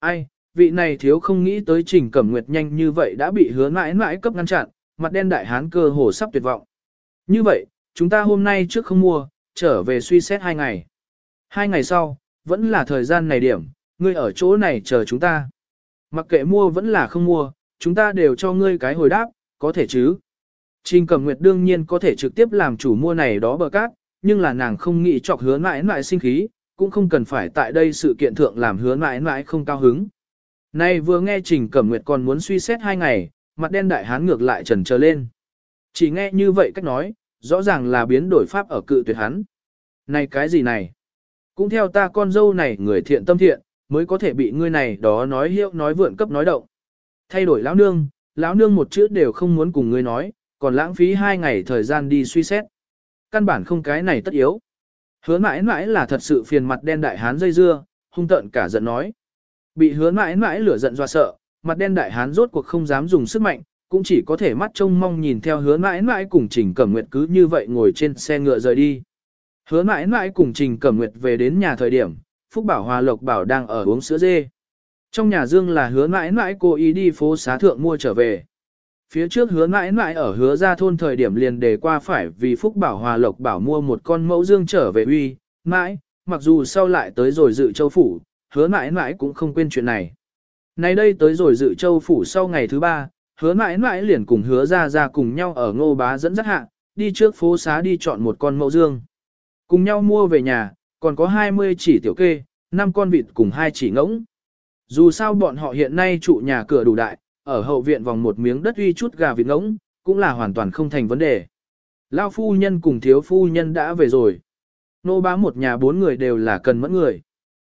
Ai, vị này thiếu không nghĩ tới trình cẩm nguyệt nhanh như vậy đã bị hứa mãi mãi cấp ngăn chặn, mặt đen đại hán cơ hồ sắp tuyệt vọng. Như vậy, chúng ta hôm nay trước không mua, trở về suy xét hai ngày. Hai ngày sau, vẫn là thời gian này điểm, ngươi ở chỗ này chờ chúng ta. Mặc kệ mua vẫn là không mua, chúng ta đều cho ngươi cái hồi đáp, có thể chứ. Trình Cẩm Nguyệt đương nhiên có thể trực tiếp làm chủ mua này đó bờ cát, nhưng là nàng không nghĩ chọc hứa mãi mãi sinh khí, cũng không cần phải tại đây sự kiện thượng làm hứa mãi mãi không cao hứng. Nay vừa nghe Trình Cẩm Nguyệt còn muốn suy xét hai ngày, mặt đen đại hán ngược lại trần trở lên. Chỉ nghe như vậy cách nói, rõ ràng là biến đổi pháp ở cự tuyệt hắn. Này cái gì này? Cũng theo ta con dâu này người thiện tâm thiện, mới có thể bị ngươi này đó nói hiệu nói vượn cấp nói động. Thay đổi lão nương, lão nương một chữ đều không muốn cùng ngươi nói, còn lãng phí hai ngày thời gian đi suy xét. Căn bản không cái này tất yếu. Hứa mãi mãi là thật sự phiền mặt đen đại hán dây dưa, hung tợn cả giận nói. Bị hứa mãi mãi lửa giận do sợ, mặt đen đại hán rốt cuộc không dám dùng sức mạnh, cũng chỉ có thể mắt trông mong nhìn theo hứa mãi mãi cùng Trình Cẩm Nguyệt cứ như vậy ngồi trên xe ngựa rời đi. Hứa mãi mãi cùng Trình Cẩm Nguyệt về đến nhà thời điểm, Phúc Bảo Hòa Lộc Bảo đang ở uống sữa dê. Trong nhà Dương là hứa mãi mãi cô ý đi phố xá thượng mua trở về. Phía trước hứa mãi mãi ở hứa ra thôn thời điểm liền đề qua phải vì Phúc Bảo Hòa Lộc Bảo mua một con mẫu Dương trở về uy, mãi, mặc dù sau lại tới rồi dự châu phủ, hứa mãi mãi cũng không quên chuyện này. Nay đây tới rồi dự châu phủ sau ngày thứ ba, hứa mãi mãi liền cùng hứa ra ra cùng nhau ở ngô bá dẫn dắt hạ, đi trước phố xá đi chọn một con mẫu dương. Cùng nhau mua về nhà, còn có 20 chỉ tiểu kê, 5 con vịt cùng hai chỉ ngỗng. Dù sao bọn họ hiện nay trụ nhà cửa đủ đại, ở hậu viện vòng một miếng đất uy chút gà vịt ngỗng, cũng là hoàn toàn không thành vấn đề. Lao phu nhân cùng thiếu phu nhân đã về rồi. Nô bá một nhà bốn người đều là cần mẫn người.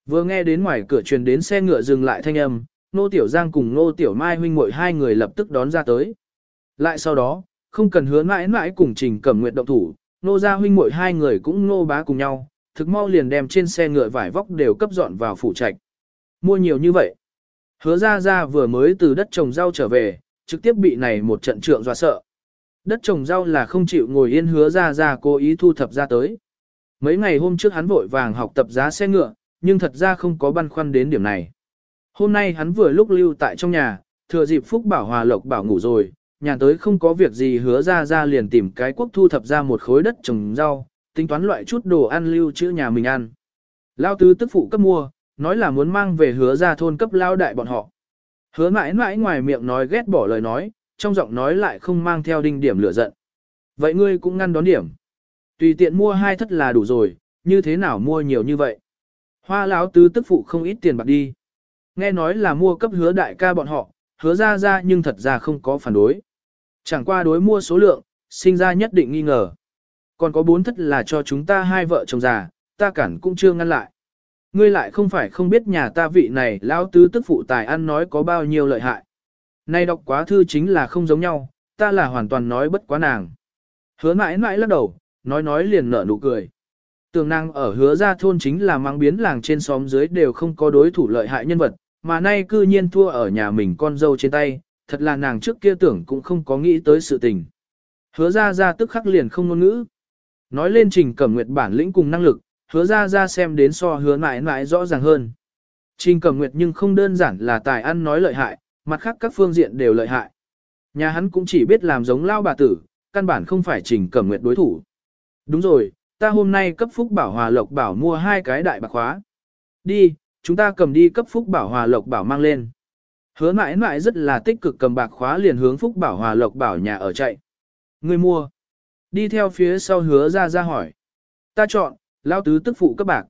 Vừa nghe đến ngoài cửa truyền đến xe ngựa dừng lại thanh âm, nô tiểu giang cùng nô tiểu mai huynh muội hai người lập tức đón ra tới. Lại sau đó, không cần hứa mãi mãi cùng trình cẩm nguyện động thủ, nô gia huynh muội hai người cũng nô bá cùng nhau, thực mau liền đem trên xe ngựa vải vóc đều cấp dọn vào phủ trạch. Mua nhiều như vậy. Hứa ra ra vừa mới từ đất trồng rau trở về, trực tiếp bị này một trận trượng dọa sợ. Đất trồng rau là không chịu ngồi yên hứa ra ra cố ý thu thập ra tới. Mấy ngày hôm trước hắn vội vàng học tập giá xe ngựa, nhưng thật ra không có băn khoăn đến điểm này. Hôm nay hắn vừa lúc lưu tại trong nhà, thừa dịp Phúc Bảo Hòa Lộc bảo ngủ rồi, nhà tới không có việc gì hứa ra ra liền tìm cái quốc thu thập ra một khối đất trồng rau, tính toán loại chút đồ ăn lưu trữ nhà mình ăn. Lao tứ tức phụ cấp mua, nói là muốn mang về hứa ra thôn cấp lao đại bọn họ. Hứa mãi mãi ngoài miệng nói ghét bỏ lời nói, trong giọng nói lại không mang theo đinh điểm lửa giận. Vậy ngươi cũng ngăn đón điểm. Tùy tiện mua hai thất là đủ rồi, như thế nào mua nhiều như vậy. Hoa lão tứ tức phụ không ít tiền bạc đi. Nghe nói là mua cấp hứa đại ca bọn họ, hứa ra ra nhưng thật ra không có phản đối. Chẳng qua đối mua số lượng, sinh ra nhất định nghi ngờ. Còn có bốn thất là cho chúng ta hai vợ chồng già, ta cản cũng chưa ngăn lại. Ngươi lại không phải không biết nhà ta vị này lão tứ tức phụ tài ăn nói có bao nhiêu lợi hại. Nay đọc quá thư chính là không giống nhau, ta là hoàn toàn nói bất quá nàng. Hứa mãi mãi lắc đầu, nói nói liền nở nụ cười. Tường nàng ở hứa ra thôn chính là mang biến làng trên xóm dưới đều không có đối thủ lợi hại nhân vật, mà nay cư nhiên thua ở nhà mình con dâu trên tay, thật là nàng trước kia tưởng cũng không có nghĩ tới sự tình. Hứa ra ra tức khắc liền không ngôn ngữ. Nói lên trình cẩm nguyệt bản lĩnh cùng năng lực, hứa ra ra xem đến so hứa mãi mãi rõ ràng hơn. Trình cẩm nguyệt nhưng không đơn giản là tài ăn nói lợi hại, mặt khác các phương diện đều lợi hại. Nhà hắn cũng chỉ biết làm giống lao bà tử, căn bản không phải trình cẩm nguyệt đối thủ. Đúng rồi, ta hôm nay cấp phúc bảo hòa lộc bảo mua hai cái đại bạc khóa. Đi, chúng ta cầm đi cấp phúc bảo hòa lộc bảo mang lên. Hứa mãi mãi rất là tích cực cầm bạc khóa liền hướng phúc bảo hòa lộc bảo nhà ở chạy. Người mua. Đi theo phía sau hứa ra ra hỏi. Ta chọn, lao tứ tức phụ cấp bạc.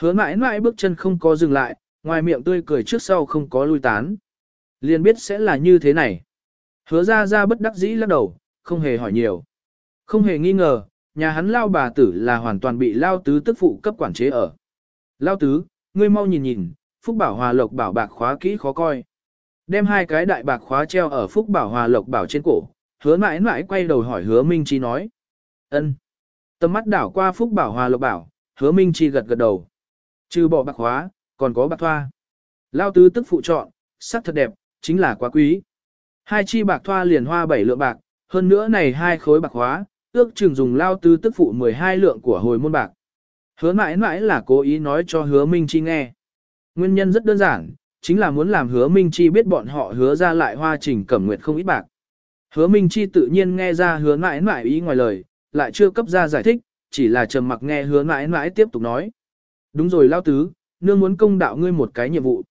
Hứa mãi mãi bước chân không có dừng lại, ngoài miệng tươi cười trước sau không có lui tán. Liền biết sẽ là như thế này. Hứa ra ra bất đắc dĩ lắc đầu, không hề hỏi nhiều. Không hề nghi ngờ, nhà hắn lao bà tử là hoàn toàn bị lao tứ tức phụ cấp quản chế ở. Lao tứ, ngươi mau nhìn nhìn, Phúc Bảo Hòa Lộc Bảo bạc khóa kỹ khó coi. Đem hai cái đại bạc khóa treo ở Phúc Bảo Hòa Lộc Bảo trên cổ, hứa mãi mãi quay đầu hỏi hứa Minh Chi nói. ân. Tầm mắt đảo qua Phúc Bảo Hòa Lộc Bảo, hứa Minh Chi gật gật đầu. Trừ bỏ bạc hóa còn có bạc thoa. Lao tứ tức phụ chọn, sắc thật đẹp, chính là quá quý. Hai chi bạc thoa liền hoa bảy lượng bạc, hơn nữa này hai khối bạc hóa, ước chừng dùng lao tứ tức phụ 12 lượng của hồi môn bạc. Hứa mãi mãi là cố ý nói cho hứa Minh Chi nghe. Nguyên nhân rất đơn giản, chính là muốn làm hứa Minh Chi biết bọn họ hứa ra lại hoa trình cẩm nguyệt không ít bạc. Hứa Minh Chi tự nhiên nghe ra hứa mãi mãi ý ngoài lời, lại chưa cấp ra giải thích, chỉ là trầm mặc nghe hứa mãi mãi tiếp tục nói. Đúng rồi lao tứ, nương muốn công đạo ngươi một cái nhiệm vụ.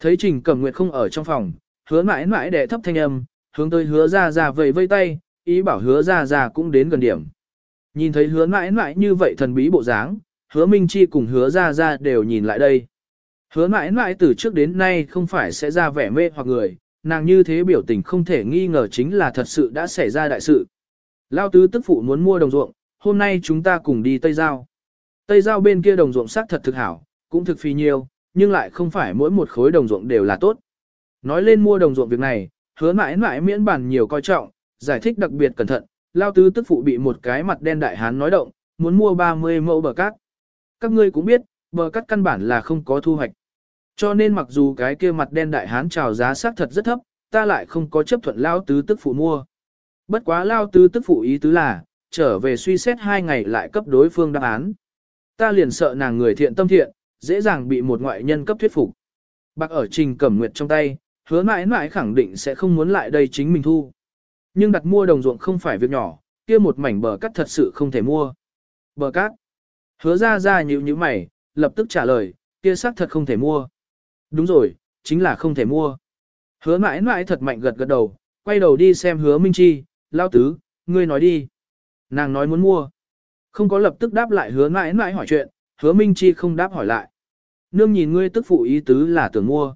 Thấy trình cẩm nguyệt không ở trong phòng, hứa mãi mãi để thấp thanh âm, hướng tới hứa ra ra vầy vây tay, ý bảo hứa ra ra cũng đến gần điểm. Nhìn thấy hứa mãi mãi như vậy thần bí bộ dáng, hứa Minh Chi cùng hứa ra ra đều nhìn lại đây. Hứa mãi mãi từ trước đến nay không phải sẽ ra vẻ mê hoặc người, nàng như thế biểu tình không thể nghi ngờ chính là thật sự đã xảy ra đại sự. Lao tứ tức phụ muốn mua đồng ruộng, hôm nay chúng ta cùng đi Tây Giao. Tây Giao bên kia đồng ruộng sắc thật thực hảo, cũng thực phi nhiều, nhưng lại không phải mỗi một khối đồng ruộng đều là tốt. Nói lên mua đồng ruộng việc này, hứa mãi mãi miễn bản nhiều coi trọng, giải thích đặc biệt cẩn thận, Lao tứ tức phụ bị một cái mặt đen đại hán nói động, muốn mua 30 mẫu bờ cát. Các ngươi cũng biết, bờ cát căn bản là không có thu hoạch. Cho nên mặc dù cái kia mặt đen đại hán chào giá xác thật rất thấp, ta lại không có chấp thuận lao tứ tức phụ mua. Bất quá lao tứ tức phụ ý tứ là, trở về suy xét hai ngày lại cấp đối phương đáp án. Ta liền sợ nàng người thiện tâm thiện, dễ dàng bị một ngoại nhân cấp thuyết phục. Bạc ở trình cẩm nguyệt trong tay, hứa mãi mãi khẳng định sẽ không muốn lại đây chính mình thu. Nhưng đặt mua đồng ruộng không phải việc nhỏ, kia một mảnh bờ cắt thật sự không thể mua. Bờ cát. Hứa ra ra nhíu nhíu mày, lập tức trả lời, kia xác thật không thể mua. Đúng rồi, chính là không thể mua. Hứa mãi mãi thật mạnh gật gật đầu, quay đầu đi xem hứa Minh Chi, lao tứ, ngươi nói đi. Nàng nói muốn mua. Không có lập tức đáp lại hứa mãi mãi hỏi chuyện, hứa Minh Chi không đáp hỏi lại. Nương nhìn ngươi tức phụ ý tứ là tưởng mua.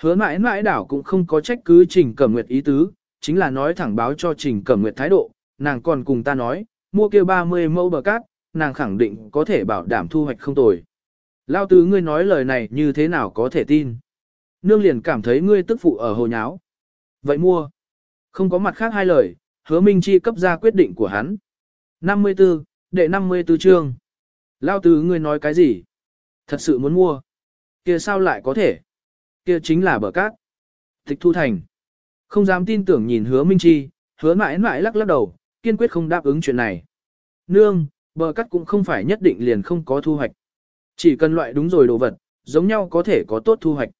Hứa mãi mãi đảo cũng không có trách cứ Trình Cẩm Nguyệt ý tứ, chính là nói thẳng báo cho Trình Cẩm Nguyệt thái độ, nàng còn cùng ta nói, mua kia 30 mẫu bờ cát, nàng khẳng định có thể bảo đảm thu hoạch không tồi. Lao tứ ngươi nói lời này như thế nào có thể tin. Nương liền cảm thấy ngươi tức phụ ở hồ nháo. Vậy mua. Không có mặt khác hai lời, hứa Minh Chi cấp ra quyết định của hắn. 54, đệ 54 chương. Lao tứ ngươi nói cái gì? Thật sự muốn mua. kia sao lại có thể? kia chính là bờ cát. Tịch thu thành. Không dám tin tưởng nhìn hứa Minh Chi, hứa mãi mãi lắc lắc đầu, kiên quyết không đáp ứng chuyện này. Nương, bờ cát cũng không phải nhất định liền không có thu hoạch. Chỉ cần loại đúng rồi đồ vật, giống nhau có thể có tốt thu hoạch.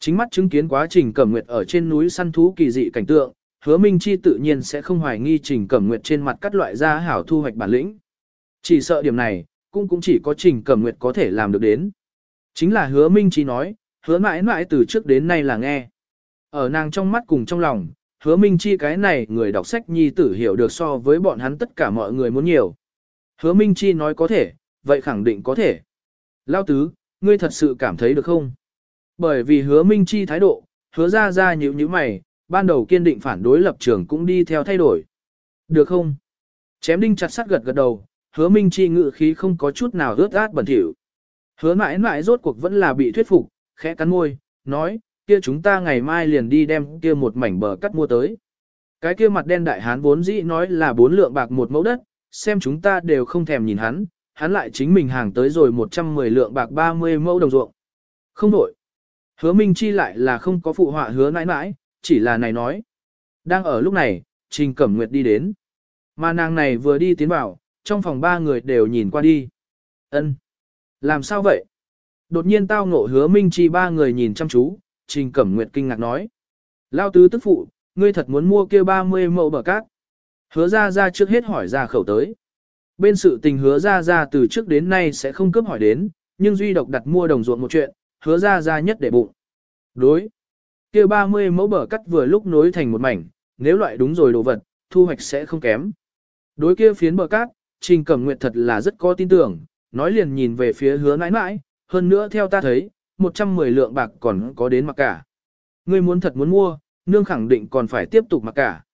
Chính mắt chứng kiến quá trình cẩm nguyệt ở trên núi săn thú kỳ dị cảnh tượng, hứa Minh Chi tự nhiên sẽ không hoài nghi trình cẩm nguyệt trên mặt cắt loại ra hảo thu hoạch bản lĩnh. Chỉ sợ điểm này, cũng cũng chỉ có trình cẩm nguyệt có thể làm được đến. Chính là hứa Minh Chi nói, hứa mãi mãi từ trước đến nay là nghe. Ở nàng trong mắt cùng trong lòng, hứa Minh Chi cái này người đọc sách nhi tử hiểu được so với bọn hắn tất cả mọi người muốn nhiều. Hứa Minh Chi nói có thể, vậy khẳng định có thể. Lao tứ, ngươi thật sự cảm thấy được không? Bởi vì hứa Minh Chi thái độ, hứa ra ra nhữ nhíu mày, ban đầu kiên định phản đối lập trường cũng đi theo thay đổi. Được không? Chém đinh chặt sắt gật gật đầu, hứa Minh Chi ngự khí không có chút nào rớt át bẩn thỉu. Hứa mãi mãi rốt cuộc vẫn là bị thuyết phục, khẽ cắn môi, nói, kia chúng ta ngày mai liền đi đem kia một mảnh bờ cắt mua tới. Cái kia mặt đen đại hán vốn dĩ nói là bốn lượng bạc một mẫu đất, xem chúng ta đều không thèm nhìn hắn, hắn lại chính mình hàng tới rồi 110 lượng bạc 30 mẫu đồng ruộng. Không đổi. Hứa Minh Chi lại là không có phụ họa hứa nãi nãi, chỉ là này nói. Đang ở lúc này, Trình Cẩm Nguyệt đi đến. Mà nàng này vừa đi tiến vào, trong phòng ba người đều nhìn qua đi. Ân, Làm sao vậy? Đột nhiên tao ngộ hứa Minh Chi ba người nhìn chăm chú, Trình Cẩm Nguyệt kinh ngạc nói. Lao tứ tức phụ, ngươi thật muốn mua kia 30 mẫu bờ cát. Hứa ra ra trước hết hỏi ra khẩu tới. Bên sự tình hứa ra ra từ trước đến nay sẽ không cướp hỏi đến, nhưng duy độc đặt mua đồng ruộng một chuyện, hứa ra ra nhất để bụng. Đối kia 30 mẫu bờ cắt vừa lúc nối thành một mảnh, nếu loại đúng rồi đồ vật, thu hoạch sẽ không kém. Đối kia phiến bờ cát, Trình Cẩm Nguyệt thật là rất có tin tưởng, nói liền nhìn về phía hứa nãi nãi, hơn nữa theo ta thấy, 110 lượng bạc còn có đến mặc cả. Ngươi muốn thật muốn mua, nương khẳng định còn phải tiếp tục mặc cả.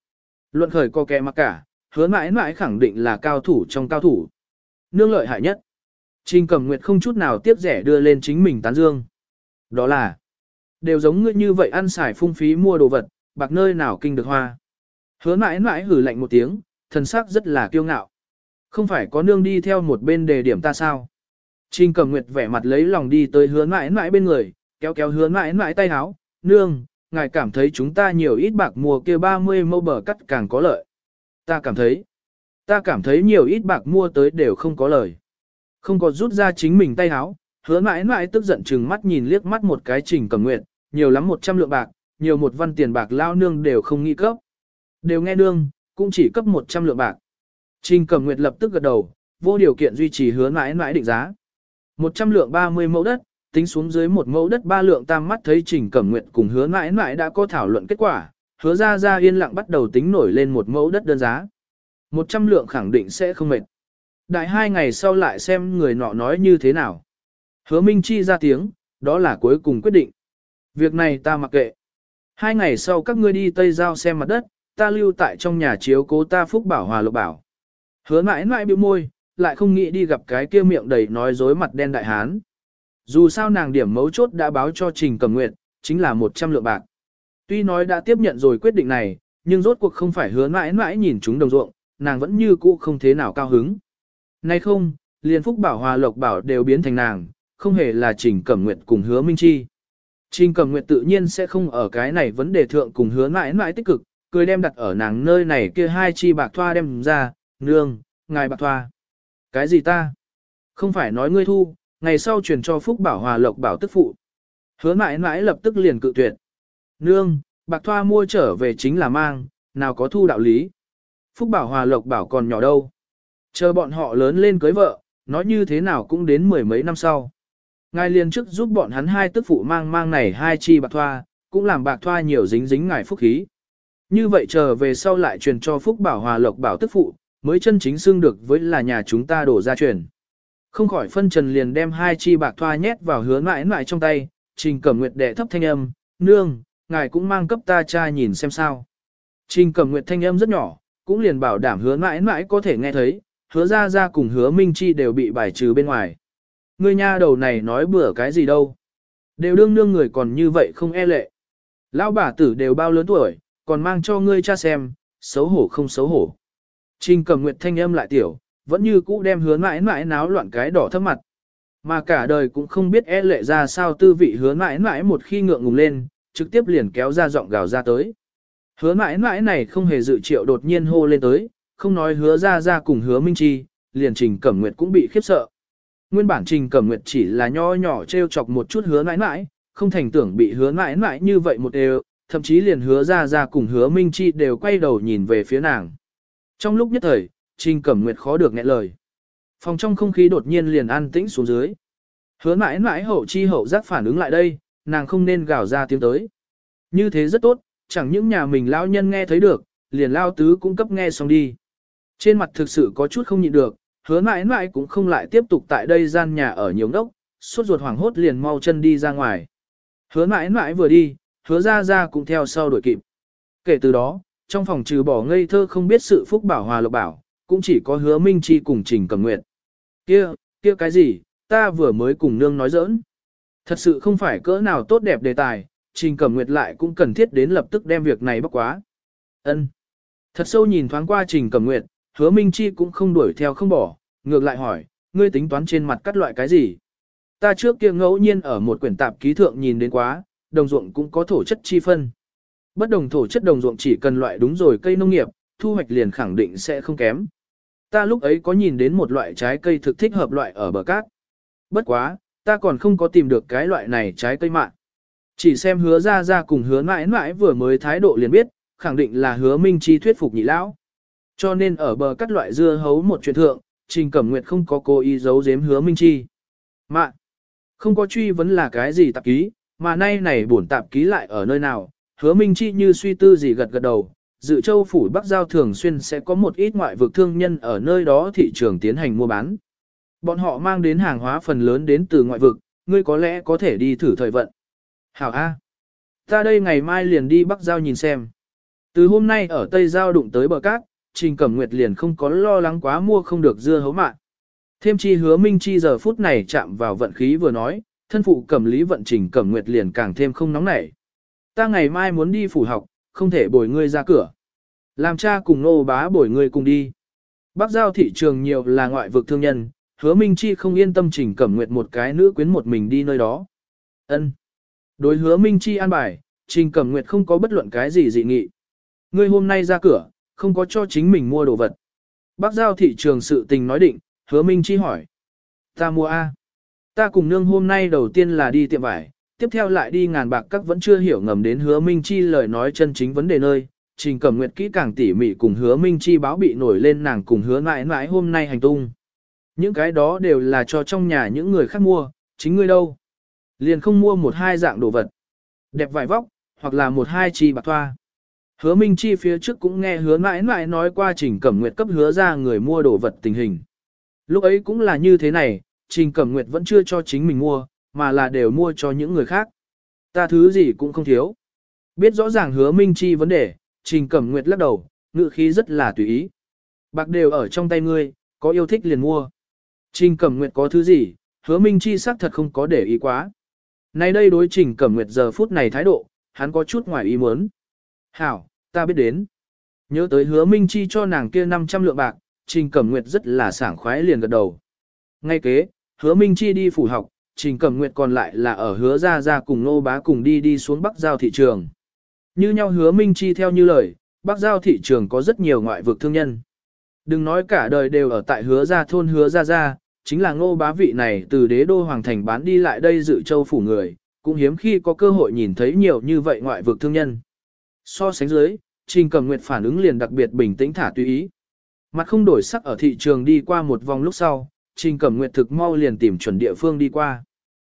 Luận khởi co kẹ mặc cả, hứa mãi mãi khẳng định là cao thủ trong cao thủ. Nương lợi hại nhất. Trình Cẩm Nguyệt không chút nào tiếp rẻ đưa lên chính mình tán dương. Đó là, đều giống ngươi như vậy ăn xài phung phí mua đồ vật, bạc nơi nào kinh được hoa. Hứa mãi mãi hử lạnh một tiếng, thần sắc rất là kiêu ngạo. Không phải có nương đi theo một bên đề điểm ta sao? Trình Cẩm Nguyệt vẻ mặt lấy lòng đi tới hứa mãi mãi bên người, kéo kéo hứa mãi mãi tay háo, nương, ngài cảm thấy chúng ta nhiều ít bạc mua kia 30 mâu bờ cắt càng có lợi. Ta cảm thấy, ta cảm thấy nhiều ít bạc mua tới đều không có lời. Không có rút ra chính mình tay háo, hứa mãi mãi tức giận chừng mắt nhìn liếc mắt một cái trình cầm nguyệt nhiều lắm 100 lượng bạc, nhiều một văn tiền bạc lao nương đều không nghĩ cấp. Đều nghe nương, cũng chỉ cấp 100 lượng bạc. Trình Cẩm Nguyệt lập tức gật đầu, vô điều kiện duy trì hứa mãi mãi định giá. 100 lượng 30 mẫu đất, tính xuống dưới một mẫu đất ba lượng tam mắt thấy Trình Cẩm Nguyệt cùng hứa mãi mãi đã có thảo luận kết quả, hứa ra ra yên lặng bắt đầu tính nổi lên một mẫu đất đơn giá. 100 lượng khẳng định sẽ không mệt. Đại hai ngày sau lại xem người nọ nói như thế nào. Hứa Minh Chi ra tiếng, đó là cuối cùng quyết định. Việc này ta mặc kệ. Hai ngày sau các ngươi đi Tây Giao xem mặt đất, ta lưu tại trong nhà chiếu cố ta phúc bảo hòa lộc bảo. Hứa mãi mãi biểu môi, lại không nghĩ đi gặp cái kia miệng đầy nói dối mặt đen đại hán. Dù sao nàng điểm mấu chốt đã báo cho Trình Cầm Nguyệt, chính là 100 lượng bạc. Tuy nói đã tiếp nhận rồi quyết định này, nhưng rốt cuộc không phải hứa mãi mãi nhìn chúng đồng ruộng, nàng vẫn như cũ không thế nào cao hứng. Nay không, liền phúc bảo hòa lộc bảo đều biến thành nàng, không hề là Trình Cẩm Nguyệt cùng hứa Minh Chi. Trình Cẩm Nguyệt tự nhiên sẽ không ở cái này vấn đề thượng cùng hứa mãi mãi tích cực, cười đem đặt ở nàng nơi này kia hai chi bạc thoa đem ra, nương, ngài bạc thoa. Cái gì ta? Không phải nói ngươi thu, ngày sau truyền cho Phúc Bảo Hòa Lộc Bảo tức phụ. Hứa mãi mãi lập tức liền cự tuyệt. Nương, bạc thoa mua trở về chính là mang, nào có thu đạo lý. Phúc Bảo Hòa Lộc Bảo còn nhỏ đâu. Chờ bọn họ lớn lên cưới vợ, nói như thế nào cũng đến mười mấy năm sau. Ngài liền trước giúp bọn hắn hai tức phụ mang mang này hai chi bạc thoa, cũng làm bạc thoa nhiều dính dính ngài phúc khí. Như vậy chờ về sau lại truyền cho Phúc Bảo Hòa Lộc Bảo tức phụ, mới chân chính xưng được với là nhà chúng ta đổ ra truyền. Không khỏi phân trần liền đem hai chi bạc thoa nhét vào hứa mãi mãi trong tay, trình cẩm nguyệt đệ thấp thanh âm, nương, ngài cũng mang cấp ta cha nhìn xem sao. Trình cẩm nguyệt thanh âm rất nhỏ, cũng liền bảo đảm hứa mãi mãi có thể nghe thấy, hứa ra ra cùng hứa minh chi đều bị bài trừ bên ngoài. Ngươi nha đầu này nói bừa cái gì đâu. Đều đương nương người còn như vậy không e lệ. Lão bà tử đều bao lớn tuổi, còn mang cho ngươi cha xem, xấu hổ không xấu hổ. Trình cầm nguyệt thanh âm lại tiểu, vẫn như cũ đem hứa mãi mãi náo loạn cái đỏ thấp mặt. Mà cả đời cũng không biết e lệ ra sao tư vị hứa mãi mãi một khi ngượng ngùng lên, trực tiếp liền kéo ra giọng gào ra tới. Hứa mãi mãi này không hề dự triệu đột nhiên hô lên tới, không nói hứa ra ra cùng hứa minh chi, liền trình cẩm nguyệt cũng bị khiếp sợ. Nguyên bản trình cẩm nguyệt chỉ là nho nhỏ treo chọc một chút hứa mãi mãi, không thành tưởng bị hứa mãi mãi như vậy một đều, thậm chí liền hứa ra ra cùng hứa minh chi đều quay đầu nhìn về phía nàng. Trong lúc nhất thời, Trình Cẩm Nguyệt khó được nghẹn lời. Phòng trong không khí đột nhiên liền an tĩnh xuống dưới. Hứa mãi mãi hậu chi hậu giác phản ứng lại đây, nàng không nên gào ra tiếng tới. Như thế rất tốt, chẳng những nhà mình lao nhân nghe thấy được, liền lao tứ cũng cấp nghe xong đi. Trên mặt thực sự có chút không nhịn được, hứa mãi mãi cũng không lại tiếp tục tại đây gian nhà ở nhiều ngốc, suốt ruột hoảng hốt liền mau chân đi ra ngoài. Hứa mãi mãi vừa đi, hứa ra ra cũng theo sau đuổi kịp. Kể từ đó, trong phòng trừ bỏ ngây thơ không biết sự phúc bảo hòa lộc bảo, cũng chỉ có hứa minh chi cùng trình cầm nguyện. Kia, kia cái gì, ta vừa mới cùng nương nói giỡn. Thật sự không phải cỡ nào tốt đẹp đề tài, trình cầm nguyệt lại cũng cần thiết đến lập tức đem việc này bắt quá. ân Thật sâu nhìn thoáng qua trình cầm nguyệt, hứa minh chi cũng không đuổi theo không bỏ, ngược lại hỏi, ngươi tính toán trên mặt cắt loại cái gì? Ta trước kia ngẫu nhiên ở một quyển tạp ký thượng nhìn đến quá, đồng ruộng cũng có thổ chất chi phân. Bất đồng thổ chất đồng ruộng chỉ cần loại đúng rồi cây nông nghiệp, thu hoạch liền khẳng định sẽ không kém. Ta lúc ấy có nhìn đến một loại trái cây thực thích hợp loại ở bờ cát. Bất quá, ta còn không có tìm được cái loại này trái cây mạng. Chỉ xem hứa ra ra cùng hứa mãi mãi vừa mới thái độ liền biết, khẳng định là hứa minh chi thuyết phục nhị lão. Cho nên ở bờ cắt loại dưa hấu một chuyện thượng, Trình Cẩm Nguyệt không có cố ý giấu giếm hứa minh chi. Mạ, không có truy vấn là cái gì tạp ký, mà nay này bổn tạp ký lại ở nơi nào, hứa minh chi như suy tư gì gật gật đầu, dự châu phủ Bắc Giao thường xuyên sẽ có một ít ngoại vực thương nhân ở nơi đó thị trường tiến hành mua bán. Bọn họ mang đến hàng hóa phần lớn đến từ ngoại vực, ngươi có lẽ có thể đi thử thời vận. Hảo A. Ta đây ngày mai liền đi Bắc Giao nhìn xem. Từ hôm nay ở Tây Giao đụng tới bờ cát, Trình Cẩm Nguyệt liền không có lo lắng quá mua không được dưa hấu mạn. Thêm chi hứa minh chi giờ phút này chạm vào vận khí vừa nói, thân phụ cẩm lý vận trình Cẩm Nguyệt liền càng thêm không nóng nảy. Ta ngày mai muốn đi phủ học, không thể bồi ngươi ra cửa. Làm cha cùng nô bá bồi ngươi cùng đi. Bắc giao thị trường nhiều là ngoại vực thương nhân, hứa Minh Chi không yên tâm trình cẩm nguyệt một cái nữ quyến một mình đi nơi đó. ân Đối hứa Minh Chi an bài, trình cẩm nguyệt không có bất luận cái gì dị nghị. Ngươi hôm nay ra cửa, không có cho chính mình mua đồ vật. Bắc giao thị trường sự tình nói định, hứa Minh Chi hỏi. Ta mua A. Ta cùng nương hôm nay đầu tiên là đi tiệm vải, tiếp theo lại đi ngàn bạc các vẫn chưa hiểu ngầm đến hứa Minh Chi lời nói chân chính vấn đề nơi. Trình Cẩm Nguyệt kỹ càng tỉ mỉ cùng hứa Minh Chi báo bị nổi lên nàng cùng hứa mãi mãi hôm nay hành tung. Những cái đó đều là cho trong nhà những người khác mua, chính ngươi đâu. Liền không mua một hai dạng đồ vật. Đẹp vải vóc, hoặc là một hai chi bạc thoa. Hứa Minh Chi phía trước cũng nghe hứa mãi mãi nói qua Trình Cẩm Nguyệt cấp hứa ra người mua đồ vật tình hình. Lúc ấy cũng là như thế này, Trình Cẩm Nguyệt vẫn chưa cho chính mình mua, mà là đều mua cho những người khác. Ta thứ gì cũng không thiếu. Biết rõ ràng hứa Minh Chi vấn đề, Trình Cẩm Nguyệt lắc đầu, ngự khí rất là tùy ý. Bạc đều ở trong tay ngươi, có yêu thích liền mua. Trình Cẩm Nguyệt có thứ gì, hứa Minh Chi xác thật không có để ý quá. Nay đây đối Trình Cẩm Nguyệt giờ phút này thái độ, hắn có chút ngoài ý muốn. Hảo, ta biết đến. Nhớ tới hứa Minh Chi cho nàng kia 500 lượng bạc, Trình Cẩm Nguyệt rất là sảng khoái liền gật đầu. Ngay kế, hứa Minh Chi đi phủ học, Trình Cẩm Nguyệt còn lại là ở hứa ra ra cùng nô bá cùng đi đi xuống Bắc Giao thị trường. Như nhau hứa Minh Chi theo như lời, Bắc Giao thị trường có rất nhiều ngoại vực thương nhân. Đừng nói cả đời đều ở tại hứa ra thôn hứa ra ra, chính là ngô bá vị này từ đế đô hoàng thành bán đi lại đây dự châu phủ người, cũng hiếm khi có cơ hội nhìn thấy nhiều như vậy ngoại vực thương nhân. So sánh dưới, Trình Cẩm Nguyệt phản ứng liền đặc biệt bình tĩnh thả tùy ý. Mặt không đổi sắc ở thị trường đi qua một vòng lúc sau, Trình Cẩm Nguyệt thực mau liền tìm chuẩn địa phương đi qua.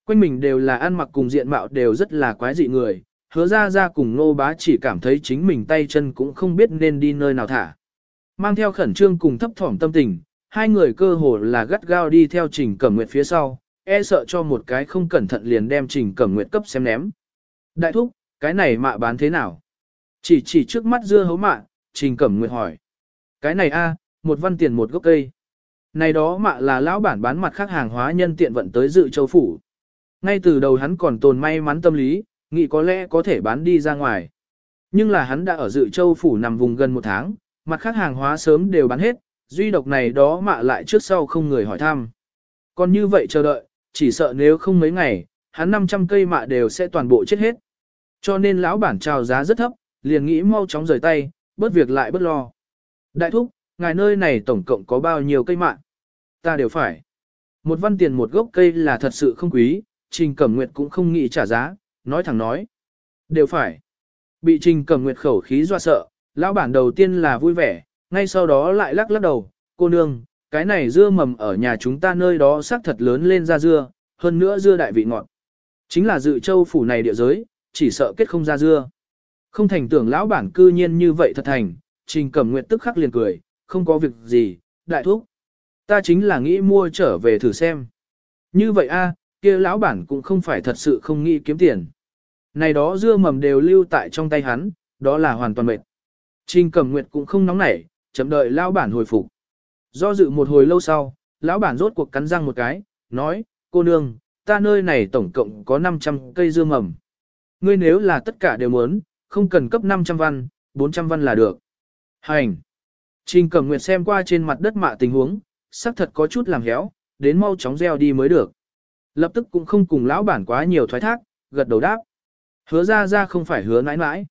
Quanh mình đều là ăn mặc cùng diện mạo đều rất là quái dị người, hứa ra ra cùng nô bá chỉ cảm thấy chính mình tay chân cũng không biết nên đi nơi nào thả. Mang theo khẩn trương cùng thấp thỏm tâm tình, hai người cơ hồ là gắt gao đi theo Trình Cẩm Nguyệt phía sau, e sợ cho một cái không cẩn thận liền đem Trình Cẩm Nguyệt cấp xem ném. Đại thúc, cái này mạ bán thế nào? Chỉ chỉ trước mắt dưa hấu mạ, Trình Cẩm Nguyệt hỏi. Cái này a, một văn tiền một gốc cây. Này đó mạ là lão bản bán mặt khác hàng hóa nhân tiện vận tới dự châu phủ. Ngay từ đầu hắn còn tồn may mắn tâm lý, nghĩ có lẽ có thể bán đi ra ngoài. Nhưng là hắn đã ở dự châu phủ nằm vùng gần một tháng, mặt khác hàng hóa sớm đều bán hết, duy độc này đó mạ lại trước sau không người hỏi thăm. Còn như vậy chờ đợi, chỉ sợ nếu không mấy ngày, hắn 500 cây mạ đều sẽ toàn bộ chết hết. Cho nên lão bản chào giá rất thấp, liền nghĩ mau chóng rời tay, bớt việc lại bớt lo. Đại thúc, ngài nơi này tổng cộng có bao nhiêu cây mạ? Ta đều phải. Một văn tiền một gốc cây là thật sự không quý, Trình Cẩm Nguyệt cũng không nghĩ trả giá, nói thẳng nói. Đều phải. Bị Trình Cẩm Nguyệt khẩu khí doa sợ, lão bản đầu tiên là vui vẻ, ngay sau đó lại lắc lắc đầu, cô nương, cái này dưa mầm ở nhà chúng ta nơi đó xác thật lớn lên ra dưa, hơn nữa dưa đại vị ngọt. Chính là dự châu phủ này địa giới, chỉ sợ kết không ra dưa. Không thành tưởng lão bản cư nhiên như vậy thật thành, Trình Cẩm Nguyệt tức khắc liền cười, không có việc gì, đại thúc. Ta chính là nghĩ mua trở về thử xem. Như vậy a, kia lão bản cũng không phải thật sự không nghĩ kiếm tiền. Này đó dưa mầm đều lưu tại trong tay hắn, đó là hoàn toàn mệt. Trình Cẩm Nguyệt cũng không nóng nảy, chậm đợi lão bản hồi phục. Do dự một hồi lâu sau, lão bản rốt cuộc cắn răng một cái, nói, cô nương, ta nơi này tổng cộng có 500 cây dưa mầm. Ngươi nếu là tất cả đều muốn, không cần cấp 500 văn, 400 văn là được. Hành! Trình Cẩm Nguyệt xem qua trên mặt đất mạ tình huống, xác thật có chút làm héo, đến mau chóng gieo đi mới được. Lập tức cũng không cùng lão bản quá nhiều thoái thác, gật đầu đáp. Hứa ra ra không phải hứa nãi nãi.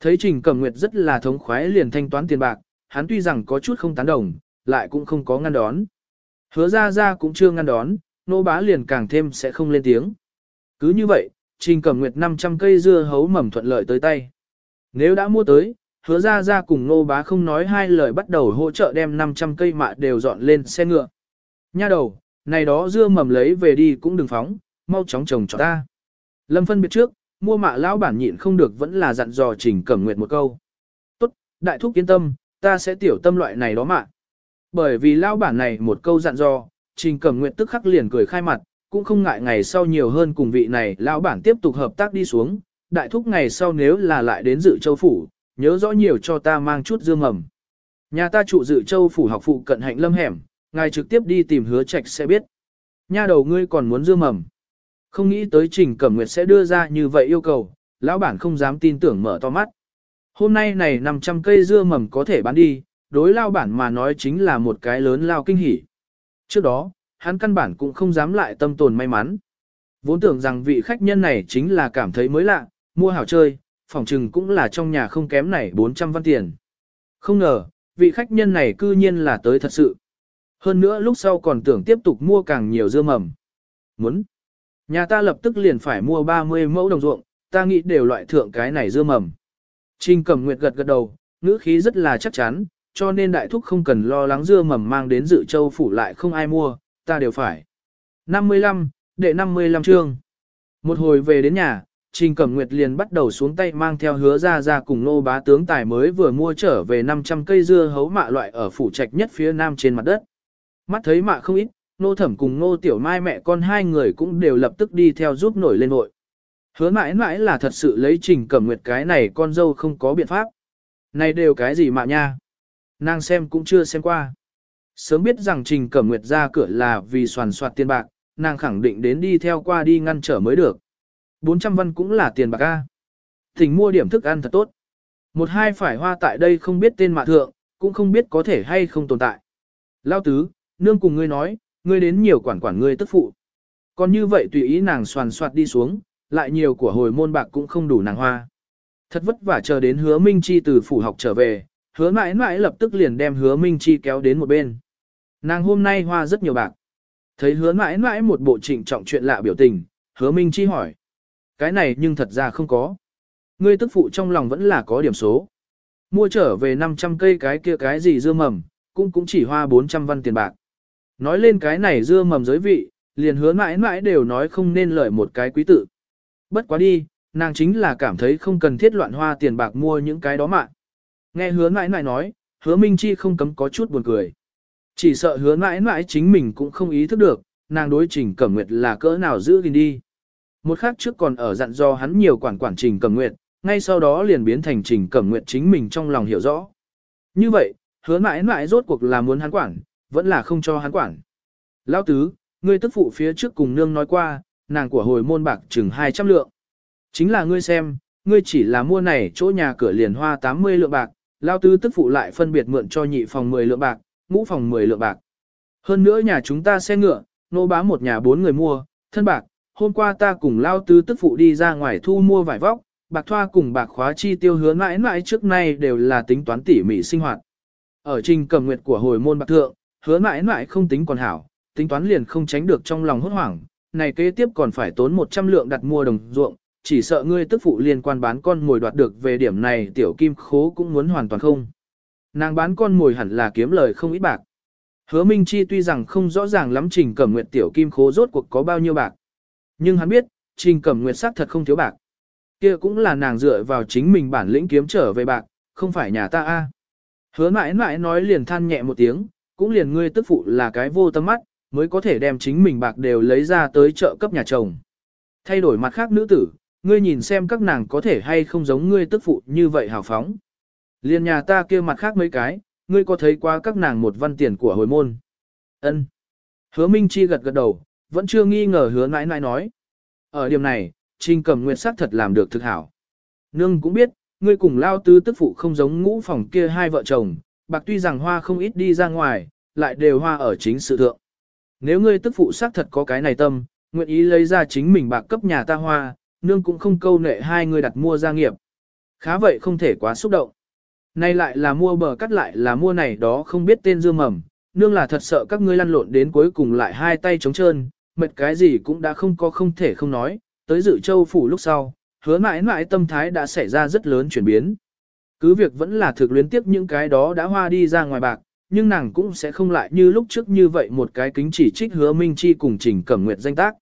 Thấy Trình Cẩm Nguyệt rất là thống khoái liền thanh toán tiền bạc, hắn tuy rằng có chút không tán đồng, lại cũng không có ngăn đón. Hứa ra ra cũng chưa ngăn đón, nô bá liền càng thêm sẽ không lên tiếng. Cứ như vậy, Trình Cẩm Nguyệt 500 cây dưa hấu mầm thuận lợi tới tay. Nếu đã mua tới, hứa ra ra cùng nô bá không nói hai lời bắt đầu hỗ trợ đem 500 cây mạ đều dọn lên xe ngựa. Nha đầu, này đó dưa mầm lấy về đi cũng đừng phóng, mau chóng trồng cho ta. Lâm phân biệt trước, mua mạ lão bản nhịn không được vẫn là dặn dò Trình Cẩm Nguyệt một câu. Tốt, đại thúc yên tâm, ta sẽ tiểu tâm loại này đó mạ. Bởi vì lão bản này một câu dặn dò, Trình Cẩm Nguyệt tức khắc liền cười khai mặt, cũng không ngại ngày sau nhiều hơn cùng vị này lão bản tiếp tục hợp tác đi xuống, đại thúc ngày sau nếu là lại đến dự châu phủ, nhớ rõ nhiều cho ta mang chút dương mầm. Nhà ta trụ dự châu phủ học phụ cận hạnh lâm hẻm, ngài trực tiếp đi tìm hứa trạch sẽ biết. Nha đầu ngươi còn muốn dương mầm. Không nghĩ tới Trình Cẩm Nguyệt sẽ đưa ra như vậy yêu cầu, lão bản không dám tin tưởng mở to mắt. Hôm nay này 500 cây dưa mầm có thể bán đi, đối lao bản mà nói chính là một cái lớn lao kinh hỉ. Trước đó, hắn căn bản cũng không dám lại tâm tồn may mắn. Vốn tưởng rằng vị khách nhân này chính là cảm thấy mới lạ, mua hảo chơi, phòng trừng cũng là trong nhà không kém này 400 văn tiền. Không ngờ, vị khách nhân này cư nhiên là tới thật sự. Hơn nữa lúc sau còn tưởng tiếp tục mua càng nhiều dưa mầm. Muốn. Nhà ta lập tức liền phải mua 30 mẫu đồng ruộng, ta nghĩ đều loại thượng cái này dưa mầm. Trình Cẩm Nguyệt gật gật đầu, ngữ khí rất là chắc chắn, cho nên đại thúc không cần lo lắng dưa mầm mang đến dự châu phủ lại không ai mua, ta đều phải. 55, đệ 55 chương. Một hồi về đến nhà, Trình Cẩm Nguyệt liền bắt đầu xuống tay mang theo hứa ra ra cùng nô bá tướng tài mới vừa mua trở về 500 cây dưa hấu mạ loại ở phủ trạch nhất phía nam trên mặt đất. Mắt thấy mạ không ít, nô thẩm cùng nô tiểu mai mẹ con hai người cũng đều lập tức đi theo giúp nổi lên hội. Hứa mãi mãi là thật sự lấy Trình Cẩm Nguyệt cái này con dâu không có biện pháp. Này đều cái gì mạ nha? Nàng xem cũng chưa xem qua. Sớm biết rằng Trình Cẩm Nguyệt ra cửa là vì soàn soạt tiền bạc, nàng khẳng định đến đi theo qua đi ngăn trở mới được. 400 văn cũng là tiền bạc A. thỉnh mua điểm thức ăn thật tốt. Một hai phải hoa tại đây không biết tên mạ thượng, cũng không biết có thể hay không tồn tại. Lao tứ, nương cùng ngươi nói, ngươi đến nhiều quản quản ngươi tức phụ. Còn như vậy tùy ý nàng soàn soạt đi xuống, lại nhiều của hồi môn bạc cũng không đủ nàng hoa. Thật vất vả chờ đến hứa Minh Chi từ phủ học trở về, hứa mãi mãi lập tức liền đem hứa Minh Chi kéo đến một bên. Nàng hôm nay hoa rất nhiều bạc. Thấy hứa mãi mãi một bộ trịnh trọng chuyện lạ biểu tình, hứa Minh Chi hỏi. Cái này nhưng thật ra không có. Ngươi tức phụ trong lòng vẫn là có điểm số. Mua trở về 500 cây cái kia cái gì dưa mầm, cũng cũng chỉ hoa 400 văn tiền bạc. Nói lên cái này dưa mầm giới vị, liền hứa mãi mãi đều nói không nên lợi một cái quý tự. Bất quá đi, nàng chính là cảm thấy không cần thiết loạn hoa tiền bạc mua những cái đó mà. Nghe hứa mãi mãi nói, hứa Minh Chi không cấm có chút buồn cười. Chỉ sợ hứa mãi mãi chính mình cũng không ý thức được, nàng đối trình cẩm nguyệt là cỡ nào giữ gìn đi. Một khắc trước còn ở dặn do hắn nhiều quản quản trình cẩm nguyệt, ngay sau đó liền biến thành trình cẩm nguyệt chính mình trong lòng hiểu rõ. Như vậy, hứa mãi mãi rốt cuộc là muốn hắn quản, vẫn là không cho hắn quản. Lão tứ, ngươi tức phụ phía trước cùng nương nói qua, nàng của hồi môn bạc chừng 200 lượng. Chính là ngươi xem, ngươi chỉ là mua này chỗ nhà cửa liền hoa 80 lượng bạc, lao tứ tức phụ lại phân biệt mượn cho nhị phòng 10 lượng bạc, ngũ phòng 10 lượng bạc. Hơn nữa nhà chúng ta xe ngựa, nô bá một nhà bốn người mua, thân bạc, hôm qua ta cùng lao tứ tức phụ đi ra ngoài thu mua vải vóc, bạc thoa cùng bạc khóa chi tiêu hứa mãi mãi trước nay đều là tính toán tỉ mỉ sinh hoạt. Ở trình cầm nguyệt của hồi môn bạc thượng, hứa mãi mãi không tính còn hảo, tính toán liền không tránh được trong lòng hốt hoảng, này kế tiếp còn phải tốn 100 lượng đặt mua đồng ruộng, chỉ sợ ngươi tức phụ liên quan bán con mồi đoạt được về điểm này tiểu kim khố cũng muốn hoàn toàn không. Nàng bán con mồi hẳn là kiếm lời không ít bạc. Hứa Minh Chi tuy rằng không rõ ràng lắm Trình Cẩm Nguyệt tiểu kim khố rốt cuộc có bao nhiêu bạc. Nhưng hắn biết, Trình Cẩm Nguyệt xác thật không thiếu bạc. Kia cũng là nàng dựa vào chính mình bản lĩnh kiếm trở về bạc, không phải nhà ta a. Hứa mãi mãi nói liền than nhẹ một tiếng, cũng liền ngươi tức phụ là cái vô tâm mắt, mới có thể đem chính mình bạc đều lấy ra tới chợ cấp nhà chồng. Thay đổi mặt khác nữ tử, ngươi nhìn xem các nàng có thể hay không giống ngươi tức phụ như vậy hào phóng. Liên nhà ta kia mặt khác mấy cái, ngươi có thấy qua các nàng một văn tiền của hồi môn. Ân. Hứa Minh Chi gật gật đầu, vẫn chưa nghi ngờ hứa nãi nãi nói. Ở điểm này, Trình cầm nguyệt sắc thật làm được thực hảo. Nương cũng biết, ngươi cùng lao tứ tức phụ không giống ngũ phòng kia hai vợ chồng, bạc tuy rằng hoa không ít đi ra ngoài, lại đều hoa ở chính sự thượng. Nếu ngươi tức phụ xác thật có cái này tâm, nguyện ý lấy ra chính mình bạc cấp nhà ta hoa, nương cũng không câu nệ hai người đặt mua gia nghiệp. Khá vậy không thể quá xúc động. Nay lại là mua bờ cắt lại là mua này đó không biết tên dưa mầm, nương là thật sợ các ngươi lăn lộn đến cuối cùng lại hai tay trống trơn, mệt cái gì cũng đã không có không thể không nói, tới dự châu phủ lúc sau, hứa mãi mãi tâm thái đã xảy ra rất lớn chuyển biến. Cứ việc vẫn là thực luyến tiếp những cái đó đã hoa đi ra ngoài bạc, nhưng nàng cũng sẽ không lại như lúc trước như vậy một cái kính chỉ trích hứa Minh Chi cùng Trình Cẩm Nguyệt danh tác.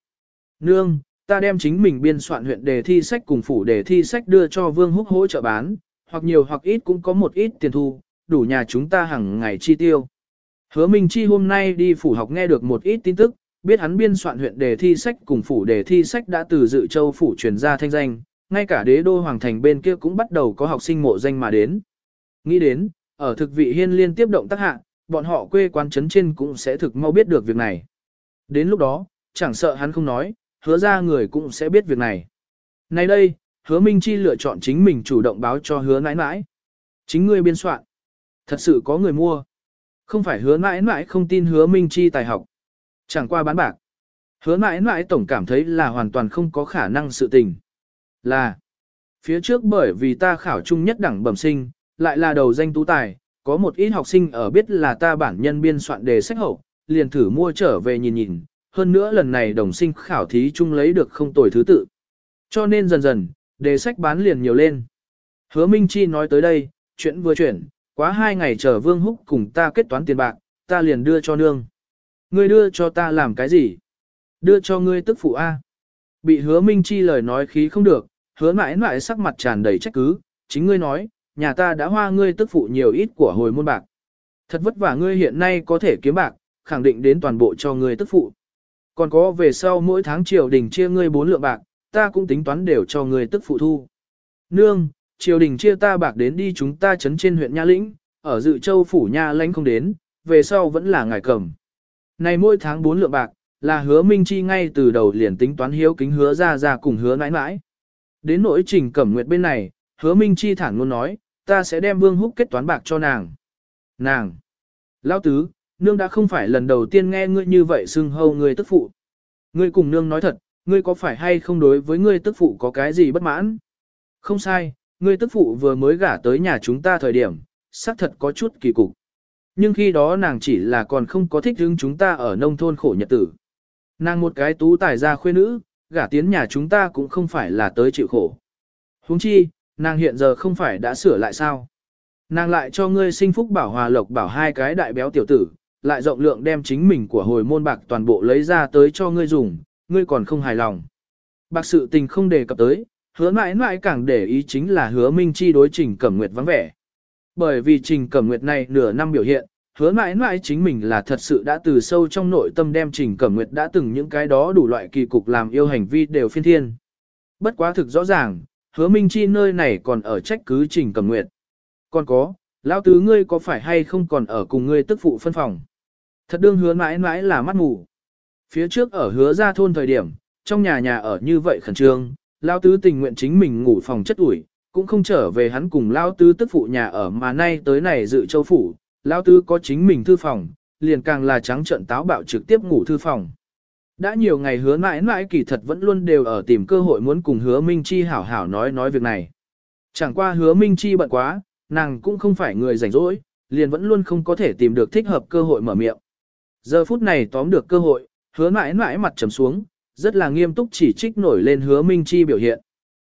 Nương, ta đem chính mình biên soạn huyện đề thi sách cùng phủ đề thi sách đưa cho Vương Húc hỗ trợ bán, hoặc nhiều hoặc ít cũng có một ít tiền thu, đủ nhà chúng ta hàng ngày chi tiêu. Hứa Minh Chi hôm nay đi phủ học nghe được một ít tin tức, biết hắn biên soạn huyện đề thi sách cùng phủ đề thi sách đã từ dự châu phủ truyền ra thanh danh, ngay cả đế đô hoàng thành bên kia cũng bắt đầu có học sinh mộ danh mà đến. Nghĩ đến, ở thực vị hiên liên tiếp động tác hạ, bọn họ quê quán trấn trên cũng sẽ thực mau biết được việc này. Đến lúc đó, chẳng sợ hắn không nói, hứa ra người cũng sẽ biết việc này. Nay đây, hứa Minh Chi lựa chọn chính mình chủ động báo cho hứa nãi nãi. Chính ngươi biên soạn. Thật sự có người mua. Không phải hứa nãi nãi không tin hứa Minh Chi tài học. Chẳng qua bán bạc. Hứa nãi nãi tổng cảm thấy là hoàn toàn không có khả năng sự tình. Là. Phía trước bởi vì ta khảo trung nhất đẳng bẩm sinh, lại là đầu danh tú tài, có một ít học sinh ở biết là ta bản nhân biên soạn đề sách hậu, liền thử mua trở về nhìn nhìn, hơn nữa lần này đồng sinh khảo thí chung lấy được không tồi thứ tự. Cho nên dần dần, đề sách bán liền nhiều lên. Hứa Minh Chi nói tới đây, chuyện vừa chuyển, quá hai ngày chờ Vương Húc cùng ta kết toán tiền bạc, ta liền đưa cho nương. Ngươi đưa cho ta làm cái gì? Đưa cho ngươi tức phụ A. Bị hứa Minh Chi lời nói khí không được, hứa mãi mãi sắc mặt tràn đầy trách cứ, chính ngươi nói, nhà ta đã hoa ngươi tức phụ nhiều ít của hồi môn bạc. Thật vất vả ngươi hiện nay có thể kiếm bạc, khẳng định đến toàn bộ cho ngươi tức phụ. Còn có về sau mỗi tháng triều đình chia ngươi bốn lượng bạc, ta cũng tính toán đều cho ngươi tức phụ thu. Nương, triều đình chia ta bạc đến đi chúng ta chấn trên huyện Nha Lĩnh, ở dự châu phủ Nha Lãnh không đến, về sau vẫn là ngài cầm. Này mỗi tháng bốn lượng bạc, là hứa Minh Chi ngay từ đầu liền tính toán hiếu kính hứa ra ra cùng hứa nãi nãi. Đến nỗi trình cẩm nguyệt bên này, hứa Minh Chi thẳng luôn nói, ta sẽ đem Vương Húc kết toán bạc cho nàng. Nàng! Lao tứ, nương đã không phải lần đầu tiên nghe ngươi như vậy xưng hâu ngươi tức phụ. Ngươi cùng nương nói thật, ngươi có phải hay không đối với ngươi tức phụ có cái gì bất mãn? Không sai, ngươi tức phụ vừa mới gả tới nhà chúng ta thời điểm, xác thật có chút kỳ cục. Nhưng khi đó nàng chỉ là còn không có thích hứng chúng ta ở nông thôn khổ nhật tử. Nàng một cái tú tài gia khuê nữ, gả tiến nhà chúng ta cũng không phải là tới chịu khổ. huống chi, nàng hiện giờ không phải đã sửa lại sao. Nàng lại cho ngươi sinh phúc bảo hòa lộc bảo hai cái đại béo tiểu tử, lại rộng lượng đem chính mình của hồi môn bạc toàn bộ lấy ra tới cho ngươi dùng, ngươi còn không hài lòng. Bạc sự tình không đề cập tới, hứa mãi mãi càng để ý chính là hứa minh chi đối trình cẩm nguyệt vắng vẻ. Bởi vì trình cẩm nguyệt này nửa năm biểu hiện, hứa mãi mãi chính mình là thật sự đã từ sâu trong nội tâm đem trình cẩm nguyệt đã từng những cái đó đủ loại kỳ cục làm yêu hành vi đều phiên thiên. Bất quá thực rõ ràng, hứa minh chi nơi này còn ở trách cứ trình cẩm nguyệt. Còn có, lão tứ ngươi có phải hay không còn ở cùng ngươi tức phụ phân phòng? Thật đương hứa mãi mãi là mắt ngủ. Phía trước ở hứa ra thôn thời điểm, trong nhà nhà ở như vậy khẩn trương, lão tứ tình nguyện chính mình ngủ phòng chất ủi, cũng không trở về hắn cùng lão tứ tức phụ nhà ở mà nay tới này dự châu phủ, lão tứ có chính mình thư phòng, liền càng là trắng trận táo bạo trực tiếp ngủ thư phòng. Đã nhiều ngày hứa mãi mãi kỳ thật vẫn luôn đều ở tìm cơ hội muốn cùng hứa Minh Chi hảo hảo nói nói việc này. Chẳng qua hứa Minh Chi bận quá, nàng cũng không phải người rảnh rỗi, liền vẫn luôn không có thể tìm được thích hợp cơ hội mở miệng. Giờ phút này tóm được cơ hội, hứa mãi mãi mặt trầm xuống, rất là nghiêm túc chỉ trích nổi lên hứa Minh Chi biểu hiện.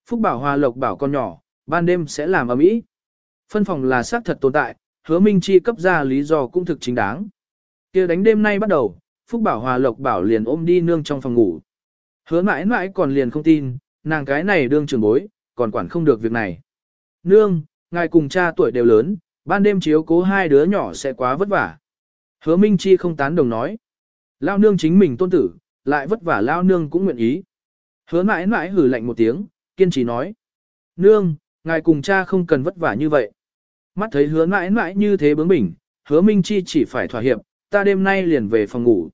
Phúc bảo hòa lộc bảo con nhỏ, ban đêm sẽ làm ở mỹ. Phân phòng là xác thật tồn tại, hứa Minh Chi cấp ra lý do cũng thực chính đáng. kia đánh đêm nay bắt đầu, Phúc bảo hòa lộc bảo liền ôm đi nương trong phòng ngủ. Hứa mãi mãi còn liền không tin, nàng cái này đương trường bối, còn quản không được việc này. Nương, ngài cùng cha tuổi đều lớn, ban đêm chiếu cố hai đứa nhỏ sẽ quá vất vả. Hứa Minh Chi không tán đồng nói. Lao nương chính mình tôn tử, lại vất vả Lao nương cũng nguyện ý. Hứa mãi mãi hử lạnh một tiếng, kiên trì nói. Nương, ngài cùng cha không cần vất vả như vậy. Mắt thấy hứa mãi mãi như thế bướng bỉnh, hứa Minh Chi chỉ phải thỏa hiệp, ta đêm nay liền về phòng ngủ.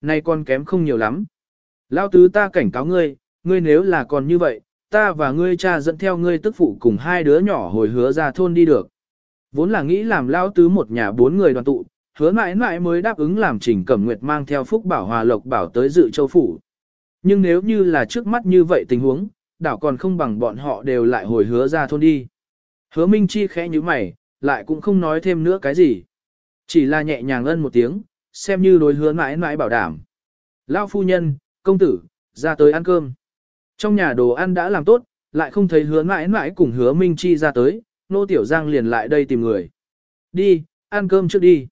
Nay con kém không nhiều lắm. Lao tứ ta cảnh cáo ngươi, ngươi nếu là còn như vậy, ta và ngươi cha dẫn theo ngươi tức phụ cùng hai đứa nhỏ hồi hứa ra thôn đi được. Vốn là nghĩ làm lao tứ một nhà bốn người đoàn tụ, hứa mãi mãi mới đáp ứng làm trình cẩm nguyệt mang theo phúc bảo hòa lộc bảo tới dự châu phủ. Nhưng nếu như là trước mắt như vậy tình huống, đảo còn không bằng bọn họ đều lại hồi hứa ra thôn đi. Hứa Minh Chi khẽ như mày, lại cũng không nói thêm nữa cái gì. Chỉ là nhẹ nhàng ân một tiếng, xem như đối hứa mãi mãi bảo đảm. Lao phu nhân, công tử, ra tới ăn cơm. Trong nhà đồ ăn đã làm tốt, lại không thấy hứa mãi mãi cùng hứa Minh Chi ra tới, nô tiểu giang liền lại đây tìm người. Đi, ăn cơm trước đi.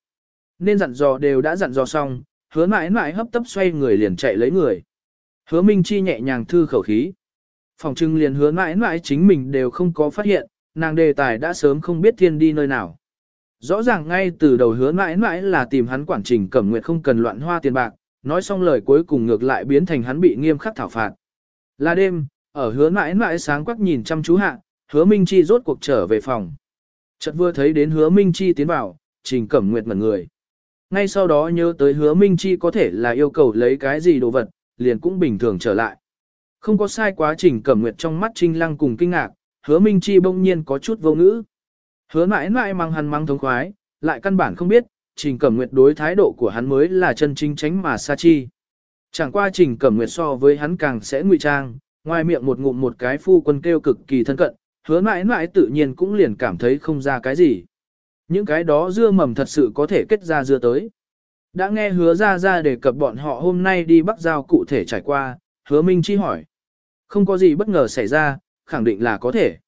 Nên dặn dò đều đã dặn dò xong, hứa mãi mãi hấp tấp xoay người liền chạy lấy người. Hứa Minh Chi nhẹ nhàng thư khẩu khí. Phòng trưng liền hứa mãi mãi chính mình đều không có phát hiện, nàng đề tài đã sớm không biết thiên đi nơi nào. Rõ ràng ngay từ đầu hứa mãi mãi là tìm hắn quản trình cẩm nguyệt không cần loạn hoa tiền bạc, nói xong lời cuối cùng ngược lại biến thành hắn bị nghiêm khắc thảo phạt. Là đêm, ở hứa mãi mãi sáng quắc nhìn chăm chú hạ, hứa Minh Chi rốt cuộc trở về phòng. Chợt vừa thấy đến hứa Minh Chi tiến vào, trình cẩm nguyệt mật người. Ngay sau đó nhớ tới hứa Minh Chi có thể là yêu cầu lấy cái gì đồ vật, liền cũng bình thường trở lại. Không có sai quá trình cẩm nguyệt trong mắt trinh lăng cùng kinh ngạc, hứa Minh Chi bỗng nhiên có chút vô ngữ. Hứa mãi mãi mang hắn mang thống khoái, lại căn bản không biết, trình cẩm nguyệt đối thái độ của hắn mới là chân chính tránh mà xa chi. Chẳng qua trình cẩm nguyệt so với hắn càng sẽ ngụy trang, ngoài miệng một ngụm một cái phu quân kêu cực kỳ thân cận, hứa mãi mãi tự nhiên cũng liền cảm thấy không ra cái gì. Những cái đó dưa mầm thật sự có thể kết ra dưa tới. Đã nghe hứa ra ra đề cập bọn họ hôm nay đi bắc giao cụ thể trải qua, hứa Minh Chi hỏi. Không có gì bất ngờ xảy ra, khẳng định là có thể.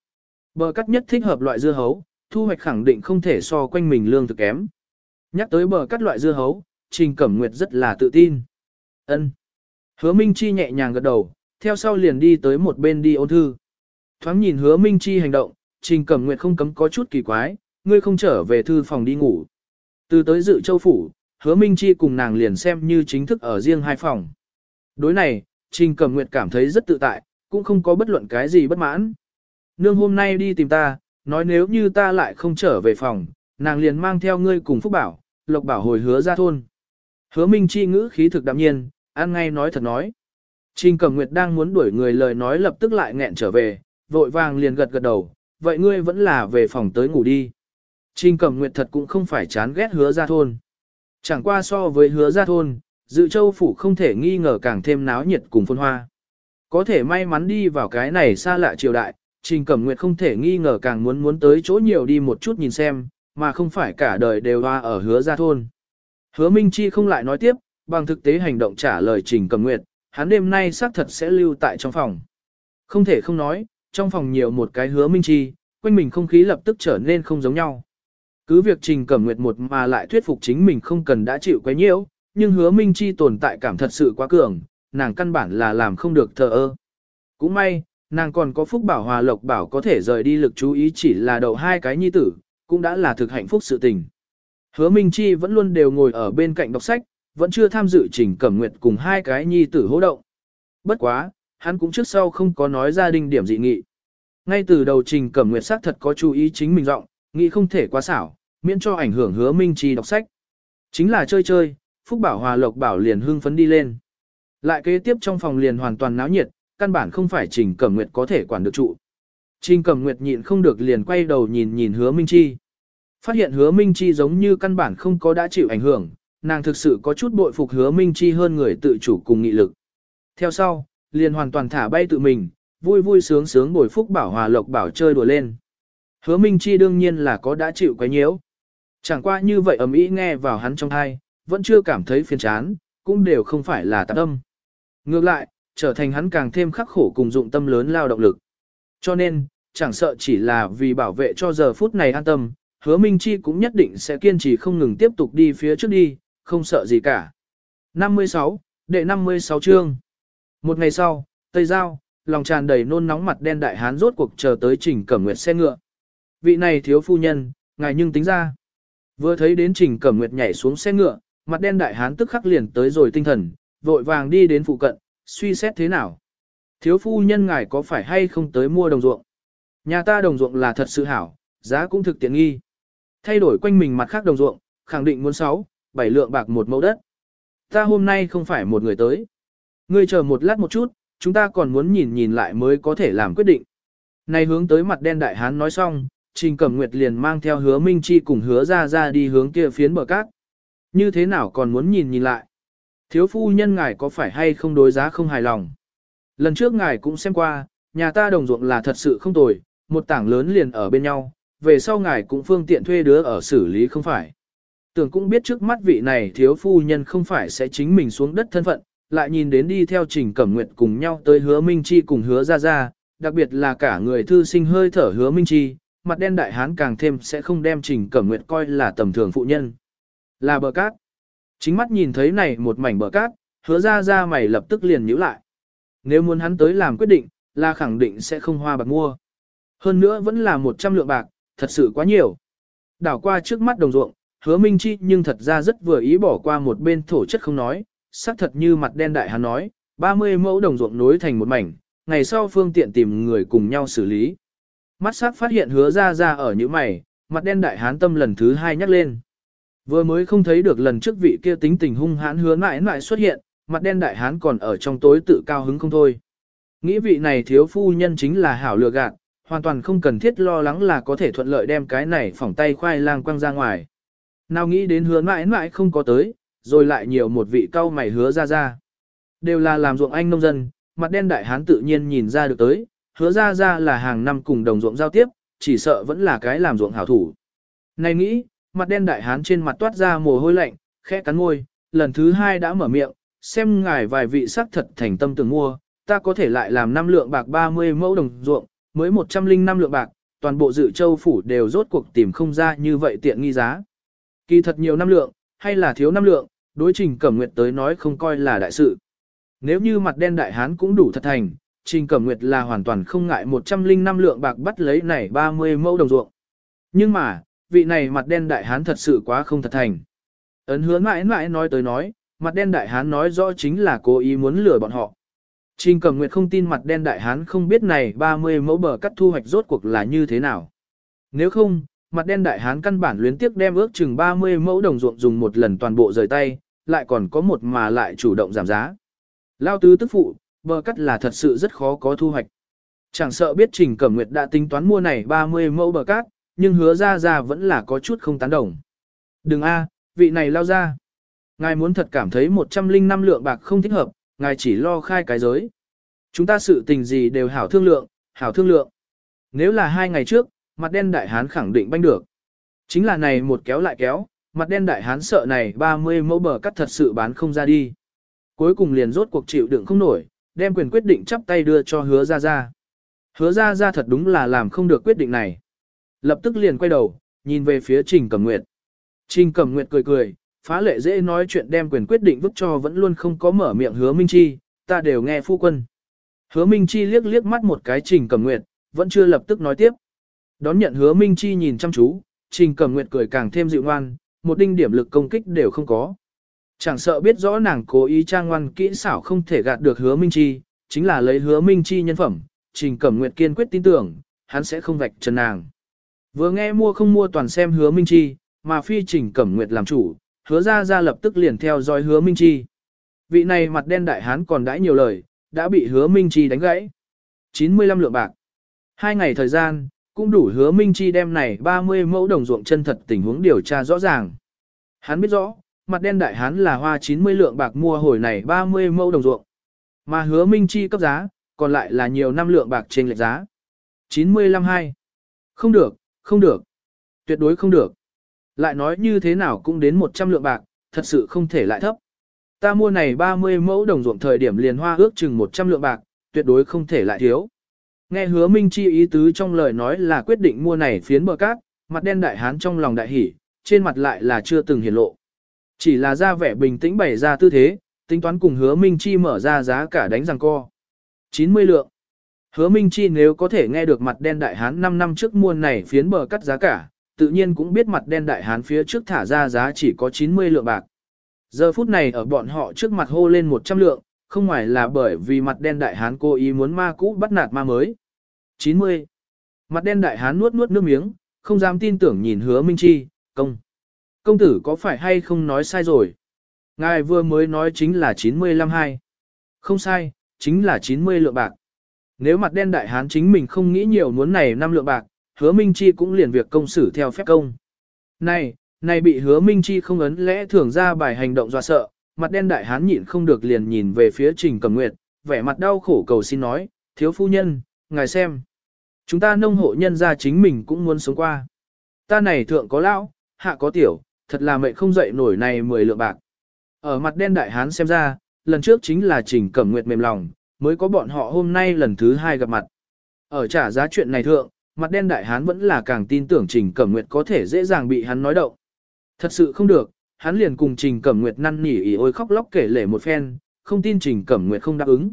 Bờ cắt nhất thích hợp loại dưa hấu, thu hoạch khẳng định không thể so quanh mình lương thực kém. Nhắc tới bờ cắt loại dưa hấu, Trình Cẩm Nguyệt rất là tự tin. Ân. Hứa Minh Chi nhẹ nhàng gật đầu, theo sau liền đi tới một bên đi ôn thư. Thoáng nhìn Hứa Minh Chi hành động, Trình Cẩm Nguyệt không cấm có chút kỳ quái, ngươi không trở về thư phòng đi ngủ. Từ tới dự châu phủ, Hứa Minh Chi cùng nàng liền xem như chính thức ở riêng hai phòng. Đối này, Trình Cẩm Nguyệt cảm thấy rất tự tại, cũng không có bất luận cái gì bất mãn. Nương hôm nay đi tìm ta, nói nếu như ta lại không trở về phòng, nàng liền mang theo ngươi cùng Phúc Bảo, Lộc Bảo hồi hứa ra thôn. Hứa Minh Chi ngữ khí thực đạm nhiên, ăn ngay nói thật nói. Trình Cẩm Nguyệt đang muốn đuổi người lời nói lập tức lại nghẹn trở về, vội vàng liền gật gật đầu, vậy ngươi vẫn là về phòng tới ngủ đi. Trình Cẩm Nguyệt thật cũng không phải chán ghét hứa ra thôn. Chẳng qua so với hứa ra thôn, dự châu phủ không thể nghi ngờ càng thêm náo nhiệt cùng phôn hoa. Có thể may mắn đi vào cái này xa lạ triều đại, Trình Cẩm Nguyệt không thể nghi ngờ càng muốn muốn tới chỗ nhiều đi một chút nhìn xem, mà không phải cả đời đều hoa ở hứa ra thôn. Hứa Minh Chi không lại nói tiếp, bằng thực tế hành động trả lời Trình Cẩm Nguyệt, hắn đêm nay xác thật sẽ lưu tại trong phòng. Không thể không nói, trong phòng nhiều một cái hứa Minh Chi, quanh mình không khí lập tức trở nên không giống nhau. Cứ việc Trình Cẩm Nguyệt một mà lại thuyết phục chính mình không cần đã chịu quấy nhiễu, nhưng hứa Minh Chi tồn tại cảm thật sự quá cường, nàng căn bản là làm không được thờ ơ. Cũng may, nàng còn có phúc bảo hòa lộc bảo có thể rời đi lực chú ý chỉ là đầu hai cái nhi tử, cũng đã là thực hạnh phúc sự tình. Hứa Minh Chi vẫn luôn đều ngồi ở bên cạnh đọc sách, vẫn chưa tham dự trình cẩm nguyệt cùng hai cái nhi tử hỗ động. Bất quá, hắn cũng trước sau không có nói gia đình điểm dị nghị. Ngay từ đầu trình cẩm nguyệt xác thật có chú ý chính mình rộng nghĩ không thể quá xảo, miễn cho ảnh hưởng hứa Minh Chi đọc sách. Chính là chơi chơi, Phúc Bảo Hòa Lộc Bảo liền hưng phấn đi lên. Lại kế tiếp trong phòng liền hoàn toàn náo nhiệt, căn bản không phải Trình Cẩm Nguyệt có thể quản được trụ. Trình Cẩm Nguyệt nhịn không được liền quay đầu nhìn nhìn Hứa Minh Chi. Phát hiện Hứa Minh Chi giống như căn bản không có đã chịu ảnh hưởng, nàng thực sự có chút bội phục Hứa Minh Chi hơn người tự chủ cùng nghị lực. Theo sau, liền hoàn toàn thả bay tự mình, vui vui sướng sướng bồi phúc bảo hòa lộc bảo chơi đùa lên. Hứa Minh Chi đương nhiên là có đã chịu quấy nhiễu. Chẳng qua như vậy ầm ĩ nghe vào hắn trong thai, vẫn chưa cảm thấy phiền chán, cũng đều không phải là tạp âm. Ngược lại, trở thành hắn càng thêm khắc khổ cùng dụng tâm lớn lao động lực. Cho nên, chẳng sợ chỉ là vì bảo vệ cho giờ phút này an tâm, hứa Minh Chi cũng nhất định sẽ kiên trì không ngừng tiếp tục đi phía trước đi, không sợ gì cả. 56, đệ 56 chương. Một ngày sau, Tây Giao, lòng tràn đầy nôn nóng mặt đen đại hán rốt cuộc chờ tới trình cẩm nguyệt xe ngựa. Vị này thiếu phu nhân, ngài nhưng tính ra. Vừa thấy đến trình cẩm nguyệt nhảy xuống xe ngựa, mặt đen đại hán tức khắc liền tới rồi tinh thần, vội vàng đi đến phụ cận, suy xét thế nào. Thiếu phu nhân ngài có phải hay không tới mua đồng ruộng? Nhà ta đồng ruộng là thật sự hảo, giá cũng thực tiện nghi. Thay đổi quanh mình mặt khác đồng ruộng, khẳng định muốn 6, 7 lượng bạc một mẫu đất. Ta hôm nay không phải một người tới. Ngươi chờ một lát một chút, chúng ta còn muốn nhìn nhìn lại mới có thể làm quyết định. Này hướng tới mặt đen đại hán nói xong, Trình Cẩm Nguyệt liền mang theo hứa Minh Chi cùng hứa ra ra đi hướng kia phiến bờ cát. Như thế nào còn muốn nhìn nhìn lại? Thiếu phu nhân ngài có phải hay không đối giá không hài lòng? Lần trước ngài cũng xem qua, nhà ta đồng ruộng là thật sự không tồi, một tảng lớn liền ở bên nhau, về sau ngài cũng phương tiện thuê đứa ở xử lý không phải. Tưởng cũng biết trước mắt vị này thiếu phu nhân không phải sẽ chính mình xuống đất thân phận, lại nhìn đến đi theo trình cẩm nguyện cùng nhau tới hứa Minh Chi cùng hứa ra ra, đặc biệt là cả người thư sinh hơi thở hứa Minh Chi, mặt đen đại hán càng thêm sẽ không đem trình cẩm nguyện coi là tầm thường phụ nhân. Là bờ cát. Chính mắt nhìn thấy này một mảnh bờ cát, hứa ra ra mày lập tức liền nhíu lại. Nếu muốn hắn tới làm quyết định, là khẳng định sẽ không hoa bạc mua. Hơn nữa vẫn là 100 lượng bạc, thật sự quá nhiều. Đảo qua trước mắt đồng ruộng, hứa minh chi nhưng thật ra rất vừa ý bỏ qua một bên thổ chất không nói, xác thật như mặt đen đại hắn nói, 30 mẫu đồng ruộng nối thành một mảnh, ngày sau phương tiện tìm người cùng nhau xử lý. Mắt sắc phát hiện hứa ra ra ở những mày, mặt đen đại hán tâm lần thứ hai nhắc lên. Vừa mới không thấy được lần trước vị kia tính tình hung hãn hứa mãi mãi xuất hiện, mặt đen đại hán còn ở trong tối tự cao hứng không thôi. Nghĩ vị này thiếu phu nhân chính là hảo lừa gạt, hoàn toàn không cần thiết lo lắng là có thể thuận lợi đem cái này phỏng tay khoai lang quăng ra ngoài. Nào nghĩ đến hứa mãi mãi không có tới, rồi lại nhiều một vị cao mày hứa ra ra. Đều là làm ruộng anh nông dân, mặt đen đại hán tự nhiên nhìn ra được tới, hứa ra ra là hàng năm cùng đồng ruộng giao tiếp, chỉ sợ vẫn là cái làm ruộng hảo thủ. Này nghĩ, mặt đen đại hán trên mặt toát ra mồ hôi lạnh, khẽ cắn môi, lần thứ hai đã mở miệng, xem ngài vài vị sắc thật thành tâm tưởng mua, ta có thể lại làm năm lượng bạc 30 mẫu đồng ruộng, mới 105 lượng bạc, toàn bộ dự châu phủ đều rốt cuộc tìm không ra như vậy tiện nghi giá. Kỳ thật nhiều năm lượng, hay là thiếu năm lượng, đối trình cẩm nguyệt tới nói không coi là đại sự. Nếu như mặt đen đại hán cũng đủ thật thành, trình cẩm nguyệt là hoàn toàn không ngại 105 lượng bạc bắt lấy này 30 mẫu đồng ruộng. Nhưng mà, vị này mặt đen đại hán thật sự quá không thật thành. Ấn hứa mãi mãi nói tới nói, mặt đen đại hán nói rõ chính là cố ý muốn lừa bọn họ. Trình Cẩm Nguyệt không tin mặt đen đại hán không biết này 30 mẫu bờ cắt thu hoạch rốt cuộc là như thế nào. Nếu không, mặt đen đại hán căn bản luyến tiếc đem ước chừng 30 mẫu đồng ruộng dùng một lần toàn bộ rời tay, lại còn có một mà lại chủ động giảm giá. Lao tứ tức phụ, bờ cắt là thật sự rất khó có thu hoạch. Chẳng sợ biết Trình Cẩm Nguyệt đã tính toán mua này 30 mẫu bờ cát, nhưng hứa ra ra vẫn là có chút không tán đồng. Đừng a, vị này lao ra. Ngài muốn thật cảm thấy 105 lượng bạc không thích hợp, ngài chỉ lo khai cái giới. Chúng ta sự tình gì đều hảo thương lượng, hảo thương lượng. Nếu là hai ngày trước, mặt đen đại hán khẳng định banh được. Chính là này một kéo lại kéo, mặt đen đại hán sợ này 30 mẫu bờ cắt thật sự bán không ra đi. Cuối cùng liền rốt cuộc chịu đựng không nổi, đem quyền quyết định chắp tay đưa cho hứa ra ra. Hứa ra ra thật đúng là làm không được quyết định này. Lập tức liền quay đầu, nhìn về phía Trình Cẩm Nguyệt. Trình Cẩm Nguyệt cười cười, phá lệ dễ nói chuyện đem quyền quyết định vứt cho vẫn luôn không có mở miệng hứa Minh Chi, ta đều nghe phu quân. Hứa Minh Chi liếc liếc mắt một cái Trình Cẩm Nguyệt, vẫn chưa lập tức nói tiếp. Đón nhận hứa Minh Chi nhìn chăm chú, Trình Cẩm Nguyệt cười càng thêm dịu ngoan, một đinh điểm lực công kích đều không có. Chẳng sợ biết rõ nàng cố ý trang ngoan kỹ xảo không thể gạt được hứa Minh Chi, chính là lấy hứa Minh Chi nhân phẩm, Trình Cẩm Nguyệt kiên quyết tin tưởng, hắn sẽ không vạch trần nàng. Vừa nghe mua không mua toàn xem hứa Minh Chi, mà phi Trình Cẩm Nguyệt làm chủ, hứa ra ra lập tức liền theo dõi hứa Minh Chi. Vị này mặt đen đại hán còn đãi nhiều lời, đã bị hứa Minh Chi đánh gãy. 95 lượng bạc. Hai ngày thời gian, cũng đủ hứa Minh Chi đem này 30 mẫu đồng ruộng chân thật tình huống điều tra rõ ràng. Hắn biết rõ, mặt đen đại hán là hoa 90 lượng bạc mua hồi này 30 mẫu đồng ruộng. Mà hứa Minh Chi cấp giá, còn lại là nhiều năm lượng bạc trên lệch giá. 95 hai. Không được, không được. Tuyệt đối không được. Lại nói như thế nào cũng đến 100 lượng bạc, thật sự không thể lại thấp. Ta mua này 30 mẫu đồng ruộng thời điểm liền hoa ước chừng 100 lượng bạc, tuyệt đối không thể lại thiếu. Nghe hứa Minh Chi ý tứ trong lời nói là quyết định mua này phiến bờ cát, mặt đen đại hán trong lòng đại hỉ, trên mặt lại là chưa từng hiển lộ. Chỉ là ra vẻ bình tĩnh bày ra tư thế, tính toán cùng hứa Minh Chi mở ra giá cả đánh răng co. 90 lượng. Hứa Minh Chi nếu có thể nghe được mặt đen đại hán 5 năm trước mua này phiến bờ cắt giá cả, tự nhiên cũng biết mặt đen đại hán phía trước thả ra giá chỉ có 90 lượng bạc. Giờ phút này ở bọn họ trước mặt hô lên 100 lượng, không ngoài là bởi vì mặt đen đại hán cố ý muốn ma cũ bắt nạt ma mới. 90. Mặt đen đại hán nuốt nuốt nước miếng, không dám tin tưởng nhìn hứa Minh Chi, công. Công tử có phải hay không nói sai rồi? Ngài vừa mới nói chính là 95 hai. Không sai, chính là 90 lượng bạc. Nếu mặt đen đại hán chính mình không nghĩ nhiều muốn này năm lượng bạc, hứa Minh Chi cũng liền việc công xử theo phép công. Này, này bị hứa Minh Chi không ấn lẽ thường ra bài hành động dọa sợ, mặt đen đại hán nhịn không được liền nhìn về phía Trình cầm Nguyệt, vẻ mặt đau khổ cầu xin nói, thiếu phu nhân, ngài xem. Chúng ta nông hộ nhân ra chính mình cũng muốn sống qua. Ta này thượng có lão, hạ có tiểu, thật là mệnh không dậy nổi này mười lượng bạc. Ở mặt đen đại hán xem ra, lần trước chính là Trình Cẩm Nguyệt mềm lòng, mới có bọn họ hôm nay lần thứ hai gặp mặt. Ở trả giá chuyện này thượng, mặt đen đại hán vẫn là càng tin tưởng Trình Cẩm Nguyệt có thể dễ dàng bị hắn nói động. Thật sự không được, hắn liền cùng Trình Cẩm Nguyệt năn nỉ ý ôi khóc lóc kể lể một phen, không tin Trình Cẩm Nguyệt không đáp ứng.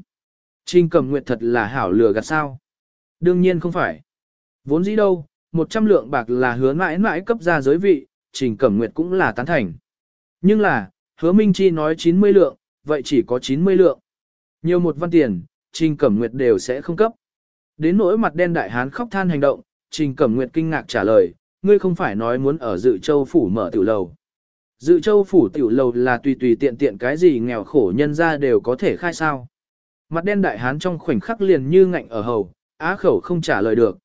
Trình Cẩm Nguyệt thật là hảo lừa gạt sao? Đương nhiên không phải. Vốn dĩ đâu, 100 lượng bạc là hứa mãi mãi cấp ra giới vị, Trình Cẩm Nguyệt cũng là tán thành. Nhưng là, hứa Minh Chi nói 90 lượng, vậy chỉ có 90 lượng. Nhiều một văn tiền, Trình Cẩm Nguyệt đều sẽ không cấp. Đến nỗi mặt đen đại hán khóc than hành động, Trình Cẩm Nguyệt kinh ngạc trả lời, ngươi không phải nói muốn ở dự châu phủ mở tiểu lầu. Dự châu phủ tiểu lầu là tùy tùy tiện tiện cái gì nghèo khổ nhân ra đều có thể khai sao. Mặt đen đại hán trong khoảnh khắc liền như ngạnh ở hầu, á khẩu không trả lời được.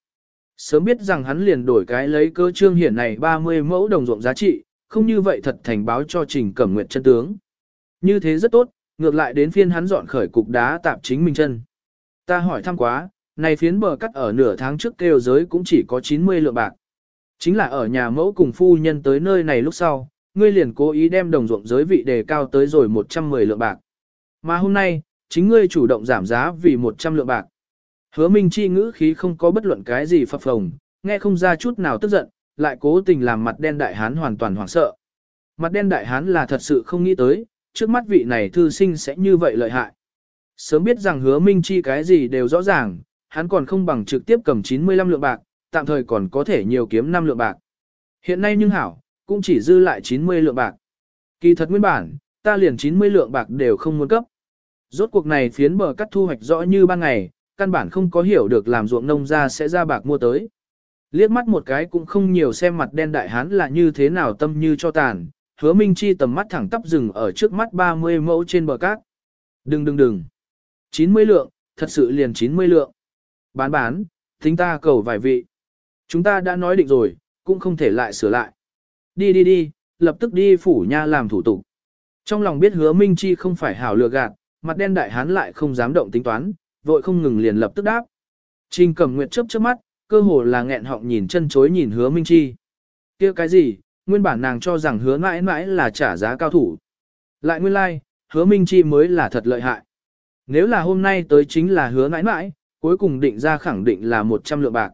Sớm biết rằng hắn liền đổi cái lấy cơ trương hiển này 30 mẫu đồng ruộng giá trị, không như vậy thật thành báo cho Trình Cẩm Nguyệt chân tướng. Như thế rất tốt, ngược lại đến phiên hắn dọn khởi cục đá tạp chính mình chân. Ta hỏi thăm quá, này phiến bờ cắt ở nửa tháng trước kêu giới cũng chỉ có 90 lượng bạc. Chính là ở nhà mẫu cùng phu nhân tới nơi này lúc sau, ngươi liền cố ý đem đồng ruộng giới vị đề cao tới rồi 110 lượng bạc. Mà hôm nay, chính ngươi chủ động giảm giá vì 100 lượng bạc. Hứa Minh Chi ngữ khí không có bất luận cái gì phập phồng, nghe không ra chút nào tức giận, lại cố tình làm mặt đen đại hán hoàn toàn hoảng sợ. Mặt đen đại hán là thật sự không nghĩ tới, trước mắt vị này thư sinh sẽ như vậy lợi hại. Sớm biết rằng hứa Minh Chi cái gì đều rõ ràng, hắn còn không bằng trực tiếp cầm 95 lượng bạc, tạm thời còn có thể nhiều kiếm 5 lượng bạc. Hiện nay nhưng hảo, cũng chỉ dư lại 90 lượng bạc. Kỳ thật nguyên bản, ta liền 90 lượng bạc đều không muốn cấp. Rốt cuộc này phiến bờ cắt thu hoạch rõ như ban ngày, căn bản không có hiểu được làm ruộng nông ra sẽ ra bạc mua tới. Liếc mắt một cái cũng không nhiều xem mặt đen đại hán là như thế nào tâm như cho tàn, hứa minh chi tầm mắt thẳng tắp rừng ở trước mắt 30 mẫu trên bờ cát. Đừng đừng đừng. 90 lượng, thật sự liền 90 lượng. Bán bán, tính ta cầu vài vị. Chúng ta đã nói định rồi, cũng không thể lại sửa lại. Đi đi đi, lập tức đi phủ nha làm thủ tục. Trong lòng biết hứa Minh Chi không phải hảo lừa gạt, mặt đen đại hán lại không dám động tính toán, vội không ngừng liền lập tức đáp. Trình Cẩm nguyệt chớp chớp mắt, cơ hồ là nghẹn họng nhìn chân chối nhìn hứa Minh Chi. kia cái gì, nguyên bản nàng cho rằng hứa mãi mãi là trả giá cao thủ. Lại nguyên lai, like, hứa Minh Chi mới là thật lợi hại. Nếu là hôm nay tới chính là hứa mãi mãi, cuối cùng định ra khẳng định là 100 lượng bạc.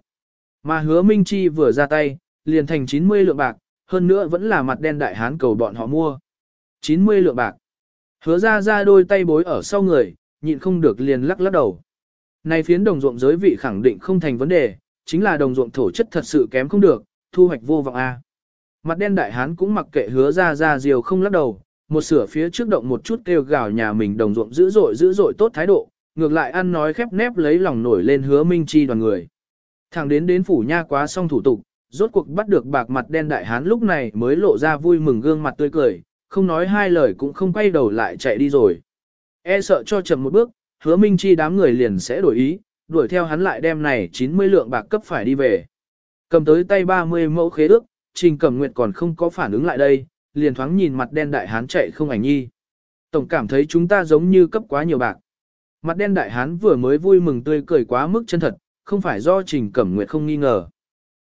Mà hứa Minh Chi vừa ra tay, liền thành 90 lượng bạc, hơn nữa vẫn là mặt đen đại hán cầu bọn họ mua. 90 lượng bạc. Hứa ra ra đôi tay bối ở sau người, nhịn không được liền lắc lắc đầu. Này phiến đồng ruộng giới vị khẳng định không thành vấn đề, chính là đồng ruộng thổ chất thật sự kém không được, thu hoạch vô vọng a. Mặt đen đại hán cũng mặc kệ hứa ra ra diều không lắc đầu, một sửa phía trước động một chút kêu gào nhà mình đồng ruộng dữ dội dữ dội tốt thái độ, ngược lại ăn nói khép nép lấy lòng nổi lên hứa minh chi đoàn người. Thẳng đến đến phủ nha quá xong thủ tục, rốt cuộc bắt được bạc mặt đen đại hán lúc này mới lộ ra vui mừng gương mặt tươi cười, không nói hai lời cũng không quay đầu lại chạy đi rồi. E sợ cho chậm một bước, hứa minh chi đám người liền sẽ đổi ý, đuổi theo hắn lại đem này 90 lượng bạc cấp phải đi về. Cầm tới tay 30 mẫu khế ước, trình cầm nguyệt còn không có phản ứng lại đây, liền thoáng nhìn mặt đen đại hán chạy không ảnh nhi. Tổng cảm thấy chúng ta giống như cấp quá nhiều bạc. Mặt đen đại hán vừa mới vui mừng tươi cười quá mức chân thật, không phải do trình cẩm nguyệt không nghi ngờ.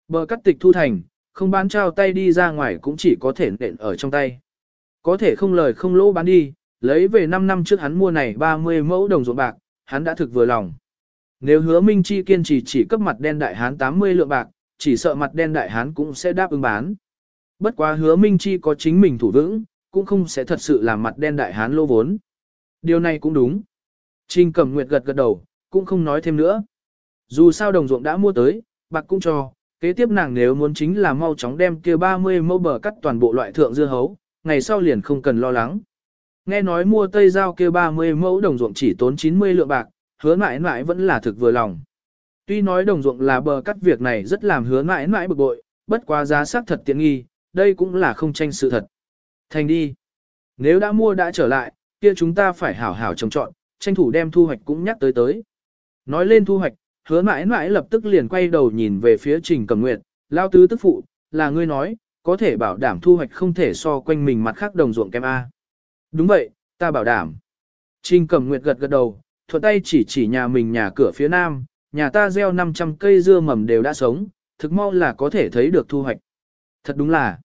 Bờ cắt tịch thu thành, không bán trao tay đi ra ngoài cũng chỉ có thể nện ở trong tay. Có thể không lời không lỗ bán đi, lấy về 5 năm trước hắn mua này 30 mẫu đồng ruộng bạc, hắn đã thực vừa lòng. Nếu hứa Minh Chi kiên trì chỉ cấp mặt đen đại hán 80 lượng bạc, chỉ sợ mặt đen đại hán cũng sẽ đáp ứng bán. Bất quá hứa Minh Chi có chính mình thủ vững, cũng không sẽ thật sự làm mặt đen đại hán lô vốn. Điều này cũng đúng. Trình Cẩm Nguyệt gật gật đầu, cũng không nói thêm nữa. Dù sao đồng ruộng đã mua tới, bạc cũng cho, kế tiếp nàng nếu muốn chính là mau chóng đem kia 30 mẫu bờ cắt toàn bộ loại thượng dưa hấu, ngày sau liền không cần lo lắng. Nghe nói mua tây giao kia 30 mẫu đồng ruộng chỉ tốn 90 lượng bạc, hứa mãi mãi vẫn là thực vừa lòng. Tuy nói đồng ruộng là bờ cắt việc này rất làm hứa mãi mãi bực bội, bất quá giá sắc thật tiện nghi, đây cũng là không tranh sự thật. Thành đi. Nếu đã mua đã trở lại, kia chúng ta phải hảo hảo trồng trọn, tranh thủ đem thu hoạch cũng nhắc tới tới. Nói lên thu hoạch, hứa mãi mãi lập tức liền quay đầu nhìn về phía trình cầm nguyệt, lao tứ tức phụ, là ngươi nói, có thể bảo đảm thu hoạch không thể so quanh mình mặt khác đồng ruộng kém A. Đúng vậy, ta bảo đảm. Trình cầm nguyệt gật gật đầu, thuận tay chỉ chỉ nhà mình nhà cửa phía nam, nhà ta gieo 500 cây dưa mầm đều đã sống, thực mau là có thể thấy được thu hoạch. Thật đúng là,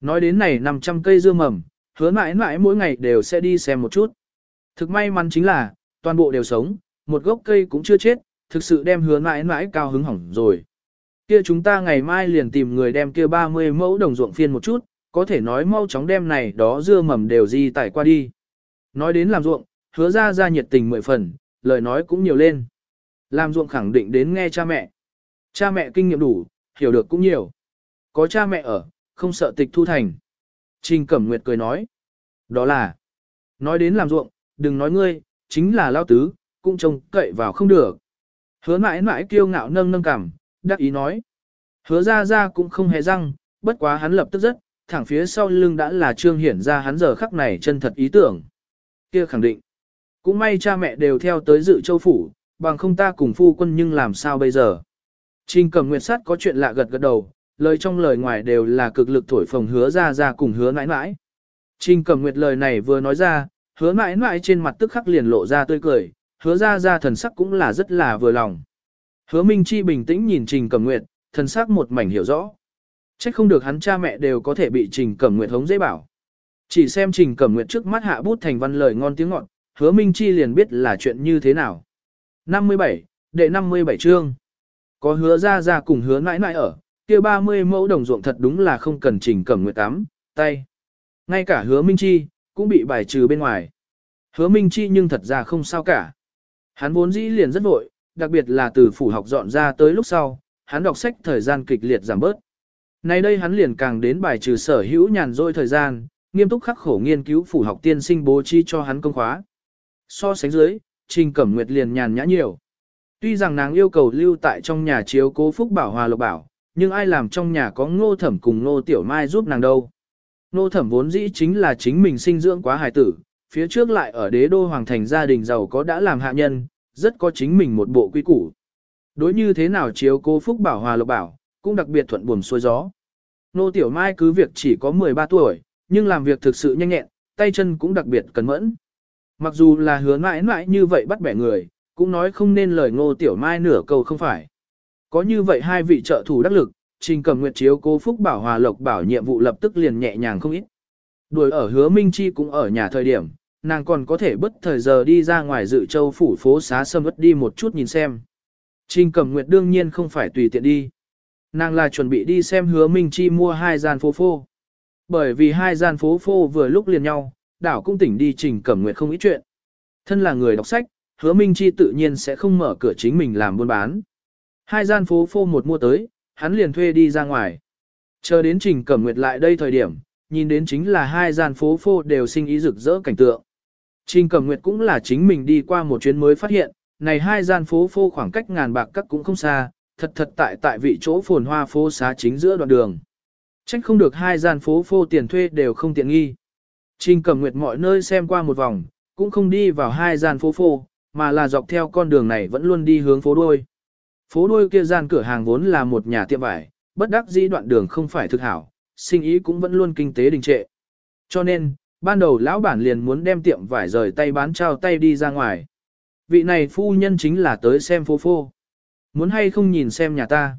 nói đến này 500 cây dưa mầm, hứa mãi mãi mỗi ngày đều sẽ đi xem một chút. Thực may mắn chính là, toàn bộ đều sống, một gốc cây cũng chưa chết, thực sự đem hứa mãi mãi cao hứng hỏng rồi. Kia chúng ta ngày mai liền tìm người đem kia 30 mẫu đồng ruộng phiên một chút, có thể nói mau chóng đem này đó dưa mầm đều di tải qua đi. Nói đến làm ruộng, hứa ra ra nhiệt tình mười phần, lời nói cũng nhiều lên. Làm ruộng khẳng định đến nghe cha mẹ. Cha mẹ kinh nghiệm đủ, hiểu được cũng nhiều. Có cha mẹ ở, không sợ tịch thu thành. Trình Cẩm Nguyệt cười nói. Đó là, nói đến làm ruộng, đừng nói ngươi, chính là lao tứ, cũng trông cậy vào không được. Hứa mãi mãi kiêu ngạo nâng nâng cảm, đắc ý nói. Hứa ra ra cũng không hề răng, bất quá hắn lập tức rất, thẳng phía sau lưng đã là trương hiển ra hắn giờ khắc này chân thật ý tưởng. Kia khẳng định. Cũng may cha mẹ đều theo tới dự châu phủ, bằng không ta cùng phu quân nhưng làm sao bây giờ. Trình cầm nguyệt sát có chuyện lạ gật gật đầu, lời trong lời ngoài đều là cực lực thổi phồng hứa ra ra cùng hứa mãi mãi. Trình cầm nguyệt lời này vừa nói ra, hứa mãi mãi trên mặt tức khắc liền lộ ra tươi cười, hứa ra ra thần sắc cũng là rất là vừa lòng. Hứa Minh Chi bình tĩnh nhìn Trình Cẩm Nguyệt, thần sắc một mảnh hiểu rõ. Trách không được hắn cha mẹ đều có thể bị Trình Cẩm Nguyệt hống dễ bảo. Chỉ xem Trình Cẩm Nguyệt trước mắt hạ bút thành văn lời ngon tiếng ngọt, hứa Minh Chi liền biết là chuyện như thế nào. 57, đệ 57 chương. Có hứa ra ra cùng hứa nãi nãi ở, kia 30 mẫu đồng ruộng thật đúng là không cần Trình Cẩm Nguyệt tắm, tay. Ngay cả hứa Minh Chi, cũng bị bài trừ bên ngoài. Hứa Minh Chi nhưng thật ra không sao cả. Hắn vốn dĩ liền rất vội, đặc biệt là từ phủ học dọn ra tới lúc sau, hắn đọc sách thời gian kịch liệt giảm bớt. Nay đây hắn liền càng đến bài trừ sở hữu nhàn rỗi thời gian, nghiêm túc khắc khổ nghiên cứu phủ học tiên sinh bố trí cho hắn công khóa. So sánh dưới, Trình Cẩm Nguyệt liền nhàn nhã nhiều. Tuy rằng nàng yêu cầu lưu tại trong nhà chiếu cố phúc bảo hòa lộc bảo, nhưng ai làm trong nhà có ngô thẩm cùng ngô tiểu mai giúp nàng đâu. Ngô thẩm vốn dĩ chính là chính mình sinh dưỡng quá hài tử, phía trước lại ở đế đô hoàng thành gia đình giàu có đã làm hạ nhân, rất có chính mình một bộ quy củ. Đối như thế nào chiếu cố phúc bảo hòa lộc bảo, cũng đặc biệt thuận buồm xuôi gió. Nô Tiểu Mai cứ việc chỉ có 13 tuổi, nhưng làm việc thực sự nhanh nhẹn, tay chân cũng đặc biệt cẩn mẫn. Mặc dù là hứa mãi mãi như vậy bắt bẻ người, cũng nói không nên lời Ngô Tiểu Mai nửa câu không phải. Có như vậy hai vị trợ thủ đắc lực, Trình Cẩm Nguyệt chiếu cố Phúc Bảo Hòa Lộc Bảo nhiệm vụ lập tức liền nhẹ nhàng không ít. Đuổi ở hứa Minh Chi cũng ở nhà thời điểm, nàng còn có thể bất thời giờ đi ra ngoài dự châu phủ phố xá sâm ất đi một chút nhìn xem. Trình Cẩm Nguyệt đương nhiên không phải tùy tiện đi. Nàng là chuẩn bị đi xem hứa Minh Chi mua hai gian phố phô. Bởi vì hai gian phố phô vừa lúc liền nhau, đảo cũng tỉnh đi Trình Cẩm Nguyệt không ít chuyện. Thân là người đọc sách, hứa Minh Chi tự nhiên sẽ không mở cửa chính mình làm buôn bán. Hai gian phố phô một mua tới, hắn liền thuê đi ra ngoài. Chờ đến Trình Cẩm Nguyệt lại đây thời điểm, nhìn đến chính là hai gian phố phô đều sinh ý rực rỡ cảnh tượng. Trình Cẩm Nguyệt cũng là chính mình đi qua một chuyến mới phát hiện, này hai gian phố phô khoảng cách ngàn bạc các cũng không xa, thật thật tại tại vị chỗ phồn hoa phố xá chính giữa đoạn đường. Trách không được hai gian phố phô tiền thuê đều không tiện nghi. Trình Cẩm Nguyệt mọi nơi xem qua một vòng, cũng không đi vào hai gian phố phô, mà là dọc theo con đường này vẫn luôn đi hướng phố đuôi. Phố đuôi kia gian cửa hàng vốn là một nhà tiệm vải, bất đắc dĩ đoạn đường không phải thực hảo, sinh ý cũng vẫn luôn kinh tế đình trệ. Cho nên, ban đầu lão bản liền muốn đem tiệm vải rời tay bán trao tay đi ra ngoài. Vị này phu nhân chính là tới xem phố phô. Muốn hay không nhìn xem nhà ta.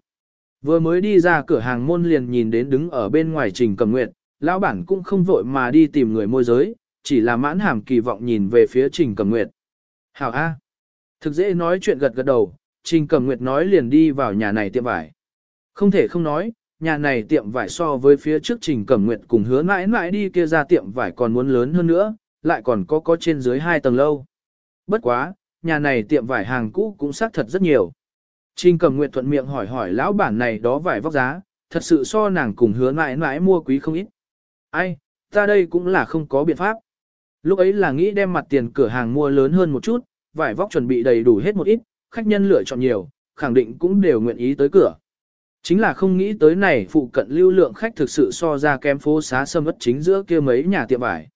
Vừa mới đi ra cửa hàng môn liền nhìn đến đứng ở bên ngoài trình cầm nguyệt lão bản cũng không vội mà đi tìm người môi giới, chỉ là mãn hàm kỳ vọng nhìn về phía trình cầm nguyệt Hảo A. Thực dễ nói chuyện gật gật đầu, trình cầm nguyệt nói liền đi vào nhà này tiệm vải. Không thể không nói, nhà này tiệm vải so với phía trước trình cẩm nguyệt cùng hứa mãi mãi đi kia ra tiệm vải còn muốn lớn hơn nữa, lại còn có có trên dưới hai tầng lâu. Bất quá, nhà này tiệm vải hàng cũ cũng xác thật rất nhiều. Trình cẩm nguyệt thuận miệng hỏi hỏi lão bản này đó vải vóc giá, thật sự so nàng cùng hứa mãi mãi mua quý không ít. Ai, ta đây cũng là không có biện pháp. Lúc ấy là nghĩ đem mặt tiền cửa hàng mua lớn hơn một chút, vải vóc chuẩn bị đầy đủ hết một ít, khách nhân lựa chọn nhiều, khẳng định cũng đều nguyện ý tới cửa. Chính là không nghĩ tới này phụ cận lưu lượng khách thực sự so ra kém phố xá sâm ất chính giữa kia mấy nhà tiệm vải.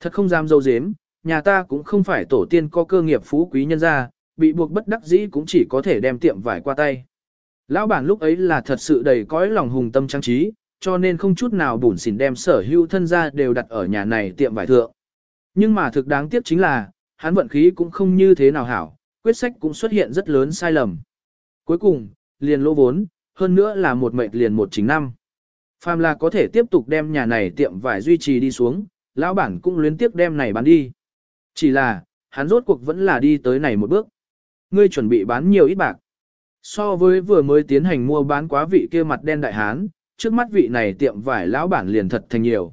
Thật không dám dâu dếm, nhà ta cũng không phải tổ tiên có cơ nghiệp phú quý nhân gia, bị buộc bất đắc dĩ cũng chỉ có thể đem tiệm vải qua tay. Lão bản lúc ấy là thật sự đầy cõi lòng hùng tâm trang trí, cho nên không chút nào bùn xỉn đem sở hữu thân gia đều đặt ở nhà này tiệm vải thượng. Nhưng mà thực đáng tiếc chính là, hắn vận khí cũng không như thế nào hảo, quyết sách cũng xuất hiện rất lớn sai lầm. Cuối cùng, liền lỗ vốn, hơn nữa là một mệnh liền một chính năm. Phàm là có thể tiếp tục đem nhà này tiệm vải duy trì đi xuống, lão bản cũng luyến tiếp đem này bán đi. Chỉ là, hắn rốt cuộc vẫn là đi tới này một bước. Ngươi chuẩn bị bán nhiều ít bạc. So với vừa mới tiến hành mua bán quá vị kia mặt đen đại hán, trước mắt vị này tiệm vải lão bản liền thật thành nhiều.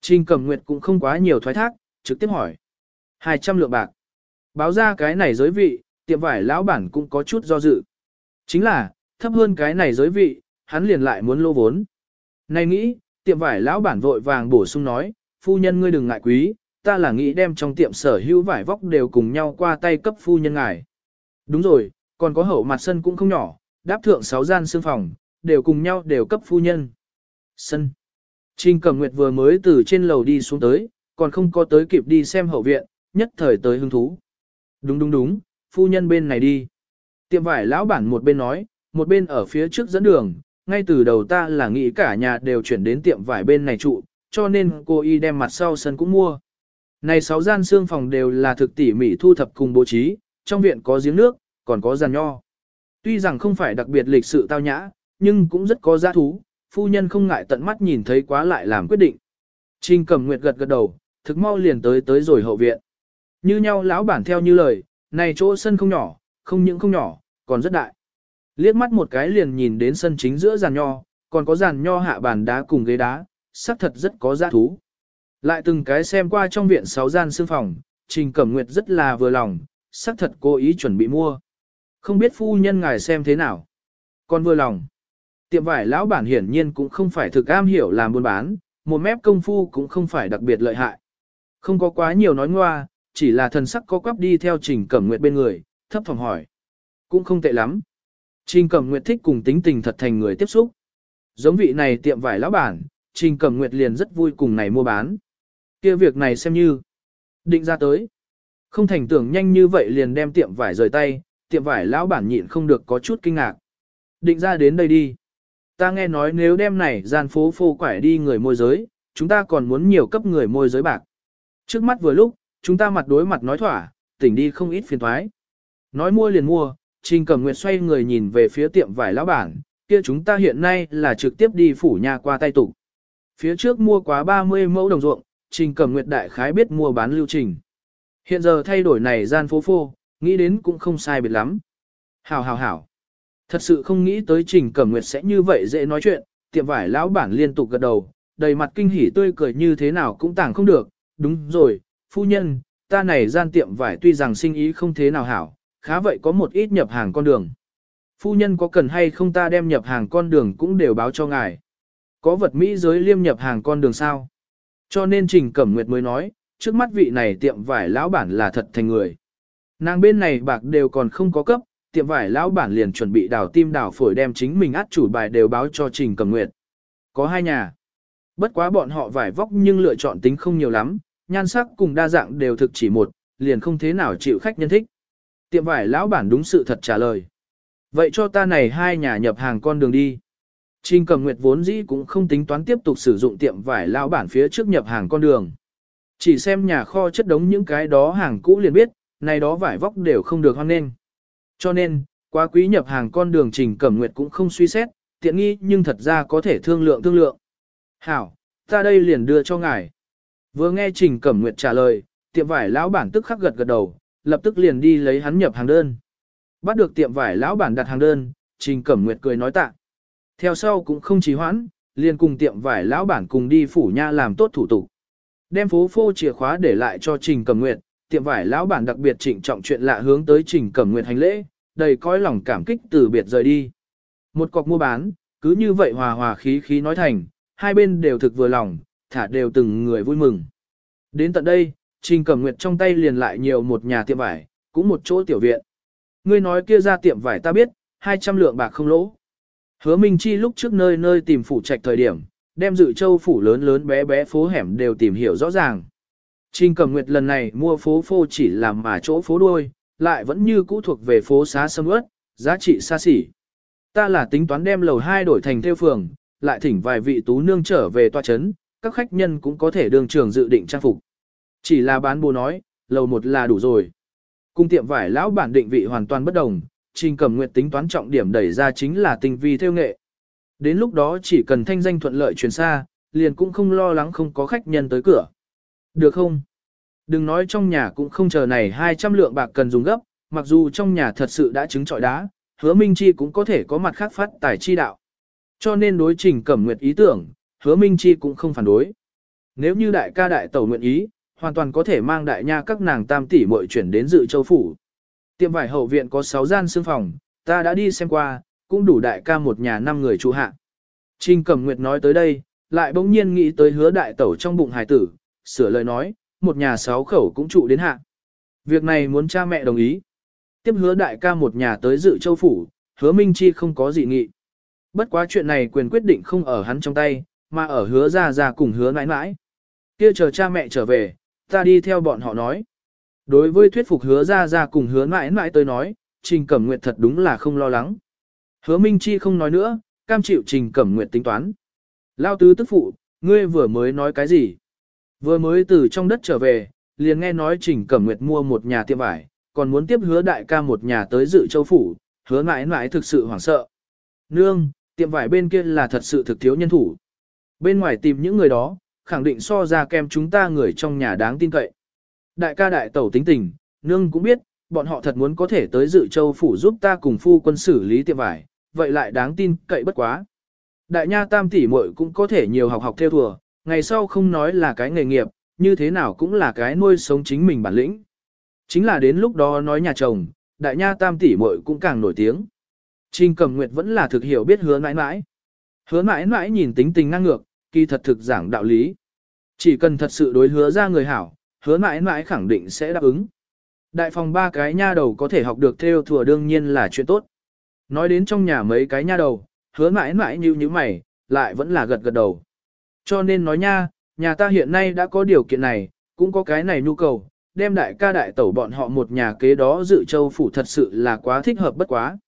Trình cầm nguyệt cũng không quá nhiều thoái thác, trực tiếp hỏi. 200 lượng bạc. Báo ra cái này giới vị, tiệm vải lão bản cũng có chút do dự. Chính là, thấp hơn cái này giới vị, hắn liền lại muốn lô vốn. Này nghĩ, tiệm vải lão bản vội vàng bổ sung nói, phu nhân ngươi đừng ngại quý, ta là nghĩ đem trong tiệm sở hữu vải vóc đều cùng nhau qua tay cấp phu nhân ngài. Đúng rồi, còn có hậu mặt sân cũng không nhỏ, đáp thượng sáu gian xương phòng, đều cùng nhau đều cấp phu nhân. Sân. Trình Cẩm Nguyệt vừa mới từ trên lầu đi xuống tới, còn không có tới kịp đi xem hậu viện, nhất thời tới hứng thú. Đúng đúng đúng, phu nhân bên này đi. Tiệm vải lão bản một bên nói, một bên ở phía trước dẫn đường, ngay từ đầu ta là nghĩ cả nhà đều chuyển đến tiệm vải bên này trụ, cho nên cô y đem mặt sau sân cũng mua. Này sáu gian xương phòng đều là thực tỉ mỉ thu thập cùng bố trí, trong viện có giếng nước, còn có giàn nho. Tuy rằng không phải đặc biệt lịch sự tao nhã, nhưng cũng rất có giá thú, phu nhân không ngại tận mắt nhìn thấy quá lại làm quyết định. Trình Cẩm Nguyệt gật gật đầu, thực mau liền tới tới rồi hậu viện. Như nhau lão bản theo như lời, này chỗ sân không nhỏ, không những không nhỏ, còn rất đại. Liếc mắt một cái liền nhìn đến sân chính giữa giàn nho, còn có giàn nho hạ bàn đá cùng ghế đá, sắc thật rất có giá thú. Lại từng cái xem qua trong viện sáu gian xương phòng, Trình Cẩm Nguyệt rất là vừa lòng, xác thật cố ý chuẩn bị mua. Không biết phu nhân ngài xem thế nào. Còn vừa lòng. Tiệm vải lão bản hiển nhiên cũng không phải thực am hiểu làm buôn bán, một mép công phu cũng không phải đặc biệt lợi hại. Không có quá nhiều nói ngoa, chỉ là thần sắc có quắp đi theo Trình Cẩm Nguyệt bên người, thấp phòng hỏi. Cũng không tệ lắm. Trình Cẩm Nguyệt thích cùng tính tình thật thành người tiếp xúc. Giống vị này tiệm vải lão bản, Trình Cẩm Nguyệt liền rất vui cùng này mua bán. kia việc này xem như định ra tới. Không thành tưởng nhanh như vậy liền đem tiệm vải rời tay, tiệm vải lão bản nhịn không được có chút kinh ngạc. Định ra đến đây đi. Ta nghe nói nếu đem này gian phố phô quải đi người môi giới, chúng ta còn muốn nhiều cấp người môi giới bạc. Trước mắt vừa lúc, chúng ta mặt đối mặt nói thỏa, tỉnh đi không ít phiền thoái. Nói mua liền mua, Trình Cẩm Nguyệt xoay người nhìn về phía tiệm vải lão bản, kia chúng ta hiện nay là trực tiếp đi phủ nhà qua tay tủ. Phía trước mua quá 30 mẫu đồng ruộng, Trình Cẩm Nguyệt đại khái biết mua bán lưu trình. Hiện giờ thay đổi này gian phố phô, nghĩ đến cũng không sai biệt lắm. Hảo hảo hảo. Thật sự không nghĩ tới Trình Cẩm Nguyệt sẽ như vậy dễ nói chuyện, tiệm vải lão bản liên tục gật đầu, đầy mặt kinh hỉ tươi cười như thế nào cũng tàng không được. Đúng rồi, phu nhân, ta này gian tiệm vải tuy rằng sinh ý không thế nào hảo, khá vậy có một ít nhập hàng con đường. Phu nhân có cần hay không ta đem nhập hàng con đường cũng đều báo cho ngài. Có vật Mỹ giới liêm nhập hàng con đường sao? Cho nên Trình Cẩm Nguyệt mới nói, trước mắt vị này tiệm vải lão bản là thật thành người. Nàng bên này bạc đều còn không có cấp, tiệm vải lão bản liền chuẩn bị đào tim đào phổi đem chính mình át chủ bài đều báo cho Trình Cầm Nguyệt. Có hai nhà. Bất quá bọn họ vải vóc nhưng lựa chọn tính không nhiều lắm, nhan sắc cùng đa dạng đều thực chỉ một, liền không thế nào chịu khách nhân thích. Tiệm vải lão bản đúng sự thật trả lời. Vậy cho ta này hai nhà nhập hàng con đường đi. Trình Cầm Nguyệt vốn dĩ cũng không tính toán tiếp tục sử dụng tiệm vải lão bản phía trước nhập hàng con đường. Chỉ xem nhà kho chất đống những cái đó hàng cũ liền biết, này đó vải vóc đều không được hoan nên. Cho nên, quá quý nhập hàng con đường Trình Cẩm Nguyệt cũng không suy xét, tiện nghi nhưng thật ra có thể thương lượng thương lượng. Hảo, ta đây liền đưa cho ngài. Vừa nghe Trình Cẩm Nguyệt trả lời, tiệm vải lão bản tức khắc gật gật đầu, lập tức liền đi lấy hắn nhập hàng đơn. Bắt được tiệm vải lão bản đặt hàng đơn, Trình Cẩm Nguyệt cười nói tạ. Theo sau cũng không trì hoãn, liền cùng tiệm vải lão bản cùng đi phủ nha làm tốt thủ tục. Đem phố phô chìa khóa để lại cho Trình Cẩm Nguyệt, tiệm vải lão bản đặc biệt trịnh trọng chuyện lạ hướng tới Trình Cẩm Nguyệt hành lễ, đầy cõi lòng cảm kích từ biệt rời đi. Một cọc mua bán, cứ như vậy hòa hòa khí khí nói thành, hai bên đều thực vừa lòng, thả đều từng người vui mừng. Đến tận đây, Trình Cẩm Nguyệt trong tay liền lại nhiều một nhà tiệm vải, cũng một chỗ tiểu viện. Ngươi nói kia ra tiệm vải ta biết, 200 lượng bạc không lỗ. Hứa Minh Chi lúc trước nơi nơi tìm phủ trạch thời điểm, đem dự châu phủ lớn lớn bé bé phố hẻm đều tìm hiểu rõ ràng. Trình Cẩm Nguyệt lần này mua phố phô chỉ làm mà chỗ phố đuôi, lại vẫn như cũ thuộc về phố xá sâm ướt, giá trị xa xỉ. Ta là tính toán đem lầu 2 đổi thành theo phường, lại thỉnh vài vị tú nương trở về tòa chấn, các khách nhân cũng có thể đường trường dự định trang phục. Chỉ là bán bố nói, lầu một là đủ rồi. Cung tiệm vải lão bản định vị hoàn toàn bất đồng, Trình Cẩm Nguyệt tính toán trọng điểm đẩy ra chính là tinh vi theo nghệ. Đến lúc đó chỉ cần thanh danh thuận lợi truyền xa, liền cũng không lo lắng không có khách nhân tới cửa. Được không? Đừng nói trong nhà cũng không chờ này 200 lượng bạc cần dùng gấp, mặc dù trong nhà thật sự đã chứng trọi đá, hứa Minh Chi cũng có thể có mặt khác phát tài chi đạo. Cho nên đối trình cẩm nguyệt ý tưởng, hứa Minh Chi cũng không phản đối. Nếu như đại ca đại tẩu nguyện ý, hoàn toàn có thể mang đại nha các nàng tam tỷ muội chuyển đến dự châu phủ. Tiệm vải hậu viện có 6 gian xương phòng, ta đã đi xem qua, cũng đủ đại ca một nhà năm người trụ hạ. Trình Cẩm Nguyệt nói tới đây, lại bỗng nhiên nghĩ tới hứa đại tẩu trong bụng hài tử, sửa lời nói, một nhà sáu khẩu cũng trụ đến hạ. Việc này muốn cha mẹ đồng ý. Tiếp hứa đại ca một nhà tới dự châu phủ, hứa Minh Chi không có gì nghị. Bất quá chuyện này quyền quyết định không ở hắn trong tay, mà ở hứa ra ra cùng hứa nãi nãi. Kia chờ cha mẹ trở về, ta đi theo bọn họ nói. Đối với thuyết phục hứa ra ra cùng hứa nãi nãi tới nói, Trình Cẩm Nguyệt thật đúng là không lo lắng. Hứa Minh Chi không nói nữa, cam chịu Trình Cẩm Nguyệt tính toán. Lao tứ tức phụ, ngươi vừa mới nói cái gì? Vừa mới từ trong đất trở về, liền nghe nói Trình Cẩm Nguyệt mua một nhà tiệm vải, còn muốn tiếp hứa đại ca một nhà tới dự châu phủ, hứa mãi mãi thực sự hoảng sợ. Nương, tiệm vải bên kia là thật sự thực thiếu nhân thủ. Bên ngoài tìm những người đó, khẳng định so ra kem chúng ta người trong nhà đáng tin cậy. Đại ca đại tẩu tính tình, nương cũng biết, bọn họ thật muốn có thể tới dự châu phủ giúp ta cùng phu quân xử lý tiệm vải, vậy lại đáng tin cậy bất quá. Đại nha tam tỷ muội cũng có thể nhiều học học theo thùa, ngày sau không nói là cái nghề nghiệp, như thế nào cũng là cái nuôi sống chính mình bản lĩnh. Chính là đến lúc đó nói nhà chồng, đại nha tam tỷ muội cũng càng nổi tiếng. Trình Cẩm Nguyệt vẫn là thực hiểu biết hứa mãi mãi. Hứa mãi mãi nhìn tính tình ngang ngược, kỳ thật thực giảng đạo lý. Chỉ cần thật sự đối hứa ra người hảo, hứa mãi mãi khẳng định sẽ đáp ứng. Đại phòng ba cái nha đầu có thể học được theo thùa đương nhiên là chuyện tốt. Nói đến trong nhà mấy cái nha đầu, hứa mãi mãi như như mày, lại vẫn là gật gật đầu. Cho nên nói nha, nhà ta hiện nay đã có điều kiện này, cũng có cái này nhu cầu, đem đại ca đại tẩu bọn họ một nhà kế đó dự châu phủ thật sự là quá thích hợp bất quá.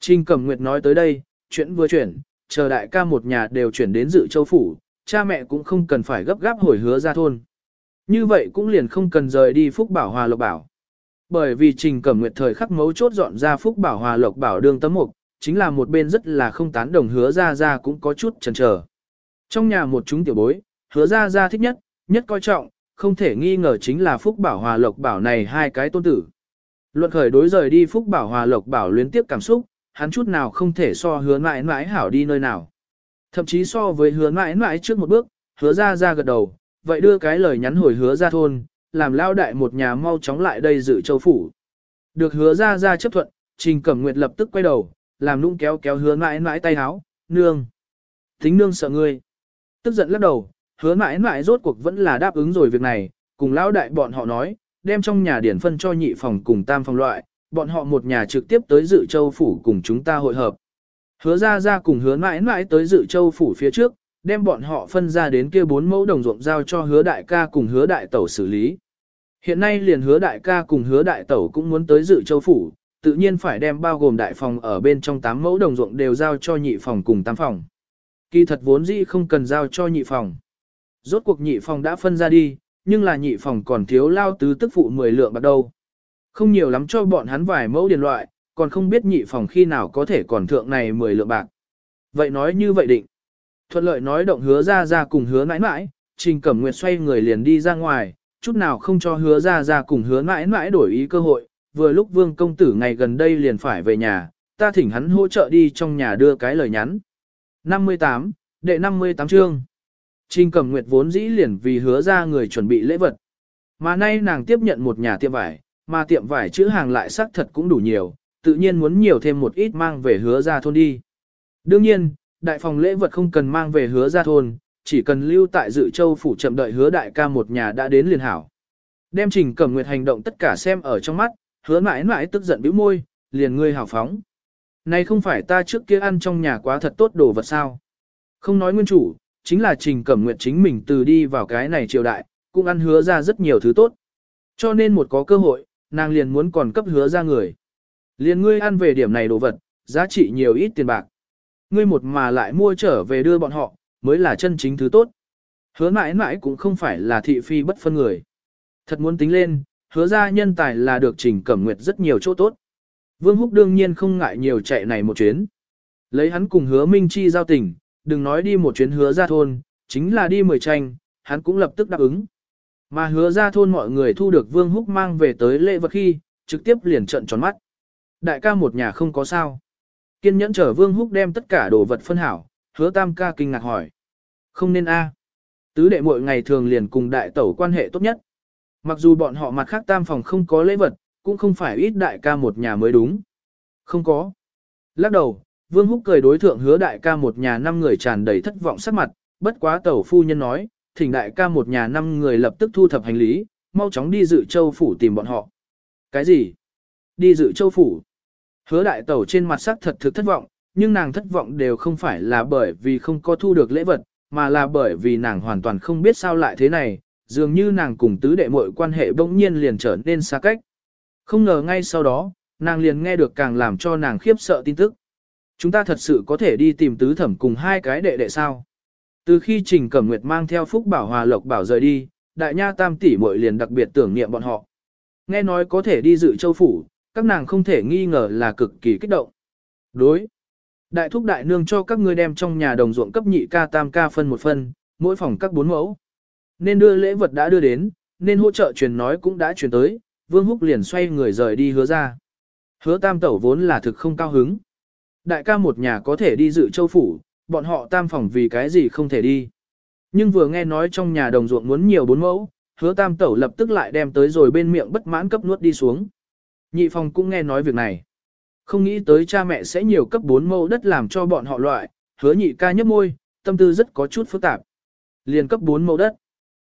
Trình Cẩm Nguyệt nói tới đây, chuyện vừa chuyển, chờ đại ca một nhà đều chuyển đến dự châu phủ, cha mẹ cũng không cần phải gấp gáp hồi hứa ra thôn. Như vậy cũng liền không cần rời đi Phúc Bảo Hòa Lộc Bảo. Bởi vì Trình Cẩm Nguyệt thời khắc mấu chốt dọn ra Phúc Bảo Hòa Lộc Bảo đương tấm mục, chính là một bên rất là không tán đồng hứa ra ra cũng có chút chần chờ. Trong nhà một chúng tiểu bối, hứa ra ra thích nhất, nhất coi trọng, không thể nghi ngờ chính là Phúc Bảo Hòa Lộc Bảo này hai cái tôn tử. Luận khởi đối rời đi Phúc Bảo Hòa Lộc Bảo liên tiếp cảm xúc, hắn chút nào không thể so hứa mãi mãi hảo đi nơi nào. Thậm chí so với hứa mãi mãi trước một bước, hứa ra ra gật đầu, vậy đưa cái lời nhắn hồi hứa ra thôn, làm lao đại một nhà mau chóng lại đây dự châu phủ. Được hứa ra ra chấp thuận, Trình Cẩm Nguyệt lập tức quay đầu, làm nũng kéo kéo hứa mãi mãi tay háo, nương. Tính nương sợ ngươi. Tức giận lắc đầu, hứa mãi mãi rốt cuộc vẫn là đáp ứng rồi việc này, cùng lão đại bọn họ nói, đem trong nhà điển phân cho nhị phòng cùng tam phòng loại, bọn họ một nhà trực tiếp tới dự châu phủ cùng chúng ta hội hợp. Hứa ra ra cùng hứa mãi mãi tới dự châu phủ phía trước, đem bọn họ phân ra đến kia bốn mẫu đồng ruộng giao cho hứa đại ca cùng hứa đại tẩu xử lý. Hiện nay liền hứa đại ca cùng hứa đại tẩu cũng muốn tới dự châu phủ, tự nhiên phải đem bao gồm đại phòng ở bên trong 8 mẫu đồng ruộng đều giao cho nhị phòng cùng 8 phòng. Kỳ thật vốn dĩ không cần giao cho nhị phòng. Rốt cuộc nhị phòng đã phân ra đi, nhưng là nhị phòng còn thiếu lao tứ tức phụ 10 lượng bạc đâu. Không nhiều lắm cho bọn hắn vài mẫu điền loại, còn không biết nhị phòng khi nào có thể còn thượng này 10 lượng bạc. Vậy nói như vậy định. Thuận lợi nói động hứa ra ra cùng hứa mãi mãi, Trình Cẩm Nguyệt xoay người liền đi ra ngoài, chút nào không cho hứa ra ra cùng hứa mãi mãi đổi ý cơ hội, vừa lúc vương công tử ngày gần đây liền phải về nhà, ta thỉnh hắn hỗ trợ đi trong nhà đưa cái lời nhắn. 58, đệ 58 chương. Trình Cẩm Nguyệt vốn dĩ liền vì hứa ra người chuẩn bị lễ vật. Mà nay nàng tiếp nhận một nhà tiệm vải, mà tiệm vải chữ hàng lại sắc thật cũng đủ nhiều, tự nhiên muốn nhiều thêm một ít mang về hứa ra thôn đi. Đương nhiên, đại phòng lễ vật không cần mang về hứa ra thôn, chỉ cần lưu tại dự châu phủ chậm đợi hứa đại ca một nhà đã đến liền hảo. Đem trình cẩm nguyệt hành động tất cả xem ở trong mắt, hứa mãi mãi tức giận bĩu môi, liền ngươi hào phóng. Này không phải ta trước kia ăn trong nhà quá thật tốt đồ vật sao. Không nói nguyên chủ, chính là trình cẩm nguyệt chính mình từ đi vào cái này triều đại, cũng ăn hứa ra rất nhiều thứ tốt. Cho nên một có cơ hội, nàng liền muốn còn cấp hứa ra người. Liền ngươi ăn về điểm này đồ vật, giá trị nhiều ít tiền bạc. Ngươi một mà lại mua trở về đưa bọn họ, mới là chân chính thứ tốt. Hứa mãi mãi cũng không phải là thị phi bất phân người. Thật muốn tính lên, hứa ra nhân tài là được trình cẩm nguyệt rất nhiều chỗ tốt. Vương Húc đương nhiên không ngại nhiều chạy này một chuyến. Lấy hắn cùng hứa Minh Chi giao tình, đừng nói đi một chuyến hứa ra thôn, chính là đi mười tranh, hắn cũng lập tức đáp ứng. Mà hứa ra thôn mọi người thu được Vương Húc mang về tới lễ vật khi, trực tiếp liền trận tròn mắt. Đại ca một nhà không có sao. Kiên nhẫn chờ Vương Húc đem tất cả đồ vật phân hảo, hứa tam ca kinh ngạc hỏi. Không nên a. Tứ đệ mỗi ngày thường liền cùng đại tẩu quan hệ tốt nhất. Mặc dù bọn họ mặt khác tam phòng không có lễ vật, cũng không phải ít đại ca một nhà mới đúng. Không có. Lắc đầu, Vương Húc cười đối thượng hứa đại ca một nhà năm người tràn đầy thất vọng sắc mặt, bất quá tẩu phu nhân nói, thỉnh đại ca một nhà năm người lập tức thu thập hành lý, mau chóng đi dự châu phủ tìm bọn họ. Cái gì? Đi dự châu phủ. Hứa đại tẩu trên mặt sắc thật thực thất vọng, nhưng nàng thất vọng đều không phải là bởi vì không có thu được lễ vật, mà là bởi vì nàng hoàn toàn không biết sao lại thế này, dường như nàng cùng tứ đệ muội quan hệ bỗng nhiên liền trở nên xa cách. Không ngờ ngay sau đó, nàng liền nghe được càng làm cho nàng khiếp sợ tin tức. Chúng ta thật sự có thể đi tìm tứ thẩm cùng hai cái đệ đệ sao? Từ khi Trình Cẩm Nguyệt mang theo Phúc Bảo Hòa Lộc Bảo rời đi, đại nha tam tỷ muội liền đặc biệt tưởng niệm bọn họ. Nghe nói có thể đi dự châu phủ, các nàng không thể nghi ngờ là cực kỳ kích động. Đối. Đại thúc đại nương cho các ngươi đem trong nhà đồng ruộng cấp nhị ca tam ca phân một phân, mỗi phòng các bốn mẫu. Nên đưa lễ vật đã đưa đến, nên hỗ trợ truyền nói cũng đã truyền tới, Vương Húc liền xoay người rời đi hứa ra. Hứa tam tẩu vốn là thực không cao hứng. Đại ca một nhà có thể đi dự châu phủ, bọn họ tam phòng vì cái gì không thể đi. Nhưng vừa nghe nói trong nhà đồng ruộng muốn nhiều bốn mẫu, hứa tam tẩu lập tức lại đem tới rồi bên miệng bất mãn cấp nuốt đi xuống. Nhị phòng cũng nghe nói việc này. Không nghĩ tới cha mẹ sẽ nhiều cấp bốn mẫu đất làm cho bọn họ loại, hứa nhị ca nhấp môi, tâm tư rất có chút phức tạp. Liền cấp bốn mẫu đất.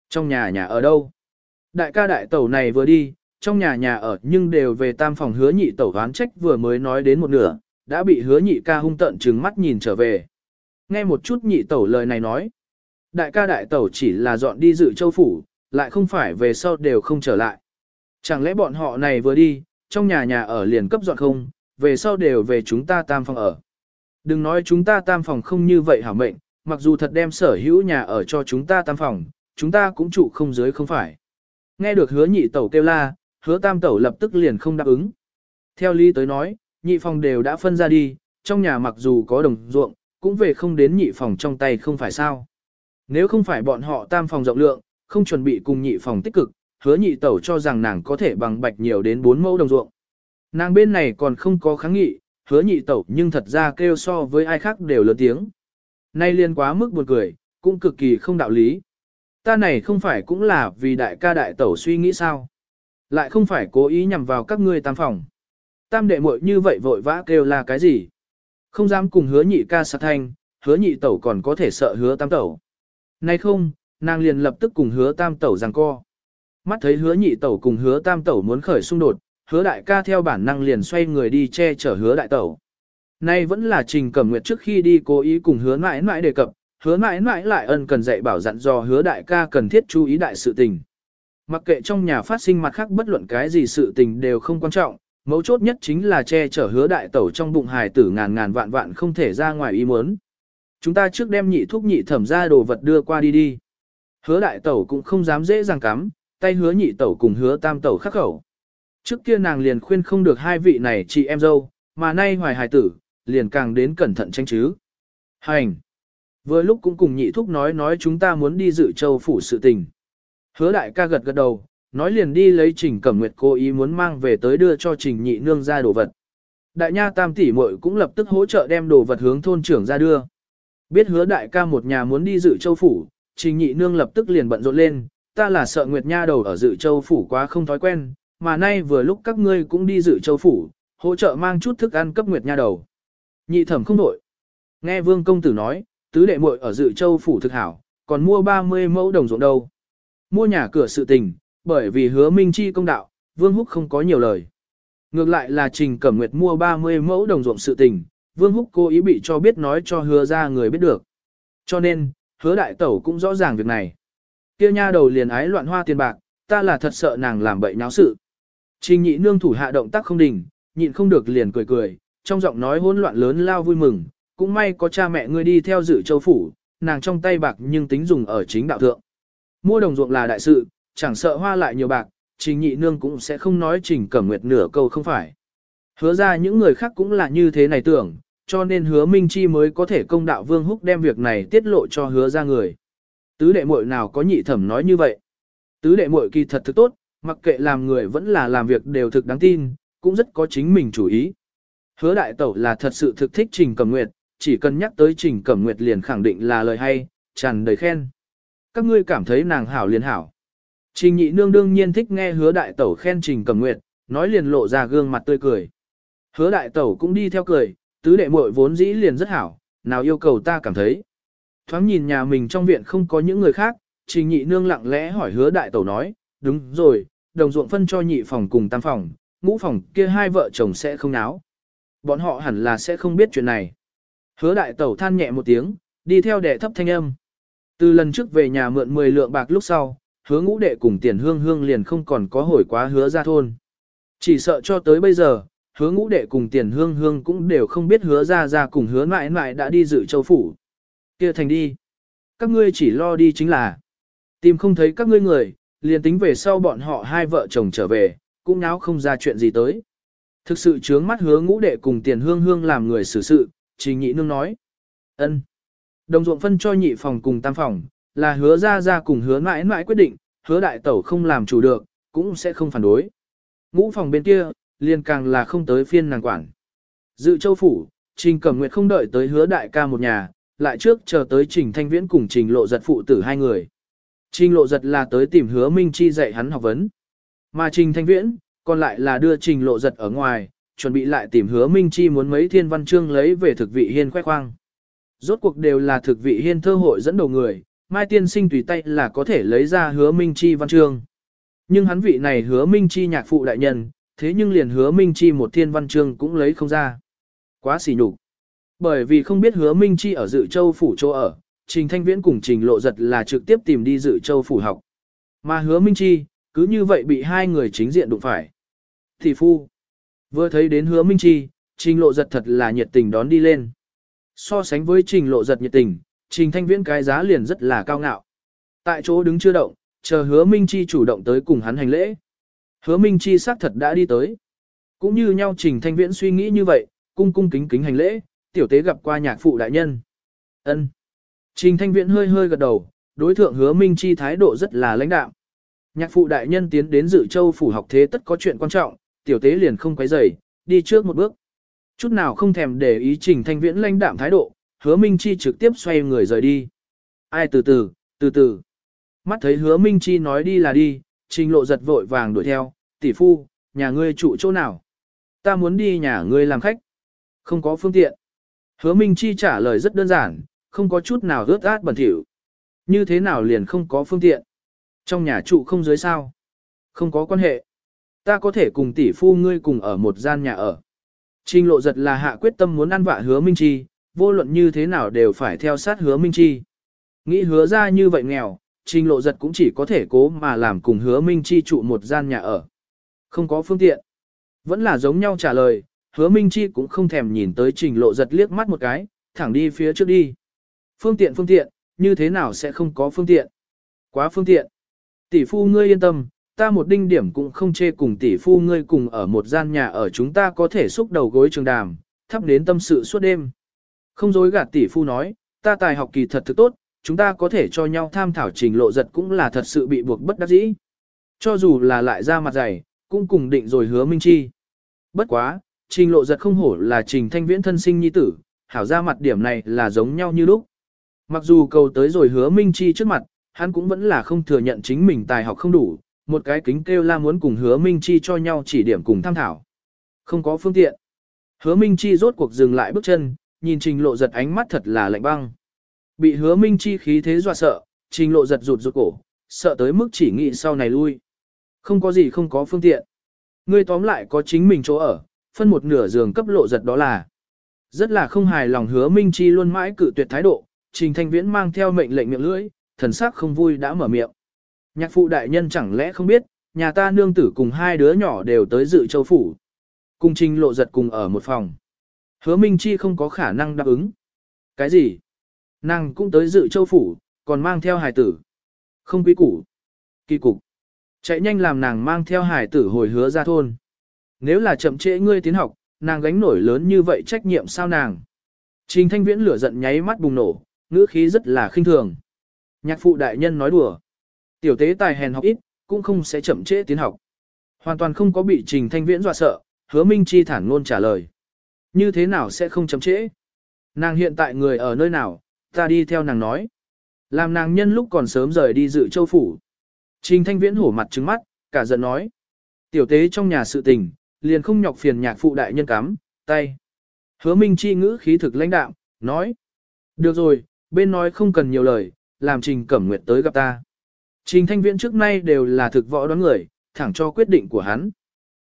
Trong nhà nhà ở đâu? Đại ca đại tẩu này vừa đi, trong nhà nhà ở nhưng đều về tam phòng hứa nhị tẩu đoán trách vừa mới nói đến một nửa, đã bị hứa nhị ca hung tận trừng mắt nhìn trở về. Nghe một chút nhị tẩu lời này nói. Đại ca đại tẩu chỉ là dọn đi dự châu phủ, lại không phải về sau đều không trở lại. Chẳng lẽ bọn họ này vừa đi, trong nhà nhà ở liền cấp dọn không, về sau đều về chúng ta tam phòng ở. Đừng nói chúng ta tam phòng không như vậy hảo mệnh, mặc dù thật đem sở hữu nhà ở cho chúng ta tam phòng, chúng ta cũng trụ không dưới không phải. Nghe được hứa nhị tẩu kêu la, hứa tam tẩu lập tức liền không đáp ứng. Theo lý tới nói, nhị phòng đều đã phân ra đi, trong nhà mặc dù có đồng ruộng, cũng về không đến nhị phòng trong tay không phải sao. Nếu không phải bọn họ tam phòng rộng lượng, không chuẩn bị cùng nhị phòng tích cực, hứa nhị tẩu cho rằng nàng có thể bằng bạch nhiều đến 4 mẫu đồng ruộng. Nàng bên này còn không có kháng nghị, hứa nhị tẩu nhưng thật ra kêu so với ai khác đều lớn tiếng. Nay liên quá mức buồn cười, cũng cực kỳ không đạo lý. Ta này không phải cũng là vì đại ca đại tẩu suy nghĩ sao. Lại không phải cố ý nhằm vào các ngươi tam phòng. Tam đệ muội như vậy vội vã kêu là cái gì? Không dám cùng hứa nhị ca sát thanh, hứa nhị tẩu còn có thể sợ hứa tam tẩu. Nay không, nàng liền lập tức cùng hứa tam tẩu giằng co. Mắt thấy hứa nhị tẩu cùng hứa tam tẩu muốn khởi xung đột, hứa đại ca theo bản năng liền xoay người đi che chở hứa đại tẩu. Nay vẫn là trình cẩm nguyệt trước khi đi cố ý cùng hứa mãi mãi đề cập, hứa mãi mãi lại ân cần dạy bảo dặn dò hứa đại ca cần thiết chú ý đại sự tình. Mặc kệ trong nhà phát sinh mặt khác bất luận cái gì sự tình đều không quan trọng, mấu chốt nhất chính là che chở hứa đại tẩu trong bụng hài tử ngàn ngàn vạn vạn không thể ra ngoài ý muốn. Chúng ta trước đem nhị thuốc nhị thẩm ra đồ vật đưa qua đi đi. Hứa đại tẩu cũng không dám dễ dàng cắm, tay hứa nhị tẩu cùng hứa tam tẩu khắc khẩu. Trước kia nàng liền khuyên không được hai vị này chị em dâu, mà nay hoài hài tử, liền càng đến cẩn thận tranh chứ. Hành! Vừa lúc cũng cùng nhị thúc nói nói chúng ta muốn đi dự châu phủ sự tình. Hứa đại ca gật gật đầu, nói liền đi lấy trình cẩm nguyệt cô ý muốn mang về tới đưa cho trình nhị nương ra đồ vật. Đại nha tam tỷ muội cũng lập tức hỗ trợ đem đồ vật hướng thôn trưởng ra đưa. Biết hứa đại ca một nhà muốn đi dự châu phủ, trình nhị nương lập tức liền bận rộn lên, ta là sợ nguyệt nha đầu ở dự châu phủ quá không thói quen, mà nay vừa lúc các ngươi cũng đi dự châu phủ, hỗ trợ mang chút thức ăn cấp nguyệt nha đầu. Nhị thẩm không đổi. Nghe vương công tử nói, tứ đệ muội ở dự châu phủ thực hảo, còn mua 30 mẫu đồng ruộng đâu. Mua nhà cửa sự tình, bởi vì hứa minh chi công đạo, vương húc không có nhiều lời. Ngược lại là trình cẩm nguyệt mua 30 mẫu đồng ruộng sự tình, vương húc cố ý bị cho biết nói cho hứa ra người biết được. Cho nên, hứa đại tẩu cũng rõ ràng việc này. Kêu nha đầu liền ái loạn hoa tiền bạc, ta là thật sợ nàng làm bậy nháo sự. Trình nhị nương thủ hạ động tác không đình, nhịn không được liền cười cười, trong giọng nói hỗn loạn lớn lao vui mừng, cũng may có cha mẹ ngươi đi theo dự châu phủ, nàng trong tay bạc nhưng tính dùng ở chính đạo thượng. Mua đồng ruộng là đại sự, chẳng sợ hoa lại nhiều bạc, trình nhị nương cũng sẽ không nói trình cẩm nguyệt nửa câu không phải. Hứa ra những người khác cũng là như thế này tưởng, cho nên hứa Minh Chi mới có thể công đạo Vương Húc đem việc này tiết lộ cho hứa ra người. Tứ đệ muội nào có nhị thẩm nói như vậy. Tứ đệ muội kỳ thật thực tốt, mặc kệ làm người vẫn là làm việc đều thực đáng tin, cũng rất có chính mình chủ ý. Hứa đại tẩu là thật sự thực thích Trình Cẩm Nguyệt, chỉ cần nhắc tới Trình Cẩm Nguyệt liền khẳng định là lời hay, tràn đầy khen. Các ngươi cảm thấy nàng hảo liền hảo. Trình nhị nương đương nhiên thích nghe hứa đại tẩu khen Trình Cẩm Nguyệt, nói liền lộ ra gương mặt tươi cười. Hứa đại tẩu cũng đi theo cười, tứ đệ muội vốn dĩ liền rất hảo, nào yêu cầu ta cảm thấy. Thoáng nhìn nhà mình trong viện không có những người khác, trình nhị nương lặng lẽ hỏi hứa đại tẩu nói, đúng rồi, đồng ruộng phân cho nhị phòng cùng tam phòng, ngũ phòng kia hai vợ chồng sẽ không náo. Bọn họ hẳn là sẽ không biết chuyện này. Hứa đại tẩu than nhẹ một tiếng, đi theo đệ thấp thanh âm. Từ lần trước về nhà mượn 10 lượng bạc lúc sau, hứa ngũ đệ cùng tiền hương hương liền không còn có hồi quá hứa ra thôn. Chỉ sợ cho tới bây giờ, hứa ngũ đệ cùng tiền hương hương cũng đều không biết hứa ra ra cùng hứa mãi mãi đã đi dự châu phủ. kia thành đi. Các ngươi chỉ lo đi chính là tìm không thấy các ngươi người, liền tính về sau bọn họ hai vợ chồng trở về, cũng náo không ra chuyện gì tới. Thực sự chướng mắt hứa ngũ đệ cùng tiền hương hương làm người xử sự, trình nhị nương nói. ân Đồng ruộng phân cho nhị phòng cùng tam phòng, là hứa ra ra cùng hứa mãi mãi quyết định, hứa đại tẩu không làm chủ được, cũng sẽ không phản đối. Ngũ phòng bên kia, liền càng là không tới phiên nàng quản. Dự châu phủ, trình cẩm nguyệt không đợi tới hứa đại ca một nhà, lại trước chờ tới trình thanh viễn cùng trình lộ giật phụ tử hai người. Trình lộ giật là tới tìm hứa minh chi dạy hắn học vấn. Mà trình thanh viễn, còn lại là đưa trình lộ giật ở ngoài, chuẩn bị lại tìm hứa minh chi muốn mấy thiên văn chương lấy về thực vị hiên khoe khoang. Rốt cuộc đều là thực vị hiên thơ hội dẫn đầu người, Mai Tiên Sinh tùy tay là có thể lấy ra hứa Minh Chi văn chương. Nhưng hắn vị này hứa Minh Chi nhạc phụ đại nhân, thế nhưng liền hứa Minh Chi một thiên văn chương cũng lấy không ra. Quá xỉ nhục. Bởi vì không biết hứa Minh Chi ở dự châu phủ chỗ ở, Trình Thanh Viễn cùng Trình Lộ Giật là trực tiếp tìm đi dự châu phủ học. Mà hứa Minh Chi, cứ như vậy bị hai người chính diện đụng phải. Thị phu. Vừa thấy đến hứa Minh Chi, Trình Lộ Giật thật là nhiệt tình đón đi lên. So sánh với Trình Lộ Giật nhiệt tình, Trình Thanh Viễn cái giá liền rất là cao ngạo. Tại chỗ đứng chưa động, chờ hứa Minh Chi chủ động tới cùng hắn hành lễ. Hứa Minh Chi xác thật đã đi tới. Cũng như nhau Trình Thanh Viễn suy nghĩ như vậy, cung cung kính kính hành lễ, tiểu tế gặp qua nhạc phụ đại nhân. ân Trình Thanh Viễn hơi hơi gật đầu, đối thượng hứa Minh Chi thái độ rất là lãnh đạm. Nhạc phụ đại nhân tiến đến dự châu phủ học thế tất có chuyện quan trọng, tiểu tế liền không quấy rầy, đi trước một bước. Chút nào không thèm để ý Trình Thanh Viễn lãnh đạm thái độ, hứa Minh Chi trực tiếp xoay người rời đi. Ai từ từ, từ từ. Mắt thấy hứa Minh Chi nói đi là đi, trình lộ giật vội vàng đuổi theo, tỷ phu, nhà ngươi trụ chỗ nào? Ta muốn đi nhà ngươi làm khách. Không có phương tiện. Hứa Minh Chi trả lời rất đơn giản, không có chút nào rớt át bẩn thỉu. Như thế nào liền không có phương tiện? Trong nhà trụ không dưới sao? Không có quan hệ. Ta có thể cùng tỷ phu ngươi cùng ở một gian nhà ở. Trình lộ giật là hạ quyết tâm muốn ăn vạ hứa Minh Chi, vô luận như thế nào đều phải theo sát hứa Minh Chi. Nghĩ hứa ra như vậy nghèo, trình lộ giật cũng chỉ có thể cố mà làm cùng hứa Minh Chi trụ một gian nhà ở. Không có phương tiện. Vẫn là giống nhau trả lời, hứa Minh Chi cũng không thèm nhìn tới trình lộ giật liếc mắt một cái, thẳng đi phía trước đi. Phương tiện phương tiện, như thế nào sẽ không có phương tiện? Quá phương tiện. Tỷ phu ngươi yên tâm, ta một đinh điểm cũng không chê cùng tỷ phu ngươi cùng ở một gian nhà ở chúng ta có thể xúc đầu gối trường đàm, thắp đến tâm sự suốt đêm. Không dối gạt tỷ phu nói, ta tài học kỳ thật thực tốt, chúng ta có thể cho nhau tham thảo trình lộ giật cũng là thật sự bị buộc bất đắc dĩ. Cho dù là lại ra mặt dày, cũng cùng định rồi hứa minh chi. Bất quá, trình lộ giật không hổ là trình thanh viễn thân sinh nhi tử, hảo ra mặt điểm này là giống nhau như lúc. Mặc dù cầu tới rồi hứa minh chi trước mặt, hắn cũng vẫn là không thừa nhận chính mình tài học không đủ, một cái kính kêu la muốn cùng hứa minh chi cho nhau chỉ điểm cùng tham thảo. Không có phương tiện. Hứa minh chi rốt cuộc dừng lại bước chân, nhìn trình lộ giật ánh mắt thật là lạnh băng. Bị hứa minh chi khí thế dọa sợ, trình lộ giật rụt rụt cổ, sợ tới mức chỉ nghĩ sau này lui. Không có gì không có phương tiện. Ngươi tóm lại có chính mình chỗ ở, phân một nửa giường cấp lộ giật đó là. Rất là không hài lòng hứa minh chi luôn mãi cự tuyệt thái độ, trình thanh viễn mang theo mệnh lệnh miệng lưỡi, thần sắc không vui đã mở miệng. Nhạc phụ đại nhân chẳng lẽ không biết, nhà ta nương tử cùng hai đứa nhỏ đều tới dự châu phủ. Cùng trình lộ giật cùng ở một phòng. Hứa Minh Chi không có khả năng đáp ứng. Cái gì? Nàng cũng tới dự châu phủ, còn mang theo hài tử. Không quý củ. Kỳ cục. Chạy nhanh làm nàng mang theo hài tử hồi hứa ra thôn. Nếu là chậm trễ ngươi tiến học, nàng gánh nổi lớn như vậy trách nhiệm sao nàng? Trình thanh viễn lửa giận nháy mắt bùng nổ, ngữ khí rất là khinh thường. Nhạc phụ đại nhân nói đùa. Tiểu tế tài hèn học ít, cũng không sẽ chậm trễ tiến học. Hoàn toàn không có bị trình thanh viễn dọa sợ, hứa minh chi thản ngôn trả lời. Như thế nào sẽ không chậm trễ? Nàng hiện tại người ở nơi nào, ta đi theo nàng nói. Làm nàng nhân lúc còn sớm rời đi dự châu phủ. Trình thanh viễn hổ mặt trứng mắt, cả giận nói. Tiểu tế trong nhà sự tình, liền không nhọc phiền nhạc phụ đại nhân cắm, tay. Hứa Minh Chi ngữ khí thực lãnh đạm, nói. Được rồi, bên nói không cần nhiều lời, làm Trình Cẩm Nguyệt tới gặp ta. Trình Thanh Viễn trước nay đều là thực võ đoán người, thẳng cho quyết định của hắn.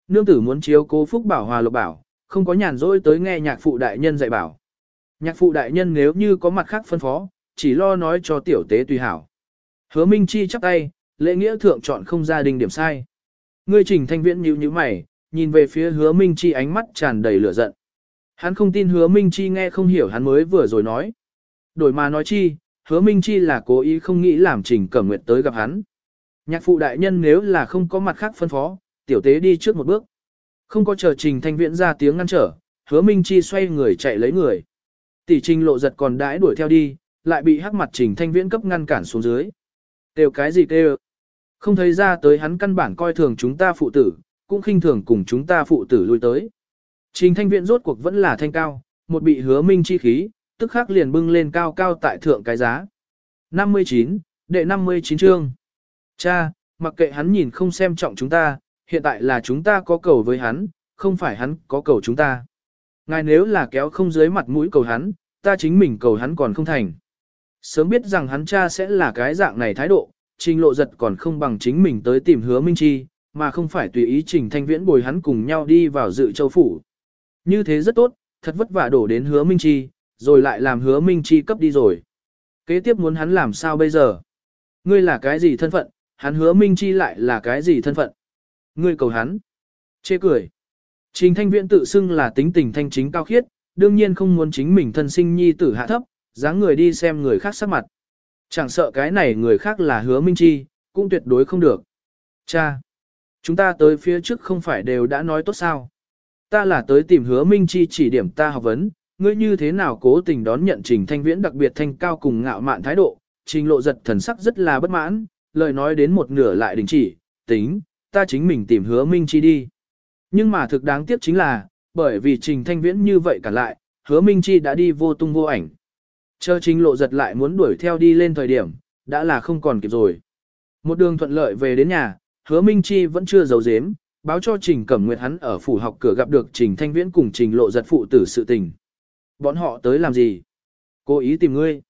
Nương tử muốn chiếu cố phúc bảo hòa lộc bảo, không có nhàn rỗi tới nghe nhạc phụ đại nhân dạy bảo. Nhạc phụ đại nhân nếu như có mặt khác phân phó, chỉ lo nói cho tiểu tế tùy hảo. Hứa Minh Chi chắp tay, lễ nghĩa thượng chọn không gia đình điểm sai. Ngươi trình thanh viễn nhíu nhíu mày, nhìn về phía hứa Minh Chi ánh mắt tràn đầy lửa giận. Hắn không tin hứa Minh Chi nghe không hiểu hắn mới vừa rồi nói. Đổi mà nói chi, hứa Minh Chi là cố ý không nghĩ làm trình cẩm nguyệt tới gặp hắn. Nhạc phụ đại nhân nếu là không có mặt khác phân phó, tiểu tế đi trước một bước. Không có chờ trình thanh viễn ra tiếng ngăn trở, hứa Minh Chi xoay người chạy lấy người. Tỷ trình lộ giật còn đãi đuổi theo đi, lại bị hắc mặt trình thanh viễn cấp ngăn cản xuống dưới. Đều cái gì kêu? Không thấy ra tới hắn căn bản coi thường chúng ta phụ tử, cũng khinh thường cùng chúng ta phụ tử lui tới. Trình thanh viễn rốt cuộc vẫn là thanh cao, một bị hứa minh chi khí, tức khắc liền bưng lên cao cao tại thượng cái giá. 59, đệ 59 chương. Cha, mặc kệ hắn nhìn không xem trọng chúng ta, hiện tại là chúng ta có cầu với hắn, không phải hắn có cầu chúng ta. Ngài nếu là kéo không dưới mặt mũi cầu hắn, ta chính mình cầu hắn còn không thành. Sớm biết rằng hắn cha sẽ là cái dạng này thái độ, trình lộ giật còn không bằng chính mình tới tìm hứa minh chi, mà không phải tùy ý trình thanh viễn bồi hắn cùng nhau đi vào dự châu phủ. Như thế rất tốt, thật vất vả đổ đến hứa minh chi, rồi lại làm hứa minh chi cấp đi rồi. Kế tiếp muốn hắn làm sao bây giờ? Ngươi là cái gì thân phận, hắn hứa minh chi lại là cái gì thân phận? Ngươi cầu hắn. Chê cười. Trình thanh Viện tự xưng là tính tình thanh chính cao khiết, đương nhiên không muốn chính mình thân sinh nhi tử hạ thấp, dáng người đi xem người khác sắc mặt. Chẳng sợ cái này người khác là hứa minh chi, cũng tuyệt đối không được. Cha! Chúng ta tới phía trước không phải đều đã nói tốt sao? Ta là tới tìm hứa minh chi chỉ điểm ta học vấn, ngươi như thế nào cố tình đón nhận trình thanh viễn đặc biệt thanh cao cùng ngạo mạn thái độ, trình lộ giật thần sắc rất là bất mãn, lời nói đến một nửa lại đình chỉ, tính, ta chính mình tìm hứa minh chi đi. Nhưng mà thực đáng tiếc chính là, bởi vì trình thanh viễn như vậy cả lại, hứa minh chi đã đi vô tung vô ảnh. Chờ trình lộ giật lại muốn đuổi theo đi lên thời điểm, đã là không còn kịp rồi. Một đường thuận lợi về đến nhà, hứa minh chi vẫn chưa giấu giếm, báo cho trình cẩm nguyệt hắn ở phủ học cửa gặp được trình thanh viễn cùng trình lộ giật phụ tử sự tình. Bọn họ tới làm gì? Cố ý tìm ngươi.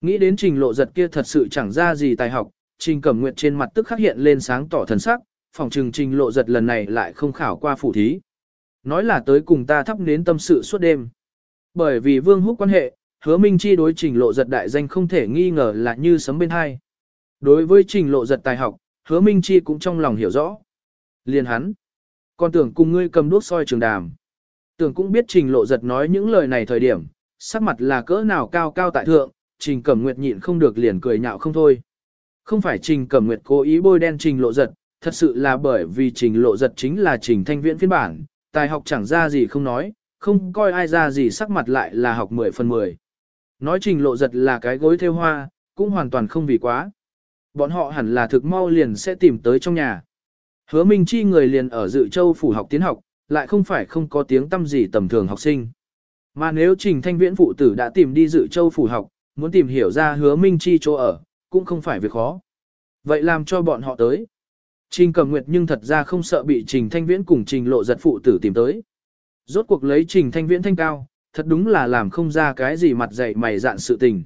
Nghĩ đến trình lộ giật kia thật sự chẳng ra gì tài học, trình cẩm nguyệt trên mặt tức khắc hiện lên sáng tỏ thần sắc, phòng trừng trình lộ giật lần này lại không khảo qua phủ thí. Nói là tới cùng ta thắp nến tâm sự suốt đêm. Bởi vì vương húc quan hệ, hứa minh chi đối trình lộ giật đại danh không thể nghi ngờ là như sấm bên hai. Đối với trình lộ giật tài học, hứa minh chi cũng trong lòng hiểu rõ. Liền hắn. Còn tưởng cùng ngươi cầm đuốc soi trường đàm. Tưởng cũng biết trình lộ giật nói những lời này thời điểm, sắc mặt là cỡ nào cao cao tại thượng, trình cẩm nguyệt nhịn không được liền cười nhạo không thôi. Không phải trình cẩm nguyệt cố ý bôi đen trình lộ giật, thật sự là bởi vì trình lộ giật chính là trình thanh viễn phiên bản, tài học chẳng ra gì không nói, không coi ai ra gì sắc mặt lại là học 10 phần 10. Nói trình lộ giật là cái gối theo hoa, cũng hoàn toàn không vì quá. Bọn họ hẳn là thực mau liền sẽ tìm tới trong nhà. Hứa Minh Chi người liền ở dự châu phủ học tiến học, lại không phải không có tiếng tâm gì tầm thường học sinh. Mà nếu Trình Thanh Viễn phụ tử đã tìm đi dự châu phủ học, muốn tìm hiểu ra hứa Minh Chi chỗ ở, cũng không phải việc khó. Vậy làm cho bọn họ tới. Trình Cẩm Nguyệt nhưng thật ra không sợ bị Trình Thanh Viễn cùng Trình Lộ giật phụ tử tìm tới. Rốt cuộc lấy Trình Thanh Viễn thanh cao, thật đúng là làm không ra cái gì mặt dày mày dạn sự tình.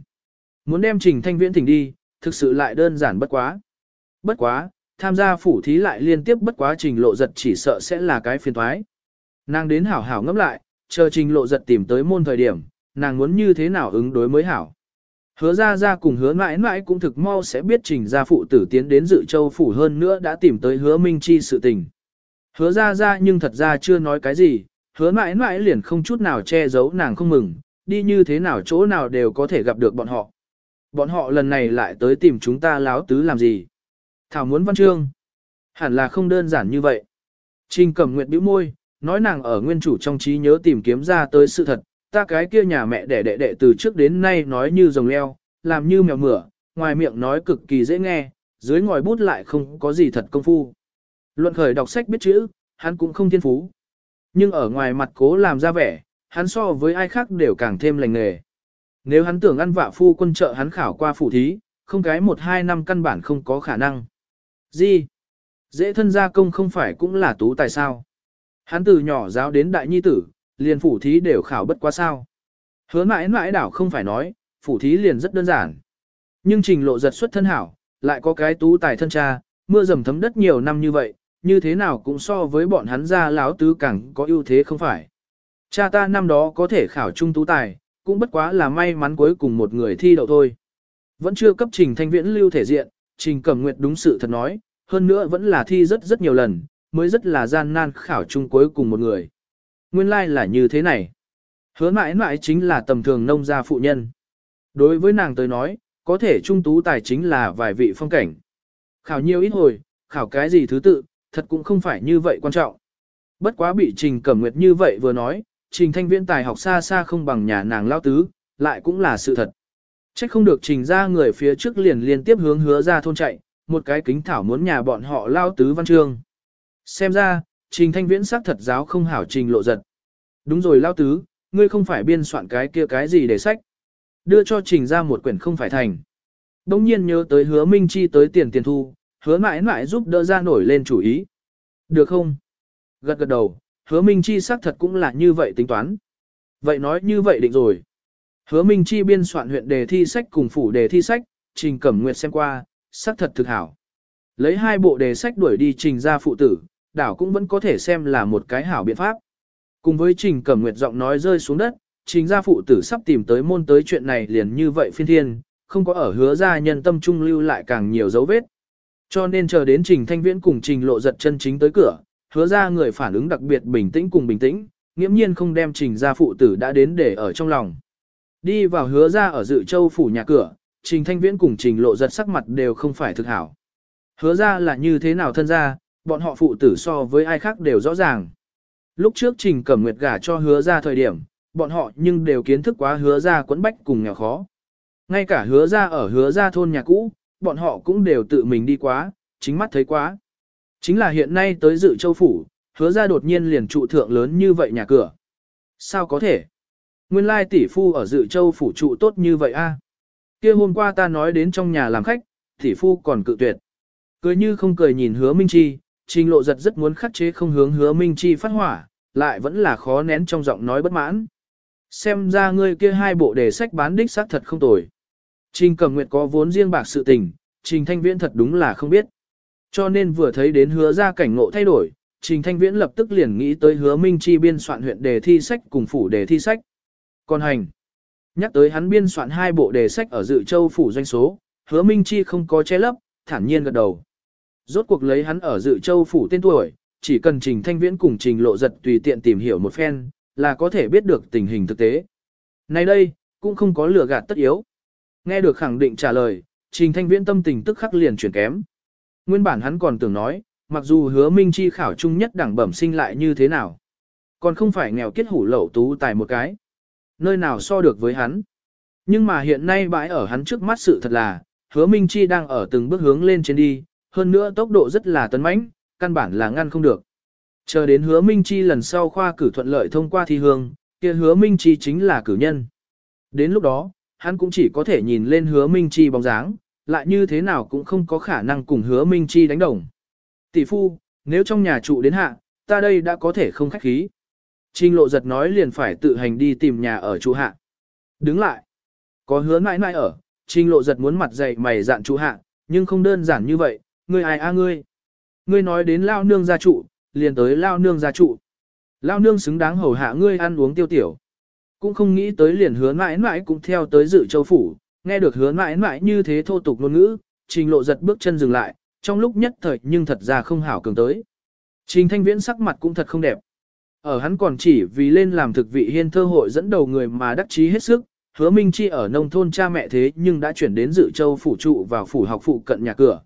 Muốn đem Trình Thanh Viễn thỉnh đi, thực sự lại đơn giản bất quá. Bất quá, tham gia phủ thí lại liên tiếp bất quá Trình Lộ giật chỉ sợ sẽ là cái phiền toái. Nàng đến hảo hảo ngẫm lại, chờ Trình Lộ giật tìm tới môn thời điểm, nàng muốn như thế nào ứng đối mới hảo. Hứa ra ra cùng hứa mãi mãi cũng thực mau sẽ biết trình ra phụ tử tiến đến dự châu phủ hơn nữa đã tìm tới hứa minh chi sự tình. Hứa ra ra nhưng thật ra chưa nói cái gì, hứa mãi mãi liền không chút nào che giấu nàng không mừng, đi như thế nào chỗ nào đều có thể gặp được bọn họ. Bọn họ lần này lại tới tìm chúng ta láo tứ làm gì? Thảo muốn văn chương. Hẳn là không đơn giản như vậy. Trình cầm nguyệt bĩu môi, nói nàng ở nguyên chủ trong trí nhớ tìm kiếm ra tới sự thật, ta cái kia nhà mẹ đẻ đệ đệ từ trước đến nay nói như rồng leo, làm như mèo mửa, ngoài miệng nói cực kỳ dễ nghe, dưới ngòi bút lại không có gì thật công phu. Luận khởi đọc sách biết chữ, hắn cũng không thiên phú. Nhưng ở ngoài mặt cố làm ra vẻ, hắn so với ai khác đều càng thêm lành nghề. Nếu hắn tưởng ăn vạ phu quân trợ hắn khảo qua phủ thí, không cái một hai năm căn bản không có khả năng. Gì? Dễ thân gia công không phải cũng là tú tài sao? Hắn từ nhỏ giáo đến đại nhi tử, liền phủ thí đều khảo bất quá sao. Hứa mãi mãi đảo không phải nói, phủ thí liền rất đơn giản. Nhưng trình lộ giật xuất thân hảo, lại có cái tú tài thân cha, mưa dầm thấm đất nhiều năm như vậy, như thế nào cũng so với bọn hắn ra láo tứ càng có ưu thế không phải. Cha ta năm đó có thể khảo trung tú tài, cũng bất quá là may mắn cuối cùng một người thi đậu thôi. Vẫn chưa cấp trình thanh viễn lưu thể diện, trình cẩm nguyệt đúng sự thật nói, hơn nữa vẫn là thi rất rất nhiều lần, mới rất là gian nan khảo trung cuối cùng một người. Nguyên lai like là như thế này. Hứa mãi mãi chính là tầm thường nông gia phụ nhân. Đối với nàng tới nói, có thể trung tú tài chính là vài vị phong cảnh. Khảo nhiều ít hồi, khảo cái gì thứ tự, thật cũng không phải như vậy quan trọng. Bất quá bị Trình Cẩm Nguyệt như vậy vừa nói, Trình Thanh Viễn tài học xa xa không bằng nhà nàng lao tứ, lại cũng là sự thật. Chắc không được trình ra người phía trước liền liên tiếp hướng hứa ra thôn chạy, một cái kính thảo muốn nhà bọn họ lao tứ văn trương. Xem ra, trình thanh viễn xác thật giáo không hảo trình lộ giật. Đúng rồi lao tứ, ngươi không phải biên soạn cái kia cái gì để sách. Đưa cho trình ra một quyển không phải thành. Đông nhiên nhớ tới hứa Minh Chi tới tiền tiền thu, hứa mãi mãi giúp đỡ ra nổi lên chủ ý. Được không? Gật gật đầu, hứa Minh Chi xác thật cũng là như vậy tính toán. Vậy nói như vậy định rồi. Hứa Minh Chi biên soạn huyện đề thi sách cùng phủ đề thi sách, Trình Cẩm Nguyệt xem qua, xác thật thực hảo. Lấy hai bộ đề sách đuổi đi Trình ra phụ tử, đảo cũng vẫn có thể xem là một cái hảo biện pháp. Cùng với Trình Cẩm Nguyệt giọng nói rơi xuống đất, Trình gia phụ tử sắp tìm tới môn tới chuyện này liền như vậy phiên thiên, không có ở hứa ra nhân tâm trung lưu lại càng nhiều dấu vết. Cho nên chờ đến Trình Thanh Viễn cùng Trình Lộ giật chân chính tới cửa, hứa ra người phản ứng đặc biệt bình tĩnh cùng bình tĩnh, nghiễm nhiên không đem Trình gia phụ tử đã đến để ở trong lòng. Đi vào hứa ra ở dự châu phủ nhà cửa, Trình Thanh Viễn cùng Trình Lộ giật sắc mặt đều không phải thực hảo. Hứa ra là như thế nào thân ra, bọn họ phụ tử so với ai khác đều rõ ràng. Lúc trước Trình Cẩm Nguyệt gả cho hứa ra thời điểm, bọn họ nhưng đều kiến thức quá hứa ra quấn bách cùng nghèo khó. Ngay cả hứa ra ở hứa ra thôn nhà cũ, bọn họ cũng đều tự mình đi quá, chính mắt thấy quá. Chính là hiện nay tới dự châu phủ, hứa ra đột nhiên liền trụ thượng lớn như vậy nhà cửa. Sao có thể? Nguyên lai tỷ phu ở dự châu phủ trụ tốt như vậy a. Kia hôm qua ta nói đến trong nhà làm khách, tỷ phu còn cự tuyệt. Cười như không cười nhìn hứa Minh Chi, trình lộ giật rất muốn khắc chế không hướng hứa Minh Chi phát hỏa, lại vẫn là khó nén trong giọng nói bất mãn. Xem ra ngươi kia hai bộ đề sách bán đích xác thật không tồi. Trình Cẩm Nguyệt có vốn riêng bạc sự tình, Trình Thanh Viễn thật đúng là không biết. Cho nên vừa thấy đến hứa ra cảnh ngộ thay đổi, Trình Thanh Viễn lập tức liền nghĩ tới hứa Minh Chi biên soạn huyện đề thi sách cùng phủ đề thi sách. Còn hành, nhắc tới hắn biên soạn hai bộ đề sách ở dự châu phủ doanh số, hứa Minh Chi không có che lấp, thản nhiên gật đầu. Rốt cuộc lấy hắn ở dự châu phủ tên tuổi, chỉ cần Trình Thanh Viễn cùng Trình Lộ Giật tùy tiện tìm hiểu một phen, là có thể biết được tình hình thực tế. Nay đây, cũng không có lừa gạt tất yếu. Nghe được khẳng định trả lời, Trình Thanh Viễn tâm tình tức khắc liền chuyển kém. Nguyên bản hắn còn tưởng nói, mặc dù hứa minh chi khảo trung nhất đẳng bẩm sinh lại như thế nào. Còn không phải nghèo kết hủ lậu tú tài một cái. Nơi nào so được với hắn. Nhưng mà hiện nay bãi ở hắn trước mắt sự thật là, hứa minh chi đang ở từng bước hướng lên trên đi, hơn nữa tốc độ rất là tấn mãnh, căn bản là ngăn không được. Chờ đến hứa minh chi lần sau khoa cử thuận lợi thông qua thi hương, kia hứa minh chi chính là cử nhân. Đến lúc đó, hắn cũng chỉ có thể nhìn lên hứa minh chi bóng dáng, lại như thế nào cũng không có khả năng cùng hứa minh chi đánh đồng. Tỷ phu, nếu trong nhà trụ đến hạ, ta đây đã có thể không khách khí. Trình lộ giật nói liền phải tự hành đi tìm nhà ở trụ hạ. Đứng lại. Có hứa mãi mãi ở, trình lộ giật muốn mặt dày mày dạn trụ hạ, nhưng không đơn giản như vậy, ngươi ai a ngươi. Ngươi nói đến lao nương gia trụ, liền tới lao nương gia trụ. Lao nương xứng đáng hầu hạ ngươi ăn uống tiêu tiểu. Cũng không nghĩ tới liền hứa mãi mãi cũng theo tới dự châu phủ, nghe được hứa mãi mãi như thế thô tục ngôn ngữ, trình lộ giật bước chân dừng lại, trong lúc nhất thời nhưng thật ra không hảo cường tới. Trình thanh viễn sắc mặt cũng thật không đẹp. Ở hắn còn chỉ vì lên làm thực vị hiên thơ hội dẫn đầu người mà đắc chí hết sức, hứa minh chi ở nông thôn cha mẹ thế nhưng đã chuyển đến dự châu phủ trụ vào phủ học phụ cận nhà cửa.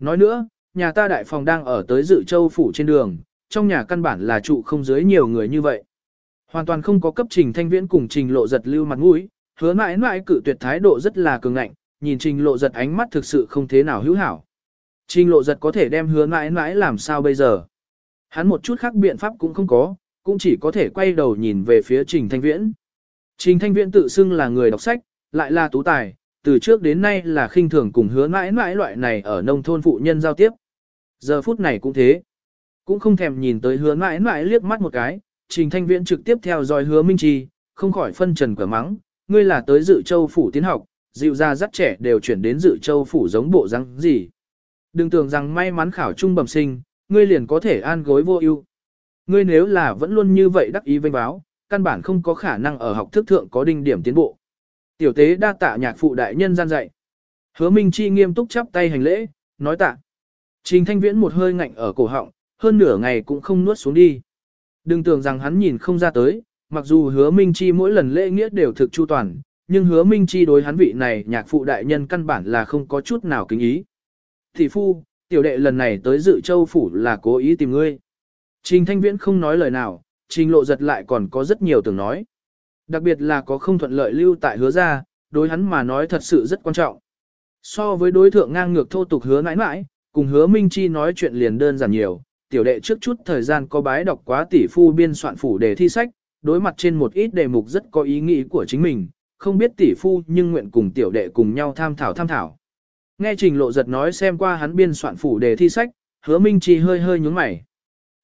Nói nữa, nhà ta đại phòng đang ở tới dự châu phủ trên đường, trong nhà căn bản là trụ không dưới nhiều người như vậy. Hoàn toàn không có cấp trình thanh viễn cùng trình lộ giật lưu mặt mũi, hứa mãi mãi cử tuyệt thái độ rất là cường ngạnh, nhìn trình lộ giật ánh mắt thực sự không thế nào hữu hảo. Trình lộ giật có thể đem hứa mãi mãi làm sao bây giờ. Hắn một chút khác biện pháp cũng không có, cũng chỉ có thể quay đầu nhìn về phía trình thanh viễn. Trình thanh viễn tự xưng là người đọc sách, lại là tú tài, từ trước đến nay là khinh thường cùng hứa mãi mãi loại này ở nông thôn phụ nhân giao tiếp. Giờ phút này cũng thế. Cũng không thèm nhìn tới hứa mãi mãi liếc mắt một cái, Trình Thanh Viễn trực tiếp theo dõi hứa Minh Chi, không khỏi phân trần quả mắng, ngươi là tới dự châu phủ tiến học, dịu ra rất trẻ đều chuyển đến dự châu phủ giống bộ răng gì. Đừng tưởng rằng may mắn khảo trung bẩm sinh, ngươi liền có thể an gối vô ưu. Ngươi nếu là vẫn luôn như vậy đắc ý vênh báo, căn bản không có khả năng ở học thức thượng có đinh điểm tiến bộ. Tiểu tế đa tạ nhạc phụ đại nhân gian dạy. Hứa Minh Chi nghiêm túc chắp tay hành lễ, nói tạ. Trình Thanh Viễn một hơi ngạnh ở cổ họng, hơn nửa ngày cũng không nuốt xuống đi. Đừng tưởng rằng hắn nhìn không ra tới, mặc dù hứa Minh Chi mỗi lần lễ nghĩa đều thực chu toàn, nhưng hứa Minh Chi đối hắn vị này nhạc phụ đại nhân căn bản là không có chút nào kính ý. Thị phu, tiểu đệ lần này tới dự châu phủ là cố ý tìm ngươi. Trình Thanh Viễn không nói lời nào, Trình lộ giật lại còn có rất nhiều tưởng nói. Đặc biệt là có không thuận lợi lưu tại hứa ra, đối hắn mà nói thật sự rất quan trọng. So với đối thượng ngang ngược thô tục hứa mãi mãi, cùng hứa Minh Chi nói chuyện liền đơn giản nhiều, tiểu đệ trước chút thời gian có bái đọc quá tỷ phu biên soạn phủ đề thi sách, đối mặt trên một ít đề mục rất có ý nghĩ của chính mình, không biết tỷ phu nhưng nguyện cùng tiểu đệ cùng nhau tham thảo tham thảo. Nghe trình lộ giật nói xem qua hắn biên soạn phủ đề thi sách, hứa Minh Chi hơi hơi nhúng mày.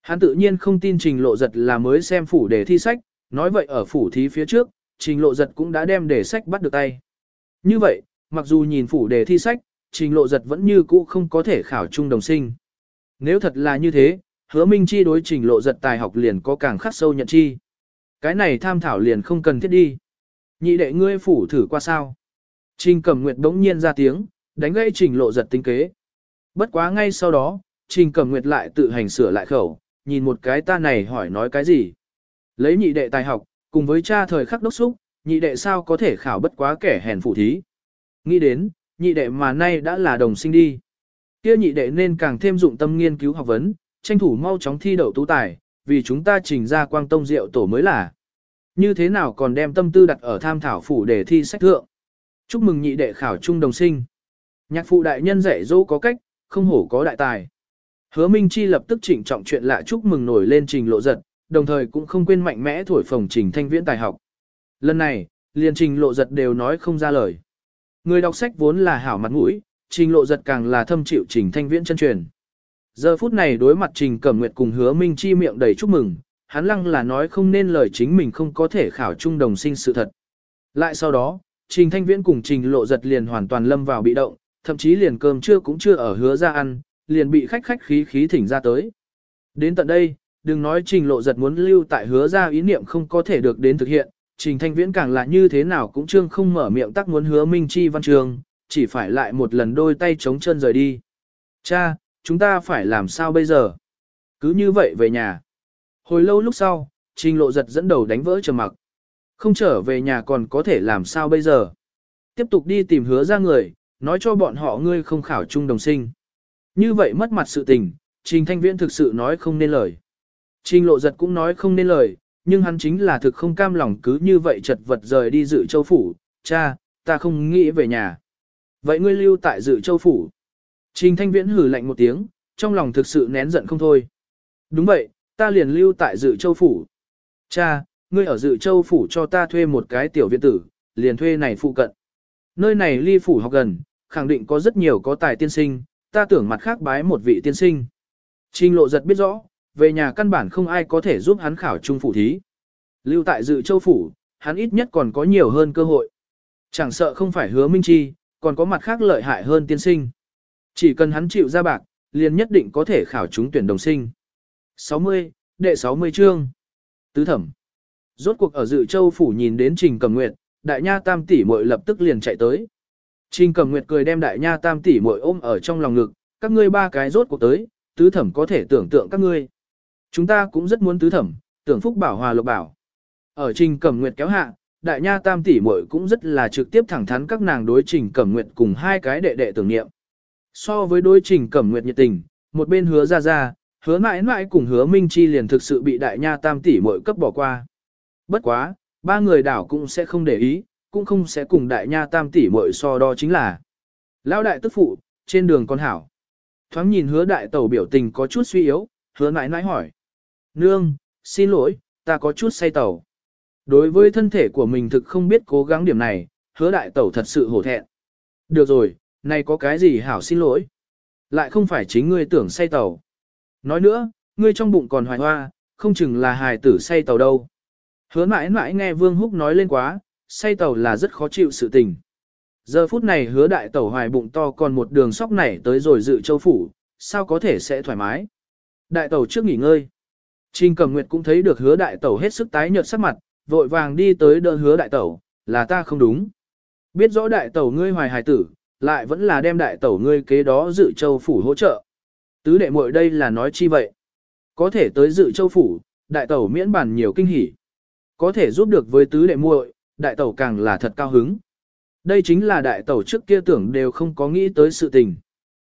Hắn tự nhiên không tin trình lộ giật là mới xem phủ đề thi sách, nói vậy ở phủ thí phía trước, trình lộ giật cũng đã đem đề sách bắt được tay. Như vậy, mặc dù nhìn phủ đề thi sách, trình lộ giật vẫn như cũ không có thể khảo trung đồng sinh. Nếu thật là như thế, hứa minh chi đối trình lộ giật tài học liền có càng khắc sâu nhận chi. Cái này tham thảo liền không cần thiết đi. Nhị đệ ngươi phủ thử qua sao. Trình cẩm nguyệt đống nhiên ra tiếng, đánh gây trình lộ giật tính kế. Bất quá ngay sau đó, trình cẩm nguyệt lại tự hành sửa lại khẩu, nhìn một cái ta này hỏi nói cái gì. Lấy nhị đệ tài học, cùng với cha thời khắc đốc xúc, nhị đệ sao có thể khảo bất quá kẻ hèn phụ thí. Nghĩ đến, nhị đệ mà nay đã là đồng sinh đi. Kia nhị đệ nên càng thêm dụng tâm nghiên cứu học vấn, tranh thủ mau chóng thi đậu tú tài, vì chúng ta trình ra quang tông diệu tổ mới là. Như thế nào còn đem tâm tư đặt ở tham thảo phủ để thi sách thượng. Chúc mừng nhị đệ khảo trung đồng sinh. Nhạc phụ đại nhân dạy dỗ có cách, không hổ có đại tài. Hứa Minh Chi lập tức chỉnh trọng chuyện lạ chúc mừng nổi lên trình lộ giật, đồng thời cũng không quên mạnh mẽ thổi phồng trình thanh viễn tài học. Lần này, liền trình lộ giật đều nói không ra lời. Người đọc sách vốn là hảo mặt mũi, trình lộ giật càng là thâm chịu trình thanh viễn chân truyền. Giờ phút này đối mặt trình cẩm nguyệt cùng hứa minh chi miệng đầy chúc mừng, hắn lăng là nói không nên lời chính mình không có thể khảo trung đồng sinh sự thật. Lại sau đó, trình thanh viễn cùng trình lộ giật liền hoàn toàn lâm vào bị động, thậm chí liền cơm trưa cũng chưa ở hứa ra ăn, liền bị khách khách khí khí thỉnh ra tới. Đến tận đây, đừng nói trình lộ giật muốn lưu tại hứa ra ý niệm không có thể được đến thực hiện, trình thanh viễn càng là như thế nào cũng trương không mở miệng tắc muốn hứa minh chi văn trường, chỉ phải lại một lần đôi tay chống chân rời đi. Cha, chúng ta phải làm sao bây giờ? Cứ như vậy về nhà. Hồi lâu lúc sau, trình lộ giật dẫn đầu đánh vỡ trầm mặc. Không trở về nhà còn có thể làm sao bây giờ? Tiếp tục đi tìm hứa ra người, nói cho bọn họ ngươi không khảo chung đồng sinh. Như vậy mất mặt sự tình, trình thanh viễn thực sự nói không nên lời. Trình lộ giật cũng nói không nên lời, nhưng hắn chính là thực không cam lòng cứ như vậy chật vật rời đi dự châu phủ, cha, ta không nghĩ về nhà. Vậy ngươi lưu tại dự châu phủ. Trình thanh viễn hử lạnh một tiếng, trong lòng thực sự nén giận không thôi. Đúng vậy, ta liền lưu tại dự châu phủ. Cha, ngươi ở dự châu phủ cho ta thuê một cái tiểu viện tử, liền thuê này phụ cận. Nơi này ly phủ học gần, khẳng định có rất nhiều có tài tiên sinh, ta tưởng mặt khác bái một vị tiên sinh. Trình lộ giật biết rõ, về nhà căn bản không ai có thể giúp hắn khảo trung phủ thí. Lưu tại dự châu phủ, hắn ít nhất còn có nhiều hơn cơ hội. Chẳng sợ không phải hứa minh chi, còn có mặt khác lợi hại hơn tiên sinh. Chỉ cần hắn chịu ra bạc, liền nhất định có thể khảo trúng tuyển đồng sinh. 60, đệ 60 chương. Tứ thẩm. Rốt cuộc ở dự châu phủ nhìn đến Trình Cầm Nguyệt, đại nha tam tỷ muội lập tức liền chạy tới. Trình Cầm Nguyệt cười đem đại nha tam tỷ muội ôm ở trong lòng ngực, các ngươi ba cái rốt cuộc tới, tứ thẩm có thể tưởng tượng các ngươi. Chúng ta cũng rất muốn tứ thẩm, tưởng phúc bảo hòa lộc bảo. Ở Trình Cẩm Nguyệt kéo hạ, đại nha tam tỷ muội cũng rất là trực tiếp thẳng thắn các nàng đối Trình Cẩm Nguyệt cùng hai cái đệ đệ tưởng niệm. So với đối Trình Cẩm Nguyệt nhiệt tình, một bên hứa ra ra, hứa mãi mãi cùng hứa Minh Chi liền thực sự bị đại nha tam tỷ muội cấp bỏ qua. Bất quá, ba người đảo cũng sẽ không để ý, cũng không sẽ cùng đại nha tam tỷ muội so đo chính là. Lão đại tức phụ, trên đường con hảo. Thoáng nhìn hứa đại tẩu biểu tình có chút suy yếu, hứa mãi mãi hỏi. Nương, xin lỗi, ta có chút say tàu. Đối với thân thể của mình thực không biết cố gắng điểm này, hứa đại tẩu thật sự hổ thẹn. Được rồi, này có cái gì hảo xin lỗi. Lại không phải chính ngươi tưởng say tàu. Nói nữa, ngươi trong bụng còn hoài hoa, không chừng là hài tử say tàu đâu. Hứa mãi mãi nghe Vương Húc nói lên quá, say tàu là rất khó chịu sự tình. Giờ phút này hứa đại tẩu hoài bụng to còn một đường sóc này tới rồi dự châu phủ, sao có thể sẽ thoải mái. Đại tẩu trước nghỉ ngơi. Trình Cẩm Nguyệt cũng thấy được hứa đại tẩu hết sức tái nhợt sắc mặt, vội vàng đi tới đỡ hứa đại tẩu, là ta không đúng. Biết rõ đại tẩu ngươi hoài hài tử, lại vẫn là đem đại tẩu ngươi kế đó dự châu phủ hỗ trợ. Tứ đệ muội đây là nói chi vậy? Có thể tới dự châu phủ, đại tẩu miễn bản nhiều kinh hỉ. Có thể giúp được với tứ đệ muội, đại tẩu càng là thật cao hứng. Đây chính là đại tẩu trước kia tưởng đều không có nghĩ tới sự tình.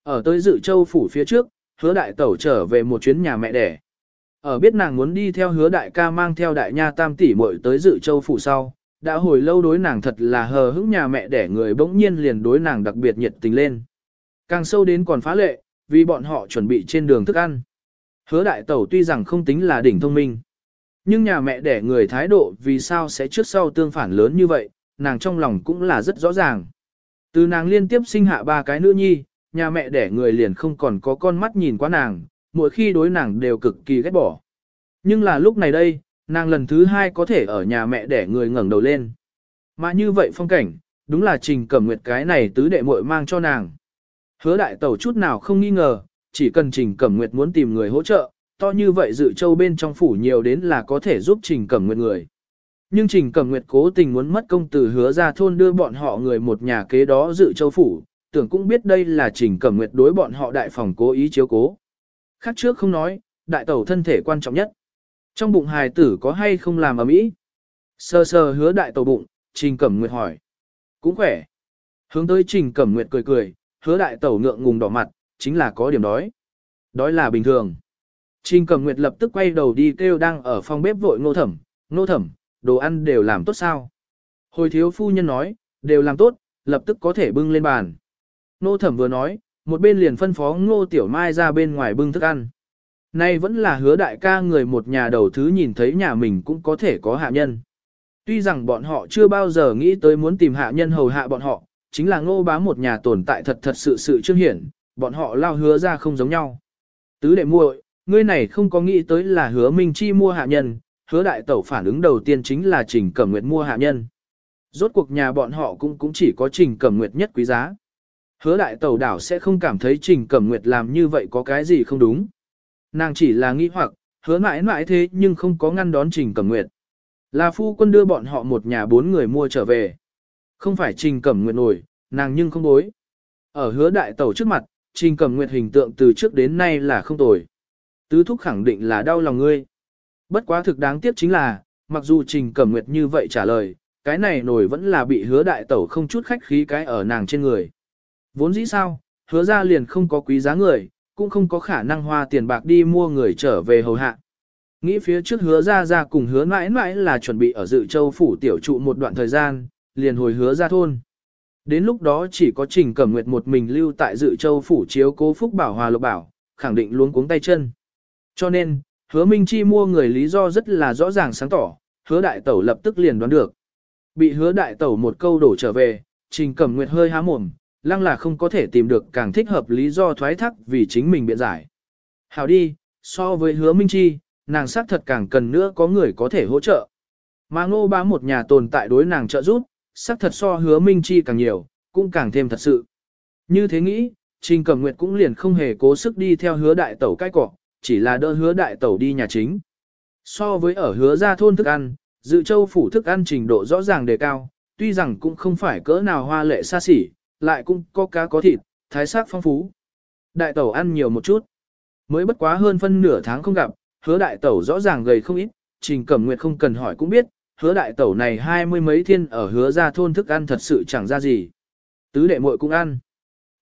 Ở tới dự châu phủ phía trước, hứa đại tẩu trở về một chuyến nhà mẹ đẻ. Ở biết nàng muốn đi theo hứa đại ca mang theo đại nha tam tỷ muội tới dự châu phủ sau, đã hồi lâu đối nàng thật là hờ hững nhà mẹ đẻ người bỗng nhiên liền đối nàng đặc biệt nhiệt tình lên. Càng sâu đến còn phá lệ, vì bọn họ chuẩn bị trên đường thức ăn. Hứa đại tẩu tuy rằng không tính là đỉnh thông minh, nhưng nhà mẹ đẻ người thái độ vì sao sẽ trước sau tương phản lớn như vậy, nàng trong lòng cũng là rất rõ ràng. Từ nàng liên tiếp sinh hạ ba cái nữ nhi, nhà mẹ đẻ người liền không còn có con mắt nhìn qua nàng, mỗi khi đối nàng đều cực kỳ ghét bỏ. Nhưng là lúc này đây, nàng lần thứ hai có thể ở nhà mẹ để người ngẩng đầu lên. Mà như vậy phong cảnh, đúng là trình cẩm nguyệt cái này tứ đệ muội mang cho nàng. Hứa đại tẩu chút nào không nghi ngờ, chỉ cần trình cẩm nguyệt muốn tìm người hỗ trợ, to như vậy dự châu bên trong phủ nhiều đến là có thể giúp trình cẩm nguyệt người. Nhưng Trình Cẩm Nguyệt cố tình muốn mất công từ hứa ra thôn đưa bọn họ người một nhà kế đó dự châu phủ, tưởng cũng biết đây là Trình Cẩm Nguyệt đối bọn họ đại phòng cố ý chiếu cố. Khác trước không nói, đại tẩu thân thể quan trọng nhất. Trong bụng hài tử có hay không làm ở mỹ? Sơ sơ hứa đại tẩu bụng, Trình Cẩm Nguyệt hỏi. Cũng khỏe. Hướng tới Trình Cẩm Nguyệt cười cười, hứa đại tẩu ngượng ngùng đỏ mặt, chính là có điểm đói. Đói là bình thường. Trình Cẩm Nguyệt lập tức quay đầu đi kêu đang ở phòng bếp vội ngô thẩm, ngô thẩm, đồ ăn đều làm tốt sao? Hồi thiếu phu nhân nói, đều làm tốt, lập tức có thể bưng lên bàn. Nô thẩm vừa nói, một bên liền phân phó ngô tiểu mai ra bên ngoài bưng thức ăn. Nay vẫn là hứa đại ca người một nhà đầu thứ nhìn thấy nhà mình cũng có thể có hạ nhân. Tuy rằng bọn họ chưa bao giờ nghĩ tới muốn tìm hạ nhân hầu hạ bọn họ, chính là ngô bá một nhà tồn tại thật thật sự sự trương hiển, bọn họ lao hứa ra không giống nhau. Tứ đệ muội, ngươi này không có nghĩ tới là hứa Minh Chi mua hạ nhân, hứa đại tẩu phản ứng đầu tiên chính là Trình Cẩm Nguyệt mua hạ nhân. Rốt cuộc nhà bọn họ cũng cũng chỉ có Trình Cẩm Nguyệt nhất quý giá. Hứa đại tẩu đảo sẽ không cảm thấy Trình Cẩm Nguyệt làm như vậy có cái gì không đúng. Nàng chỉ là nghĩ hoặc, hứa mãi mãi thế nhưng không có ngăn đón Trình Cẩm Nguyệt. Là phu quân đưa bọn họ một nhà bốn người mua trở về. Không phải Trình Cẩm Nguyệt nổi, nàng nhưng không bối. Ở hứa đại tẩu trước mặt, Trình Cẩm Nguyệt hình tượng từ trước đến nay là không tồi. Tứ thúc khẳng định là đau lòng ngươi. Bất quá thực đáng tiếc chính là, mặc dù Trình Cẩm Nguyệt như vậy trả lời, cái này nổi vẫn là bị hứa đại tẩu không chút khách khí cái ở nàng trên người. Vốn dĩ sao, hứa ra liền không có quý giá người, cũng không có khả năng hoa tiền bạc đi mua người trở về hầu hạ. Nghĩ phía trước hứa ra ra cùng hứa mãi mãi là chuẩn bị ở dự châu phủ tiểu trụ một đoạn thời gian, liền hồi hứa ra thôn. Đến lúc đó chỉ có Trình Cẩm Nguyệt một mình lưu tại dự châu phủ chiếu cố phúc bảo hòa lộc bảo, khẳng định luôn cuống tay chân. Cho nên, hứa Minh Chi mua người lý do rất là rõ ràng sáng tỏ, hứa đại tẩu lập tức liền đoán được. Bị hứa đại tẩu một câu đổ trở về, Trình Cẩm Nguyệt hơi há mồm, lăng là không có thể tìm được càng thích hợp lý do thoái thác vì chính mình biện giải. Hảo đi, so với hứa Minh Chi, nàng xác thật càng cần nữa có người có thể hỗ trợ. Mà ngô bá một nhà tồn tại đối nàng trợ giúp, xác thật so hứa Minh Chi càng nhiều, cũng càng thêm thật sự. Như thế nghĩ, Trình Cẩm Nguyệt cũng liền không hề cố sức đi theo hứa đại tẩu cái cỏ, chỉ là đỡ hứa đại tẩu đi nhà chính. So với ở hứa ra thôn thức ăn, dự châu phủ thức ăn trình độ rõ ràng đề cao, tuy rằng cũng không phải cỡ nào hoa lệ xa xỉ, lại cũng có cá có thịt, thái sắc phong phú. Đại tẩu ăn nhiều một chút. Mới bất quá hơn phân nửa tháng không gặp, hứa đại tẩu rõ ràng gầy không ít, trình cẩm nguyệt không cần hỏi cũng biết, hứa đại tẩu này hai mươi mấy thiên ở hứa ra thôn thức ăn thật sự chẳng ra gì. Tứ đệ muội cũng ăn.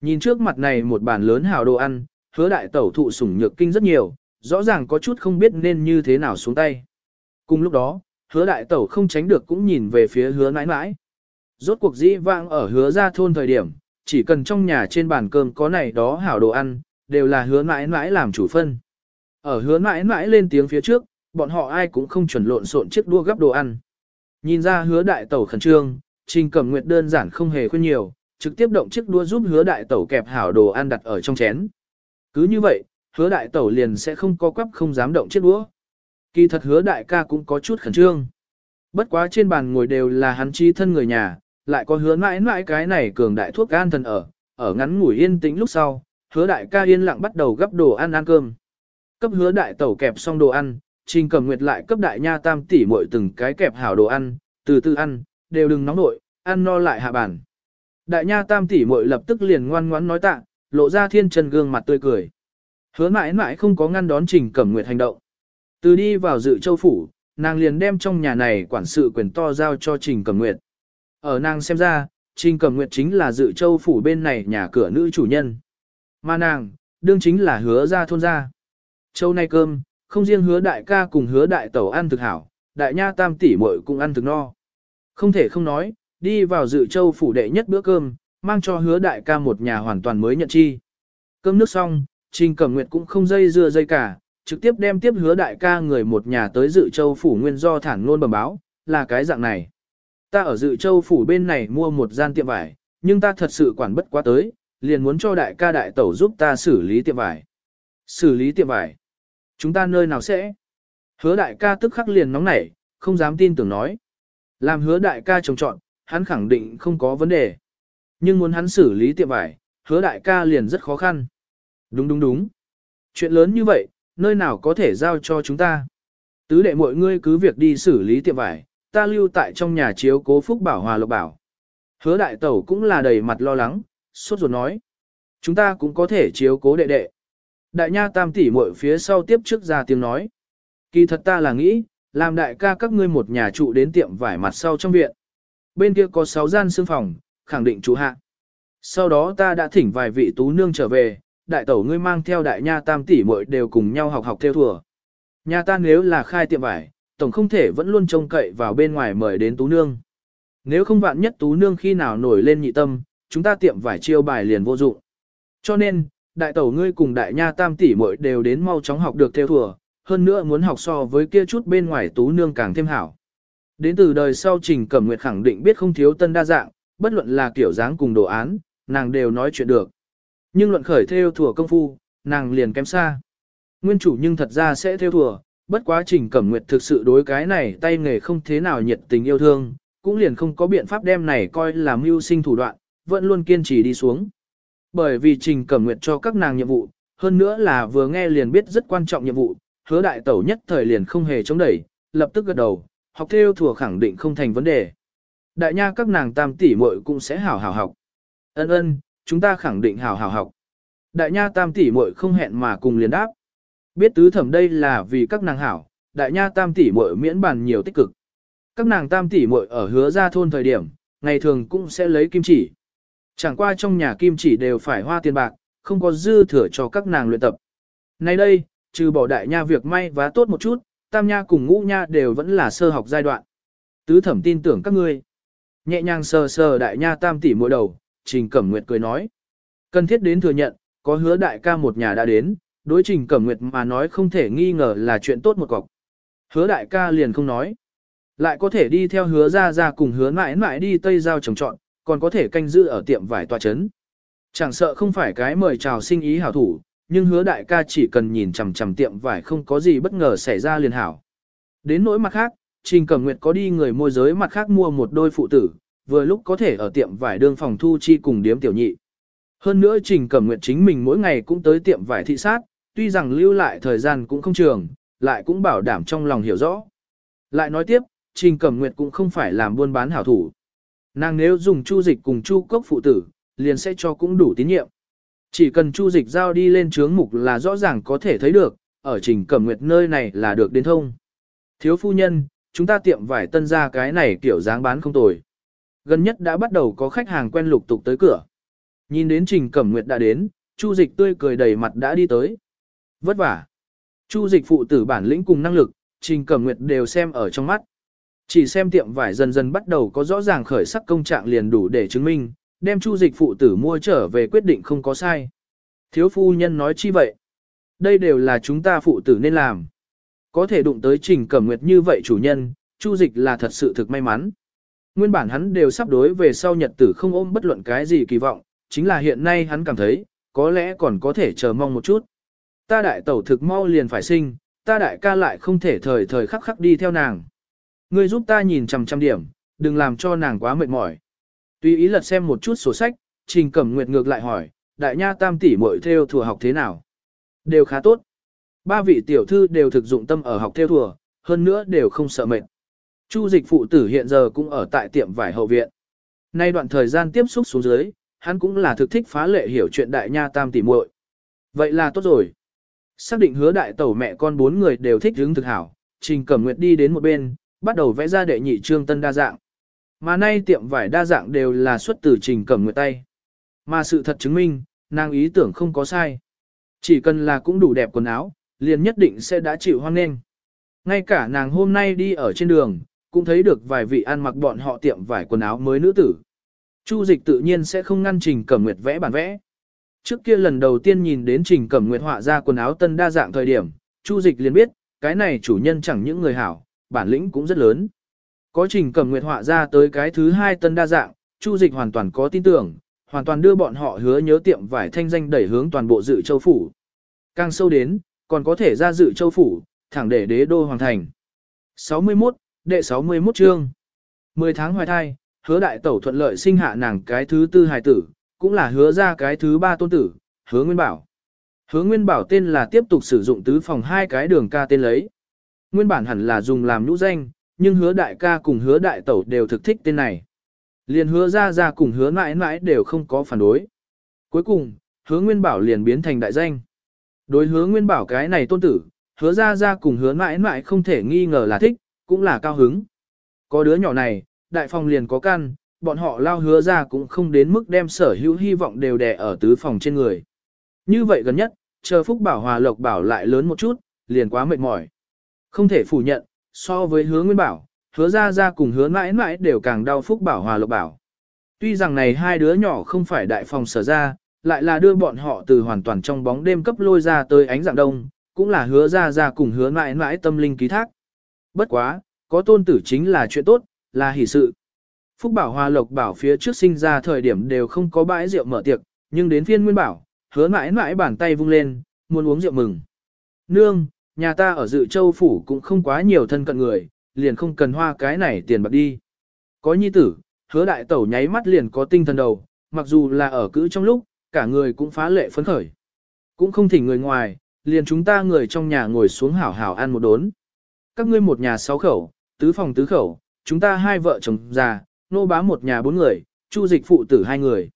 Nhìn trước mặt này một bàn lớn hào đồ ăn, hứa đại tẩu thụ sủng nhược kinh rất nhiều, rõ ràng có chút không biết nên như thế nào xuống tay. Cùng lúc đó, hứa đại tẩu không tránh được cũng nhìn về phía hứa nãi nãi. Rốt cuộc dĩ vãng ở hứa ra thôn thời điểm, chỉ cần trong nhà trên bàn cơm có này đó hảo đồ ăn, đều là hứa mãi mãi làm chủ phân. Ở hứa mãi mãi lên tiếng phía trước, bọn họ ai cũng không chuẩn lộn xộn chiếc đua gấp đồ ăn. Nhìn ra hứa đại tẩu khẩn trương, trình cẩm nguyệt đơn giản không hề khuyên nhiều, trực tiếp động chiếc đua giúp hứa đại tẩu kẹp hảo đồ ăn đặt ở trong chén. Cứ như vậy, hứa đại tẩu liền sẽ không có quắp không dám động chiếc đũa. Kỳ thật hứa đại ca cũng có chút khẩn trương. Bất quá trên bàn ngồi đều là hắn chi thân người nhà, lại có hứa mãi mãi cái này cường đại thuốc an thần ở, ở ngắn ngủi yên tĩnh lúc sau, hứa đại ca yên lặng bắt đầu gấp đồ ăn ăn cơm. Cấp hứa đại tẩu kẹp xong đồ ăn, trình cầm nguyệt lại cấp đại nha tam tỷ muội từng cái kẹp hảo đồ ăn, từ từ ăn, đều đừng nóng nội, ăn no lại hạ bàn. Đại nha tam tỷ muội lập tức liền ngoan ngoãn nói tạ, lộ ra thiên chân gương mặt tươi cười. Hứa mãi mãi không có ngăn đón Trình Cẩm Nguyệt hành động. Từ đi vào dự châu phủ, nàng liền đem trong nhà này quản sự quyền to giao cho Trình Cẩm Nguyệt. Ở nàng xem ra, Trình Cẩm Nguyệt chính là dự châu phủ bên này nhà cửa nữ chủ nhân. Mà nàng, đương chính là hứa ra thôn ra. Châu nay cơm, không riêng hứa đại ca cùng hứa đại tẩu ăn thực hảo, đại nha tam tỷ muội cũng ăn thực no. Không thể không nói, đi vào dự châu phủ đệ nhất bữa cơm, mang cho hứa đại ca một nhà hoàn toàn mới nhận chi. Cơm nước xong, Trình Cẩm Nguyệt cũng không dây dưa dây cả, trực tiếp đem tiếp hứa đại ca người một nhà tới dự châu phủ nguyên do thản luôn bẩm báo, là cái dạng này. Ta ở dự châu phủ bên này mua một gian tiệm vải, nhưng ta thật sự quản bất quá tới, liền muốn cho đại ca đại tẩu giúp ta xử lý tiệm vải. Xử lý tiệm vải. Chúng ta nơi nào sẽ? Hứa đại ca tức khắc liền nóng nảy, không dám tin tưởng nói. Làm hứa đại ca trồng trọn, hắn khẳng định không có vấn đề. Nhưng muốn hắn xử lý tiệm vải, hứa đại ca liền rất khó khăn. Đúng đúng đúng. Chuyện lớn như vậy, nơi nào có thể giao cho chúng ta. Tứ đệ mọi ngươi cứ việc đi xử lý tiệm vải, ta lưu tại trong nhà chiếu cố phúc bảo hòa lộc bảo. Hứa đại tẩu cũng là đầy mặt lo lắng, sốt ruột nói. Chúng ta cũng có thể chiếu cố đệ đệ. Đại nha tam tỷ muội phía sau tiếp trước ra tiếng nói. Kỳ thật ta là nghĩ, làm đại ca các ngươi một nhà trụ đến tiệm vải mặt sau trong viện. Bên kia có 6 gian xương phòng, khẳng định chủ hạ. Sau đó ta đã thỉnh vài vị tú nương trở về, đại tẩu ngươi mang theo đại nha tam tỷ muội đều cùng nhau học học theo thùa. Nhà ta nếu là khai tiệm vải, tổng không thể vẫn luôn trông cậy vào bên ngoài mời đến tú nương. Nếu không vạn nhất tú nương khi nào nổi lên nhị tâm, chúng ta tiệm vải chiêu bài liền vô dụng. Cho nên, đại tẩu ngươi cùng đại nha tam tỷ muội đều đến mau chóng học được theo thùa, hơn nữa muốn học so với kia chút bên ngoài tú nương càng thêm hảo. Đến từ đời sau Trình Cẩm Nguyệt khẳng định biết không thiếu tân đa dạng, bất luận là kiểu dáng cùng đồ án, nàng đều nói chuyện được. Nhưng luận khởi theo thùa công phu, nàng liền kém xa. Nguyên chủ nhưng thật ra sẽ theo thùa, bất quá Trình Cẩm Nguyệt thực sự đối cái này tay nghề không thế nào nhiệt tình yêu thương, cũng liền không có biện pháp đem này coi là mưu sinh thủ đoạn, vẫn luôn kiên trì đi xuống. Bởi vì Trình Cẩm Nguyệt cho các nàng nhiệm vụ, hơn nữa là vừa nghe liền biết rất quan trọng nhiệm vụ, hứa đại tẩu nhất thời liền không hề chống đẩy, lập tức gật đầu, học theo thừa khẳng định không thành vấn đề. Đại nha các nàng tam tỷ muội cũng sẽ hảo hảo học. Ân ân, chúng ta khẳng định hảo hảo học. Đại nha tam tỷ muội không hẹn mà cùng liền đáp. Biết tứ thẩm đây là vì các nàng hảo, đại nha tam tỷ muội miễn bàn nhiều tích cực. Các nàng tam tỷ muội ở hứa ra thôn thời điểm, ngày thường cũng sẽ lấy kim chỉ. Chẳng qua trong nhà kim chỉ đều phải hoa tiền bạc, không có dư thừa cho các nàng luyện tập. Nay đây, trừ bỏ đại nha việc may vá tốt một chút, tam nha cùng ngũ nha đều vẫn là sơ học giai đoạn. Tứ thẩm tin tưởng các ngươi. Nhẹ nhàng sờ sờ đại nha tam tỷ mỗi đầu, Trình Cẩm Nguyệt cười nói. Cần thiết đến thừa nhận, có hứa đại ca một nhà đã đến, đối Trình Cẩm Nguyệt mà nói không thể nghi ngờ là chuyện tốt một cọc. Hứa đại ca liền không nói. Lại có thể đi theo hứa ra ra cùng hứa mãi mãi đi Tây Giao trồng trọn, còn có thể canh giữ ở tiệm vải tòa chấn. Chẳng sợ không phải cái mời chào sinh ý hảo thủ, nhưng hứa đại ca chỉ cần nhìn chằm chằm tiệm vải không có gì bất ngờ xảy ra liền hảo. Đến nỗi mặt khác, Trình Cẩm Nguyệt có đi người môi giới mặt khác mua một đôi phụ tử, vừa lúc có thể ở tiệm vải đương phòng thu chi cùng điếm tiểu nhị. Hơn nữa Trình Cẩm Nguyệt chính mình mỗi ngày cũng tới tiệm vải thị sát, tuy rằng lưu lại thời gian cũng không trường, lại cũng bảo đảm trong lòng hiểu rõ. Lại nói tiếp, Trình Cẩm Nguyệt cũng không phải làm buôn bán hảo thủ. Nàng nếu dùng chu dịch cùng chu cốc phụ tử, liền sẽ cho cũng đủ tín nhiệm. Chỉ cần chu dịch giao đi lên chướng mục là rõ ràng có thể thấy được, ở trình cẩm nguyệt nơi này là được đến thông. Thiếu phu nhân, chúng ta tiệm vải tân ra cái này kiểu dáng bán không tồi. Gần nhất đã bắt đầu có khách hàng quen lục tục tới cửa. Nhìn đến trình cẩm nguyệt đã đến, chu dịch tươi cười đầy mặt đã đi tới. Vất vả. Chu dịch phụ tử bản lĩnh cùng năng lực, trình cẩm nguyệt đều xem ở trong mắt. Chỉ xem tiệm vải dần dần bắt đầu có rõ ràng khởi sắc công trạng liền đủ để chứng minh, đem chu dịch phụ tử mua trở về quyết định không có sai. Thiếu phu nhân nói chi vậy? Đây đều là chúng ta phụ tử nên làm. Có thể đụng tới trình cẩm nguyệt như vậy chủ nhân, chu dịch là thật sự thực may mắn. Nguyên bản hắn đều sắp đối về sau nhật tử không ôm bất luận cái gì kỳ vọng, chính là hiện nay hắn cảm thấy, có lẽ còn có thể chờ mong một chút. Ta đại tẩu thực mau liền phải sinh, ta đại ca lại không thể thời thời khắc khắc đi theo nàng. Ngươi giúp ta nhìn chằm chằm điểm, đừng làm cho nàng quá mệt mỏi. Tùy ý lật xem một chút sổ sách, Trình Cẩm Nguyệt ngược lại hỏi, đại nha tam tỷ muội theo thừa học thế nào? Đều khá tốt. Ba vị tiểu thư đều thực dụng tâm ở học theo thừa, hơn nữa đều không sợ mệt. Chu dịch phụ tử hiện giờ cũng ở tại tiệm vải hậu viện. Nay đoạn thời gian tiếp xúc xuống dưới, hắn cũng là thực thích phá lệ hiểu chuyện đại nha tam tỷ muội. Vậy là tốt rồi. Xác định hứa đại tẩu mẹ con bốn người đều thích hứng thực hảo, Trình Cẩm Nguyệt đi đến một bên, bắt đầu vẽ ra đệ nhị trương tân đa dạng. Mà nay tiệm vải đa dạng đều là xuất từ trình cẩm nguyệt tay. Mà sự thật chứng minh, nàng ý tưởng không có sai. Chỉ cần là cũng đủ đẹp quần áo, liền nhất định sẽ đã chịu hoan nghênh. Ngay cả nàng hôm nay đi ở trên đường, cũng thấy được vài vị ăn mặc bọn họ tiệm vải quần áo mới nữ tử. Chu dịch tự nhiên sẽ không ngăn Trình Cẩm Nguyệt vẽ bản vẽ. Trước kia lần đầu tiên nhìn đến Trình Cẩm Nguyệt họa ra quần áo tân đa dạng thời điểm, Chu dịch liền biết, cái này chủ nhân chẳng những người hảo, bản lĩnh cũng rất lớn. Có Trình Cẩm Nguyệt họa ra tới cái thứ hai tân đa dạng, Chu dịch hoàn toàn có tin tưởng, hoàn toàn đưa bọn họ hứa nhớ tiệm vải thanh danh đẩy hướng toàn bộ dự châu phủ. Càng sâu đến, còn có thể ra dự châu phủ, thẳng để đế đô hoàng thành. 61, đệ 61 chương. 10 tháng hoài thai, hứa đại tẩu thuận lợi sinh hạ nàng cái thứ tư hài tử, cũng là hứa ra cái thứ ba tôn tử, hứa nguyên bảo. Hứa nguyên bảo tên là tiếp tục sử dụng tứ phòng hai cái đường ca tên lấy. Nguyên bản hẳn là dùng làm nhũ danh, nhưng hứa đại ca cùng hứa đại tẩu đều thực thích tên này. Liền hứa ra ra cùng hứa mãi mãi đều không có phản đối. Cuối cùng, hứa nguyên bảo liền biến thành đại danh. Đối hứa nguyên bảo cái này tôn tử, hứa ra ra cùng hứa mãi mãi không thể nghi ngờ là thích, cũng là cao hứng. Có đứa nhỏ này, đại phòng liền có căn, bọn họ lao hứa ra cũng không đến mức đem sở hữu hy vọng đều đè ở tứ phòng trên người. Như vậy gần nhất, chờ phúc bảo hòa lộc bảo lại lớn một chút, liền quá mệt mỏi. Không thể phủ nhận, so với hứa nguyên bảo, hứa ra ra cùng hứa mãi mãi đều càng đau phúc bảo hòa lộc bảo. Tuy rằng này hai đứa nhỏ không phải đại phòng sở ra, lại là đưa bọn họ từ hoàn toàn trong bóng đêm cấp lôi ra tới ánh dạng đông, cũng là hứa ra ra cùng hứa mãi mãi tâm linh ký thác. Bất quá, có tôn tử chính là chuyện tốt, là hỷ sự. Phúc Bảo Hòa Lộc Bảo phía trước sinh ra thời điểm đều không có bãi rượu mở tiệc, nhưng đến phiên Nguyên Bảo, hứa mãi mãi bàn tay vung lên, muốn uống rượu mừng. Nương, nhà ta ở dự châu phủ cũng không quá nhiều thân cận người, liền không cần hoa cái này tiền bạc đi. Có nhi tử, hứa đại tẩu nháy mắt liền có tinh thần đầu, mặc dù là ở cữ trong lúc, cả người cũng phá lệ phấn khởi. Cũng không thỉnh người ngoài, liền chúng ta người trong nhà ngồi xuống hảo hảo ăn một đốn. Các ngươi một nhà sáu khẩu, tứ phòng tứ khẩu, chúng ta hai vợ chồng già, nô bá một nhà bốn người, chu dịch phụ tử hai người.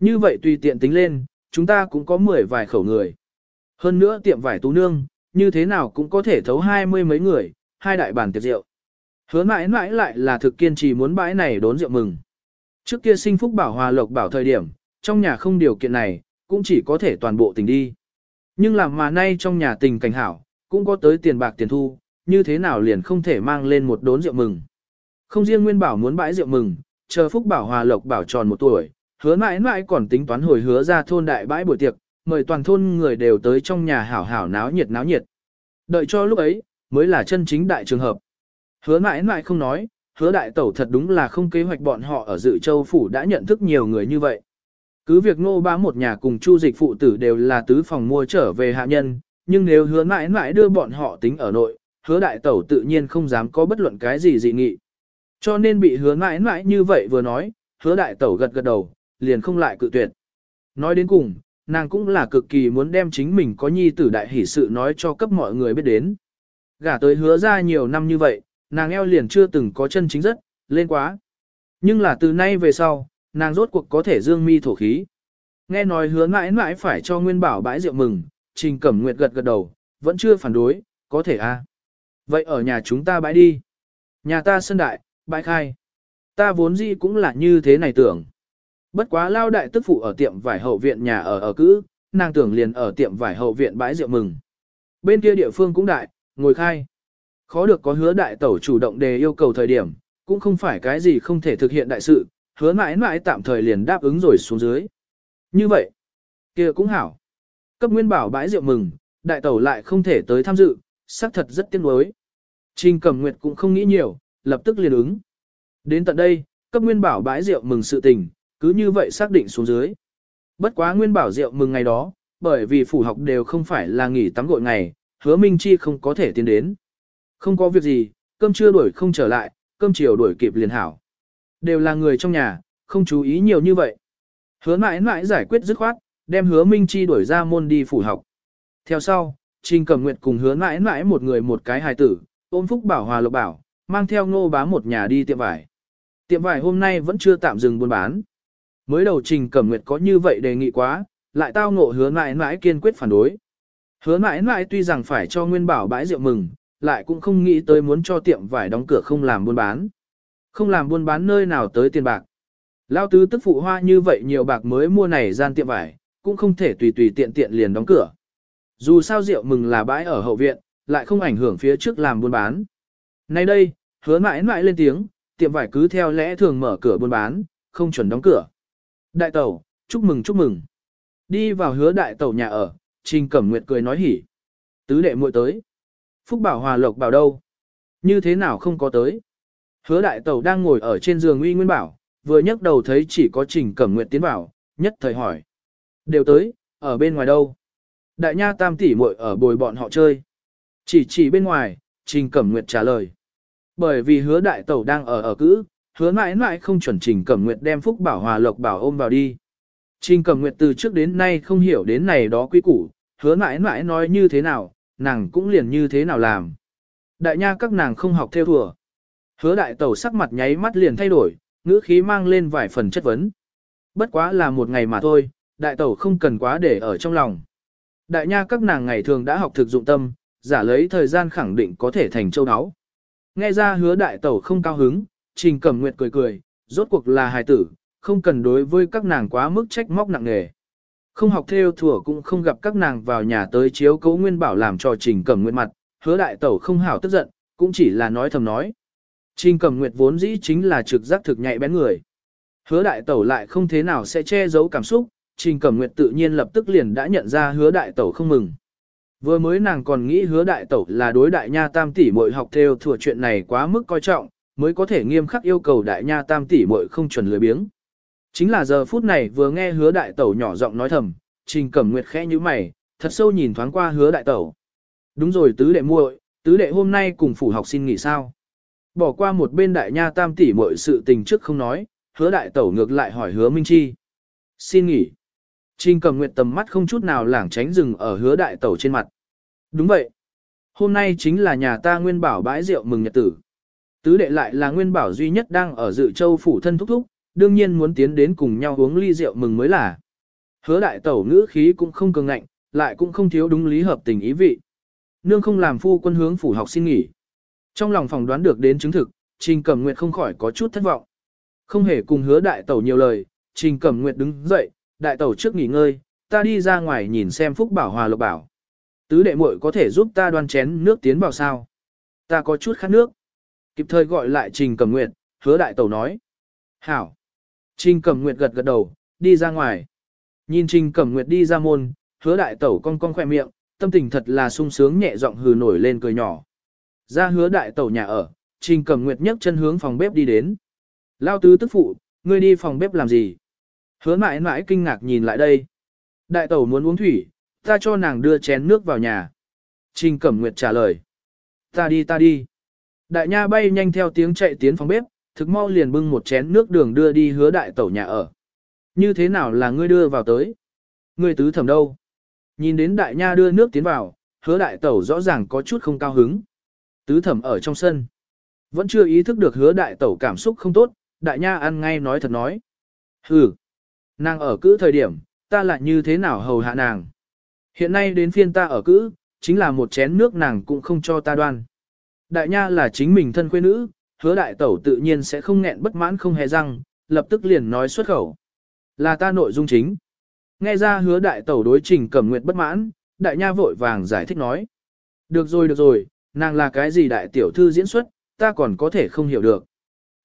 Như vậy tùy tiện tính lên, chúng ta cũng có mười vài khẩu người. Hơn nữa tiệm vải tú nương, như thế nào cũng có thể thấu hai mươi mấy người, hai đại bàn tiệc rượu. Hứa mãi mãi lại là thực kiên trì muốn bãi này đốn rượu mừng. Trước kia sinh phúc bảo hòa lộc bảo thời điểm, trong nhà không điều kiện này, cũng chỉ có thể toàn bộ tình đi. Nhưng làm mà nay trong nhà tình cảnh hảo, cũng có tới tiền bạc tiền thu, như thế nào liền không thể mang lên một đốn rượu mừng. Không riêng Nguyên Bảo muốn bãi rượu mừng, chờ Phúc Bảo Hòa Lộc Bảo tròn một tuổi, hứa mãi mãi còn tính toán hồi hứa ra thôn đại bãi buổi tiệc, mời toàn thôn người đều tới trong nhà hảo hảo náo nhiệt náo nhiệt. Đợi cho lúc ấy, mới là chân chính đại trường hợp. Hứa mãi mãi không nói, hứa đại tẩu thật đúng là không kế hoạch bọn họ ở dự châu phủ đã nhận thức nhiều người như vậy. Cứ việc ngô bá một nhà cùng chu dịch phụ tử đều là tứ phòng mua trở về hạ nhân, nhưng nếu hứa mãi mãi đưa bọn họ tính ở nội, hứa đại tẩu tự nhiên không dám có bất luận cái gì dị nghị. Cho nên bị hứa mãi mãi như vậy vừa nói, hứa đại tẩu gật gật đầu, liền không lại cự tuyệt. Nói đến cùng, nàng cũng là cực kỳ muốn đem chính mình có nhi tử đại hỷ sự nói cho cấp mọi người biết đến. Gả tới hứa ra nhiều năm như vậy, nàng eo liền chưa từng có chân chính rất, lên quá. Nhưng là từ nay về sau, nàng rốt cuộc có thể dương mi thổ khí. Nghe nói hứa mãi mãi phải cho Nguyên Bảo bãi rượu mừng, Trình Cẩm Nguyệt gật gật đầu, vẫn chưa phản đối, có thể a. À. Vậy ở nhà chúng ta bãi đi. Nhà ta sân đại, bãi khai. Ta vốn gì cũng là như thế này tưởng. Bất quá lao đại tức phụ ở tiệm vải hậu viện nhà ở ở cữ, nàng tưởng liền ở tiệm vải hậu viện bãi rượu mừng. Bên kia địa phương cũng đại, ngồi khai. Khó được có hứa đại tẩu chủ động đề yêu cầu thời điểm, cũng không phải cái gì không thể thực hiện đại sự, hứa mãi mãi tạm thời liền đáp ứng rồi xuống dưới. Như vậy, kia cũng hảo. Cấp nguyên bảo bãi rượu mừng, đại tẩu lại không thể tới tham dự, xác thật rất tiếc nuối. Trình Cẩm Nguyệt cũng không nghĩ nhiều, lập tức liền ứng. Đến tận đây, cấp nguyên bảo bãi rượu mừng sự tình, cứ như vậy xác định xuống dưới. Bất quá nguyên bảo rượu mừng ngày đó, bởi vì phủ học đều không phải là nghỉ tắm gội ngày, hứa Minh Chi không có thể tiến đến. Không có việc gì, cơm trưa đuổi không trở lại, cơm chiều đuổi kịp liền hảo. Đều là người trong nhà, không chú ý nhiều như vậy. Hứa mãi mãi giải quyết dứt khoát, đem hứa Minh Chi đuổi ra môn đi phủ học. Theo sau, Trình Cẩm Nguyệt cùng hứa mãi mãi một người một cái hài tử, ôm phúc bảo hòa lộc bảo, mang theo ngô bá một nhà đi tiệm vải. Tiệm vải hôm nay vẫn chưa tạm dừng buôn bán. Mới đầu Trình Cẩm Nguyệt có như vậy đề nghị quá, lại tao ngộ hứa mãi mãi kiên quyết phản đối. Hứa mãi mãi tuy rằng phải cho Nguyên Bảo bãi rượu mừng, lại cũng không nghĩ tới muốn cho tiệm vải đóng cửa không làm buôn bán. Không làm buôn bán nơi nào tới tiền bạc. Lao tứ tức phụ hoa như vậy nhiều bạc mới mua này gian tiệm vải, cũng không thể tùy tùy tiện tiện liền đóng cửa. Dù sao rượu mừng là bãi ở hậu viện, lại không ảnh hưởng phía trước làm buôn bán. Nay đây, hứa mãi mãi lên tiếng, tiệm vải cứ theo lẽ thường mở cửa buôn bán, không chuẩn đóng cửa. Đại tẩu, chúc mừng chúc mừng. Đi vào hứa đại tẩu nhà ở, Trình Cẩm Nguyệt cười nói hỉ. Tứ đệ muội tới. Phúc Bảo Hòa Lộc bảo đâu? Như thế nào không có tới? Hứa đại tẩu đang ngồi ở trên giường uy nguyên bảo, vừa nhấc đầu thấy chỉ có Trình Cẩm Nguyệt tiến vào, nhất thời hỏi. Đều tới, ở bên ngoài đâu? Đại nha tam tỷ muội ở bồi bọn họ chơi. Chỉ chỉ bên ngoài, Trình Cẩm Nguyệt trả lời. Bởi vì hứa đại tẩu đang ở ở cữ, hứa mãi mãi không chuẩn Trình Cẩm Nguyệt đem Phúc Bảo Hòa Lộc bảo ôm vào đi. Trình Cẩm Nguyệt từ trước đến nay không hiểu đến này đó quý củ, hứa mãi mãi nói như thế nào, nàng cũng liền như thế nào làm. Đại nha các nàng không học theo thừa. Hứa đại tẩu sắc mặt nháy mắt liền thay đổi, ngữ khí mang lên vài phần chất vấn. Bất quá là một ngày mà thôi, đại tẩu không cần quá để ở trong lòng. Đại nha các nàng ngày thường đã học thực dụng tâm, giả lấy thời gian khẳng định có thể thành châu áo. Nghe ra hứa đại tẩu không cao hứng, trình cẩm nguyệt cười cười, rốt cuộc là hài tử, không cần đối với các nàng quá mức trách móc nặng nề. Không học theo thủa cũng không gặp các nàng vào nhà tới chiếu cấu nguyên bảo làm cho trình cẩm nguyệt mặt, hứa đại tẩu không hảo tức giận, cũng chỉ là nói thầm nói. Trình cẩm nguyệt vốn dĩ chính là trực giác thực nhạy bén người. Hứa đại tẩu lại không thế nào sẽ che giấu cảm xúc, trình cẩm nguyệt tự nhiên lập tức liền đã nhận ra hứa đại tẩu không mừng. Vừa mới nàng còn nghĩ hứa đại tẩu là đối đại nha tam tỷ muội học theo thừa chuyện này quá mức coi trọng, mới có thể nghiêm khắc yêu cầu đại nha tam tỷ muội không chuẩn lười biếng. Chính là giờ phút này vừa nghe hứa đại tẩu nhỏ giọng nói thầm, trình cẩm nguyệt khẽ như mày, thật sâu nhìn thoáng qua hứa đại tẩu. Đúng rồi tứ đệ muội, tứ đệ hôm nay cùng phủ học xin nghỉ sao. Bỏ qua một bên đại nha tam tỷ muội sự tình trước không nói, hứa đại tẩu ngược lại hỏi hứa Minh Chi. Xin nghỉ. Trình cầm nguyện tầm mắt không chút nào lảng tránh rừng ở hứa đại tẩu trên mặt. Đúng vậy. Hôm nay chính là nhà ta nguyên bảo bãi rượu mừng nhật tử. Tứ đệ lại là nguyên bảo duy nhất đang ở dự châu phủ thân thúc thúc, đương nhiên muốn tiến đến cùng nhau uống ly rượu mừng mới là. Hứa đại tẩu ngữ khí cũng không cường ngạnh, lại cũng không thiếu đúng lý hợp tình ý vị. Nương không làm phu quân hướng phủ học xin nghỉ. Trong lòng phòng đoán được đến chứng thực, Trình Cẩm Nguyệt không khỏi có chút thất vọng. Không hề cùng hứa đại tẩu nhiều lời, Trình Cẩm Nguyệt đứng dậy, đại tẩu trước nghỉ ngơi, ta đi ra ngoài nhìn xem Phúc Bảo Hòa Lộc Bảo. Tứ đệ muội có thể giúp ta đoan chén nước tiến vào sao? Ta có chút khát nước. Kịp thời gọi lại Trình Cẩm Nguyệt, hứa đại tẩu nói. Hảo. Trình Cẩm Nguyệt gật gật đầu, đi ra ngoài. Nhìn Trình Cẩm Nguyệt đi ra môn, hứa đại tẩu cong cong khỏe miệng, tâm tình thật là sung sướng nhẹ giọng hừ nổi lên cười nhỏ. Ra hứa đại tẩu nhà ở, Trình Cẩm Nguyệt nhấc chân hướng phòng bếp đi đến. Lao tứ tức phụ, ngươi đi phòng bếp làm gì? Hứa mãi mãi kinh ngạc nhìn lại đây. Đại tẩu muốn uống thủy, ta cho nàng đưa chén nước vào nhà. Trình Cẩm Nguyệt trả lời. Ta đi ta đi. Đại nha bay nhanh theo tiếng chạy tiến phòng bếp, thực mau liền bưng một chén nước đường đưa đi hứa đại tẩu nhà ở. Như thế nào là ngươi đưa vào tới? Ngươi tứ thẩm đâu? Nhìn đến đại nha đưa nước tiến vào, hứa đại tẩu rõ ràng có chút không cao hứng. Tứ thẩm ở trong sân. Vẫn chưa ý thức được hứa đại tẩu cảm xúc không tốt, đại nha ăn ngay nói thật nói. Hừ, nàng ở cữ thời điểm, ta lại như thế nào hầu hạ nàng. Hiện nay đến phiên ta ở cữ, chính là một chén nước nàng cũng không cho ta đoan. Đại nha là chính mình thân quê nữ, hứa đại tẩu tự nhiên sẽ không nghẹn bất mãn không hề răng, lập tức liền nói xuất khẩu. Là ta nội dung chính. Nghe ra hứa đại tẩu đối trình cẩm nguyện bất mãn, đại nha vội vàng giải thích nói. Được rồi được rồi, nàng là cái gì đại tiểu thư diễn xuất, ta còn có thể không hiểu được.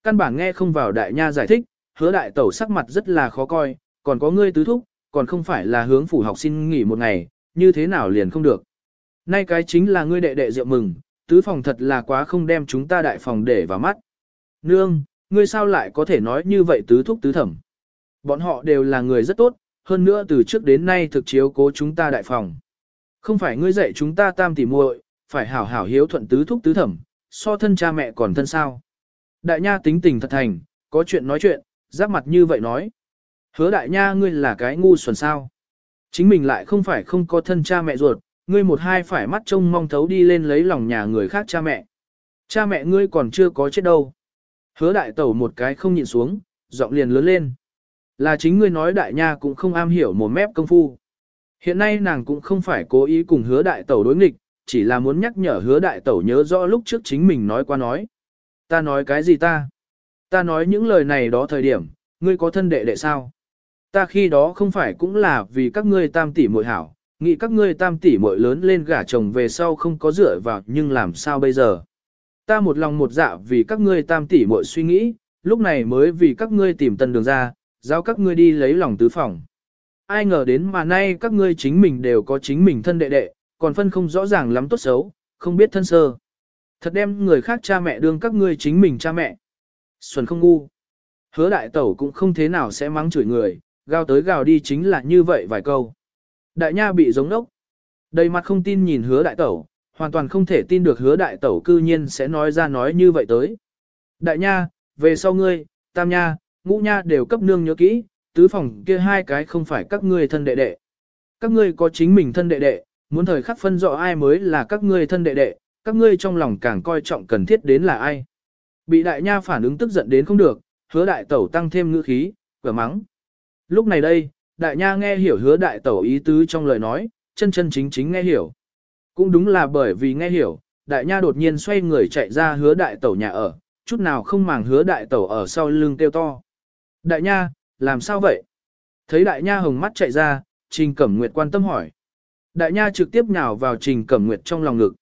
Căn bản nghe không vào đại nha giải thích, hứa đại tẩu sắc mặt rất là khó coi, còn có ngươi tứ thúc, còn không phải là hướng phủ học xin nghỉ một ngày, như thế nào liền không được. Nay cái chính là ngươi đệ đệ rượu mừng, tứ phòng thật là quá không đem chúng ta đại phòng để vào mắt. Nương, ngươi sao lại có thể nói như vậy tứ thúc tứ thẩm. Bọn họ đều là người rất tốt, hơn nữa từ trước đến nay thực chiếu cố chúng ta đại phòng. Không phải ngươi dạy chúng ta tam tỉ muội, phải hảo hảo hiếu thuận tứ thúc tứ thẩm, so thân cha mẹ còn thân sao. Đại nha tính tình thật thành, có chuyện nói chuyện, giáp mặt như vậy nói. Hứa đại nha ngươi là cái ngu xuẩn sao. Chính mình lại không phải không có thân cha mẹ ruột, ngươi một hai phải mắt trông mong thấu đi lên lấy lòng nhà người khác cha mẹ. Cha mẹ ngươi còn chưa có chết đâu. Hứa đại tẩu một cái không nhịn xuống, giọng liền lớn lên. Là chính ngươi nói đại nha cũng không am hiểu một mép công phu. Hiện nay nàng cũng không phải cố ý cùng hứa đại tẩu đối nghịch, chỉ là muốn nhắc nhở hứa đại tẩu nhớ rõ lúc trước chính mình nói qua nói. Ta nói cái gì ta? Ta nói những lời này đó thời điểm, ngươi có thân đệ đệ sao? Ta khi đó không phải cũng là vì các ngươi tam tỷ muội hảo, nghĩ các ngươi tam tỷ muội lớn lên gả chồng về sau không có dựa vào nhưng làm sao bây giờ? Ta một lòng một dạ vì các ngươi tam tỷ muội suy nghĩ, lúc này mới vì các ngươi tìm tân đường ra, giao các ngươi đi lấy lòng tứ phòng. Ai ngờ đến mà nay các ngươi chính mình đều có chính mình thân đệ đệ, còn phân không rõ ràng lắm tốt xấu, không biết thân sơ. Thật đem người khác cha mẹ đương các ngươi chính mình cha mẹ. Xuân không ngu. Hứa đại tẩu cũng không thế nào sẽ mắng chửi người, gào tới gào đi chính là như vậy vài câu. Đại nha bị giống nốc, Đầy mặt không tin nhìn hứa đại tẩu, hoàn toàn không thể tin được hứa đại tẩu cư nhiên sẽ nói ra nói như vậy tới. Đại nha, về sau ngươi, tam nha, ngũ nha đều cấp nương nhớ kỹ, tứ phòng kia hai cái không phải các ngươi thân đệ đệ. Các ngươi có chính mình thân đệ đệ, muốn thời khắc phân rõ ai mới là các ngươi thân đệ đệ, các ngươi trong lòng càng coi trọng cần thiết đến là ai. Bị đại nha phản ứng tức giận đến không được, hứa đại tẩu tăng thêm ngữ khí, cửa mắng. Lúc này đây, đại nha nghe hiểu hứa đại tẩu ý tứ trong lời nói, chân chân chính chính nghe hiểu. Cũng đúng là bởi vì nghe hiểu, đại nha đột nhiên xoay người chạy ra hứa đại tẩu nhà ở, chút nào không màng hứa đại tẩu ở sau lưng kêu to. Đại nha, làm sao vậy? Thấy đại nha hồng mắt chạy ra, Trình Cẩm Nguyệt quan tâm hỏi. Đại nha trực tiếp nhào vào Trình Cẩm Nguyệt trong lòng ngực.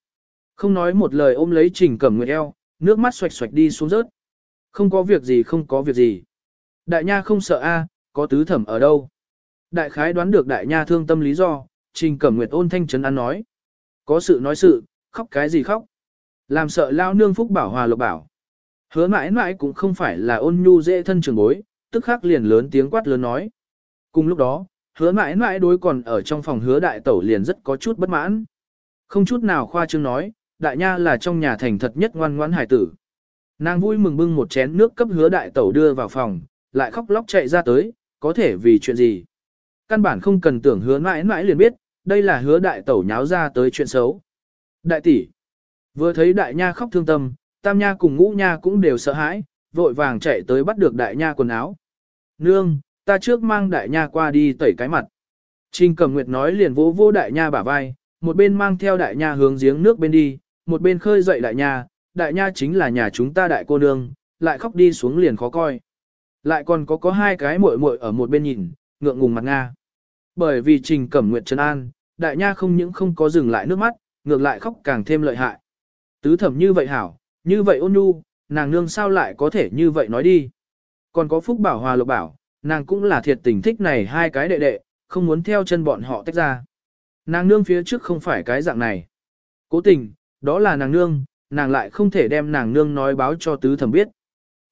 Không nói một lời ôm lấy Trình Cẩm Nguyệt eo, nước mắt xoạch xoạch đi xuống rớt. Không có việc gì không có việc gì. Đại nha không sợ a, có tứ thẩm ở đâu. Đại khái đoán được đại nha thương tâm lý do, Trình Cẩm Nguyệt ôn thanh trấn ăn nói. Có sự nói sự, khóc cái gì khóc. Làm sợ lao nương phúc bảo hòa lộc bảo. Hứa mãi mãi cũng không phải là ôn nhu dễ thân trường bối, tức khắc liền lớn tiếng quát lớn nói. Cùng lúc đó, hứa mãi mãi đối còn ở trong phòng hứa đại tẩu liền rất có chút bất mãn. Không chút nào khoa trương nói, đại nha là trong nhà thành thật nhất ngoan ngoãn hải tử. Nàng vui mừng bưng một chén nước cấp hứa đại tẩu đưa vào phòng, lại khóc lóc chạy ra tới, có thể vì chuyện gì. Căn bản không cần tưởng hứa mãi mãi liền biết, đây là hứa đại tẩu nháo ra tới chuyện xấu. Đại tỷ, vừa thấy đại nha khóc thương tâm, tam nha cùng ngũ nha cũng đều sợ hãi, vội vàng chạy tới bắt được đại nha quần áo. Nương, ta trước mang đại nha qua đi tẩy cái mặt. Trình cầm nguyệt nói liền vỗ vô đại nha bả vai, một bên mang theo đại nha hướng giếng nước bên đi, một bên khơi dậy đại nha, đại nha chính là nhà chúng ta đại cô nương, lại khóc đi xuống liền khó coi. Lại còn có có hai cái muội muội ở một bên nhìn, ngượng ngùng mặt nga. Bởi vì trình cẩm nguyệt trấn an, đại nha không những không có dừng lại nước mắt, ngược lại khóc càng thêm lợi hại. Tứ thẩm như vậy hảo, như vậy ôn nhu, nàng nương sao lại có thể như vậy nói đi. Còn có phúc bảo hòa lộc bảo, nàng cũng là thiệt tình thích này hai cái đệ đệ, không muốn theo chân bọn họ tách ra. Nàng nương phía trước không phải cái dạng này. Cố tình, đó là nàng nương, nàng lại không thể đem nàng nương nói báo cho tứ thẩm biết.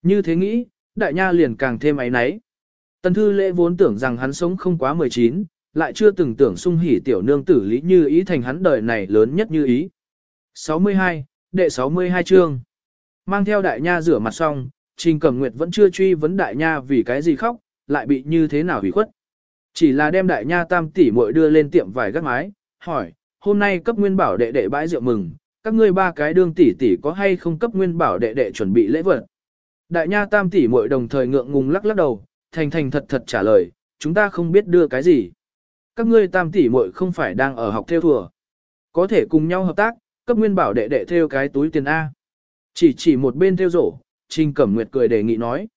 Như thế nghĩ, đại nha liền càng thêm ấy náy. Tần thư lễ vốn tưởng rằng hắn sống không quá 19, lại chưa từng tưởng sung hỉ tiểu nương tử lý như ý thành hắn đời này lớn nhất như ý. 62, đệ 62 chương. Mang theo đại nha rửa mặt xong, Trình Cẩm Nguyệt vẫn chưa truy vấn đại nha vì cái gì khóc, lại bị như thế nào hủy khuất. Chỉ là đem đại nha tam tỷ muội đưa lên tiệm vải gác mái, hỏi, hôm nay cấp nguyên bảo đệ đệ bãi rượu mừng, các ngươi ba cái đương tỷ tỷ có hay không cấp nguyên bảo đệ đệ chuẩn bị lễ vật. Đại nha tam tỷ muội đồng thời ngượng ngùng lắc lắc đầu, thành thành thật thật trả lời, chúng ta không biết đưa cái gì. Các ngươi tam tỷ muội không phải đang ở học theo thừa. Có thể cùng nhau hợp tác, cấp nguyên bảo đệ đệ theo cái túi tiền A. Chỉ chỉ một bên theo rổ, Trình Cẩm Nguyệt cười đề nghị nói.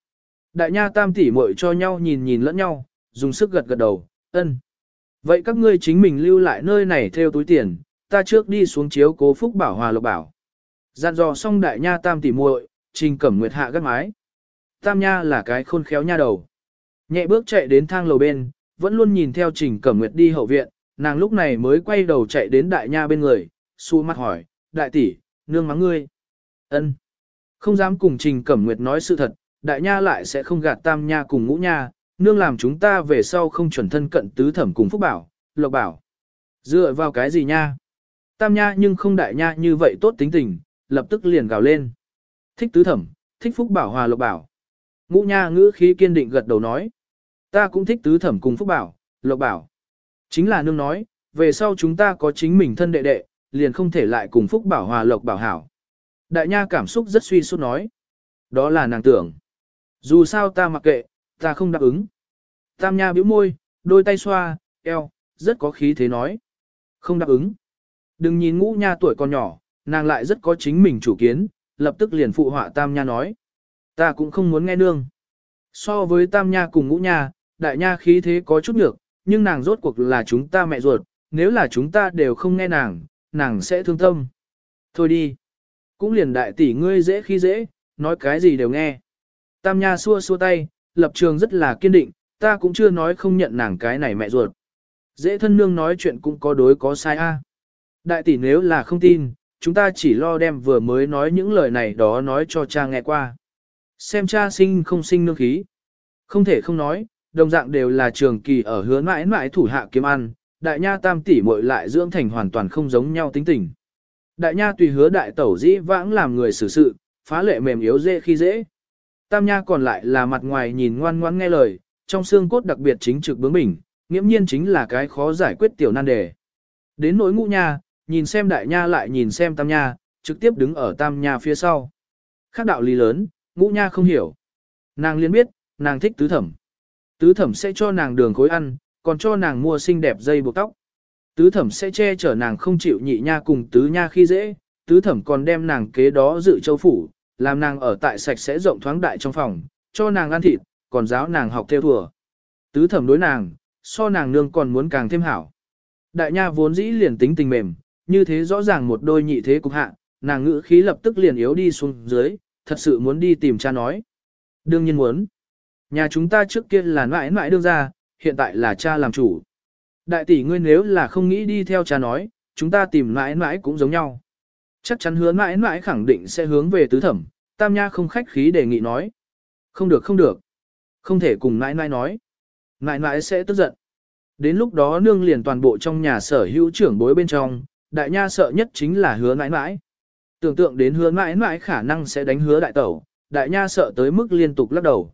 Đại nha tam tỷ muội cho nhau nhìn nhìn lẫn nhau, dùng sức gật gật đầu, ân. Vậy các ngươi chính mình lưu lại nơi này theo túi tiền, ta trước đi xuống chiếu cố phúc bảo hòa lộc bảo. Dặn dò xong đại nha tam tỷ muội, trình cẩm nguyệt hạ gắt mái. Tam nha là cái khôn khéo nha đầu. Nhẹ bước chạy đến thang lầu bên, vẫn luôn nhìn theo trình cẩm nguyệt đi hậu viện, nàng lúc này mới quay đầu chạy đến đại nha bên người, xua mắt hỏi, đại tỷ, nương mắng ngươi. ân Không dám cùng trình cẩm nguyệt nói sự thật, đại nha lại sẽ không gạt tam nha cùng ngũ nha, nương làm chúng ta về sau không chuẩn thân cận tứ thẩm cùng phúc bảo, lộc bảo. Dựa vào cái gì nha? Tam nha nhưng không đại nha như vậy tốt tính tình, lập tức liền gào lên. Thích tứ thẩm, thích phúc bảo hòa lộc bảo. Ngũ nha ngữ khí kiên định gật đầu nói. Ta cũng thích tứ thẩm cùng phúc bảo, lộc bảo. Chính là nương nói, về sau chúng ta có chính mình thân đệ đệ, liền không thể lại cùng phúc bảo hòa lộc bảo hảo. Đại nha cảm xúc rất suy sút nói. Đó là nàng tưởng. Dù sao ta mặc kệ, ta không đáp ứng. Tam nha bĩu môi, đôi tay xoa, eo, rất có khí thế nói. Không đáp ứng. Đừng nhìn ngũ nha tuổi còn nhỏ, nàng lại rất có chính mình chủ kiến, lập tức liền phụ họa tam nha nói. Ta cũng không muốn nghe nương. So với tam nha cùng ngũ nha, đại nha khí thế có chút nhược, nhưng nàng rốt cuộc là chúng ta mẹ ruột, nếu là chúng ta đều không nghe nàng, nàng sẽ thương tâm. Thôi đi. Cũng liền đại tỷ ngươi dễ khi dễ, nói cái gì đều nghe. Tam Nha xua xua tay, lập trường rất là kiên định, ta cũng chưa nói không nhận nàng cái này mẹ ruột. Dễ thân nương nói chuyện cũng có đối có sai a. Đại tỷ nếu là không tin, chúng ta chỉ lo đem vừa mới nói những lời này đó nói cho cha nghe qua. Xem cha sinh không sinh nương khí. Không thể không nói, đồng dạng đều là trường kỳ ở hứa mãi mãi thủ hạ kiếm ăn, đại nha tam tỷ muội lại dưỡng thành hoàn toàn không giống nhau tính tình. Đại nha tùy hứa đại tẩu dĩ vãng làm người xử sự, phá lệ mềm yếu dễ khi dễ. Tam nha còn lại là mặt ngoài nhìn ngoan ngoãn nghe lời, trong xương cốt đặc biệt chính trực bướng bỉnh, nghiễm nhiên chính là cái khó giải quyết tiểu nan đề. Đến nỗi ngũ nha, nhìn xem đại nha lại nhìn xem tam nha, trực tiếp đứng ở tam nha phía sau. Khác đạo lý lớn, ngũ nha không hiểu. Nàng liên biết, nàng thích tứ thẩm. Tứ thẩm sẽ cho nàng đường khối ăn, còn cho nàng mua xinh đẹp dây buộc tóc. Tứ thẩm sẽ che chở nàng không chịu nhị nha cùng tứ nha khi dễ, tứ thẩm còn đem nàng kế đó dự châu phủ, làm nàng ở tại sạch sẽ rộng thoáng đại trong phòng, cho nàng ăn thịt, còn giáo nàng học theo thùa. Tứ thẩm đối nàng, so nàng nương còn muốn càng thêm hảo. Đại nha vốn dĩ liền tính tình mềm, như thế rõ ràng một đôi nhị thế cục hạ, nàng ngữ khí lập tức liền yếu đi xuống dưới, thật sự muốn đi tìm cha nói. Đương nhiên muốn. Nhà chúng ta trước kia là mãi mãi đương ra, hiện tại là cha làm chủ. Đại tỷ ngươi nếu là không nghĩ đi theo cha nói, chúng ta tìm mãi mãi cũng giống nhau. Chắc chắn hứa mãi mãi khẳng định sẽ hướng về tứ thẩm, tam nha không khách khí đề nghị nói. Không được không được. Không thể cùng mãi mãi nói. Mãi mãi sẽ tức giận. Đến lúc đó nương liền toàn bộ trong nhà sở hữu trưởng bối bên trong, đại nha sợ nhất chính là hứa mãi mãi. Tưởng tượng đến hứa mãi mãi khả năng sẽ đánh hứa đại tẩu, đại nha sợ tới mức liên tục lắc đầu.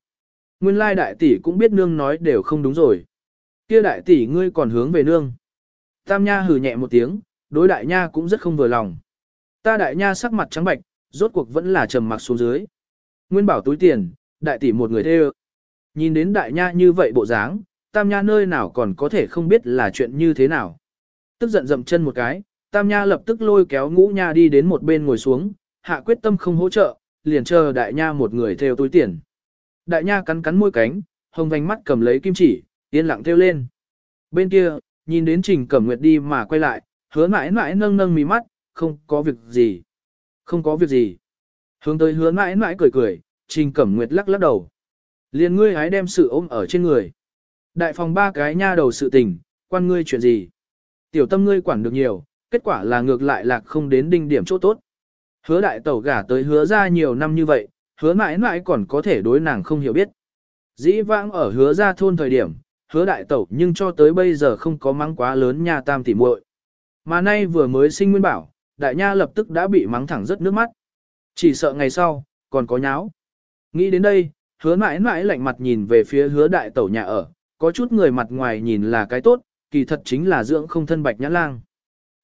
Nguyên lai đại tỷ cũng biết nương nói đều không đúng rồi. Kia đại tỷ ngươi còn hướng về nương. Tam nha hừ nhẹ một tiếng, đối đại nha cũng rất không vừa lòng. Ta đại nha sắc mặt trắng bạch, rốt cuộc vẫn là trầm mặc xuống dưới. Nguyên bảo túi tiền, đại tỷ một người thê Nhìn đến đại nha như vậy bộ dáng, tam nha nơi nào còn có thể không biết là chuyện như thế nào. Tức giận dậm chân một cái, tam nha lập tức lôi kéo ngũ nha đi đến một bên ngồi xuống, hạ quyết tâm không hỗ trợ, liền chờ đại nha một người theo túi tiền. Đại nha cắn cắn môi cánh, hồng vành mắt cầm lấy kim chỉ, yên lặng theo lên. Bên kia, nhìn đến Trình Cẩm Nguyệt đi mà quay lại, hứa mãi mãi nâng nâng mí mắt, không có việc gì. Không có việc gì. Hướng tới hứa mãi mãi cười cười, Trình Cẩm Nguyệt lắc lắc đầu. Liền ngươi hái đem sự ôm ở trên người. Đại phòng ba cái nha đầu sự tình, quan ngươi chuyện gì. Tiểu tâm ngươi quản được nhiều, kết quả là ngược lại lạc không đến đinh điểm chỗ tốt. Hứa đại tẩu gả tới hứa ra nhiều năm như vậy, hứa mãi mãi còn có thể đối nàng không hiểu biết. Dĩ vãng ở hứa ra thôn thời điểm, hứa đại tẩu nhưng cho tới bây giờ không có mắng quá lớn nhà tam tỉ muội. Mà nay vừa mới sinh nguyên bảo, đại nha lập tức đã bị mắng thẳng rất nước mắt. Chỉ sợ ngày sau, còn có nháo. Nghĩ đến đây, hứa mãi mãi lạnh mặt nhìn về phía hứa đại tẩu nhà ở, có chút người mặt ngoài nhìn là cái tốt, kỳ thật chính là dưỡng không thân bạch nhã lang.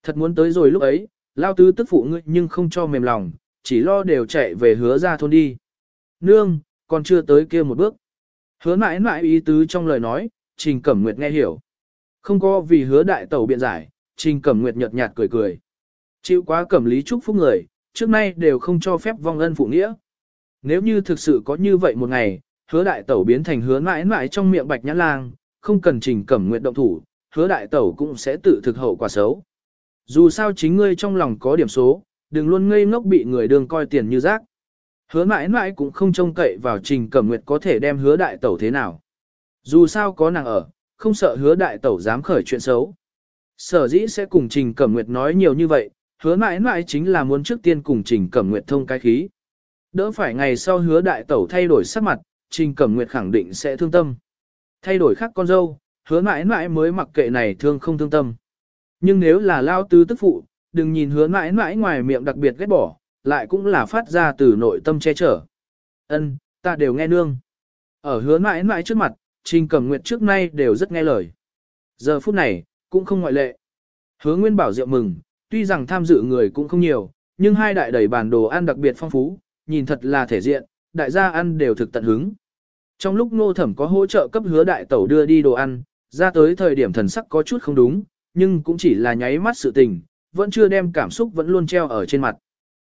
Thật muốn tới rồi lúc ấy, lao tứ tức phụ ngươi nhưng không cho mềm lòng, chỉ lo đều chạy về hứa ra thôn đi. Nương, còn chưa tới kia một bước. Hứa mãi mãi ý tứ trong lời nói, Trình Cẩm Nguyệt nghe hiểu. Không có vì hứa đại tẩu biện giải, Trình Cẩm Nguyệt nhợt nhạt cười cười. Chịu quá cẩm lý chúc phúc người, trước nay đều không cho phép vong ân phụ nghĩa. Nếu như thực sự có như vậy một ngày, hứa đại tẩu biến thành hứa mãi mãi trong miệng bạch nhã lang, không cần Trình Cẩm Nguyệt động thủ, hứa đại tẩu cũng sẽ tự thực hậu quả xấu. Dù sao chính ngươi trong lòng có điểm số, đừng luôn ngây ngốc bị người đường coi tiền như rác. Hứa mãi mãi cũng không trông cậy vào Trình Cẩm Nguyệt có thể đem hứa đại tẩu thế nào. Dù sao có nàng ở, không sợ hứa đại tẩu dám khởi chuyện xấu. Sở dĩ sẽ cùng Trình Cẩm Nguyệt nói nhiều như vậy, hứa mãi mãi chính là muốn trước tiên cùng Trình Cẩm Nguyệt thông cái khí. Đỡ phải ngày sau hứa đại tẩu thay đổi sắc mặt, Trình Cẩm Nguyệt khẳng định sẽ thương tâm. Thay đổi khác con dâu, hứa mãi mãi mới mặc kệ này thương không thương tâm. Nhưng nếu là lao tứ tức phụ, đừng nhìn hứa mãi mãi ngoài miệng đặc biệt ghét bỏ, lại cũng là phát ra từ nội tâm che chở. Ân, ta đều nghe nương. Ở hứa mãi mãi trước mặt, Trình Cẩm Nguyệt trước nay đều rất nghe lời. Giờ phút này, cũng không ngoại lệ. Hứa Nguyên bảo rượu mừng, tuy rằng tham dự người cũng không nhiều, nhưng hai đại đầy bản đồ ăn đặc biệt phong phú, nhìn thật là thể diện, đại gia ăn đều thực tận hứng. Trong lúc nô thẩm có hỗ trợ cấp hứa đại tẩu đưa đi đồ ăn, ra tới thời điểm thần sắc có chút không đúng, nhưng cũng chỉ là nháy mắt sự tình, vẫn chưa đem cảm xúc vẫn luôn treo ở trên mặt.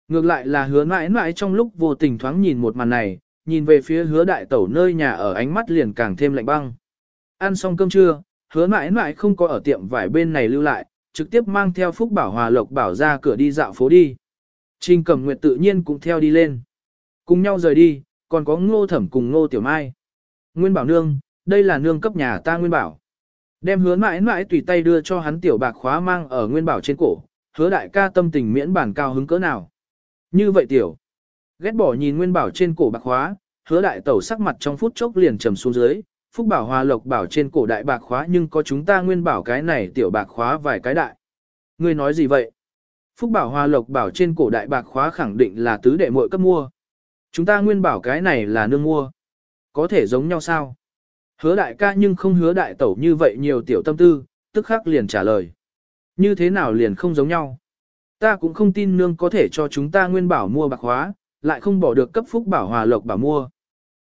Ngược lại là hứa mãi mãi trong lúc vô tình thoáng nhìn một màn này, nhìn về phía hứa đại tẩu nơi nhà ở ánh mắt liền càng thêm lạnh băng. Ăn xong cơm trưa, hứa mãi mãi không có ở tiệm vải bên này lưu lại, trực tiếp mang theo Phúc Bảo Hòa Lộc Bảo ra cửa đi dạo phố đi. Trình Cẩm Nguyệt tự nhiên cũng theo đi lên. Cùng nhau rời đi, còn có ngô thẩm cùng ngô tiểu mai. Nguyên bảo nương, đây là nương cấp nhà ta Nguyên bảo. Đem hứa mãi mãi tùy tay đưa cho hắn tiểu bạc khóa mang ở Nguyên bảo trên cổ, hứa đại ca tâm tình miễn bản cao hứng cỡ nào. Như vậy tiểu, ghét bỏ nhìn Nguyên bảo trên cổ bạc khóa, hứa đại tẩu sắc mặt trong phút chốc liền trầm xuống dưới, phúc bảo hòa lộc bảo trên cổ đại bạc khóa nhưng có chúng ta Nguyên bảo cái này tiểu bạc khóa vài cái đại. Ngươi nói gì vậy? Phúc bảo hòa lộc bảo trên cổ đại bạc khóa khẳng định là tứ đệ muội cấp mua. Chúng ta nguyên bảo cái này là nương mua. Có thể giống nhau sao? Hứa đại ca nhưng không hứa đại tẩu như vậy nhiều tiểu tâm tư, tức khắc liền trả lời. Như thế nào liền không giống nhau? Ta cũng không tin nương có thể cho chúng ta nguyên bảo mua bạc hóa, lại không bỏ được cấp phúc bảo hòa lộc bảo mua.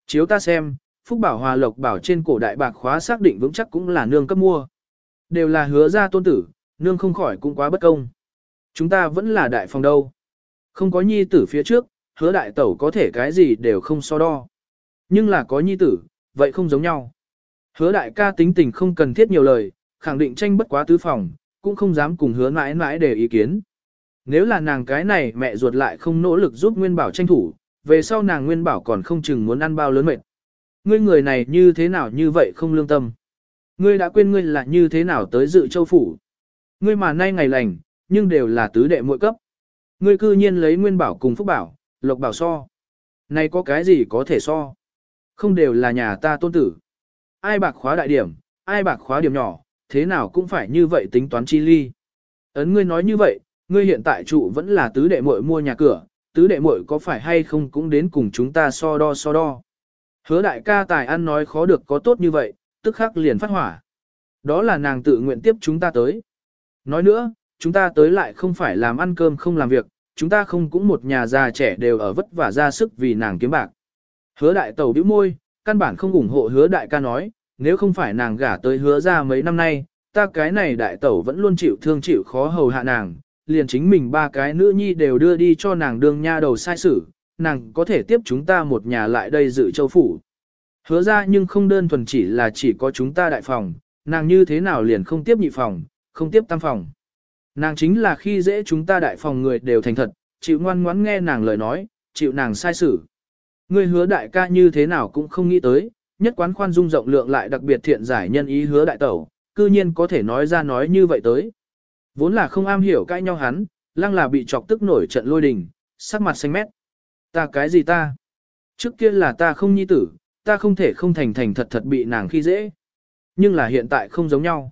Chiếu ta xem, phúc bảo hòa lộc bảo trên cổ đại bạc khóa xác định vững chắc cũng là nương cấp mua. Đều là hứa ra tôn tử, nương không khỏi cũng quá bất công. Chúng ta vẫn là đại phòng đâu. Không có nhi tử phía trước, hứa đại tẩu có thể cái gì đều không so đo. Nhưng là có nhi tử, vậy không giống nhau. Hứa đại ca tính tình không cần thiết nhiều lời, khẳng định tranh bất quá tứ phòng, cũng không dám cùng hứa mãi mãi để ý kiến. Nếu là nàng cái này mẹ ruột lại không nỗ lực giúp Nguyên Bảo tranh thủ, về sau nàng Nguyên Bảo còn không chừng muốn ăn bao lớn mệt. Ngươi người này như thế nào như vậy không lương tâm. Ngươi đã quên ngươi là như thế nào tới dự châu phủ. Ngươi mà nay ngày lành, nhưng đều là tứ đệ muội cấp. Ngươi cư nhiên lấy Nguyên Bảo cùng Phúc Bảo, Lộc Bảo so. Này có cái gì có thể so? Không đều là nhà ta tôn tử. Ai bạc khóa đại điểm, ai bạc khóa điểm nhỏ, thế nào cũng phải như vậy tính toán chi ly. Ấn ngươi nói như vậy, ngươi hiện tại trụ vẫn là tứ đệ muội mua nhà cửa, tứ đệ muội có phải hay không cũng đến cùng chúng ta so đo so đo. Hứa đại ca tài ăn nói khó được có tốt như vậy, tức khắc liền phát hỏa. Đó là nàng tự nguyện tiếp chúng ta tới. Nói nữa, chúng ta tới lại không phải làm ăn cơm không làm việc, chúng ta không cũng một nhà già trẻ đều ở vất vả ra sức vì nàng kiếm bạc. Hứa đại tẩu bĩu môi, căn bản không ủng hộ hứa đại ca nói, nếu không phải nàng gả tới hứa ra mấy năm nay, ta cái này đại tẩu vẫn luôn chịu thương chịu khó hầu hạ nàng, liền chính mình ba cái nữ nhi đều đưa đi cho nàng đương nha đầu sai sử, nàng có thể tiếp chúng ta một nhà lại đây dự châu phủ. Hứa ra nhưng không đơn thuần chỉ là chỉ có chúng ta đại phòng, nàng như thế nào liền không tiếp nhị phòng, không tiếp tam phòng. Nàng chính là khi dễ chúng ta đại phòng người đều thành thật, chịu ngoan ngoãn nghe nàng lời nói, chịu nàng sai xử. Ngươi hứa đại ca như thế nào cũng không nghĩ tới, nhất quán khoan dung rộng lượng lại đặc biệt thiện giải nhân ý hứa đại tẩu, cư nhiên có thể nói ra nói như vậy tới. Vốn là không am hiểu cãi nhau hắn, lăng là bị chọc tức nổi trận lôi đình, sắc mặt xanh mét. Ta cái gì ta? Trước kia là ta không nhi tử, ta không thể không thành thành thật thật bị nàng khi dễ. Nhưng là hiện tại không giống nhau.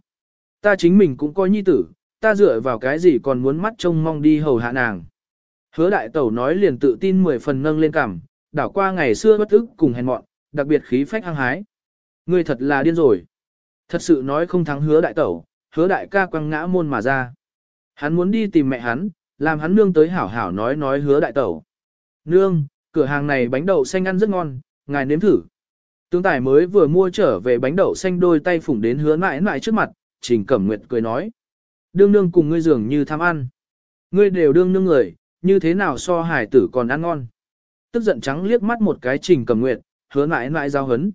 Ta chính mình cũng coi nhi tử, ta dựa vào cái gì còn muốn mắt trông mong đi hầu hạ nàng. Hứa đại tẩu nói liền tự tin mười phần nâng lên cằm, đảo qua ngày xưa bất ức cùng hèn mọn, đặc biệt khí phách hăng hái. Ngươi thật là điên rồi. Thật sự nói không thắng hứa đại tẩu, hứa đại ca quăng ngã môn mà ra. Hắn muốn đi tìm mẹ hắn, làm hắn nương tới hảo hảo nói nói hứa đại tẩu. Nương, cửa hàng này bánh đậu xanh ăn rất ngon, ngài nếm thử. Tướng tài mới vừa mua trở về bánh đậu xanh đôi tay phủng đến hứa mãi mãi trước mặt, trình cẩm nguyệt cười nói. Đương nương cùng ngươi dường như tham ăn. Ngươi đều đương nương người, như thế nào so hải tử còn ăn ngon. Tức giận trắng liếc mắt một cái trình cẩm nguyệt, hứa mãi mãi giao hấn.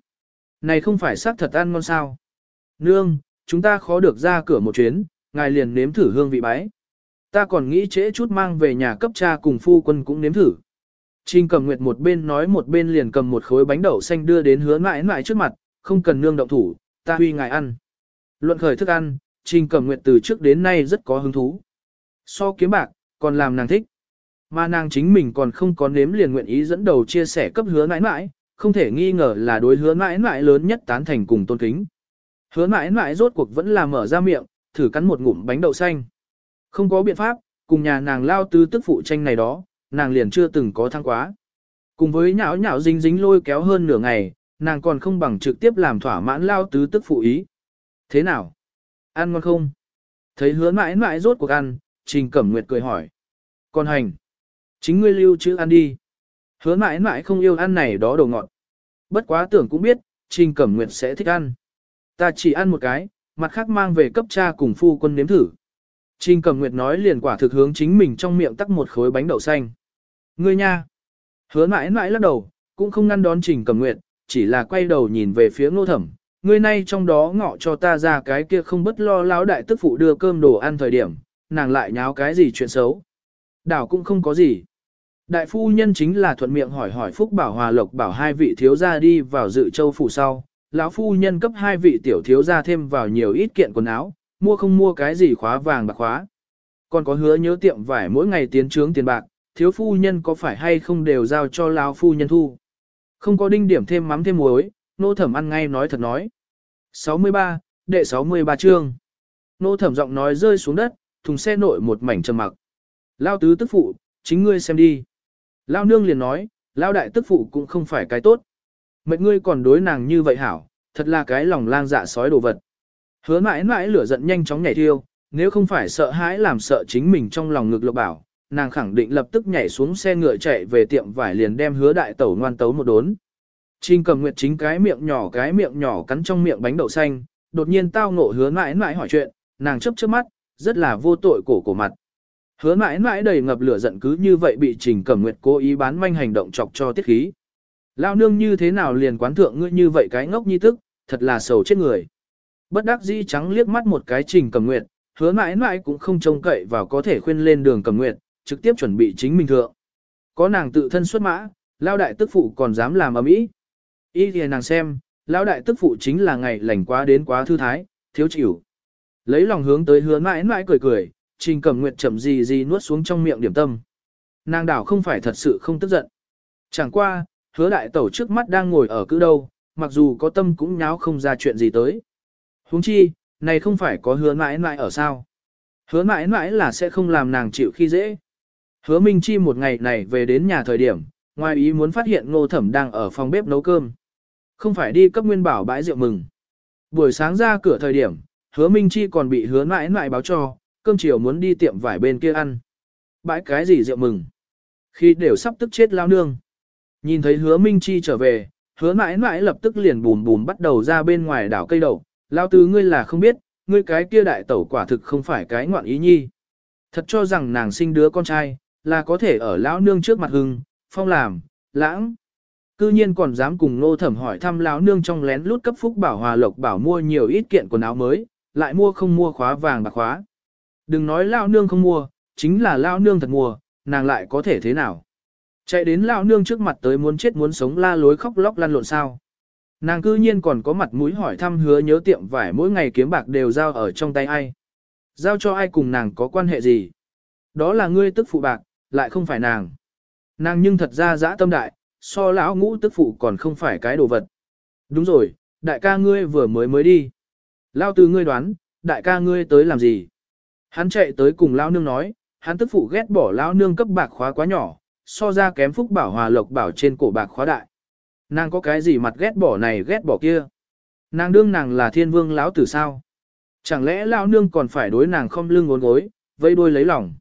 Này không phải xác thật ăn ngon sao. Nương, chúng ta khó được ra cửa một chuyến, ngài liền nếm thử hương vị bái. Ta còn nghĩ trễ chút mang về nhà cấp cha cùng phu quân cũng nếm thử. Trình cầm nguyệt một bên nói một bên liền cầm một khối bánh đậu xanh đưa đến hứa mãi mãi trước mặt, không cần nương động thủ, ta huy ngài ăn. Luận khởi thức ăn, trình cầm nguyệt từ trước đến nay rất có hứng thú. So kiếm bạc, còn làm nàng thích. Mà nàng chính mình còn không có nếm liền nguyện ý dẫn đầu chia sẻ cấp hứa mãi mãi, không thể nghi ngờ là đối hứa mãi mãi lớn nhất tán thành cùng tôn kính. Hứa mãi mãi rốt cuộc vẫn là mở ra miệng, thử cắn một ngụm bánh đậu xanh. Không có biện pháp, cùng nhà nàng lao tư tức phụ tranh này đó, nàng liền chưa từng có thăng quá. Cùng với nhão nhão dính dính lôi kéo hơn nửa ngày, nàng còn không bằng trực tiếp làm thỏa mãn lao tứ tức phụ ý. Thế nào? Ăn ngon không? Thấy hứa mãi mãi rốt cuộc ăn, Trình Cẩm Nguyệt cười hỏi. Con hành. Chính ngươi lưu chữ ăn đi. Hứa mãi mãi không yêu ăn này đó đồ ngọt. Bất quá tưởng cũng biết, Trình Cẩm Nguyệt sẽ thích ăn. Ta chỉ ăn một cái, mặt khác mang về cấp cha cùng phu quân nếm thử. Trình Cẩm Nguyệt nói liền quả thực hướng chính mình trong miệng tắc một khối bánh đậu xanh. Ngươi nha! Hứa mãi mãi lắc đầu, cũng không ngăn đón Trình Cẩm Nguyệt, chỉ là quay đầu nhìn về phía ngô thẩm. Ngươi nay trong đó ngọ cho ta ra cái kia không bất lo láo đại tức phụ đưa cơm đồ ăn thời điểm, nàng lại nháo cái gì chuyện xấu. Đảo cũng không có gì. Đại phu nhân chính là thuận miệng hỏi hỏi Phúc Bảo Hòa Lộc bảo hai vị thiếu gia đi vào dự châu phủ sau, lão phu nhân cấp hai vị tiểu thiếu gia thêm vào nhiều ít kiện quần áo, mua không mua cái gì khóa vàng bạc khóa. Còn có hứa nhớ tiệm vải mỗi ngày tiến trướng tiền bạc, thiếu phu nhân có phải hay không đều giao cho lão phu nhân thu. Không có đinh điểm thêm mắm thêm muối, nô thẩm ăn ngay nói thật nói. 63, đệ 63 chương. Nô thẩm giọng nói rơi xuống đất, thùng xe nội một mảnh trầm mặc. Lao tứ tức phụ, chính ngươi xem đi. Lao nương liền nói, Lao đại tức phụ cũng không phải cái tốt. Mệnh ngươi còn đối nàng như vậy hảo, thật là cái lòng lang dạ sói đồ vật. Hứa mãi mãi lửa giận nhanh chóng nhảy thiêu, nếu không phải sợ hãi làm sợ chính mình trong lòng ngực lộc bảo, nàng khẳng định lập tức nhảy xuống xe ngựa chạy về tiệm vải liền đem hứa đại tẩu ngoan tấu một đốn. Trình cầm nguyệt chính cái miệng nhỏ cái miệng nhỏ cắn trong miệng bánh đậu xanh, đột nhiên tao ngộ hứa mãi mãi hỏi chuyện, nàng chấp chớp mắt, rất là vô tội cổ cổ mặt. Hứa mãi mãi đầy ngập lửa giận cứ như vậy bị trình cẩm nguyệt cố ý bán manh hành động chọc cho tiết khí. Lao nương như thế nào liền quán thượng ngươi như vậy cái ngốc nhi tức, thật là sầu chết người. Bất đắc dĩ trắng liếc mắt một cái trình cẩm nguyệt, hứa mãi mãi cũng không trông cậy vào có thể khuyên lên đường cẩm nguyệt, trực tiếp chuẩn bị chính mình thượng. Có nàng tự thân xuất mã, lao đại tức phụ còn dám làm ầm ĩ. Ý thì nàng xem, lao đại tức phụ chính là ngày lành quá đến quá thư thái, thiếu chịu. Lấy lòng hướng tới hứa mãi mãi cười cười, trình Cẩm nguyệt chậm gì gì nuốt xuống trong miệng điểm tâm. Nàng đảo không phải thật sự không tức giận. Chẳng qua, hứa đại tẩu trước mắt đang ngồi ở cứ đâu, mặc dù có tâm cũng nháo không ra chuyện gì tới. huống chi, này không phải có hứa mãi mãi ở sao. Hứa mãi mãi là sẽ không làm nàng chịu khi dễ. Hứa Minh Chi một ngày này về đến nhà thời điểm, ngoài ý muốn phát hiện ngô thẩm đang ở phòng bếp nấu cơm. Không phải đi cấp nguyên bảo bãi rượu mừng. Buổi sáng ra cửa thời điểm, hứa Minh Chi còn bị hứa mãi mãi báo cho, cơm chiều muốn đi tiệm vải bên kia ăn. Bãi cái gì rượu mừng. Khi đều sắp tức chết lao nương. Nhìn thấy hứa Minh Chi trở về, hứa mãi mãi lập tức liền bùm bùm bắt đầu ra bên ngoài đảo cây đậu. Lao tứ ngươi là không biết, ngươi cái kia đại tẩu quả thực không phải cái ngoạn ý nhi. Thật cho rằng nàng sinh đứa con trai, là có thể ở lão nương trước mặt hưng, phong làm, lãng. Cư nhiên còn dám cùng nô thẩm hỏi thăm lão nương trong lén lút cấp phúc bảo hòa lộc bảo mua nhiều ít kiện quần áo mới, lại mua không mua khóa vàng bạc khóa. Đừng nói lão nương không mua, chính là lão nương thật mua, nàng lại có thể thế nào. Chạy đến lão nương trước mặt tới muốn chết muốn sống la lối khóc lóc lăn lộn sao. Nàng cư nhiên còn có mặt mũi hỏi thăm hứa nhớ tiệm vải mỗi ngày kiếm bạc đều giao ở trong tay ai. Giao cho ai cùng nàng có quan hệ gì. Đó là ngươi tức phụ bạc, lại không phải nàng. Nàng nhưng thật ra dã tâm đại, so lão ngũ tức phụ còn không phải cái đồ vật. Đúng rồi, đại ca ngươi vừa mới mới đi. Lao từ ngươi đoán, đại ca ngươi tới làm gì? Hắn chạy tới cùng lão nương nói, hắn tức phụ ghét bỏ lão nương cấp bạc khóa quá nhỏ, so ra kém phúc bảo hòa lộc bảo trên cổ bạc khóa đại. Nàng có cái gì mặt ghét bỏ này ghét bỏ kia? Nàng đương nàng là thiên vương lão tử sao? Chẳng lẽ lão nương còn phải đối nàng không lưng ngốn gối, vây đuôi lấy lòng?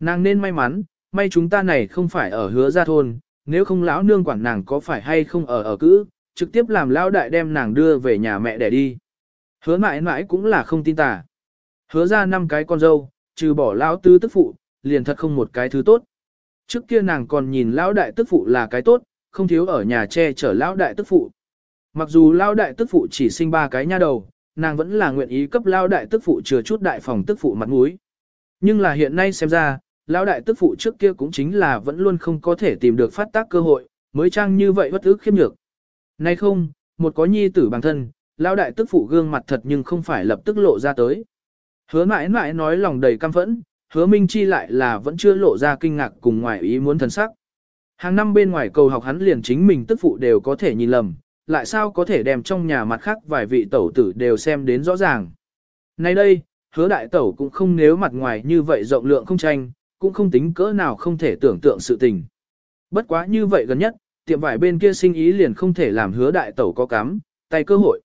Nàng nên may mắn, may chúng ta này không phải ở hứa gia thôn, nếu không lão nương quản nàng có phải hay không ở ở cữ, trực tiếp làm lão đại đem nàng đưa về nhà mẹ để đi. Hứa mãi mãi cũng là không tin tà. Hứa ra năm cái con dâu, trừ bỏ lão tứ tức phụ, liền thật không một cái thứ tốt. Trước kia nàng còn nhìn lão đại tức phụ là cái tốt, không thiếu ở nhà che chở lão đại tức phụ. Mặc dù lão đại tức phụ chỉ sinh ba cái nha đầu, nàng vẫn là nguyện ý cấp lão đại tức phụ chừa chút đại phòng tức phụ mặt mũi. Nhưng là hiện nay xem ra, lão đại tức phụ trước kia cũng chính là vẫn luôn không có thể tìm được phát tác cơ hội, mới trang như vậy bất ức khiêm nhược. Nay không, một có nhi tử bằng thân, lão đại tức phụ gương mặt thật nhưng không phải lập tức lộ ra tới. Hứa mãi mãi nói lòng đầy căm phẫn, hứa minh chi lại là vẫn chưa lộ ra kinh ngạc cùng ngoài ý muốn thần sắc. Hàng năm bên ngoài cầu học hắn liền chính mình tức phụ đều có thể nhìn lầm, lại sao có thể đem trong nhà mặt khác vài vị tẩu tử đều xem đến rõ ràng. Nay đây, hứa đại tẩu cũng không nếu mặt ngoài như vậy rộng lượng không tranh, cũng không tính cỡ nào không thể tưởng tượng sự tình. Bất quá như vậy gần nhất, tiệm vải bên kia sinh ý liền không thể làm hứa đại tẩu có cắm, tay cơ hội.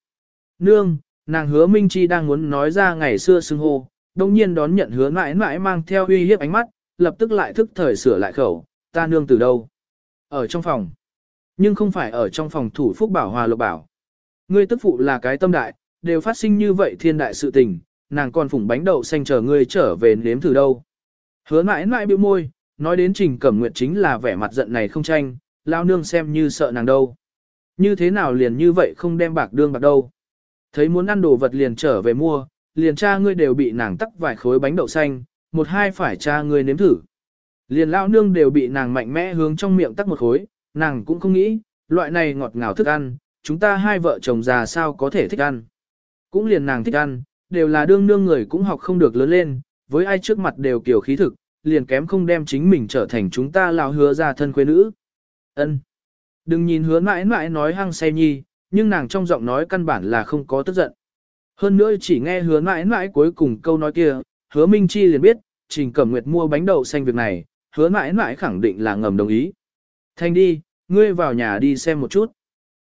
Nương, nàng hứa Minh Chi đang muốn nói ra ngày xưa xưng hô, đồng nhiên đón nhận hứa mãi mãi mang theo uy hiếp ánh mắt, lập tức lại thức thời sửa lại khẩu, ta nương từ đâu? Ở trong phòng. Nhưng không phải ở trong phòng thủ phúc bảo hòa lộc bảo. Ngươi tức phụ là cái tâm đại, đều phát sinh như vậy thiên đại sự tình, nàng còn phủng bánh đậu xanh chờ ngươi trở về nếm thử đâu. Hứa mãi mãi bĩu môi, nói đến Trình Cẩm Nguyệt chính là vẻ mặt giận này không tranh, lao nương xem như sợ nàng đâu. Như thế nào liền như vậy không đem bạc đương bạc đâu. Thấy muốn ăn đồ vật liền trở về mua, liền cha ngươi đều bị nàng tắc vài khối bánh đậu xanh, một hai phải cha ngươi nếm thử. Liền lão nương đều bị nàng mạnh mẽ hướng trong miệng tắc một khối, nàng cũng không nghĩ, loại này ngọt ngào thức ăn, chúng ta hai vợ chồng già sao có thể thích ăn. Cũng liền nàng thích ăn, đều là đương nương người cũng học không được lớn lên, với ai trước mặt đều kiểu khí thực, liền kém không đem chính mình trở thành chúng ta lão hứa ra thân quê nữ. ân Đừng nhìn hứa mãi mãi nói hăng say nhi, nhưng nàng trong giọng nói căn bản là không có tức giận. Hơn nữa chỉ nghe hứa mãi mãi cuối cùng câu nói kia, hứa Minh Chi liền biết, Trình Cẩm Nguyệt mua bánh đậu xanh việc này, hứa mãi mãi khẳng định là ngầm đồng ý. Thanh đi, ngươi vào nhà đi xem một chút.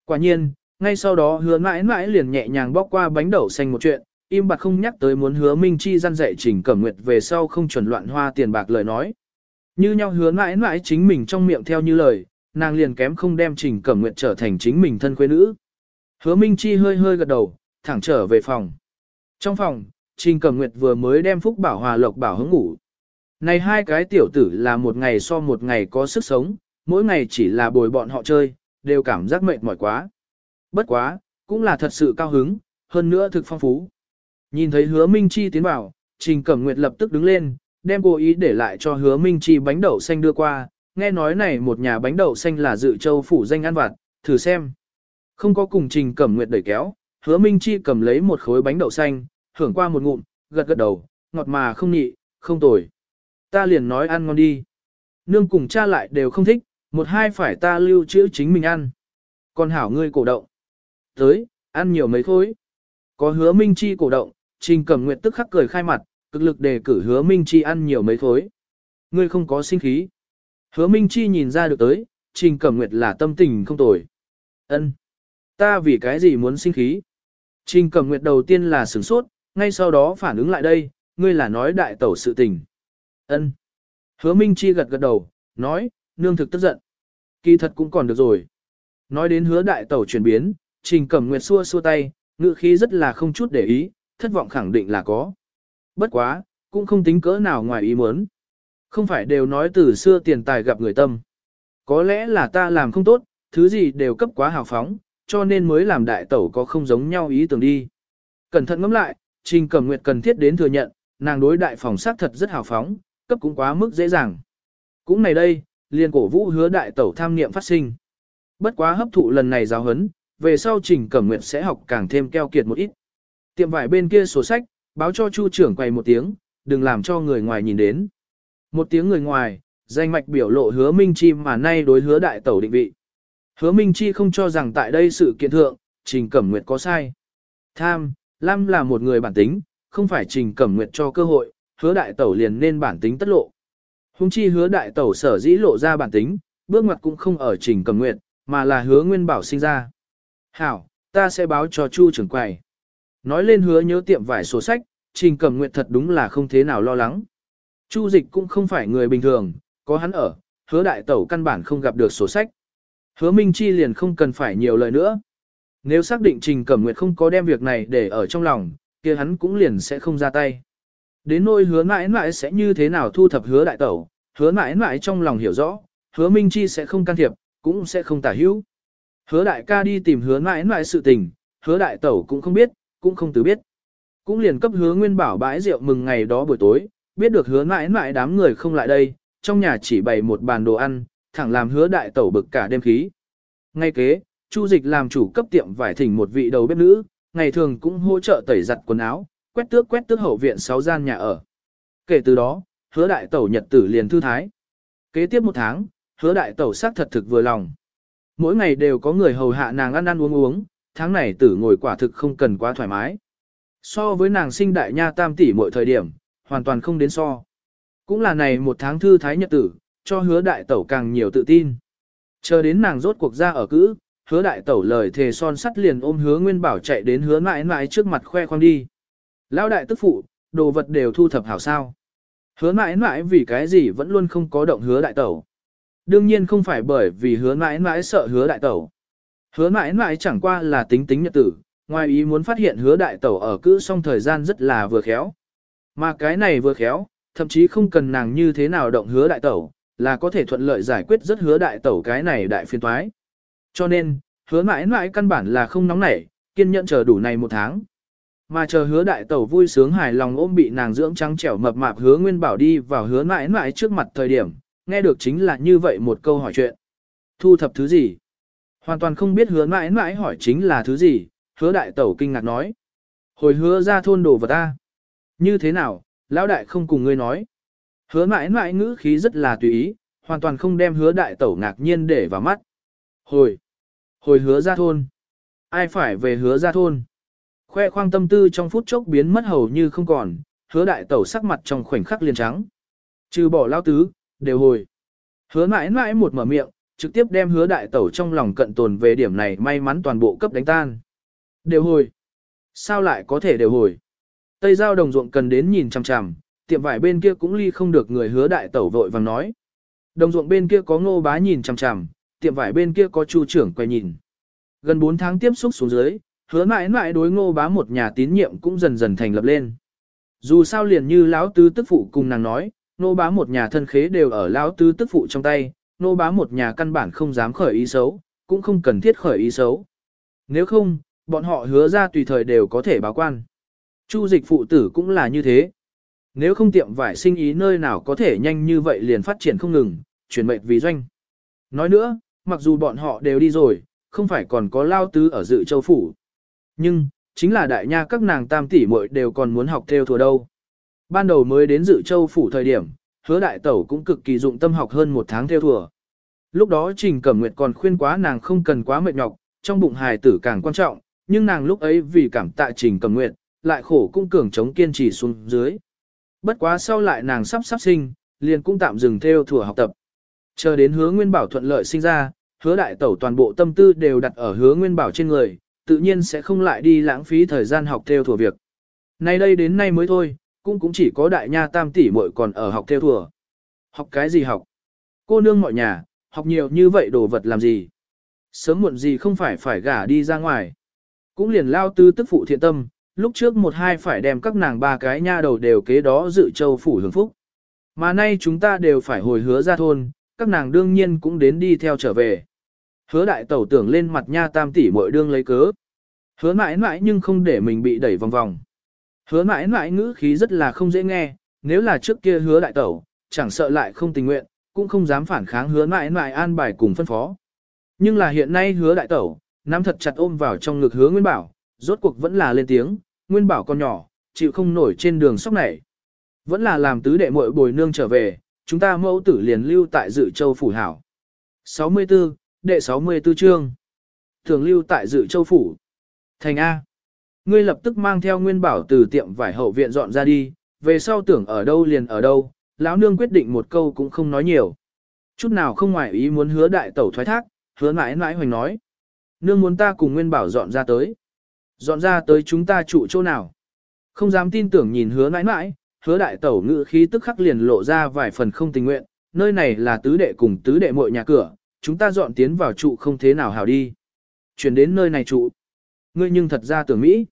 Quả nhiên, ngay sau đó hứa mãi mãi liền nhẹ nhàng bóc qua bánh đậu xanh một chuyện, im bặt không nhắc tới muốn hứa Minh Chi gian dạy Trình Cẩm Nguyệt về sau không chuẩn loạn hoa tiền bạc lời nói. Như nhau hứa mãi mãi chính mình trong miệng theo như lời, nàng liền kém không đem Trình Cẩm Nguyệt trở thành chính mình thân quê nữ. Hứa Minh Chi hơi hơi gật đầu, thẳng trở về phòng. Trong phòng, Trình Cẩm Nguyệt vừa mới đem Phúc Bảo Hòa Lộc Bảo hướng ngủ. Này hai cái tiểu tử là một ngày so một ngày có sức sống, mỗi ngày chỉ là bồi bọn họ chơi, đều cảm giác mệt mỏi quá. Bất quá, cũng là thật sự cao hứng, hơn nữa thực phong phú. Nhìn thấy hứa Minh Chi tiến vào, Trình Cẩm Nguyệt lập tức đứng lên, đem cố ý để lại cho hứa Minh Chi bánh đậu xanh đưa qua, nghe nói này một nhà bánh đậu xanh là dự châu phủ danh ăn vặt, thử xem. Không có cùng Trình Cẩm Nguyệt đẩy kéo, hứa Minh Chi cầm lấy một khối bánh đậu xanh, hưởng qua một ngụm, gật gật đầu, ngọt mà không nhị, không tồi. Ta liền nói ăn ngon đi. Nương cùng cha lại đều không thích, một hai phải ta lưu trữ chính mình ăn. Còn hảo ngươi cổ động. Tới, ăn nhiều mấy khối. Có hứa Minh Chi cổ động, Trình Cẩm Nguyệt tức khắc cười khai mặt, cực lực đề cử hứa Minh Chi ăn nhiều mấy khối. Ngươi không có sinh khí. Hứa Minh Chi nhìn ra được tới, Trình Cẩm Nguyệt là tâm tình không tồi. Ân, Ta vì cái gì muốn sinh khí? Trình Cẩm Nguyệt đầu tiên là sửng sốt, ngay sau đó phản ứng lại đây, ngươi là nói đại tẩu sự tình. Ân. Hứa Minh Chi gật gật đầu, nói, nương thực tức giận. Kỳ thật cũng còn được rồi. Nói đến hứa đại tẩu chuyển biến, Trình Cẩm Nguyệt xua xua tay, ngữ khí rất là không chút để ý, thất vọng khẳng định là có. Bất quá, cũng không tính cỡ nào ngoài ý muốn. Không phải đều nói từ xưa tiền tài gặp người tâm. Có lẽ là ta làm không tốt, thứ gì đều cấp quá hào phóng, cho nên mới làm đại tẩu có không giống nhau ý tưởng đi. Cẩn thận ngẫm lại, Trình Cẩm Nguyệt cần thiết đến thừa nhận, nàng đối đại phòng sát thật rất hào phóng, cấp cũng quá mức dễ dàng. Cũng này đây, liền cổ vũ hứa đại tẩu tham niệm phát sinh. Bất quá hấp thụ lần này giáo hấn, về sau Trình Cẩm Nguyệt sẽ học càng thêm keo kiệt một ít. Tiệm vải bên kia sổ sách, báo cho Chu trưởng quay một tiếng, đừng làm cho người ngoài nhìn đến. Một tiếng người ngoài, danh mạch biểu lộ hứa Minh Chi mà nay đối hứa đại tẩu định vị. Hứa Minh Chi không cho rằng tại đây sự kiện thượng, Trình Cẩm Nguyệt có sai. Tham, Lam là một người bản tính, không phải Trình Cẩm Nguyệt cho cơ hội, hứa đại tẩu liền nên bản tính tất lộ. Hùng chi hứa đại tẩu sở dĩ lộ ra bản tính, bước ngoặt cũng không ở Trình Cẩm Nguyệt, mà là hứa Nguyên Bảo sinh ra. Hảo, ta sẽ báo cho Chu trưởng quầy. Nói lên hứa nhớ tiệm vải sổ sách, Trình Cẩm Nguyệt thật đúng là không thế nào lo lắng. Chu dịch cũng không phải người bình thường, có hắn ở, hứa đại tẩu căn bản không gặp được sổ sách. Hứa Minh Chi liền không cần phải nhiều lời nữa. Nếu xác định Trình Cẩm Nguyệt không có đem việc này để ở trong lòng, kia hắn cũng liền sẽ không ra tay. Đến nỗi hứa mãi mãi sẽ như thế nào thu thập hứa đại tẩu, hứa mãi mãi trong lòng hiểu rõ, hứa Minh Chi sẽ không can thiệp, cũng sẽ không tả hữu. Hứa đại ca đi tìm hứa mãi mãi sự tình, hứa đại tẩu cũng không biết, cũng không từ biết. Cũng liền cấp hứa nguyên bảo bãi rượu mừng ngày đó buổi tối, biết được hứa mãi mãi đám người không lại đây, trong nhà chỉ bày một bàn đồ ăn, thẳng làm hứa đại tẩu bực cả đêm khí. Ngay kế, Chu Dịch làm chủ cấp tiệm vải thỉnh một vị đầu bếp nữ, ngày thường cũng hỗ trợ tẩy giặt quần áo, quét tước quét tước hậu viện 6 gian nhà ở. Kể từ đó, hứa đại tẩu nhật tử liền thư thái. Kế tiếp một tháng, hứa đại tẩu xác thật thực vừa lòng. Mỗi ngày đều có người hầu hạ nàng ăn ăn uống uống, tháng này tử ngồi quả thực không cần quá thoải mái. So với nàng sinh đại nha tam tỷ mọi thời điểm, hoàn toàn không đến so. Cũng là này một tháng thư thái nhật tử, cho hứa đại tẩu càng nhiều tự tin. Chờ đến nàng rốt cuộc ra ở cữ, hứa đại tẩu lời thề son sắt liền ôm hứa nguyên bảo chạy đến hứa mãi mãi trước mặt khoe khoang đi. Lão đại tức phụ, đồ vật đều thu thập hảo sao. Hứa mãi mãi vì cái gì vẫn luôn không có động hứa đại tẩu. Đương nhiên không phải bởi vì hứa mãi mãi sợ hứa đại tẩu. Hứa mãi mãi chẳng qua là tính tính nhật tử, ngoài ý muốn phát hiện hứa đại tẩu ở cữ xong thời gian rất là vừa khéo. Mà cái này vừa khéo, thậm chí không cần nàng như thế nào động hứa đại tẩu, là có thể thuận lợi giải quyết rất hứa đại tẩu cái này đại phiên toái. Cho nên, hứa mãi mãi căn bản là không nóng nảy, kiên nhẫn chờ đủ này một tháng. Mà chờ hứa đại tẩu vui sướng hài lòng ôm bị nàng dưỡng trắng trẻo mập mạp hứa nguyên bảo đi vào hứa mãi mãi trước mặt thời điểm, nghe được chính là như vậy một câu hỏi chuyện. Thu thập thứ gì? Hoàn toàn không biết hứa mãi mãi hỏi chính là thứ gì, hứa đại tẩu kinh ngạc nói. Hồi hứa ra thôn đồ vật ta. Như thế nào, lão đại không cùng ngươi nói. Hứa mãi mãi ngữ khí rất là tùy ý, hoàn toàn không đem hứa đại tẩu ngạc nhiên để vào mắt. Hồi, hồi hứa ra thôn. Ai phải về hứa ra thôn? Khoe khoang tâm tư trong phút chốc biến mất hầu như không còn, hứa đại tẩu sắc mặt trong khoảnh khắc liền trắng. Trừ bỏ lao tứ, đều hồi. Hứa mãi mãi một mở miệng, trực tiếp đem hứa đại tẩu trong lòng cận tồn về điểm này may mắn toàn bộ cấp đánh tan. Đều hồi. Sao lại có thể đều hồi? Tây giao đồng ruộng cần đến nhìn chằm chằm, tiệm vải bên kia cũng ly không được người hứa đại tẩu vội vàng nói. Đồng ruộng bên kia có ngô bá nhìn chằm chằm, tiệm vải bên kia có chu trưởng quay nhìn. Gần 4 tháng tiếp xúc xuống dưới, hứa mãi mãi đối ngô bá một nhà tín nhiệm cũng dần dần thành lập lên. Dù sao liền như lão tứ tức phụ cùng nàng nói, ngô bá một nhà thân khế đều ở lão tứ tức phụ trong tay, ngô bá một nhà căn bản không dám khởi ý xấu, cũng không cần thiết khởi ý xấu. Nếu không, bọn họ hứa ra tùy thời đều có thể báo quan. Chu dịch phụ tử cũng là như thế. Nếu không tiệm vải sinh ý nơi nào có thể nhanh như vậy liền phát triển không ngừng, chuyển mệnh vì doanh. Nói nữa, mặc dù bọn họ đều đi rồi, không phải còn có lao tứ ở dự châu phủ. Nhưng, chính là đại nha các nàng tam tỷ muội đều còn muốn học theo thùa đâu. Ban đầu mới đến dự châu phủ thời điểm, hứa đại tẩu cũng cực kỳ dụng tâm học hơn một tháng theo thùa. Lúc đó Trình Cẩm Nguyệt còn khuyên quá nàng không cần quá mệt nhọc, trong bụng hài tử càng quan trọng, nhưng nàng lúc ấy vì cảm tạ Trình Cẩm Nguyệt, lại khổ cung cường chống kiên trì xuống dưới. Bất quá sau lại nàng sắp sắp sinh, liền cũng tạm dừng theo thùa học tập. Chờ đến hứa nguyên bảo thuận lợi sinh ra, hứa đại tẩu toàn bộ tâm tư đều đặt ở hứa nguyên bảo trên người, tự nhiên sẽ không lại đi lãng phí thời gian học theo thùa việc. Nay đây đến nay mới thôi, cũng cũng chỉ có đại nha tam tỷ muội còn ở học theo thùa. Học cái gì học? Cô nương mọi nhà, học nhiều như vậy đồ vật làm gì? Sớm muộn gì không phải phải gả đi ra ngoài. Cũng liền lao tư tức phụ thiện tâm, lúc trước một hai phải đem các nàng ba cái nha đầu đều kế đó dự châu phủ hưởng phúc. Mà nay chúng ta đều phải hồi hứa ra thôn, các nàng đương nhiên cũng đến đi theo trở về. Hứa đại tẩu tưởng lên mặt nha tam tỷ mội đương lấy cớ. Hứa mãi mãi nhưng không để mình bị đẩy vòng vòng. Hứa mãi mãi ngữ khí rất là không dễ nghe, nếu là trước kia hứa đại tẩu, chẳng sợ lại không tình nguyện, cũng không dám phản kháng hứa mãi mãi an bài cùng phân phó. Nhưng là hiện nay hứa đại tẩu, nắm thật chặt ôm vào trong ngực hứa Nguyên Bảo, rốt cuộc vẫn là lên tiếng, Nguyên Bảo con nhỏ, chịu không nổi trên đường sóc này. Vẫn là làm tứ đệ muội bồi nương trở về, chúng ta mẫu tử liền lưu tại dự châu phủ hảo. 64, đệ 64 chương. Thường lưu tại dự châu phủ. Thành A. Ngươi lập tức mang theo Nguyên Bảo từ tiệm vải hậu viện dọn ra đi, về sau tưởng ở đâu liền ở đâu, lão nương quyết định một câu cũng không nói nhiều. Chút nào không ngoài ý muốn hứa đại tẩu thoái thác, hứa mãi mãi hoành nói. Nương muốn ta cùng Nguyên Bảo dọn ra tới. Dọn ra tới chúng ta trụ chỗ nào. Không dám tin tưởng nhìn hứa mãi mãi, hứa đại tẩu ngự khí tức khắc liền lộ ra vài phần không tình nguyện, nơi này là tứ đệ cùng tứ đệ muội nhà cửa, chúng ta dọn tiến vào trụ không thế nào hảo đi. Chuyển đến nơi này trụ. Ngươi nhưng thật ra tưởng Mỹ.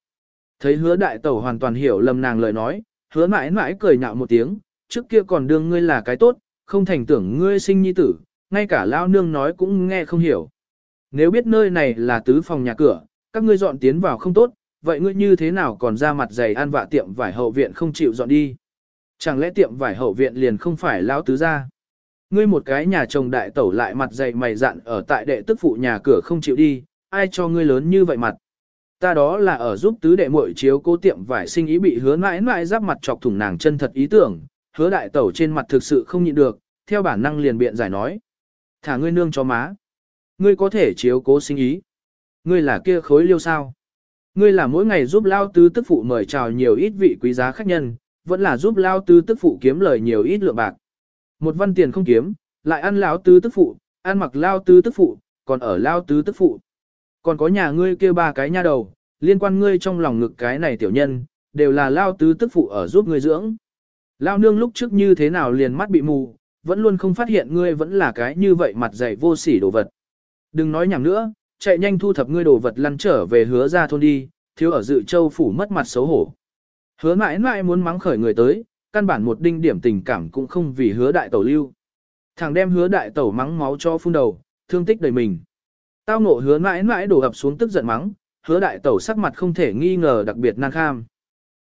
Thấy hứa đại tẩu hoàn toàn hiểu lầm nàng lời nói, hứa mãi mãi cười nhạo một tiếng, trước kia còn đương ngươi là cái tốt, không thành tưởng ngươi sinh nhi tử, ngay cả lao nương nói cũng nghe không hiểu. Nếu biết nơi này là tứ phòng nhà cửa, các ngươi dọn tiến vào không tốt, vậy ngươi như thế nào còn ra mặt dày ăn vạ tiệm vải hậu viện không chịu dọn đi? Chẳng lẽ tiệm vải hậu viện liền không phải lão tứ gia? Ngươi một cái nhà chồng đại tẩu lại mặt dày mày dạn ở tại đệ tức phụ nhà cửa không chịu đi, ai cho ngươi lớn như vậy mặt? Ta đó là ở giúp tứ đệ muội chiếu cố tiệm vải sinh ý bị hứa mãi mãi giáp mặt chọc thủng nàng chân thật ý tưởng, hứa đại tẩu trên mặt thực sự không nhịn được, theo bản năng liền biện giải nói. Thả ngươi nương cho má. Ngươi có thể chiếu cố sinh ý. Ngươi là kia khối liêu sao? Ngươi là mỗi ngày giúp lao tứ tức phụ mời chào nhiều ít vị quý giá khách nhân, vẫn là giúp lao tứ tức phụ kiếm lời nhiều ít lượng bạc. Một văn tiền không kiếm, lại ăn lao tứ tức phụ, ăn mặc lao tứ tức phụ, còn ở lao tứ tức phụ. Còn có nhà ngươi kia ba cái nha đầu, liên quan ngươi trong lòng ngực cái này tiểu nhân, đều là lao tứ tức phụ ở giúp ngươi dưỡng. Lao nương lúc trước như thế nào liền mắt bị mù, vẫn luôn không phát hiện ngươi vẫn là cái như vậy mặt dày vô sỉ đồ vật. Đừng nói nhảm nữa, chạy nhanh thu thập ngươi đồ vật lăn trở về hứa ra thôn đi, thiếu ở dự châu phủ mất mặt xấu hổ. Hứa mãi mãi muốn mắng khởi người tới, căn bản một đinh điểm tình cảm cũng không vì hứa đại tẩu lưu. Thằng đem hứa đại tẩu mắng máu cho phun đầu, thương tích đầy mình. Tao ngộ hứa mãi mãi đổ ập xuống tức giận mắng, hứa đại tẩu sắc mặt không thể nghi ngờ đặc biệt nan kham.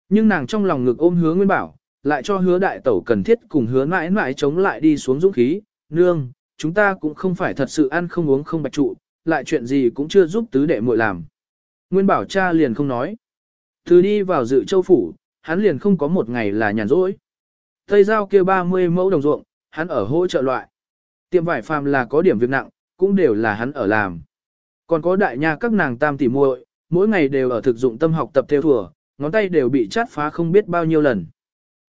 Nhưng nàng trong lòng ngực ôm hứa nguyên bảo, lại cho hứa đại tẩu cần thiết cùng hứa mãi mãi chống lại đi xuống dũng khí, nương, chúng ta cũng không phải thật sự ăn không uống không bạch trụ, lại chuyện gì cũng chưa giúp tứ đệ muội làm. Nguyên bảo cha liền không nói. Từ đi vào dự châu phủ, hắn liền không có một ngày là nhàn rỗi. Tây giao kia 30 mẫu đồng ruộng, hắn ở hỗ trợ loại. Tiệm vải phàm là có điểm việc nặng, cũng đều là hắn ở làm. Còn có đại nha các nàng tam tỷ muội, mỗi ngày đều ở thực dụng tâm học tập theo thùa, ngón tay đều bị chát phá không biết bao nhiêu lần.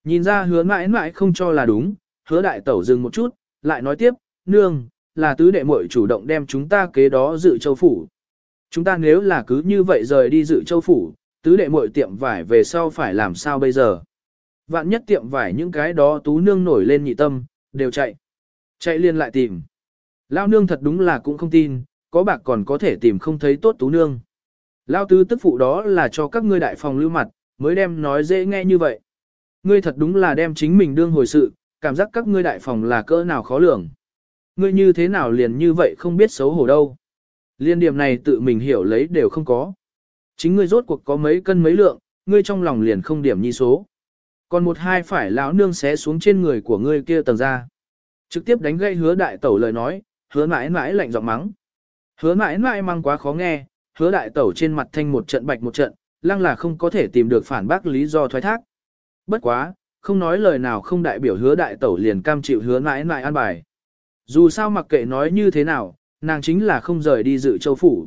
Nhìn ra hứa mãi mãi không cho là đúng, hứa đại tẩu dừng một chút, lại nói tiếp, nương, là tứ đệ muội chủ động đem chúng ta kế đó dự châu phủ. Chúng ta nếu là cứ như vậy rời đi dự châu phủ, tứ đệ muội tiệm vải về sau phải làm sao bây giờ. Vạn nhất tiệm vải những cái đó tú nương nổi lên nhị tâm, đều chạy. Chạy liên lại tìm. Lao nương thật đúng là cũng không tin, có bạc còn có thể tìm không thấy tốt tú nương. Lao tứ tức phụ đó là cho các ngươi đại phòng lưu mặt, mới đem nói dễ nghe như vậy. Ngươi thật đúng là đem chính mình đương hồi sự, cảm giác các ngươi đại phòng là cỡ nào khó lường. Ngươi như thế nào liền như vậy không biết xấu hổ đâu. Liên điểm này tự mình hiểu lấy đều không có. Chính ngươi rốt cuộc có mấy cân mấy lượng, ngươi trong lòng liền không điểm nhi số. Còn một hai phải lão nương xé xuống trên người của ngươi kia tầng ra. Trực tiếp đánh gây hứa đại tẩu lời nói, hứa mãi mãi lạnh giọng mắng. Hứa mãi mãi mang quá khó nghe, hứa đại tẩu trên mặt thanh một trận bạch một trận, lăng là không có thể tìm được phản bác lý do thoái thác. Bất quá, không nói lời nào không đại biểu hứa đại tẩu liền cam chịu hứa mãi mãi an bài. Dù sao mặc kệ nói như thế nào, nàng chính là không rời đi dự châu phủ.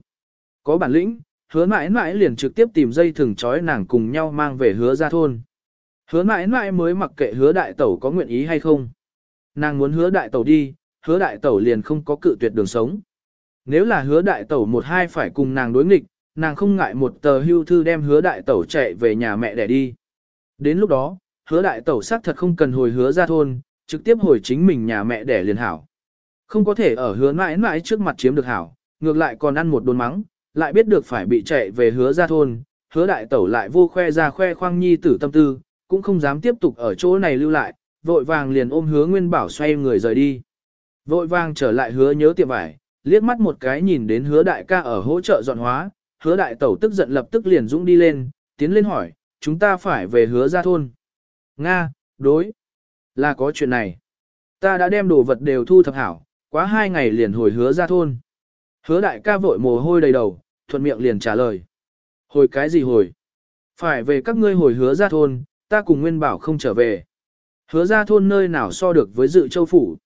Có bản lĩnh, hứa mãi mãi liền trực tiếp tìm dây thừng trói nàng cùng nhau mang về hứa ra thôn. Hứa mãi mãi mới mặc kệ hứa đại tẩu có nguyện ý hay không. Nàng muốn hứa đại tẩu đi, hứa đại tẩu liền không có cự tuyệt đường sống. Nếu là hứa đại tẩu một hai phải cùng nàng đối nghịch, nàng không ngại một tờ hưu thư đem hứa đại tẩu chạy về nhà mẹ để đi. Đến lúc đó, hứa đại tẩu xác thật không cần hồi hứa ra thôn, trực tiếp hồi chính mình nhà mẹ để liền hảo. Không có thể ở hứa mãi mãi trước mặt chiếm được hảo, ngược lại còn ăn một đồn mắng, lại biết được phải bị chạy về hứa ra thôn, hứa đại tẩu lại vô khoe ra khoe khoang nhi tử tâm tư, cũng không dám tiếp tục ở chỗ này lưu lại, vội vàng liền ôm hứa nguyên bảo xoay người rời đi. Vội vàng trở lại hứa nhớ tiệm vải, liếc mắt một cái nhìn đến hứa đại ca ở hỗ trợ dọn hóa, hứa đại tẩu tức giận lập tức liền dũng đi lên, tiến lên hỏi, chúng ta phải về hứa ra thôn. Nga, đối, là có chuyện này. Ta đã đem đồ vật đều thu thập hảo, quá hai ngày liền hồi hứa ra thôn. Hứa đại ca vội mồ hôi đầy đầu, thuận miệng liền trả lời. Hồi cái gì hồi? Phải về các ngươi hồi hứa ra thôn, ta cùng Nguyên Bảo không trở về. Hứa ra thôn nơi nào so được với dự châu phủ.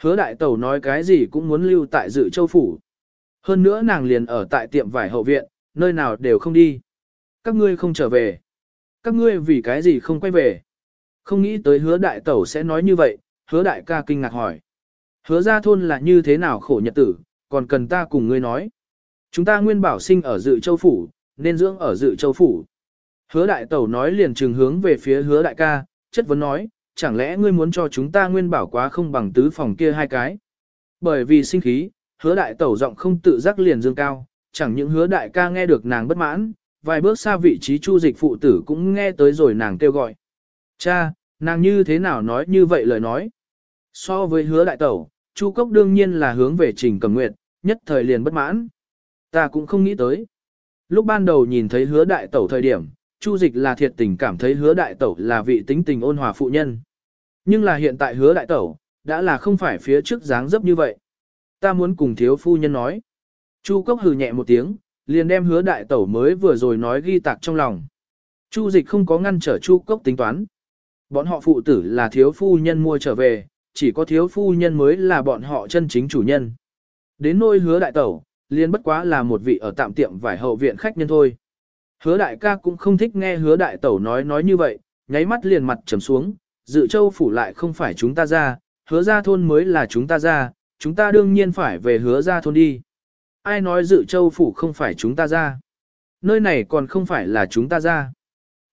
Hứa đại tẩu nói cái gì cũng muốn lưu tại dự châu phủ. Hơn nữa nàng liền ở tại tiệm vải hậu viện, nơi nào đều không đi. Các ngươi không trở về. Các ngươi vì cái gì không quay về. Không nghĩ tới hứa đại tẩu sẽ nói như vậy, hứa đại ca kinh ngạc hỏi. Hứa ra thôn là như thế nào khổ nhật tử, còn cần ta cùng ngươi nói. Chúng ta nguyên bảo sinh ở dự châu phủ, nên dưỡng ở dự châu phủ. Hứa đại tẩu nói liền trường hướng về phía hứa đại ca, chất vấn nói, chẳng lẽ ngươi muốn cho chúng ta nguyên bảo quá không bằng tứ phòng kia hai cái. Bởi vì sinh khí, hứa đại tẩu giọng không tự giác liền dương cao, chẳng những hứa đại ca nghe được nàng bất mãn, vài bước xa vị trí chu dịch phụ tử cũng nghe tới rồi nàng kêu gọi. Cha, nàng như thế nào nói như vậy lời nói. So với hứa đại tẩu, chu cốc đương nhiên là hướng về trình cầm nguyệt, nhất thời liền bất mãn. Ta cũng không nghĩ tới. Lúc ban đầu nhìn thấy hứa đại tẩu thời điểm, chu dịch là thiệt tình cảm thấy hứa đại tẩu là vị tính tình ôn hòa phụ nhân. Nhưng là hiện tại hứa đại tẩu, đã là không phải phía trước dáng dấp như vậy. Ta muốn cùng thiếu phu nhân nói. Chu cốc hừ nhẹ một tiếng, liền đem hứa đại tẩu mới vừa rồi nói ghi tạc trong lòng. Chu dịch không có ngăn trở chu cốc tính toán. Bọn họ phụ tử là thiếu phu nhân mua trở về, chỉ có thiếu phu nhân mới là bọn họ chân chính chủ nhân. Đến nôi hứa đại tẩu, liền bất quá là một vị ở tạm tiệm vải hậu viện khách nhân thôi. Hứa đại ca cũng không thích nghe hứa đại tẩu nói nói như vậy, nháy mắt liền mặt trầm xuống, dự châu phủ lại không phải chúng ta ra, hứa ra thôn mới là chúng ta ra, chúng ta đương nhiên phải về hứa ra thôn đi. Ai nói dự châu phủ không phải chúng ta ra? Nơi này còn không phải là chúng ta ra.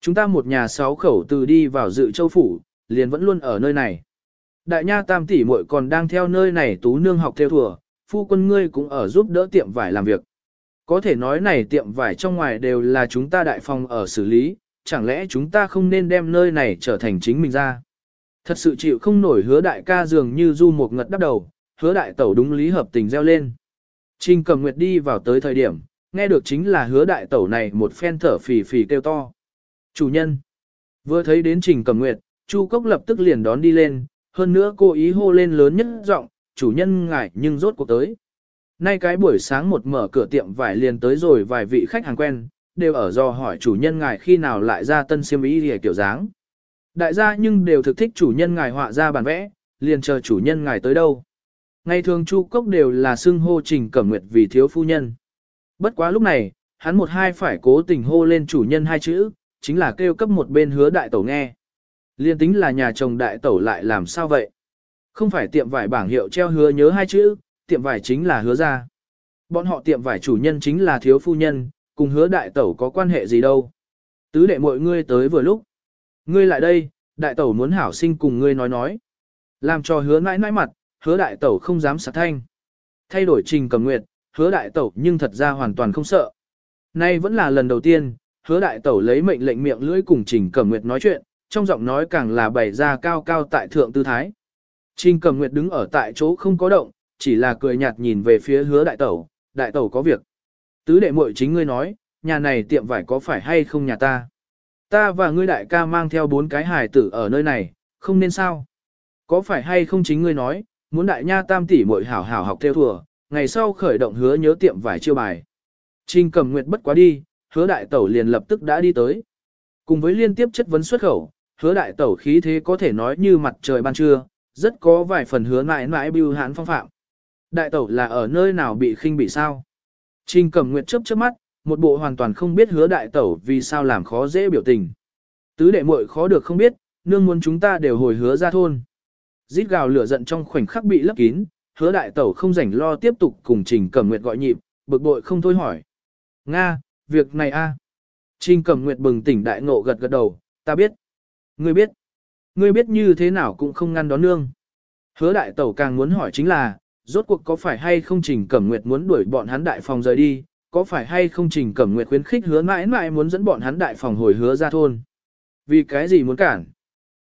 Chúng ta một nhà sáu khẩu từ đi vào dự châu phủ, liền vẫn luôn ở nơi này. Đại nha tam tỷ muội còn đang theo nơi này tú nương học theo thùa, phu quân ngươi cũng ở giúp đỡ tiệm vải làm việc. Có thể nói này tiệm vải trong ngoài đều là chúng ta đại phòng ở xử lý, chẳng lẽ chúng ta không nên đem nơi này trở thành chính mình ra. Thật sự chịu không nổi hứa đại ca dường như du một ngật đắp đầu, hứa đại tẩu đúng lý hợp tình gieo lên. Trình cầm nguyệt đi vào tới thời điểm, nghe được chính là hứa đại tẩu này một phen thở phì phì kêu to. Chủ nhân. Vừa thấy đến trình cầm nguyệt, Chu Cốc lập tức liền đón đi lên, hơn nữa cô ý hô lên lớn nhất giọng, chủ nhân ngài nhưng rốt cuộc tới. Nay cái buổi sáng một mở cửa tiệm vải liền tới rồi vài vị khách hàng quen, đều ở do hỏi chủ nhân ngài khi nào lại ra tân siêm ý hề kiểu dáng. Đại gia nhưng đều thực thích chủ nhân ngài họa ra bản vẽ, liền chờ chủ nhân ngài tới đâu. Ngày thường Chu Cốc đều là xưng hô Trình Cẩm Nguyệt vì thiếu phu nhân. Bất quá lúc này, hắn một hai phải cố tình hô lên chủ nhân hai chữ, chính là kêu cấp một bên hứa đại tẩu nghe. Liên tính là nhà chồng đại tẩu lại làm sao vậy? Không phải tiệm vải bảng hiệu treo hứa nhớ hai chữ, tiệm vải chính là hứa ra. Bọn họ tiệm vải chủ nhân chính là thiếu phu nhân, cùng hứa đại tẩu có quan hệ gì đâu. Tứ đệ mọi ngươi tới vừa lúc. Ngươi lại đây, đại tẩu muốn hảo sinh cùng ngươi nói nói. Làm cho hứa nãi nãi mặt, hứa đại tẩu không dám sạc thanh. Thay đổi trình cầm nguyệt, hứa đại tẩu nhưng thật ra hoàn toàn không sợ. Nay vẫn là lần đầu tiên, hứa đại tẩu lấy mệnh lệnh miệng lưỡi cùng trình cầm nguyệt nói chuyện, trong giọng nói càng là bày ra cao cao tại thượng tư thái. Trình cầm nguyệt đứng ở tại chỗ không có động, chỉ là cười nhạt nhìn về phía hứa đại tẩu, đại tẩu có việc. Tứ đệ muội chính ngươi nói, nhà này tiệm vải có phải hay không nhà ta? Ta và ngươi đại ca mang theo bốn cái hài tử ở nơi này, không nên sao? Có phải hay không chính ngươi nói, muốn đại nha tam tỷ muội hảo hảo học theo thừa, ngày sau khởi động hứa nhớ tiệm vải chiêu bài. Trình cầm nguyệt bất quá đi, hứa đại tẩu liền lập tức đã đi tới. Cùng với liên tiếp chất vấn xuất khẩu, hứa đại tẩu khí thế có thể nói như mặt trời ban trưa, rất có vài phần hứa mãi mãi bưu hán phong phạm. Đại tẩu là ở nơi nào bị khinh bị sao? Trình cầm nguyệt chớp chớp mắt, một bộ hoàn toàn không biết hứa đại tẩu vì sao làm khó dễ biểu tình. Tứ đệ muội khó được không biết, nương muốn chúng ta đều hồi hứa ra thôn. Rít gào lửa giận trong khoảnh khắc bị lấp kín, hứa đại tẩu không rảnh lo tiếp tục cùng Trình Cẩm Nguyệt gọi nhịp, bực bội không thôi hỏi. Nga, việc này a Trình Cẩm Nguyệt bừng tỉnh đại ngộ gật gật đầu, ta biết. Ngươi biết. Ngươi biết như thế nào cũng không ngăn đón nương. Hứa đại tẩu càng muốn hỏi chính là, rốt cuộc có phải hay không Trình Cẩm Nguyệt muốn đuổi bọn hắn đại phòng rời đi, có phải hay không Trình Cẩm Nguyệt khuyến khích hứa mãi mãi muốn dẫn bọn hắn đại phòng hồi hứa ra thôn. Vì cái gì muốn cản?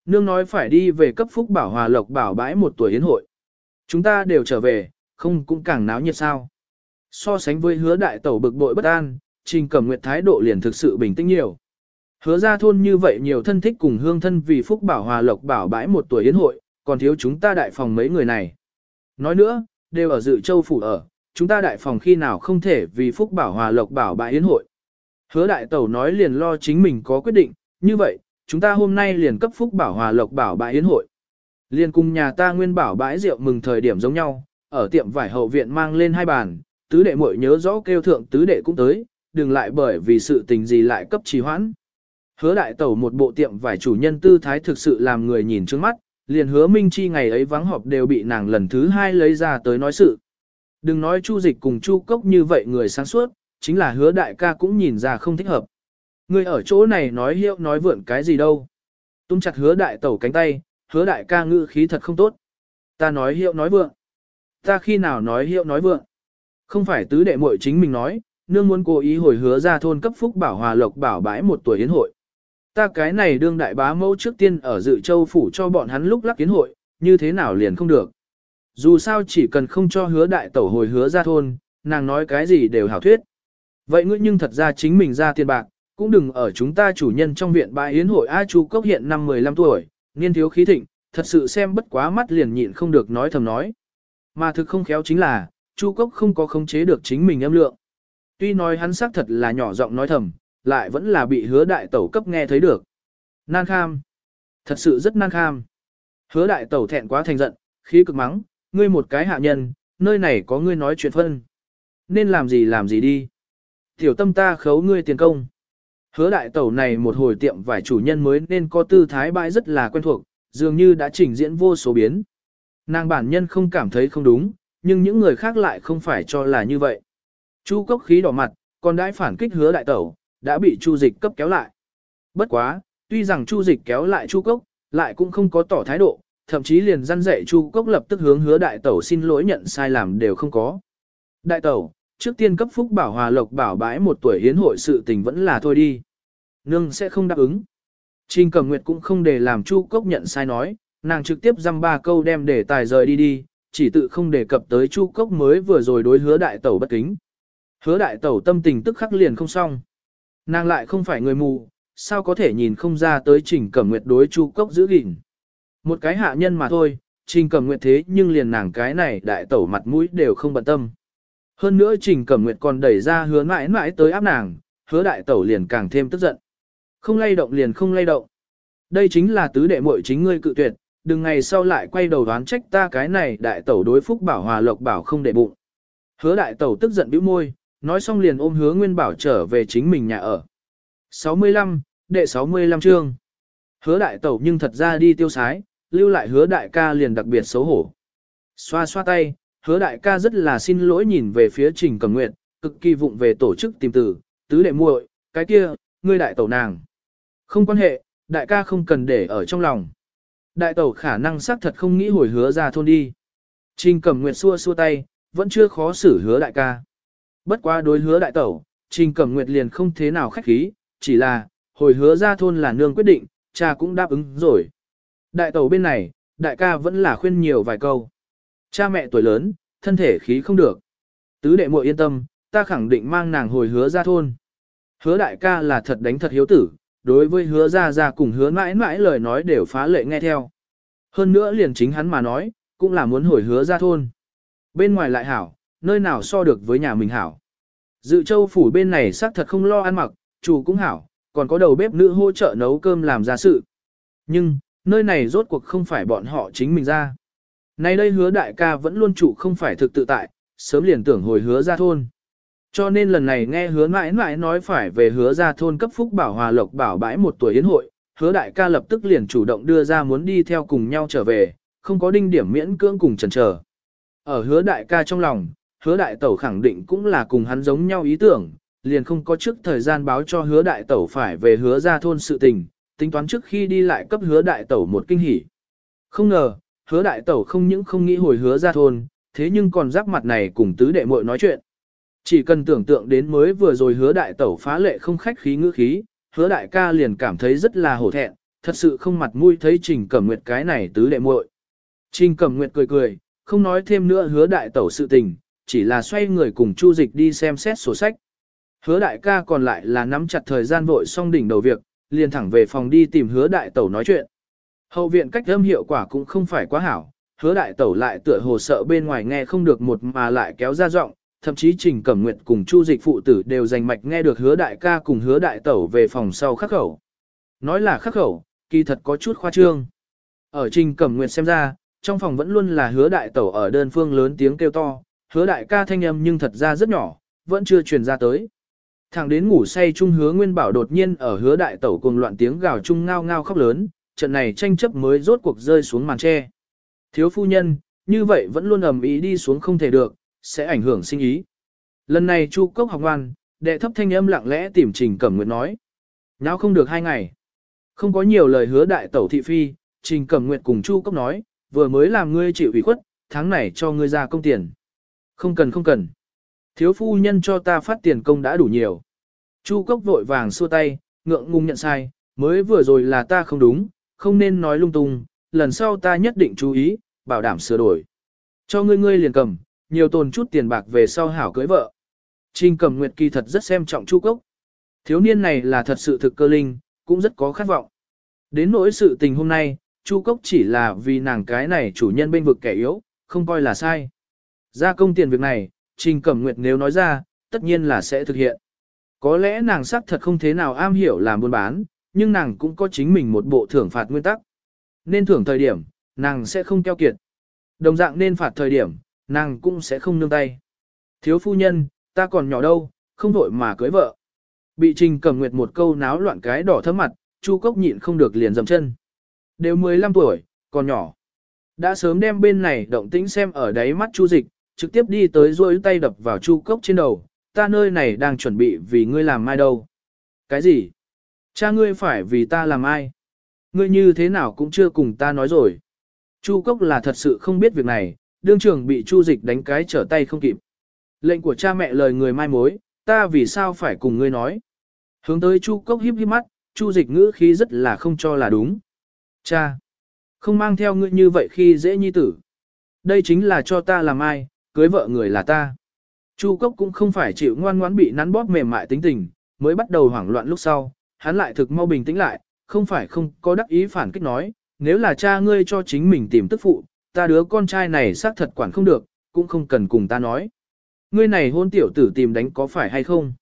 Nương nói phải đi về cấp phúc bảo hòa lộc bảo bãi một tuổi yến hội. Chúng ta đều trở về, không cũng càng náo nhiệt sao. So sánh với hứa đại tẩu bực bội bất an, Trình Cẩm Nguyệt thái độ liền thực sự bình tĩnh nhiều. Hứa ra thôn như vậy nhiều thân thích cùng hương thân vì phúc bảo hòa lộc bảo bãi một tuổi yến hội, còn thiếu chúng ta đại phòng mấy người này. Nói nữa, đều ở dự châu phủ ở, chúng ta đại phòng khi nào không thể vì phúc bảo hòa lộc bảo bãi yến hội. Hứa đại tẩu nói liền lo chính mình có quyết định, như vậy, chúng ta hôm nay liền cấp phúc bảo hòa lộc bảo bãi yến hội. Liền cùng nhà ta nguyên bảo bãi rượu mừng thời điểm giống nhau, ở tiệm vải hậu viện mang lên hai bàn, tứ đệ muội nhớ rõ kêu thượng tứ đệ cũng tới, đừng lại bởi vì sự tình gì lại cấp trì hoãn. Hứa đại tẩu một bộ tiệm vải chủ nhân tư thái thực sự làm người nhìn trước mắt, liền hứa minh chi ngày ấy vắng họp đều bị nàng lần thứ hai lấy ra tới nói sự. Đừng nói chu dịch cùng chu cốc như vậy người sáng suốt, chính là hứa đại ca cũng nhìn ra không thích hợp. Người ở chỗ này nói hiệu nói vượn cái gì đâu. Tung chặt hứa đại tẩu cánh tay, hứa đại ca ngữ khí thật không tốt. Ta nói hiệu nói vượng. Ta khi nào nói hiệu nói vượng. Không phải tứ đệ muội chính mình nói, nương muốn cố ý hồi hứa ra thôn cấp phúc bảo hòa lộc bảo bãi một tuổi yến hội. Ta cái này đương đại bá mẫu trước tiên ở dự châu phủ cho bọn hắn lúc lắc kiến hội, như thế nào liền không được. Dù sao chỉ cần không cho hứa đại tẩu hồi hứa ra thôn, nàng nói cái gì đều hảo thuyết. Vậy ngươi nhưng thật ra chính mình ra tiền bạc, cũng đừng ở chúng ta chủ nhân trong viện bãi yến hội A Chu Cốc hiện năm 15 tuổi, niên thiếu khí thịnh, thật sự xem bất quá mắt liền nhịn không được nói thầm nói. Mà thực không khéo chính là, Chu Cốc không có khống chế được chính mình âm lượng. Tuy nói hắn xác thật là nhỏ giọng nói thầm, lại vẫn là bị hứa đại tẩu cấp nghe thấy được. Nan kham. Thật sự rất nan kham. Hứa đại tẩu thẹn quá thành giận, khí cực mắng, ngươi một cái hạ nhân, nơi này có ngươi nói chuyện phân. Nên làm gì làm gì đi. Tiểu tâm ta khấu ngươi tiền công. Hứa đại tẩu này một hồi tiệm vải chủ nhân mới nên có tư thái bãi rất là quen thuộc, dường như đã trình diễn vô số biến. Nàng bản nhân không cảm thấy không đúng, nhưng những người khác lại không phải cho là như vậy. Chu cốc khí đỏ mặt, còn đãi phản kích hứa đại tẩu, đã bị chu dịch cấp kéo lại. Bất quá, tuy rằng chu dịch kéo lại chu cốc, lại cũng không có tỏ thái độ, thậm chí liền răn dạy chu cốc lập tức hướng hứa đại tẩu xin lỗi nhận sai làm đều không có. Đại tẩu, trước tiên cấp phúc bảo hòa lộc bảo bãi một tuổi hiến hội sự tình vẫn là thôi đi. Nương sẽ không đáp ứng. Trình Cẩm Nguyệt cũng không để làm Chu Cốc nhận sai nói, nàng trực tiếp dăm ba câu đem để tài rời đi đi, chỉ tự không đề cập tới Chu Cốc mới vừa rồi đối hứa đại tẩu bất kính. Hứa đại tẩu tâm tình tức khắc liền không xong. Nàng lại không phải người mù, sao có thể nhìn không ra tới Trình Cẩm Nguyệt đối Chu Cốc giữ gìn. Một cái hạ nhân mà thôi, Trình Cẩm Nguyệt thế nhưng liền nàng cái này đại tẩu mặt mũi đều không bận tâm. Hơn nữa Trình Cẩm Nguyệt còn đẩy ra hứa mãi mãi tới áp nàng, hứa đại tẩu liền càng thêm tức giận. Không lay động liền không lay động. Đây chính là tứ đệ muội chính ngươi cự tuyệt, đừng ngày sau lại quay đầu đoán trách ta cái này đại tẩu đối phúc bảo hòa lộc bảo không để bụng. Hứa đại tẩu tức giận bĩu môi, nói xong liền ôm hứa nguyên bảo trở về chính mình nhà ở. 65, đệ 65 chương. Hứa đại tẩu nhưng thật ra đi tiêu sái, lưu lại hứa đại ca liền đặc biệt xấu hổ. Xoa xoa tay, hứa đại ca rất là xin lỗi nhìn về phía trình cầm nguyện, cực kỳ vụng về tổ chức tìm tử, tứ đệ muội, cái kia, ngươi đại tẩu nàng. Không quan hệ, đại ca không cần để ở trong lòng. Đại tẩu khả năng xác thật không nghĩ hồi hứa ra thôn đi. Trình cầm nguyện xua xua tay, vẫn chưa khó xử hứa đại ca. Bất quá đối hứa đại tẩu, trình cẩm nguyệt liền không thế nào khách khí, chỉ là, hồi hứa ra thôn là nương quyết định, cha cũng đáp ứng rồi. Đại tẩu bên này, đại ca vẫn là khuyên nhiều vài câu. Cha mẹ tuổi lớn, thân thể khí không được. Tứ đệ muội yên tâm, ta khẳng định mang nàng hồi hứa ra thôn. Hứa đại ca là thật đánh thật hiếu tử, đối với hứa ra ra cùng hứa mãi mãi lời nói đều phá lệ nghe theo. Hơn nữa liền chính hắn mà nói, cũng là muốn hồi hứa ra thôn. Bên ngoài lại hảo, nơi nào so được với nhà mình hảo. Dự châu phủ bên này xác thật không lo ăn mặc, chủ cũng hảo, còn có đầu bếp nữ hỗ trợ nấu cơm làm ra sự. Nhưng, nơi này rốt cuộc không phải bọn họ chính mình ra. Nay đây hứa đại ca vẫn luôn chủ không phải thực tự tại, sớm liền tưởng hồi hứa ra thôn. Cho nên lần này nghe hứa mãi mãi nói phải về hứa ra thôn cấp phúc bảo hòa lộc bảo bãi một tuổi yến hội, hứa đại ca lập tức liền chủ động đưa ra muốn đi theo cùng nhau trở về, không có đinh điểm miễn cưỡng cùng chần chờ. Ở hứa đại ca trong lòng, hứa đại tẩu khẳng định cũng là cùng hắn giống nhau ý tưởng, liền không có trước thời gian báo cho hứa đại tẩu phải về hứa ra thôn sự tình, tính toán trước khi đi lại cấp hứa đại tẩu một kinh hỉ. Không ngờ, hứa đại tẩu không những không nghĩ hồi hứa ra thôn, thế nhưng còn giáp mặt này cùng tứ đệ muội nói chuyện. Chỉ cần tưởng tượng đến mới vừa rồi hứa đại tẩu phá lệ không khách khí ngữ khí, hứa đại ca liền cảm thấy rất là hổ thẹn, thật sự không mặt mũi thấy trình cẩm nguyệt cái này tứ đệ muội. Trình cẩm nguyệt cười cười, không nói thêm nữa hứa đại tẩu sự tình, chỉ là xoay người cùng Chu Dịch đi xem xét sổ sách. Hứa đại ca còn lại là nắm chặt thời gian vội xong đỉnh đầu việc, liền thẳng về phòng đi tìm hứa đại tẩu nói chuyện. Hậu viện cách âm hiệu quả cũng không phải quá hảo, hứa đại tẩu lại tựa hồ sợ bên ngoài nghe không được một mà lại kéo ra giọng, thậm chí Trình Cẩm Nguyệt cùng Chu Dịch phụ tử đều dành mạch nghe được hứa đại ca cùng hứa đại tẩu về phòng sau khắc khẩu. Nói là khắc khẩu, kỳ thật có chút khoa trương. Ở Trình Cẩm Nguyệt xem ra, trong phòng vẫn luôn là hứa đại tẩu ở đơn phương lớn tiếng kêu to, hứa đại ca thanh âm nhưng thật ra rất nhỏ, vẫn chưa truyền ra tới. Thẳng đến ngủ say chung hứa nguyên bảo đột nhiên ở hứa đại tẩu cùng loạn tiếng gào chung ngao ngao khóc lớn, trận này tranh chấp mới rốt cuộc rơi xuống màn tre. Thiếu phu nhân, như vậy vẫn luôn ầm ý đi xuống không thể được, sẽ ảnh hưởng sinh ý. Lần này Chu Cốc học ngoan, đệ thấp thanh âm lặng lẽ tìm Trình Cẩm Nguyệt nói. Nháo không được hai ngày. Không có nhiều lời hứa đại tẩu thị phi, Trình Cẩm Nguyệt cùng Chu Cốc nói, vừa mới làm ngươi chịu ủy khuất, tháng này cho ngươi ra công tiền. Không cần không cần. Thiếu phu nhân cho ta phát tiền công đã đủ nhiều. Chu cốc vội vàng xua tay, ngượng ngùng nhận sai, mới vừa rồi là ta không đúng, không nên nói lung tung, lần sau ta nhất định chú ý, bảo đảm sửa đổi. Cho ngươi ngươi liền cầm, nhiều tồn chút tiền bạc về sau hảo cưới vợ. Trình cầm nguyệt kỳ thật rất xem trọng chu cốc. Thiếu niên này là thật sự thực cơ linh, cũng rất có khát vọng. Đến nỗi sự tình hôm nay, chu cốc chỉ là vì nàng cái này chủ nhân bên vực kẻ yếu, không coi là sai. Ra công tiền việc này, Trình Cẩm Nguyệt nếu nói ra, tất nhiên là sẽ thực hiện. Có lẽ nàng sắc thật không thế nào am hiểu làm buôn bán, nhưng nàng cũng có chính mình một bộ thưởng phạt nguyên tắc. Nên thưởng thời điểm, nàng sẽ không keo kiệt. Đồng dạng nên phạt thời điểm, nàng cũng sẽ không nương tay. Thiếu phu nhân, ta còn nhỏ đâu, không vội mà cưới vợ. Bị Trình Cẩm Nguyệt một câu náo loạn cái đỏ thấm mặt, Chu Cốc nhịn không được liền dầm chân. Đều 15 tuổi, còn nhỏ. Đã sớm đem bên này động tĩnh xem ở đáy mắt Chu Dịch, trực tiếp đi tới rôi tay đập vào chu cốc trên đầu, ta nơi này đang chuẩn bị vì ngươi làm mai đâu. Cái gì? Cha ngươi phải vì ta làm ai? Ngươi như thế nào cũng chưa cùng ta nói rồi. Chu cốc là thật sự không biết việc này, đương trưởng bị chu dịch đánh cái trở tay không kịp. Lệnh của cha mẹ lời người mai mối, ta vì sao phải cùng ngươi nói. Hướng tới chu cốc híp híp mắt, chu dịch ngữ khí rất là không cho là đúng. Cha! Không mang theo ngươi như vậy khi dễ nhi tử. Đây chính là cho ta làm ai, cưới vợ người là ta. Chu Cốc cũng không phải chịu ngoan ngoãn bị nắn bóp mềm mại tính tình, mới bắt đầu hoảng loạn lúc sau, hắn lại thực mau bình tĩnh lại, không phải không có đắc ý phản kích nói, nếu là cha ngươi cho chính mình tìm tức phụ, ta đứa con trai này xác thật quản không được, cũng không cần cùng ta nói. Ngươi này hôn tiểu tử tìm đánh có phải hay không?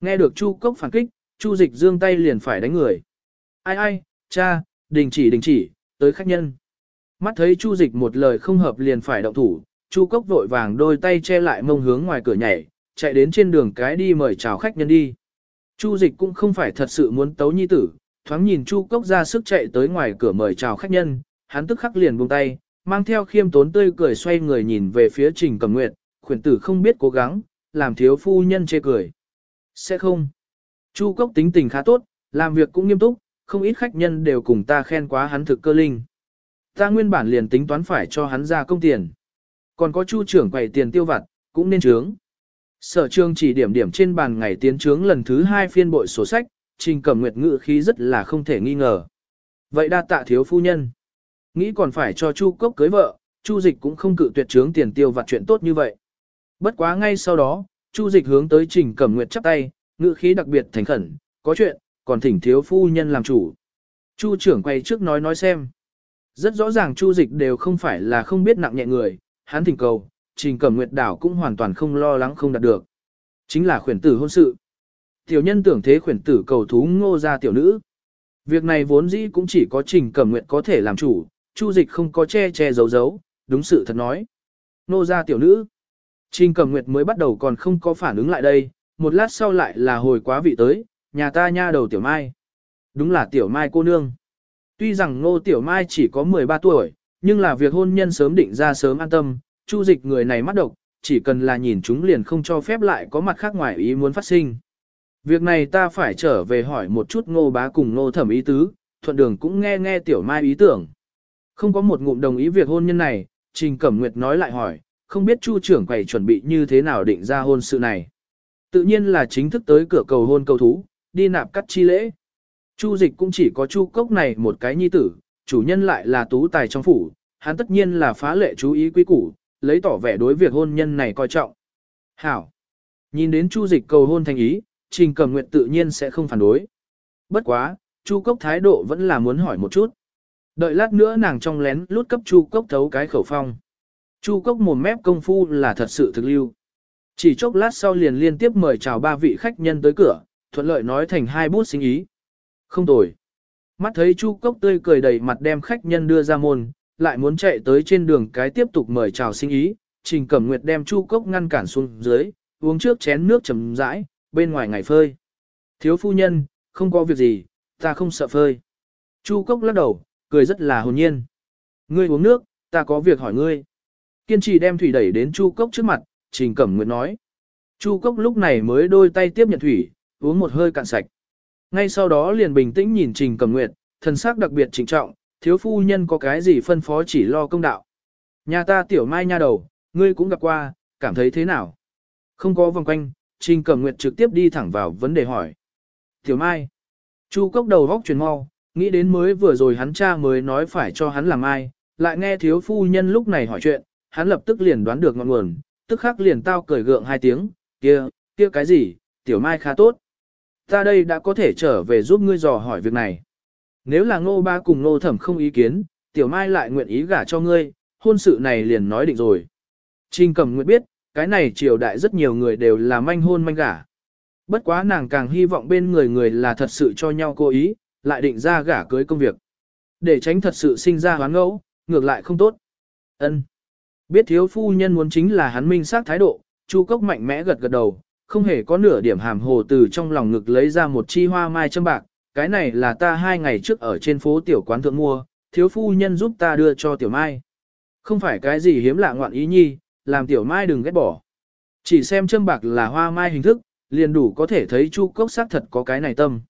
Nghe được Chu Cốc phản kích, Chu Dịch dương tay liền phải đánh người. Ai ai, cha, đình chỉ đình chỉ, tới khách nhân. Mắt thấy Chu Dịch một lời không hợp liền phải động thủ, Chu Cốc vội vàng đôi tay che lại mông hướng ngoài cửa nhảy, chạy đến trên đường cái đi mời chào khách nhân đi. Chu Dịch cũng không phải thật sự muốn tấu nhi tử, thoáng nhìn Chu Cốc ra sức chạy tới ngoài cửa mời chào khách nhân, hắn tức khắc liền buông tay, mang theo khiêm tốn tươi cười xoay người nhìn về phía Trình Cẩm Nguyệt, khuyển tử không biết cố gắng, làm thiếu phu nhân chê cười. Sẽ không. Chu Cốc tính tình khá tốt, làm việc cũng nghiêm túc, không ít khách nhân đều cùng ta khen quá hắn thực cơ linh. Ta nguyên bản liền tính toán phải cho hắn ra công tiền. Còn có chu trưởng quầy tiền tiêu vặt, cũng nên trướng. Sở trường chỉ điểm điểm trên bàn ngày tiến trướng lần thứ hai phiên bội sổ sách, trình cẩm nguyệt ngự khí rất là không thể nghi ngờ. Vậy đa tạ thiếu phu nhân. Nghĩ còn phải cho chu cốc cưới vợ, chu dịch cũng không cự tuyệt trướng tiền tiêu vặt chuyện tốt như vậy. Bất quá ngay sau đó, chu dịch hướng tới trình cẩm nguyệt chắp tay, ngự khí đặc biệt thành khẩn, có chuyện, còn thỉnh thiếu phu nhân làm chủ. Chu trưởng quay trước nói nói xem. Rất rõ ràng Chu Dịch đều không phải là không biết nặng nhẹ người, hắn thỉnh cầu, Trình Cẩm Nguyệt đảo cũng hoàn toàn không lo lắng không đạt được. Chính là khuyển tử hôn sự. Tiểu nhân tưởng thế khuyển tử cầu thú ngô ra tiểu nữ. Việc này vốn dĩ cũng chỉ có Trình Cẩm Nguyệt có thể làm chủ, Chu Dịch không có che che giấu giấu, đúng sự thật nói. Ngô ra tiểu nữ. Trình Cẩm Nguyệt mới bắt đầu còn không có phản ứng lại đây, một lát sau lại là hồi quá vị tới, nhà ta nha đầu tiểu mai. Đúng là tiểu mai cô nương. Tuy rằng ngô tiểu mai chỉ có 13 tuổi, nhưng là việc hôn nhân sớm định ra sớm an tâm, chu dịch người này mắt độc, chỉ cần là nhìn chúng liền không cho phép lại có mặt khác ngoài ý muốn phát sinh. Việc này ta phải trở về hỏi một chút ngô bá cùng ngô thẩm ý tứ, thuận đường cũng nghe nghe tiểu mai ý tưởng. Không có một ngụm đồng ý việc hôn nhân này, Trình Cẩm Nguyệt nói lại hỏi, không biết chu trưởng quầy chuẩn bị như thế nào định ra hôn sự này. Tự nhiên là chính thức tới cửa cầu hôn cầu thú, đi nạp cắt chi lễ. Chu dịch cũng chỉ có chu cốc này một cái nhi tử, chủ nhân lại là tú tài trong phủ, hắn tất nhiên là phá lệ chú ý quý củ, lấy tỏ vẻ đối việc hôn nhân này coi trọng. Hảo! Nhìn đến chu dịch cầu hôn thành ý, trình cẩm nguyện tự nhiên sẽ không phản đối. Bất quá, chu cốc thái độ vẫn là muốn hỏi một chút. Đợi lát nữa nàng trong lén lút cấp chu cốc thấu cái khẩu phong. Chu cốc mồm mép công phu là thật sự thực lưu. Chỉ chốc lát sau liền liên tiếp mời chào ba vị khách nhân tới cửa, thuận lợi nói thành hai bút sinh ý. Không tồi. Mắt thấy Chu Cốc tươi cười đầy mặt đem khách nhân đưa ra môn, lại muốn chạy tới trên đường cái tiếp tục mời chào sinh ý, Trình Cẩm Nguyệt đem Chu Cốc ngăn cản xuống dưới, uống trước chén nước chấm rãi, bên ngoài ngày phơi. Thiếu phu nhân, không có việc gì, ta không sợ phơi. Chu Cốc lắc đầu, cười rất là hồn nhiên. Ngươi uống nước, ta có việc hỏi ngươi. Kiên trì đem thủy đẩy đến Chu Cốc trước mặt, Trình Cẩm Nguyệt nói. Chu Cốc lúc này mới đôi tay tiếp nhận thủy, uống một hơi cạn sạch. Ngay sau đó liền bình tĩnh nhìn Trình Cẩm Nguyệt, thần sắc đặc biệt trịnh trọng, thiếu phu nhân có cái gì phân phó chỉ lo công đạo. Nhà ta tiểu mai nha đầu, ngươi cũng gặp qua, cảm thấy thế nào? Không có vòng quanh, Trình Cẩm Nguyệt trực tiếp đi thẳng vào vấn đề hỏi. Tiểu mai, Chu cốc đầu góc chuyển mau, nghĩ đến mới vừa rồi hắn cha mới nói phải cho hắn làm ai, lại nghe thiếu phu nhân lúc này hỏi chuyện, hắn lập tức liền đoán được ngọn nguồn, tức khắc liền tao cười gượng hai tiếng, kia, kia cái gì, tiểu mai khá tốt. Ta đây đã có thể trở về giúp ngươi dò hỏi việc này. Nếu là ngô ba cùng ngô thẩm không ý kiến, tiểu mai lại nguyện ý gả cho ngươi, hôn sự này liền nói định rồi. Trình cầm nguyện biết, cái này triều đại rất nhiều người đều là manh hôn manh gả. Bất quá nàng càng hy vọng bên người người là thật sự cho nhau cố ý, lại định ra gả cưới công việc. Để tránh thật sự sinh ra hoán ngẫu, ngược lại không tốt. Ân. Biết thiếu phu nhân muốn chính là hắn minh xác thái độ, Chu Cốc mạnh mẽ gật gật đầu, không hề có nửa điểm hàm hồ từ trong lòng ngực lấy ra một chi hoa mai châm bạc, cái này là ta hai ngày trước ở trên phố tiểu quán thượng mua, thiếu phu nhân giúp ta đưa cho tiểu mai. Không phải cái gì hiếm lạ ngoạn ý nhi, làm tiểu mai đừng ghét bỏ. Chỉ xem châm bạc là hoa mai hình thức, liền đủ có thể thấy Chu Cốc xác thật có cái này tâm.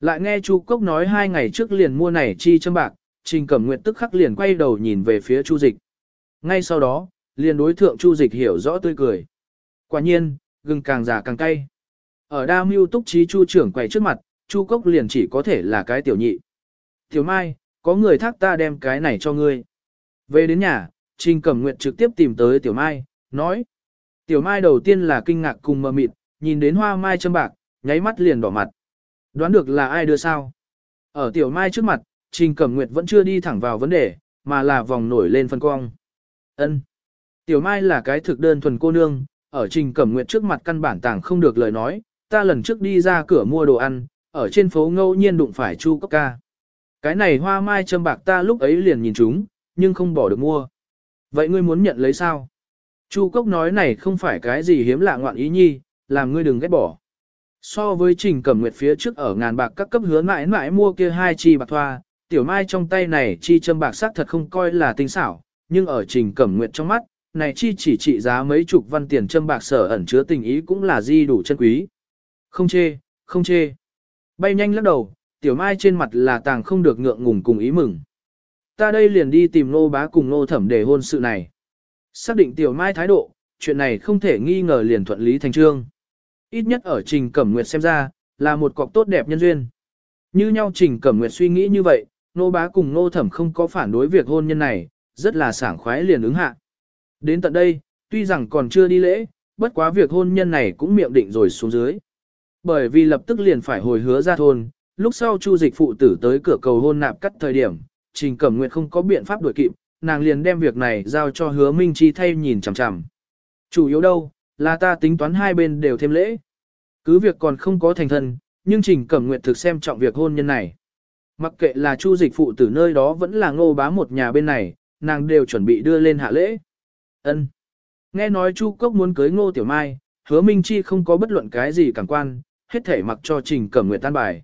Lại nghe Chu Cốc nói hai ngày trước liền mua này chi châm bạc, Trình Cẩm Nguyệt tức khắc liền quay đầu nhìn về phía Chu Dịch. Ngay sau đó, liền đối thượng Chu Dịch hiểu rõ tươi cười. Quả nhiên, gừng càng già càng cay. Ở đa mưu túc trí chu trưởng quầy trước mặt, chu cốc liền chỉ có thể là cái tiểu nhị. Tiểu mai, có người thác ta đem cái này cho ngươi. Về đến nhà, Trình Cẩm Nguyệt trực tiếp tìm tới Tiểu Mai, nói. Tiểu Mai đầu tiên là kinh ngạc cùng mờ mịt, nhìn đến hoa mai châm bạc, nháy mắt liền đỏ mặt. Đoán được là ai đưa sao? Ở Tiểu Mai trước mặt, Trình Cẩm Nguyệt vẫn chưa đi thẳng vào vấn đề, mà là vòng nổi lên phân cong. Ân. Tiểu Mai là cái thực đơn thuần cô nương, ở Trình Cẩm nguyện trước mặt căn bản tàng không được lời nói, ta lần trước đi ra cửa mua đồ ăn, ở trên phố ngẫu nhiên đụng phải Chu Cốc ca. Cái này hoa mai châm bạc ta lúc ấy liền nhìn chúng, nhưng không bỏ được mua. Vậy ngươi muốn nhận lấy sao? Chu Cốc nói này không phải cái gì hiếm lạ ngoạn ý nhi, làm ngươi đừng ghét bỏ. So với Trình Cẩm Nguyệt phía trước ở ngàn bạc các cấp hứa mãi mãi mua kia hai chi bạc thoa, tiểu mai trong tay này chi châm bạc sắc thật không coi là tinh xảo, nhưng ở Trình Cẩm Nguyệt trong mắt, này chi chỉ trị giá mấy chục văn tiền châm bạc sở ẩn chứa tình ý cũng là di đủ chân quý. Không chê, không chê. Bay nhanh lắc đầu, tiểu mai trên mặt là tàng không được ngượng ngùng cùng ý mừng. Ta đây liền đi tìm nô bá cùng nô thẩm để hôn sự này. Xác định tiểu mai thái độ, chuyện này không thể nghi ngờ liền thuận lý thành trương. Ít nhất ở Trình Cẩm Nguyệt xem ra, là một cọc tốt đẹp nhân duyên. Như nhau Trình Cẩm Nguyệt suy nghĩ như vậy, nô bá cùng nô thẩm không có phản đối việc hôn nhân này, rất là sảng khoái liền ứng hạ. Đến tận đây, tuy rằng còn chưa đi lễ, bất quá việc hôn nhân này cũng miệng định rồi xuống dưới. Bởi vì lập tức liền phải hồi hứa ra thôn, lúc sau Chu Dịch phụ tử tới cửa cầu hôn nạp cắt thời điểm, Trình Cẩm Nguyệt không có biện pháp đuổi kịp, nàng liền đem việc này giao cho Hứa Minh Chi thay nhìn chằm chằm. Chủ yếu đâu, là ta tính toán hai bên đều thêm lễ. Cứ việc còn không có thành thân, nhưng Trình Cẩm Nguyệt thực xem trọng việc hôn nhân này. Mặc kệ là Chu Dịch phụ tử nơi đó vẫn là Ngô Bá một nhà bên này, nàng đều chuẩn bị đưa lên hạ lễ. Ân. Nghe nói Chu Cốc muốn cưới Ngô Tiểu Mai, Hứa Minh Chi không có bất luận cái gì cảm quan, hết thể mặc cho Trình Cẩm Nguyệt tan bài.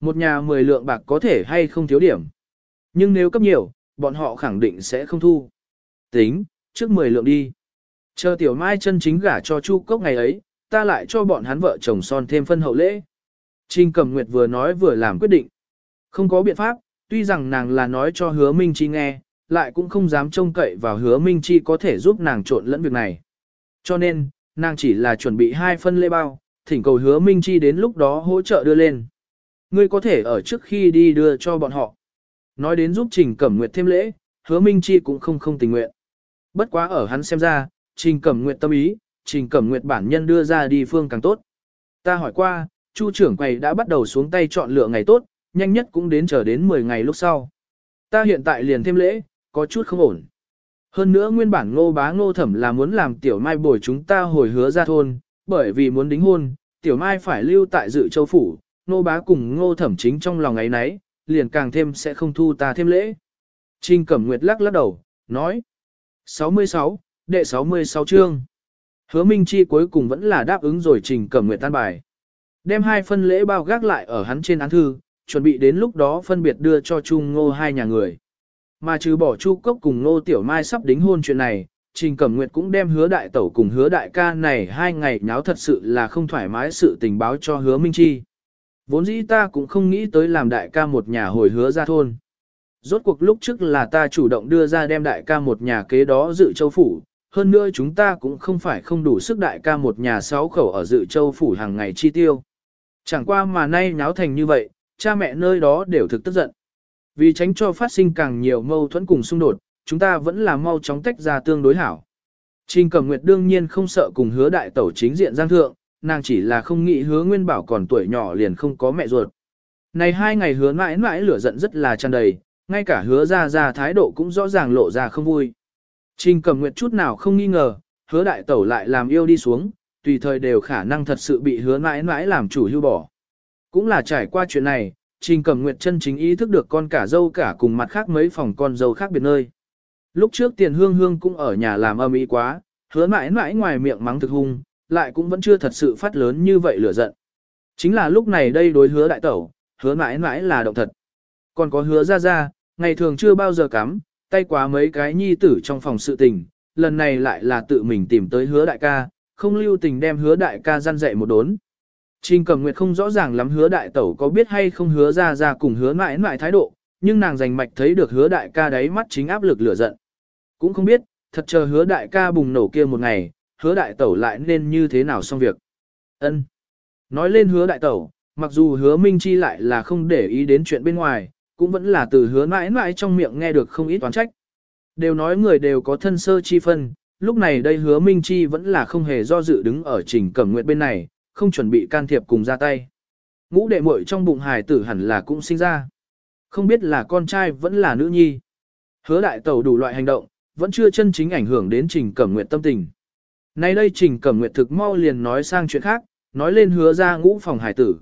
Một nhà 10 lượng bạc có thể hay không thiếu điểm. Nhưng nếu cấp nhiều, bọn họ khẳng định sẽ không thu. Tính, trước 10 lượng đi. Chờ Tiểu Mai chân chính gả cho Chu Cốc ngày ấy, ta lại cho bọn hắn vợ chồng son thêm phân hậu lễ. Trình Cẩm Nguyệt vừa nói vừa làm quyết định. Không có biện pháp, tuy rằng nàng là nói cho hứa Minh Chi nghe, lại cũng không dám trông cậy vào hứa Minh Chi có thể giúp nàng trộn lẫn việc này. Cho nên, nàng chỉ là chuẩn bị hai phân lễ bao, thỉnh cầu hứa Minh Chi đến lúc đó hỗ trợ đưa lên. Ngươi có thể ở trước khi đi đưa cho bọn họ. Nói đến giúp Trình Cẩm Nguyệt thêm lễ, hứa Minh Chi cũng không không tình nguyện. Bất quá ở hắn xem ra, Trình Cẩm Nguyệt tâm ý, Trình Cẩm Nguyệt bản nhân đưa ra đi phương càng tốt. Ta hỏi qua, Chu trưởng quầy đã bắt đầu xuống tay chọn lựa ngày tốt, nhanh nhất cũng đến chờ đến 10 ngày lúc sau. Ta hiện tại liền thêm lễ, có chút không ổn. Hơn nữa nguyên bản ngô bá ngô thẩm là muốn làm tiểu mai bồi chúng ta hồi hứa ra thôn, bởi vì muốn đính hôn, tiểu mai phải lưu tại dự châu phủ, ngô bá cùng ngô thẩm chính trong lòng ấy nấy, liền càng thêm sẽ không thu ta thêm lễ. Trình Cẩm Nguyệt lắc lắc đầu, nói. 66, đệ 66 chương. Hứa Minh Chi cuối cùng vẫn là đáp ứng rồi Trình Cẩm Nguyệt tan bài. Đem hai phân lễ bao gác lại ở hắn trên án thư, chuẩn bị đến lúc đó phân biệt đưa cho Trung Ngô hai nhà người. Mà trừ bỏ Chu Cốc cùng Nô Tiểu Mai sắp đính hôn chuyện này, Trình Cẩm Nguyệt cũng đem hứa đại tẩu cùng hứa đại ca này hai ngày nháo thật sự là không thoải mái sự tình báo cho hứa Minh Chi. Vốn dĩ ta cũng không nghĩ tới làm đại ca một nhà hồi hứa ra thôn. Rốt cuộc lúc trước là ta chủ động đưa ra đem đại ca một nhà kế đó dự châu phủ, hơn nữa chúng ta cũng không phải không đủ sức đại ca một nhà sáu khẩu ở dự châu phủ hàng ngày chi tiêu. Chẳng qua mà nay nháo thành như vậy, cha mẹ nơi đó đều thực tức giận. Vì tránh cho phát sinh càng nhiều mâu thuẫn cùng xung đột, chúng ta vẫn là mau chóng tách ra tương đối hảo. Trình Cẩm Nguyệt đương nhiên không sợ cùng hứa đại tẩu chính diện giang thượng, nàng chỉ là không nghĩ hứa nguyên bảo còn tuổi nhỏ liền không có mẹ ruột. Này hai ngày hứa mãi mãi lửa giận rất là tràn đầy, ngay cả hứa ra ra thái độ cũng rõ ràng lộ ra không vui. Trình Cẩm Nguyệt chút nào không nghi ngờ, hứa đại tẩu lại làm yêu đi xuống, tùy thời đều khả năng thật sự bị hứa mãi mãi làm chủ hưu bỏ. Cũng là trải qua chuyện này, Trình Cẩm Nguyệt chân chính ý thức được con cả dâu cả cùng mặt khác mấy phòng con dâu khác biệt nơi. Lúc trước tiền hương hương cũng ở nhà làm âm ý quá, hứa mãi mãi ngoài miệng mắng thực hung, lại cũng vẫn chưa thật sự phát lớn như vậy lửa giận. Chính là lúc này đây đối hứa đại tẩu, hứa mãi mãi là động thật. Còn có hứa ra ra, ngày thường chưa bao giờ cắm, tay quá mấy cái nhi tử trong phòng sự tình, lần này lại là tự mình tìm tới hứa đại ca, không lưu tình đem hứa đại ca gian dạy một đốn. Trình Cẩm Nguyệt không rõ ràng lắm hứa đại tẩu có biết hay không hứa ra ra cùng hứa mãi mãi thái độ, nhưng nàng rành mạch thấy được hứa đại ca đáy mắt chính áp lực lửa giận. Cũng không biết, thật chờ hứa đại ca bùng nổ kia một ngày, hứa đại tẩu lại nên như thế nào xong việc. Ân. Nói lên hứa đại tẩu, mặc dù hứa Minh Chi lại là không để ý đến chuyện bên ngoài, cũng vẫn là từ hứa mãi mãi trong miệng nghe được không ít toán trách. Đều nói người đều có thân sơ chi phân, lúc này đây hứa Minh Chi vẫn là không hề do dự đứng ở trình cẩm nguyện bên này, không chuẩn bị can thiệp cùng ra tay. Ngũ đệ muội trong bụng hài tử hẳn là cũng sinh ra. Không biết là con trai vẫn là nữ nhi. Hứa đại tẩu đủ loại hành động, vẫn chưa chân chính ảnh hưởng đến Trình Cẩm Nguyệt tâm tình. Nay đây Trình Cẩm Nguyệt thực mau liền nói sang chuyện khác, nói lên hứa ra ngũ phòng hải tử.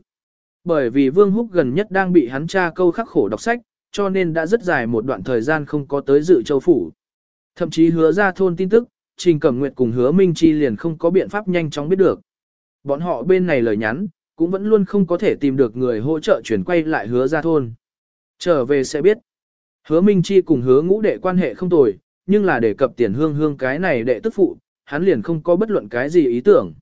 Bởi vì Vương Húc gần nhất đang bị hắn cha câu khắc khổ đọc sách, cho nên đã rất dài một đoạn thời gian không có tới dự châu phủ. Thậm chí hứa ra thôn tin tức, Trình Cẩm Nguyệt cùng hứa Minh Chi liền không có biện pháp nhanh chóng biết được. Bọn họ bên này lời nhắn, cũng vẫn luôn không có thể tìm được người hỗ trợ chuyển quay lại hứa ra thôn. Trở về sẽ biết. Hứa Minh Chi cùng hứa ngũ đệ quan hệ không tồi, nhưng là để cập tiền hương hương cái này đệ tức phụ, hắn liền không có bất luận cái gì ý tưởng.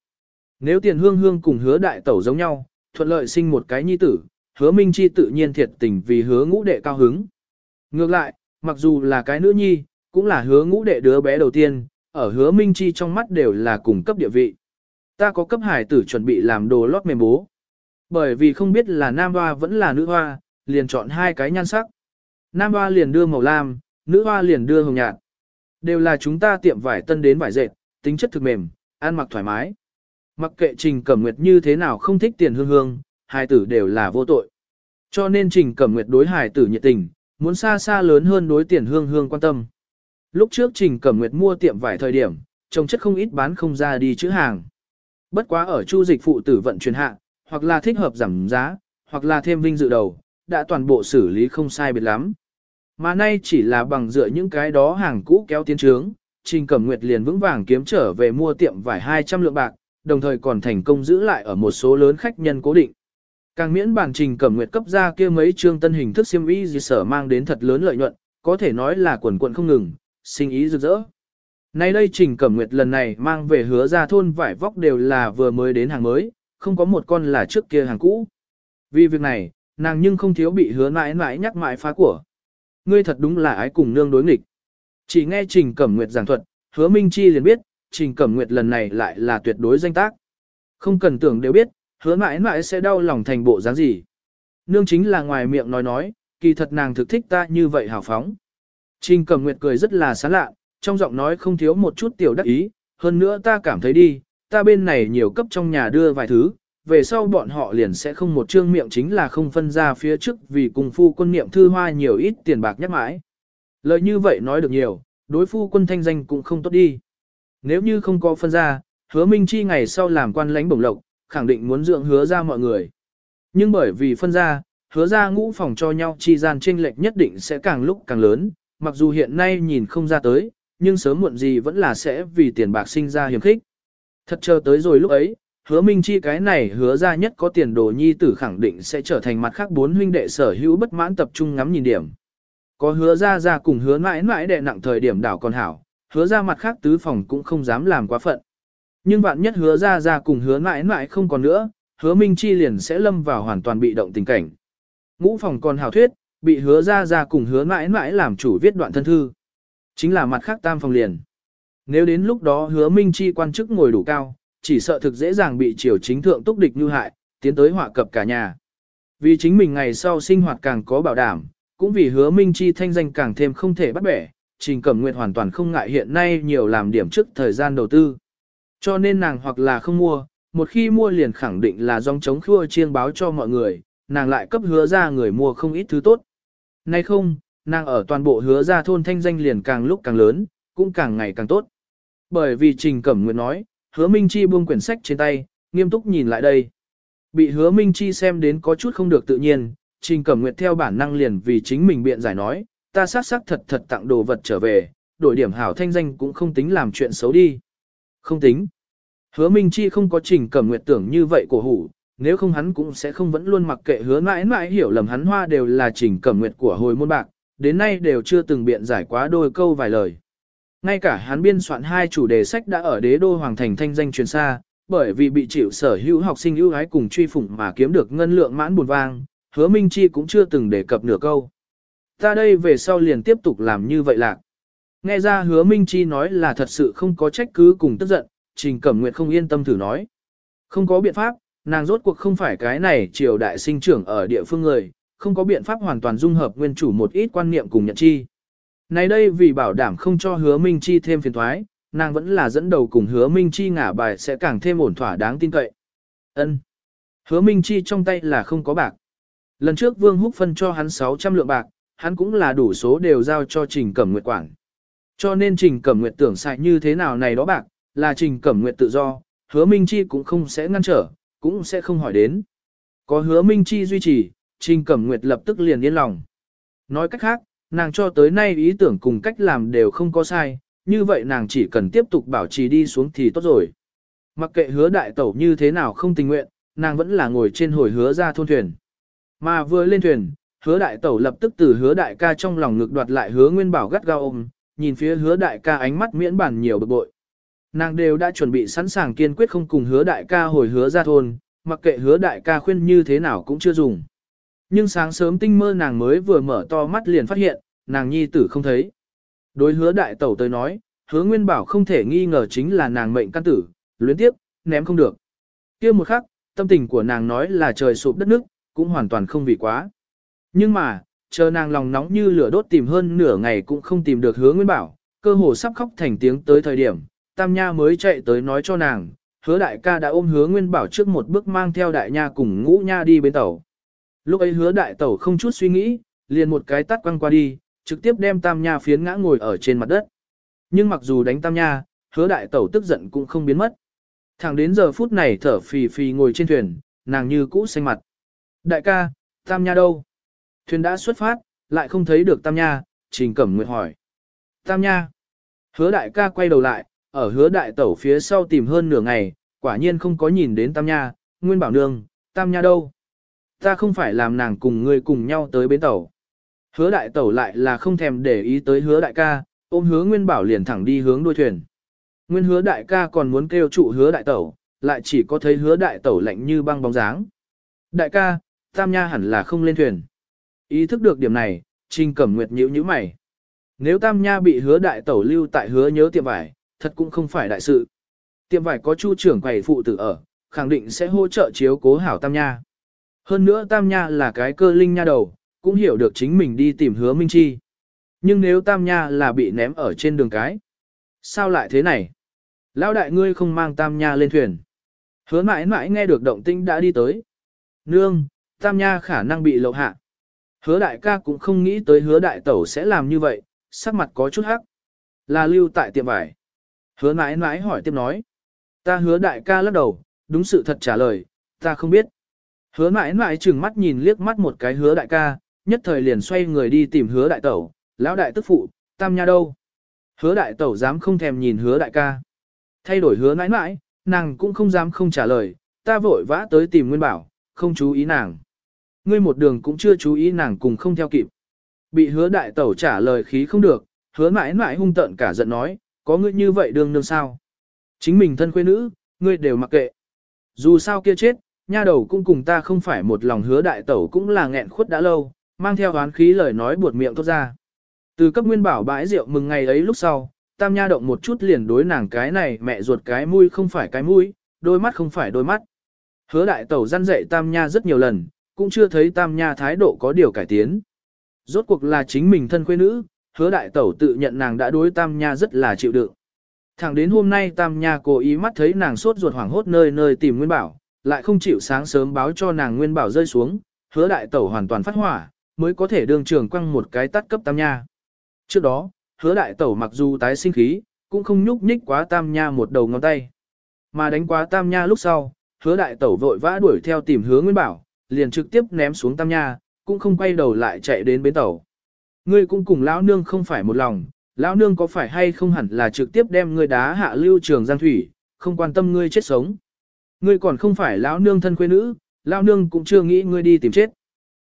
Nếu tiền hương hương cùng hứa đại tẩu giống nhau, thuận lợi sinh một cái nhi tử, hứa Minh Chi tự nhiên thiệt tình vì hứa ngũ đệ cao hứng. Ngược lại, mặc dù là cái nữ nhi, cũng là hứa ngũ đệ đứa bé đầu tiên, ở hứa Minh Chi trong mắt đều là cùng cấp địa vị. Ta có cấp hải tử chuẩn bị làm đồ lót mềm bố. Bởi vì không biết là nam hoa vẫn là nữ hoa, liền chọn hai cái nhan sắc. Nam hoa liền đưa màu lam, nữ hoa liền đưa hồng nhạt. Đều là chúng ta tiệm vải tân đến vải dệt, tính chất thực mềm, ăn mặc thoải mái. Mặc kệ Trình Cẩm Nguyệt như thế nào không thích tiền hương hương, hải tử đều là vô tội. Cho nên Trình Cẩm Nguyệt đối hài tử nhiệt tình, muốn xa xa lớn hơn đối tiền hương hương quan tâm. Lúc trước Trình Cẩm Nguyệt mua tiệm vải thời điểm, trồng chất không ít bán không ra đi chữ hàng. Bất quá ở chu dịch phụ tử vận chuyển hạ, hoặc là thích hợp giảm giá, hoặc là thêm vinh dự đầu, đã toàn bộ xử lý không sai biệt lắm. Mà nay chỉ là bằng dựa những cái đó hàng cũ kéo tiến trướng, Trình Cẩm Nguyệt liền vững vàng kiếm trở về mua tiệm vải 200 lượng bạc, đồng thời còn thành công giữ lại ở một số lớn khách nhân cố định. Càng miễn bản Trình Cẩm Nguyệt cấp ra kia mấy chương tân hình thức xiêm y gì sở mang đến thật lớn lợi nhuận, có thể nói là quần quần không ngừng, sinh ý rực rỡ. Nay đây Trình Cẩm Nguyệt lần này mang về hứa ra thôn vải vóc đều là vừa mới đến hàng mới, không có một con là trước kia hàng cũ. Vì việc này, nàng nhưng không thiếu bị hứa mãi mãi nhắc mãi phá của. Ngươi thật đúng là ái cùng nương đối nghịch. Chỉ nghe Trình Cẩm Nguyệt giảng thuật, hứa Minh Chi liền biết, Trình Cẩm Nguyệt lần này lại là tuyệt đối danh tác. Không cần tưởng đều biết, hứa mãi mãi sẽ đau lòng thành bộ dáng gì. Nương chính là ngoài miệng nói nói, kỳ thật nàng thực thích ta như vậy hào phóng. Trình Cẩm Nguyệt cười rất là sán lạ, trong giọng nói không thiếu một chút tiểu đắc ý, hơn nữa ta cảm thấy đi, ta bên này nhiều cấp trong nhà đưa vài thứ, về sau bọn họ liền sẽ không một trương miệng chính là không phân ra phía trước vì cùng phu quân niệm thư hoa nhiều ít tiền bạc nhắc mãi. Lời như vậy nói được nhiều, đối phu quân thanh danh cũng không tốt đi. Nếu như không có phân ra, hứa Minh Chi ngày sau làm quan lãnh bổng lộc, khẳng định muốn dưỡng hứa ra mọi người. Nhưng bởi vì phân ra, hứa ra ngũ phòng cho nhau chi gian chênh lệch nhất định sẽ càng lúc càng lớn, mặc dù hiện nay nhìn không ra tới, nhưng sớm muộn gì vẫn là sẽ vì tiền bạc sinh ra hiểm khích. Thật chờ tới rồi lúc ấy, hứa minh chi cái này hứa ra nhất có tiền đồ nhi tử khẳng định sẽ trở thành mặt khác bốn huynh đệ sở hữu bất mãn tập trung ngắm nhìn điểm. Có hứa ra ra cùng hứa mãi mãi đệ nặng thời điểm đảo còn hảo, hứa ra mặt khác tứ phòng cũng không dám làm quá phận. Nhưng vạn nhất hứa ra ra cùng hứa mãi mãi không còn nữa, hứa minh chi liền sẽ lâm vào hoàn toàn bị động tình cảnh. Ngũ phòng còn hảo thuyết, bị hứa ra ra cùng hứa mãi mãi làm chủ viết đoạn thân thư. Chính là mặt khác tam phòng liền. Nếu đến lúc đó hứa minh chi quan chức ngồi đủ cao, chỉ sợ thực dễ dàng bị triều chính thượng túc địch như hại, tiến tới họa cập cả nhà. Vì chính mình ngày sau sinh hoạt càng có bảo đảm, cũng vì hứa minh chi thanh danh càng thêm không thể bắt bẻ, Trình Cẩm nguyện hoàn toàn không ngại hiện nay nhiều làm điểm trước thời gian đầu tư. Cho nên nàng hoặc là không mua, một khi mua liền khẳng định là dòng chống khua chiên báo cho mọi người, nàng lại cấp hứa ra người mua không ít thứ tốt. Nay không, nàng ở toàn bộ hứa ra thôn thanh danh liền càng lúc càng lớn, cũng càng ngày càng tốt. Bởi vì Trình Cẩm Nguyệt nói, hứa Minh Chi buông quyển sách trên tay, nghiêm túc nhìn lại đây. Bị hứa Minh Chi xem đến có chút không được tự nhiên, Trình Cẩm Nguyệt theo bản năng liền vì chính mình biện giải nói, ta sát sắc thật thật tặng đồ vật trở về, đổi điểm hảo thanh danh cũng không tính làm chuyện xấu đi. Không tính. Hứa Minh Chi không có Trình Cẩm Nguyệt tưởng như vậy của hủ, nếu không hắn cũng sẽ không vẫn luôn mặc kệ hứa mãi mãi hiểu lầm hắn hoa đều là Trình Cẩm Nguyệt của hồi môn bạc, đến nay đều chưa từng biện giải quá đôi câu vài lời. Ngay cả hắn biên soạn hai chủ đề sách đã ở đế đô hoàng thành thanh danh truyền xa, bởi vì bị chịu sở hữu học sinh ưu ái cùng truy phủng mà kiếm được ngân lượng mãn buồn vang, hứa Minh Chi cũng chưa từng đề cập nửa câu. Ta đây về sau liền tiếp tục làm như vậy lạc. Nghe ra hứa Minh Chi nói là thật sự không có trách cứ cùng tức giận, Trình Cẩm Nguyệt không yên tâm thử nói. Không có biện pháp, nàng rốt cuộc không phải cái này triều đại sinh trưởng ở địa phương người, không có biện pháp hoàn toàn dung hợp nguyên chủ một ít quan niệm cùng nhận chi. Này đây vì bảo đảm không cho hứa Minh Chi thêm phiền thoái, nàng vẫn là dẫn đầu cùng hứa Minh Chi ngả bài sẽ càng thêm ổn thỏa đáng tin cậy. Ân. Hứa Minh Chi trong tay là không có bạc. Lần trước Vương Húc phân cho hắn 600 lượng bạc, hắn cũng là đủ số đều giao cho Trình Cẩm Nguyệt quản. Cho nên Trình Cẩm Nguyệt tưởng xài như thế nào này đó bạc, là Trình Cẩm Nguyệt tự do, hứa Minh Chi cũng không sẽ ngăn trở, cũng sẽ không hỏi đến. Có hứa Minh Chi duy trì, Trình Cẩm Nguyệt lập tức liền yên lòng. Nói cách khác, nàng cho tới nay ý tưởng cùng cách làm đều không có sai, như vậy nàng chỉ cần tiếp tục bảo trì đi xuống thì tốt rồi. Mặc kệ hứa đại tẩu như thế nào không tình nguyện, nàng vẫn là ngồi trên hồi hứa ra thôn thuyền. Mà vừa lên thuyền, hứa đại tẩu lập tức từ hứa đại ca trong lòng ngực đoạt lại hứa nguyên bảo gắt gao ôm, nhìn phía hứa đại ca ánh mắt miễn bản nhiều bực bội. Nàng đều đã chuẩn bị sẵn sàng kiên quyết không cùng hứa đại ca hồi hứa ra thôn, mặc kệ hứa đại ca khuyên như thế nào cũng chưa dùng. Nhưng sáng sớm tinh mơ nàng mới vừa mở to mắt liền phát hiện, nàng nhi tử không thấy. Đối hứa đại tẩu tới nói, hứa nguyên bảo không thể nghi ngờ chính là nàng mệnh căn tử, luyến tiếp, ném không được. kia một khắc, tâm tình của nàng nói là trời sụp đất nước, cũng hoàn toàn không vì quá. Nhưng mà, chờ nàng lòng nóng như lửa đốt tìm hơn nửa ngày cũng không tìm được hứa nguyên bảo, cơ hồ sắp khóc thành tiếng tới thời điểm, Tam Nha mới chạy tới nói cho nàng, hứa đại ca đã ôm hứa nguyên bảo trước một bước mang theo đại nha cùng ngũ nha đi bên tàu. Lúc ấy hứa đại tẩu không chút suy nghĩ, liền một cái tắt quăng qua đi, trực tiếp đem Tam Nha phiến ngã ngồi ở trên mặt đất. Nhưng mặc dù đánh Tam Nha, hứa đại tẩu tức giận cũng không biến mất. Thẳng đến giờ phút này thở phì phì ngồi trên thuyền, nàng như cũ xanh mặt. Đại ca, Tam Nha đâu? Thuyền đã xuất phát, lại không thấy được Tam Nha, Trình Cẩm nguyện hỏi. Tam Nha. Hứa đại ca quay đầu lại, ở hứa đại tẩu phía sau tìm hơn nửa ngày, quả nhiên không có nhìn đến Tam Nha, Nguyên bảo nương, Tam Nha đâu? Ta không phải làm nàng cùng ngươi cùng nhau tới bến tàu. Hứa đại tẩu lại là không thèm để ý tới hứa đại ca, ôm hứa Nguyên bảo liền thẳng đi hướng đuôi thuyền. Nguyên hứa đại ca còn muốn kêu trụ hứa đại tẩu, lại chỉ có thấy hứa đại tẩu lạnh như băng bóng dáng. Đại ca, Tam Nha hẳn là không lên thuyền. Ý thức được điểm này, Trình Cẩm Nguyệt nhíu nhíu mày. Nếu Tam Nha bị hứa đại tẩu lưu tại hứa nhớ tiệm vải, thật cũng không phải đại sự. Tiệm vải có chu trưởng quầy phụ tử ở, khẳng định sẽ hỗ trợ chiếu cố hảo Tam Nha. Hơn nữa Tam Nha là cái cơ linh nha đầu, cũng hiểu được chính mình đi tìm hứa Minh Chi. Nhưng nếu Tam Nha là bị ném ở trên đường cái, sao lại thế này? Lão đại ngươi không mang Tam Nha lên thuyền. Hứa mãi mãi nghe được động tĩnh đã đi tới. Nương, Tam Nha khả năng bị lộ hạ. Hứa đại ca cũng không nghĩ tới hứa đại tẩu sẽ làm như vậy, sắc mặt có chút hắc. Là lưu tại tiệm vải. Hứa mãi mãi hỏi tiếp nói. Ta hứa đại ca lắc đầu, đúng sự thật trả lời, ta không biết. Hứa mãi mãi chừng mắt nhìn liếc mắt một cái hứa đại ca, nhất thời liền xoay người đi tìm hứa đại tẩu, lão đại tức phụ, tam nha đâu. Hứa đại tẩu dám không thèm nhìn hứa đại ca. Thay đổi hứa mãi mãi, nàng cũng không dám không trả lời, ta vội vã tới tìm Nguyên Bảo, không chú ý nàng. Ngươi một đường cũng chưa chú ý nàng cùng không theo kịp. Bị hứa đại tẩu trả lời khí không được, hứa mãi mãi hung tận cả giận nói, có ngươi như vậy đương nương sao? Chính mình thân quê nữ, ngươi đều mặc kệ. Dù sao kia chết, nha đầu cũng cùng ta không phải một lòng hứa đại tẩu cũng là nghẹn khuất đã lâu, mang theo oán khí lời nói buột miệng tốt ra. Từ cấp nguyên bảo bãi rượu mừng ngày ấy lúc sau, tam nha động một chút liền đối nàng cái này mẹ ruột cái mũi không phải cái mũi, đôi mắt không phải đôi mắt. Hứa đại tẩu răn dạy tam nha rất nhiều lần, cũng chưa thấy tam nha thái độ có điều cải tiến. Rốt cuộc là chính mình thân quê nữ, hứa đại tẩu tự nhận nàng đã đối tam nha rất là chịu đựng. Thẳng đến hôm nay tam nha cố ý mắt thấy nàng sốt ruột hoảng hốt nơi nơi tìm nguyên bảo, lại không chịu sáng sớm báo cho nàng nguyên bảo rơi xuống, hứa đại tẩu hoàn toàn phát hỏa, mới có thể đương trường quăng một cái tắt cấp tam nha. Trước đó, hứa đại tẩu mặc dù tái sinh khí, cũng không nhúc nhích quá tam nha một đầu ngón tay. Mà đánh quá tam nha lúc sau, hứa đại tẩu vội vã đuổi theo tìm hứa nguyên bảo, liền trực tiếp ném xuống tam nha, cũng không quay đầu lại chạy đến bến tàu. Ngươi cũng cùng lão nương không phải một lòng, lão nương có phải hay không hẳn là trực tiếp đem ngươi đá hạ lưu trường giang thủy, không quan tâm ngươi chết sống. Ngươi còn không phải lão nương thân quê nữ, lão nương cũng chưa nghĩ ngươi đi tìm chết.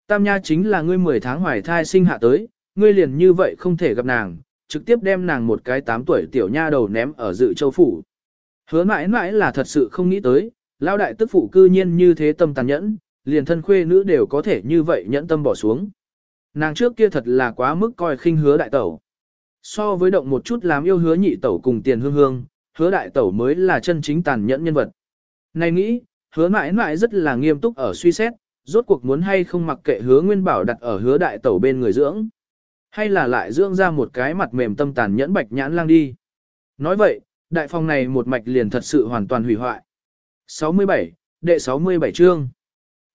Tam nha chính là ngươi 10 tháng hoài thai sinh hạ tới, ngươi liền như vậy không thể gặp nàng, trực tiếp đem nàng một cái 8 tuổi tiểu nha đầu ném ở dự châu phủ. Hứa mãi mãi là thật sự không nghĩ tới, lão đại tức phụ cư nhiên như thế tâm tàn nhẫn, liền thân khuê nữ đều có thể như vậy nhẫn tâm bỏ xuống. Nàng trước kia thật là quá mức coi khinh hứa đại tẩu. So với động một chút làm yêu hứa nhị tẩu cùng tiền hương hương, hứa đại tẩu mới là chân chính tàn nhẫn nhân vật. Này nghĩ, hứa mãi mãi rất là nghiêm túc ở suy xét, rốt cuộc muốn hay không mặc kệ hứa nguyên bảo đặt ở hứa đại tẩu bên người dưỡng. Hay là lại dưỡng ra một cái mặt mềm tâm tàn nhẫn bạch nhãn lang đi. Nói vậy, đại phòng này một mạch liền thật sự hoàn toàn hủy hoại. 67, đệ 67 chương.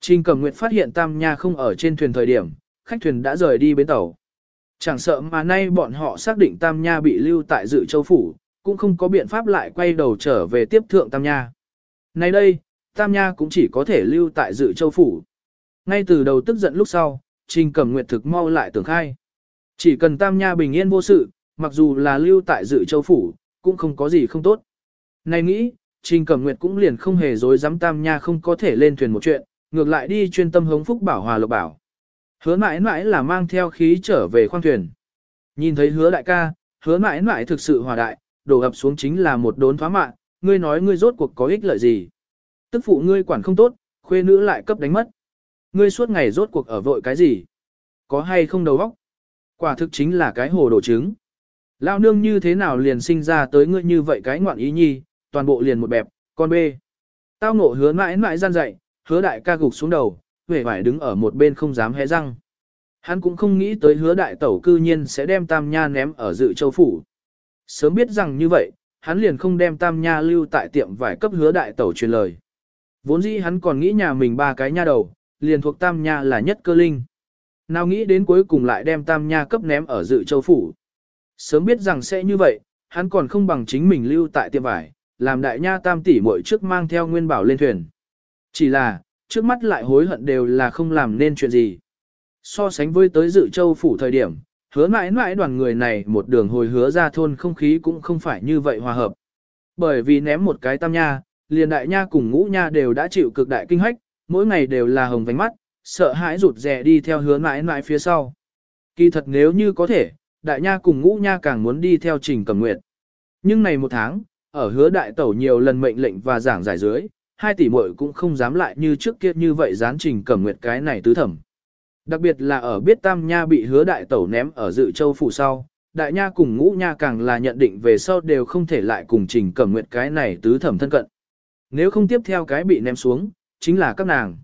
Trình Cẩm Nguyệt phát hiện Tam Nha không ở trên thuyền thời điểm, khách thuyền đã rời đi bến tàu. Chẳng sợ mà nay bọn họ xác định Tam Nha bị lưu tại dự châu phủ, cũng không có biện pháp lại quay đầu trở về tiếp thượng Tam Nha. Nay đây, Tam Nha cũng chỉ có thể lưu tại dự châu phủ. Ngay từ đầu tức giận lúc sau, Trình Cẩm Nguyệt thực mau lại tưởng khai. Chỉ cần Tam Nha bình yên vô sự, mặc dù là lưu tại dự châu phủ, cũng không có gì không tốt. Này nghĩ, Trình Cẩm Nguyệt cũng liền không hề dối dám Tam Nha không có thể lên thuyền một chuyện, ngược lại đi chuyên tâm hống phúc bảo hòa lộc bảo. Hứa mãi mãi là mang theo khí trở về khoang thuyền. Nhìn thấy hứa đại ca, hứa mãi mãi thực sự hòa đại, đổ ập xuống chính là một đốn thoá mạng, ngươi nói ngươi rốt cuộc có ích lợi gì. Tức phụ ngươi quản không tốt, khuê nữ lại cấp đánh mất. Ngươi suốt ngày rốt cuộc ở vội cái gì? Có hay không đầu óc? Quả thực chính là cái hồ đồ trứng. Lao nương như thế nào liền sinh ra tới ngươi như vậy cái ngoạn ý nhi, toàn bộ liền một bẹp, con bê. Tao ngộ hứa mãi mãi gian dậy, hứa đại ca gục xuống đầu, vẻ vải đứng ở một bên không dám hé răng. Hắn cũng không nghĩ tới hứa đại tẩu cư nhiên sẽ đem tam nha ném ở dự châu phủ. Sớm biết rằng như vậy, hắn liền không đem tam nha lưu tại tiệm vải cấp hứa đại tẩu truyền lời. Vốn dĩ hắn còn nghĩ nhà mình ba cái nha đầu, liền thuộc tam nha là nhất cơ linh. Nào nghĩ đến cuối cùng lại đem tam nha cấp ném ở dự châu phủ. Sớm biết rằng sẽ như vậy, hắn còn không bằng chính mình lưu tại tiệm vải, làm đại nha tam tỷ muội trước mang theo nguyên bảo lên thuyền. Chỉ là, trước mắt lại hối hận đều là không làm nên chuyện gì. So sánh với tới dự châu phủ thời điểm, hứa mãi mãi đoàn người này một đường hồi hứa ra thôn không khí cũng không phải như vậy hòa hợp. Bởi vì ném một cái tam nha, liền đại nha cùng ngũ nha đều đã chịu cực đại kinh hách, mỗi ngày đều là hồng vánh mắt, sợ hãi rụt rè đi theo hứa mãi mãi phía sau. Kỳ thật nếu như có thể, đại nha cùng ngũ nha càng muốn đi theo trình cầm nguyện. Nhưng này một tháng, ở hứa đại tẩu nhiều lần mệnh lệnh và giảng giải dưới, hai tỷ muội cũng không dám lại như trước kia như vậy gián trình cẩm nguyệt cái này tứ thẩm. Đặc biệt là ở biết tam nha bị hứa đại tẩu ném ở dự châu phủ sau, đại nha cùng ngũ nha càng là nhận định về sau đều không thể lại cùng trình cẩm nguyệt cái này tứ thẩm thân cận. Nếu không tiếp theo cái bị ném xuống, chính là các nàng.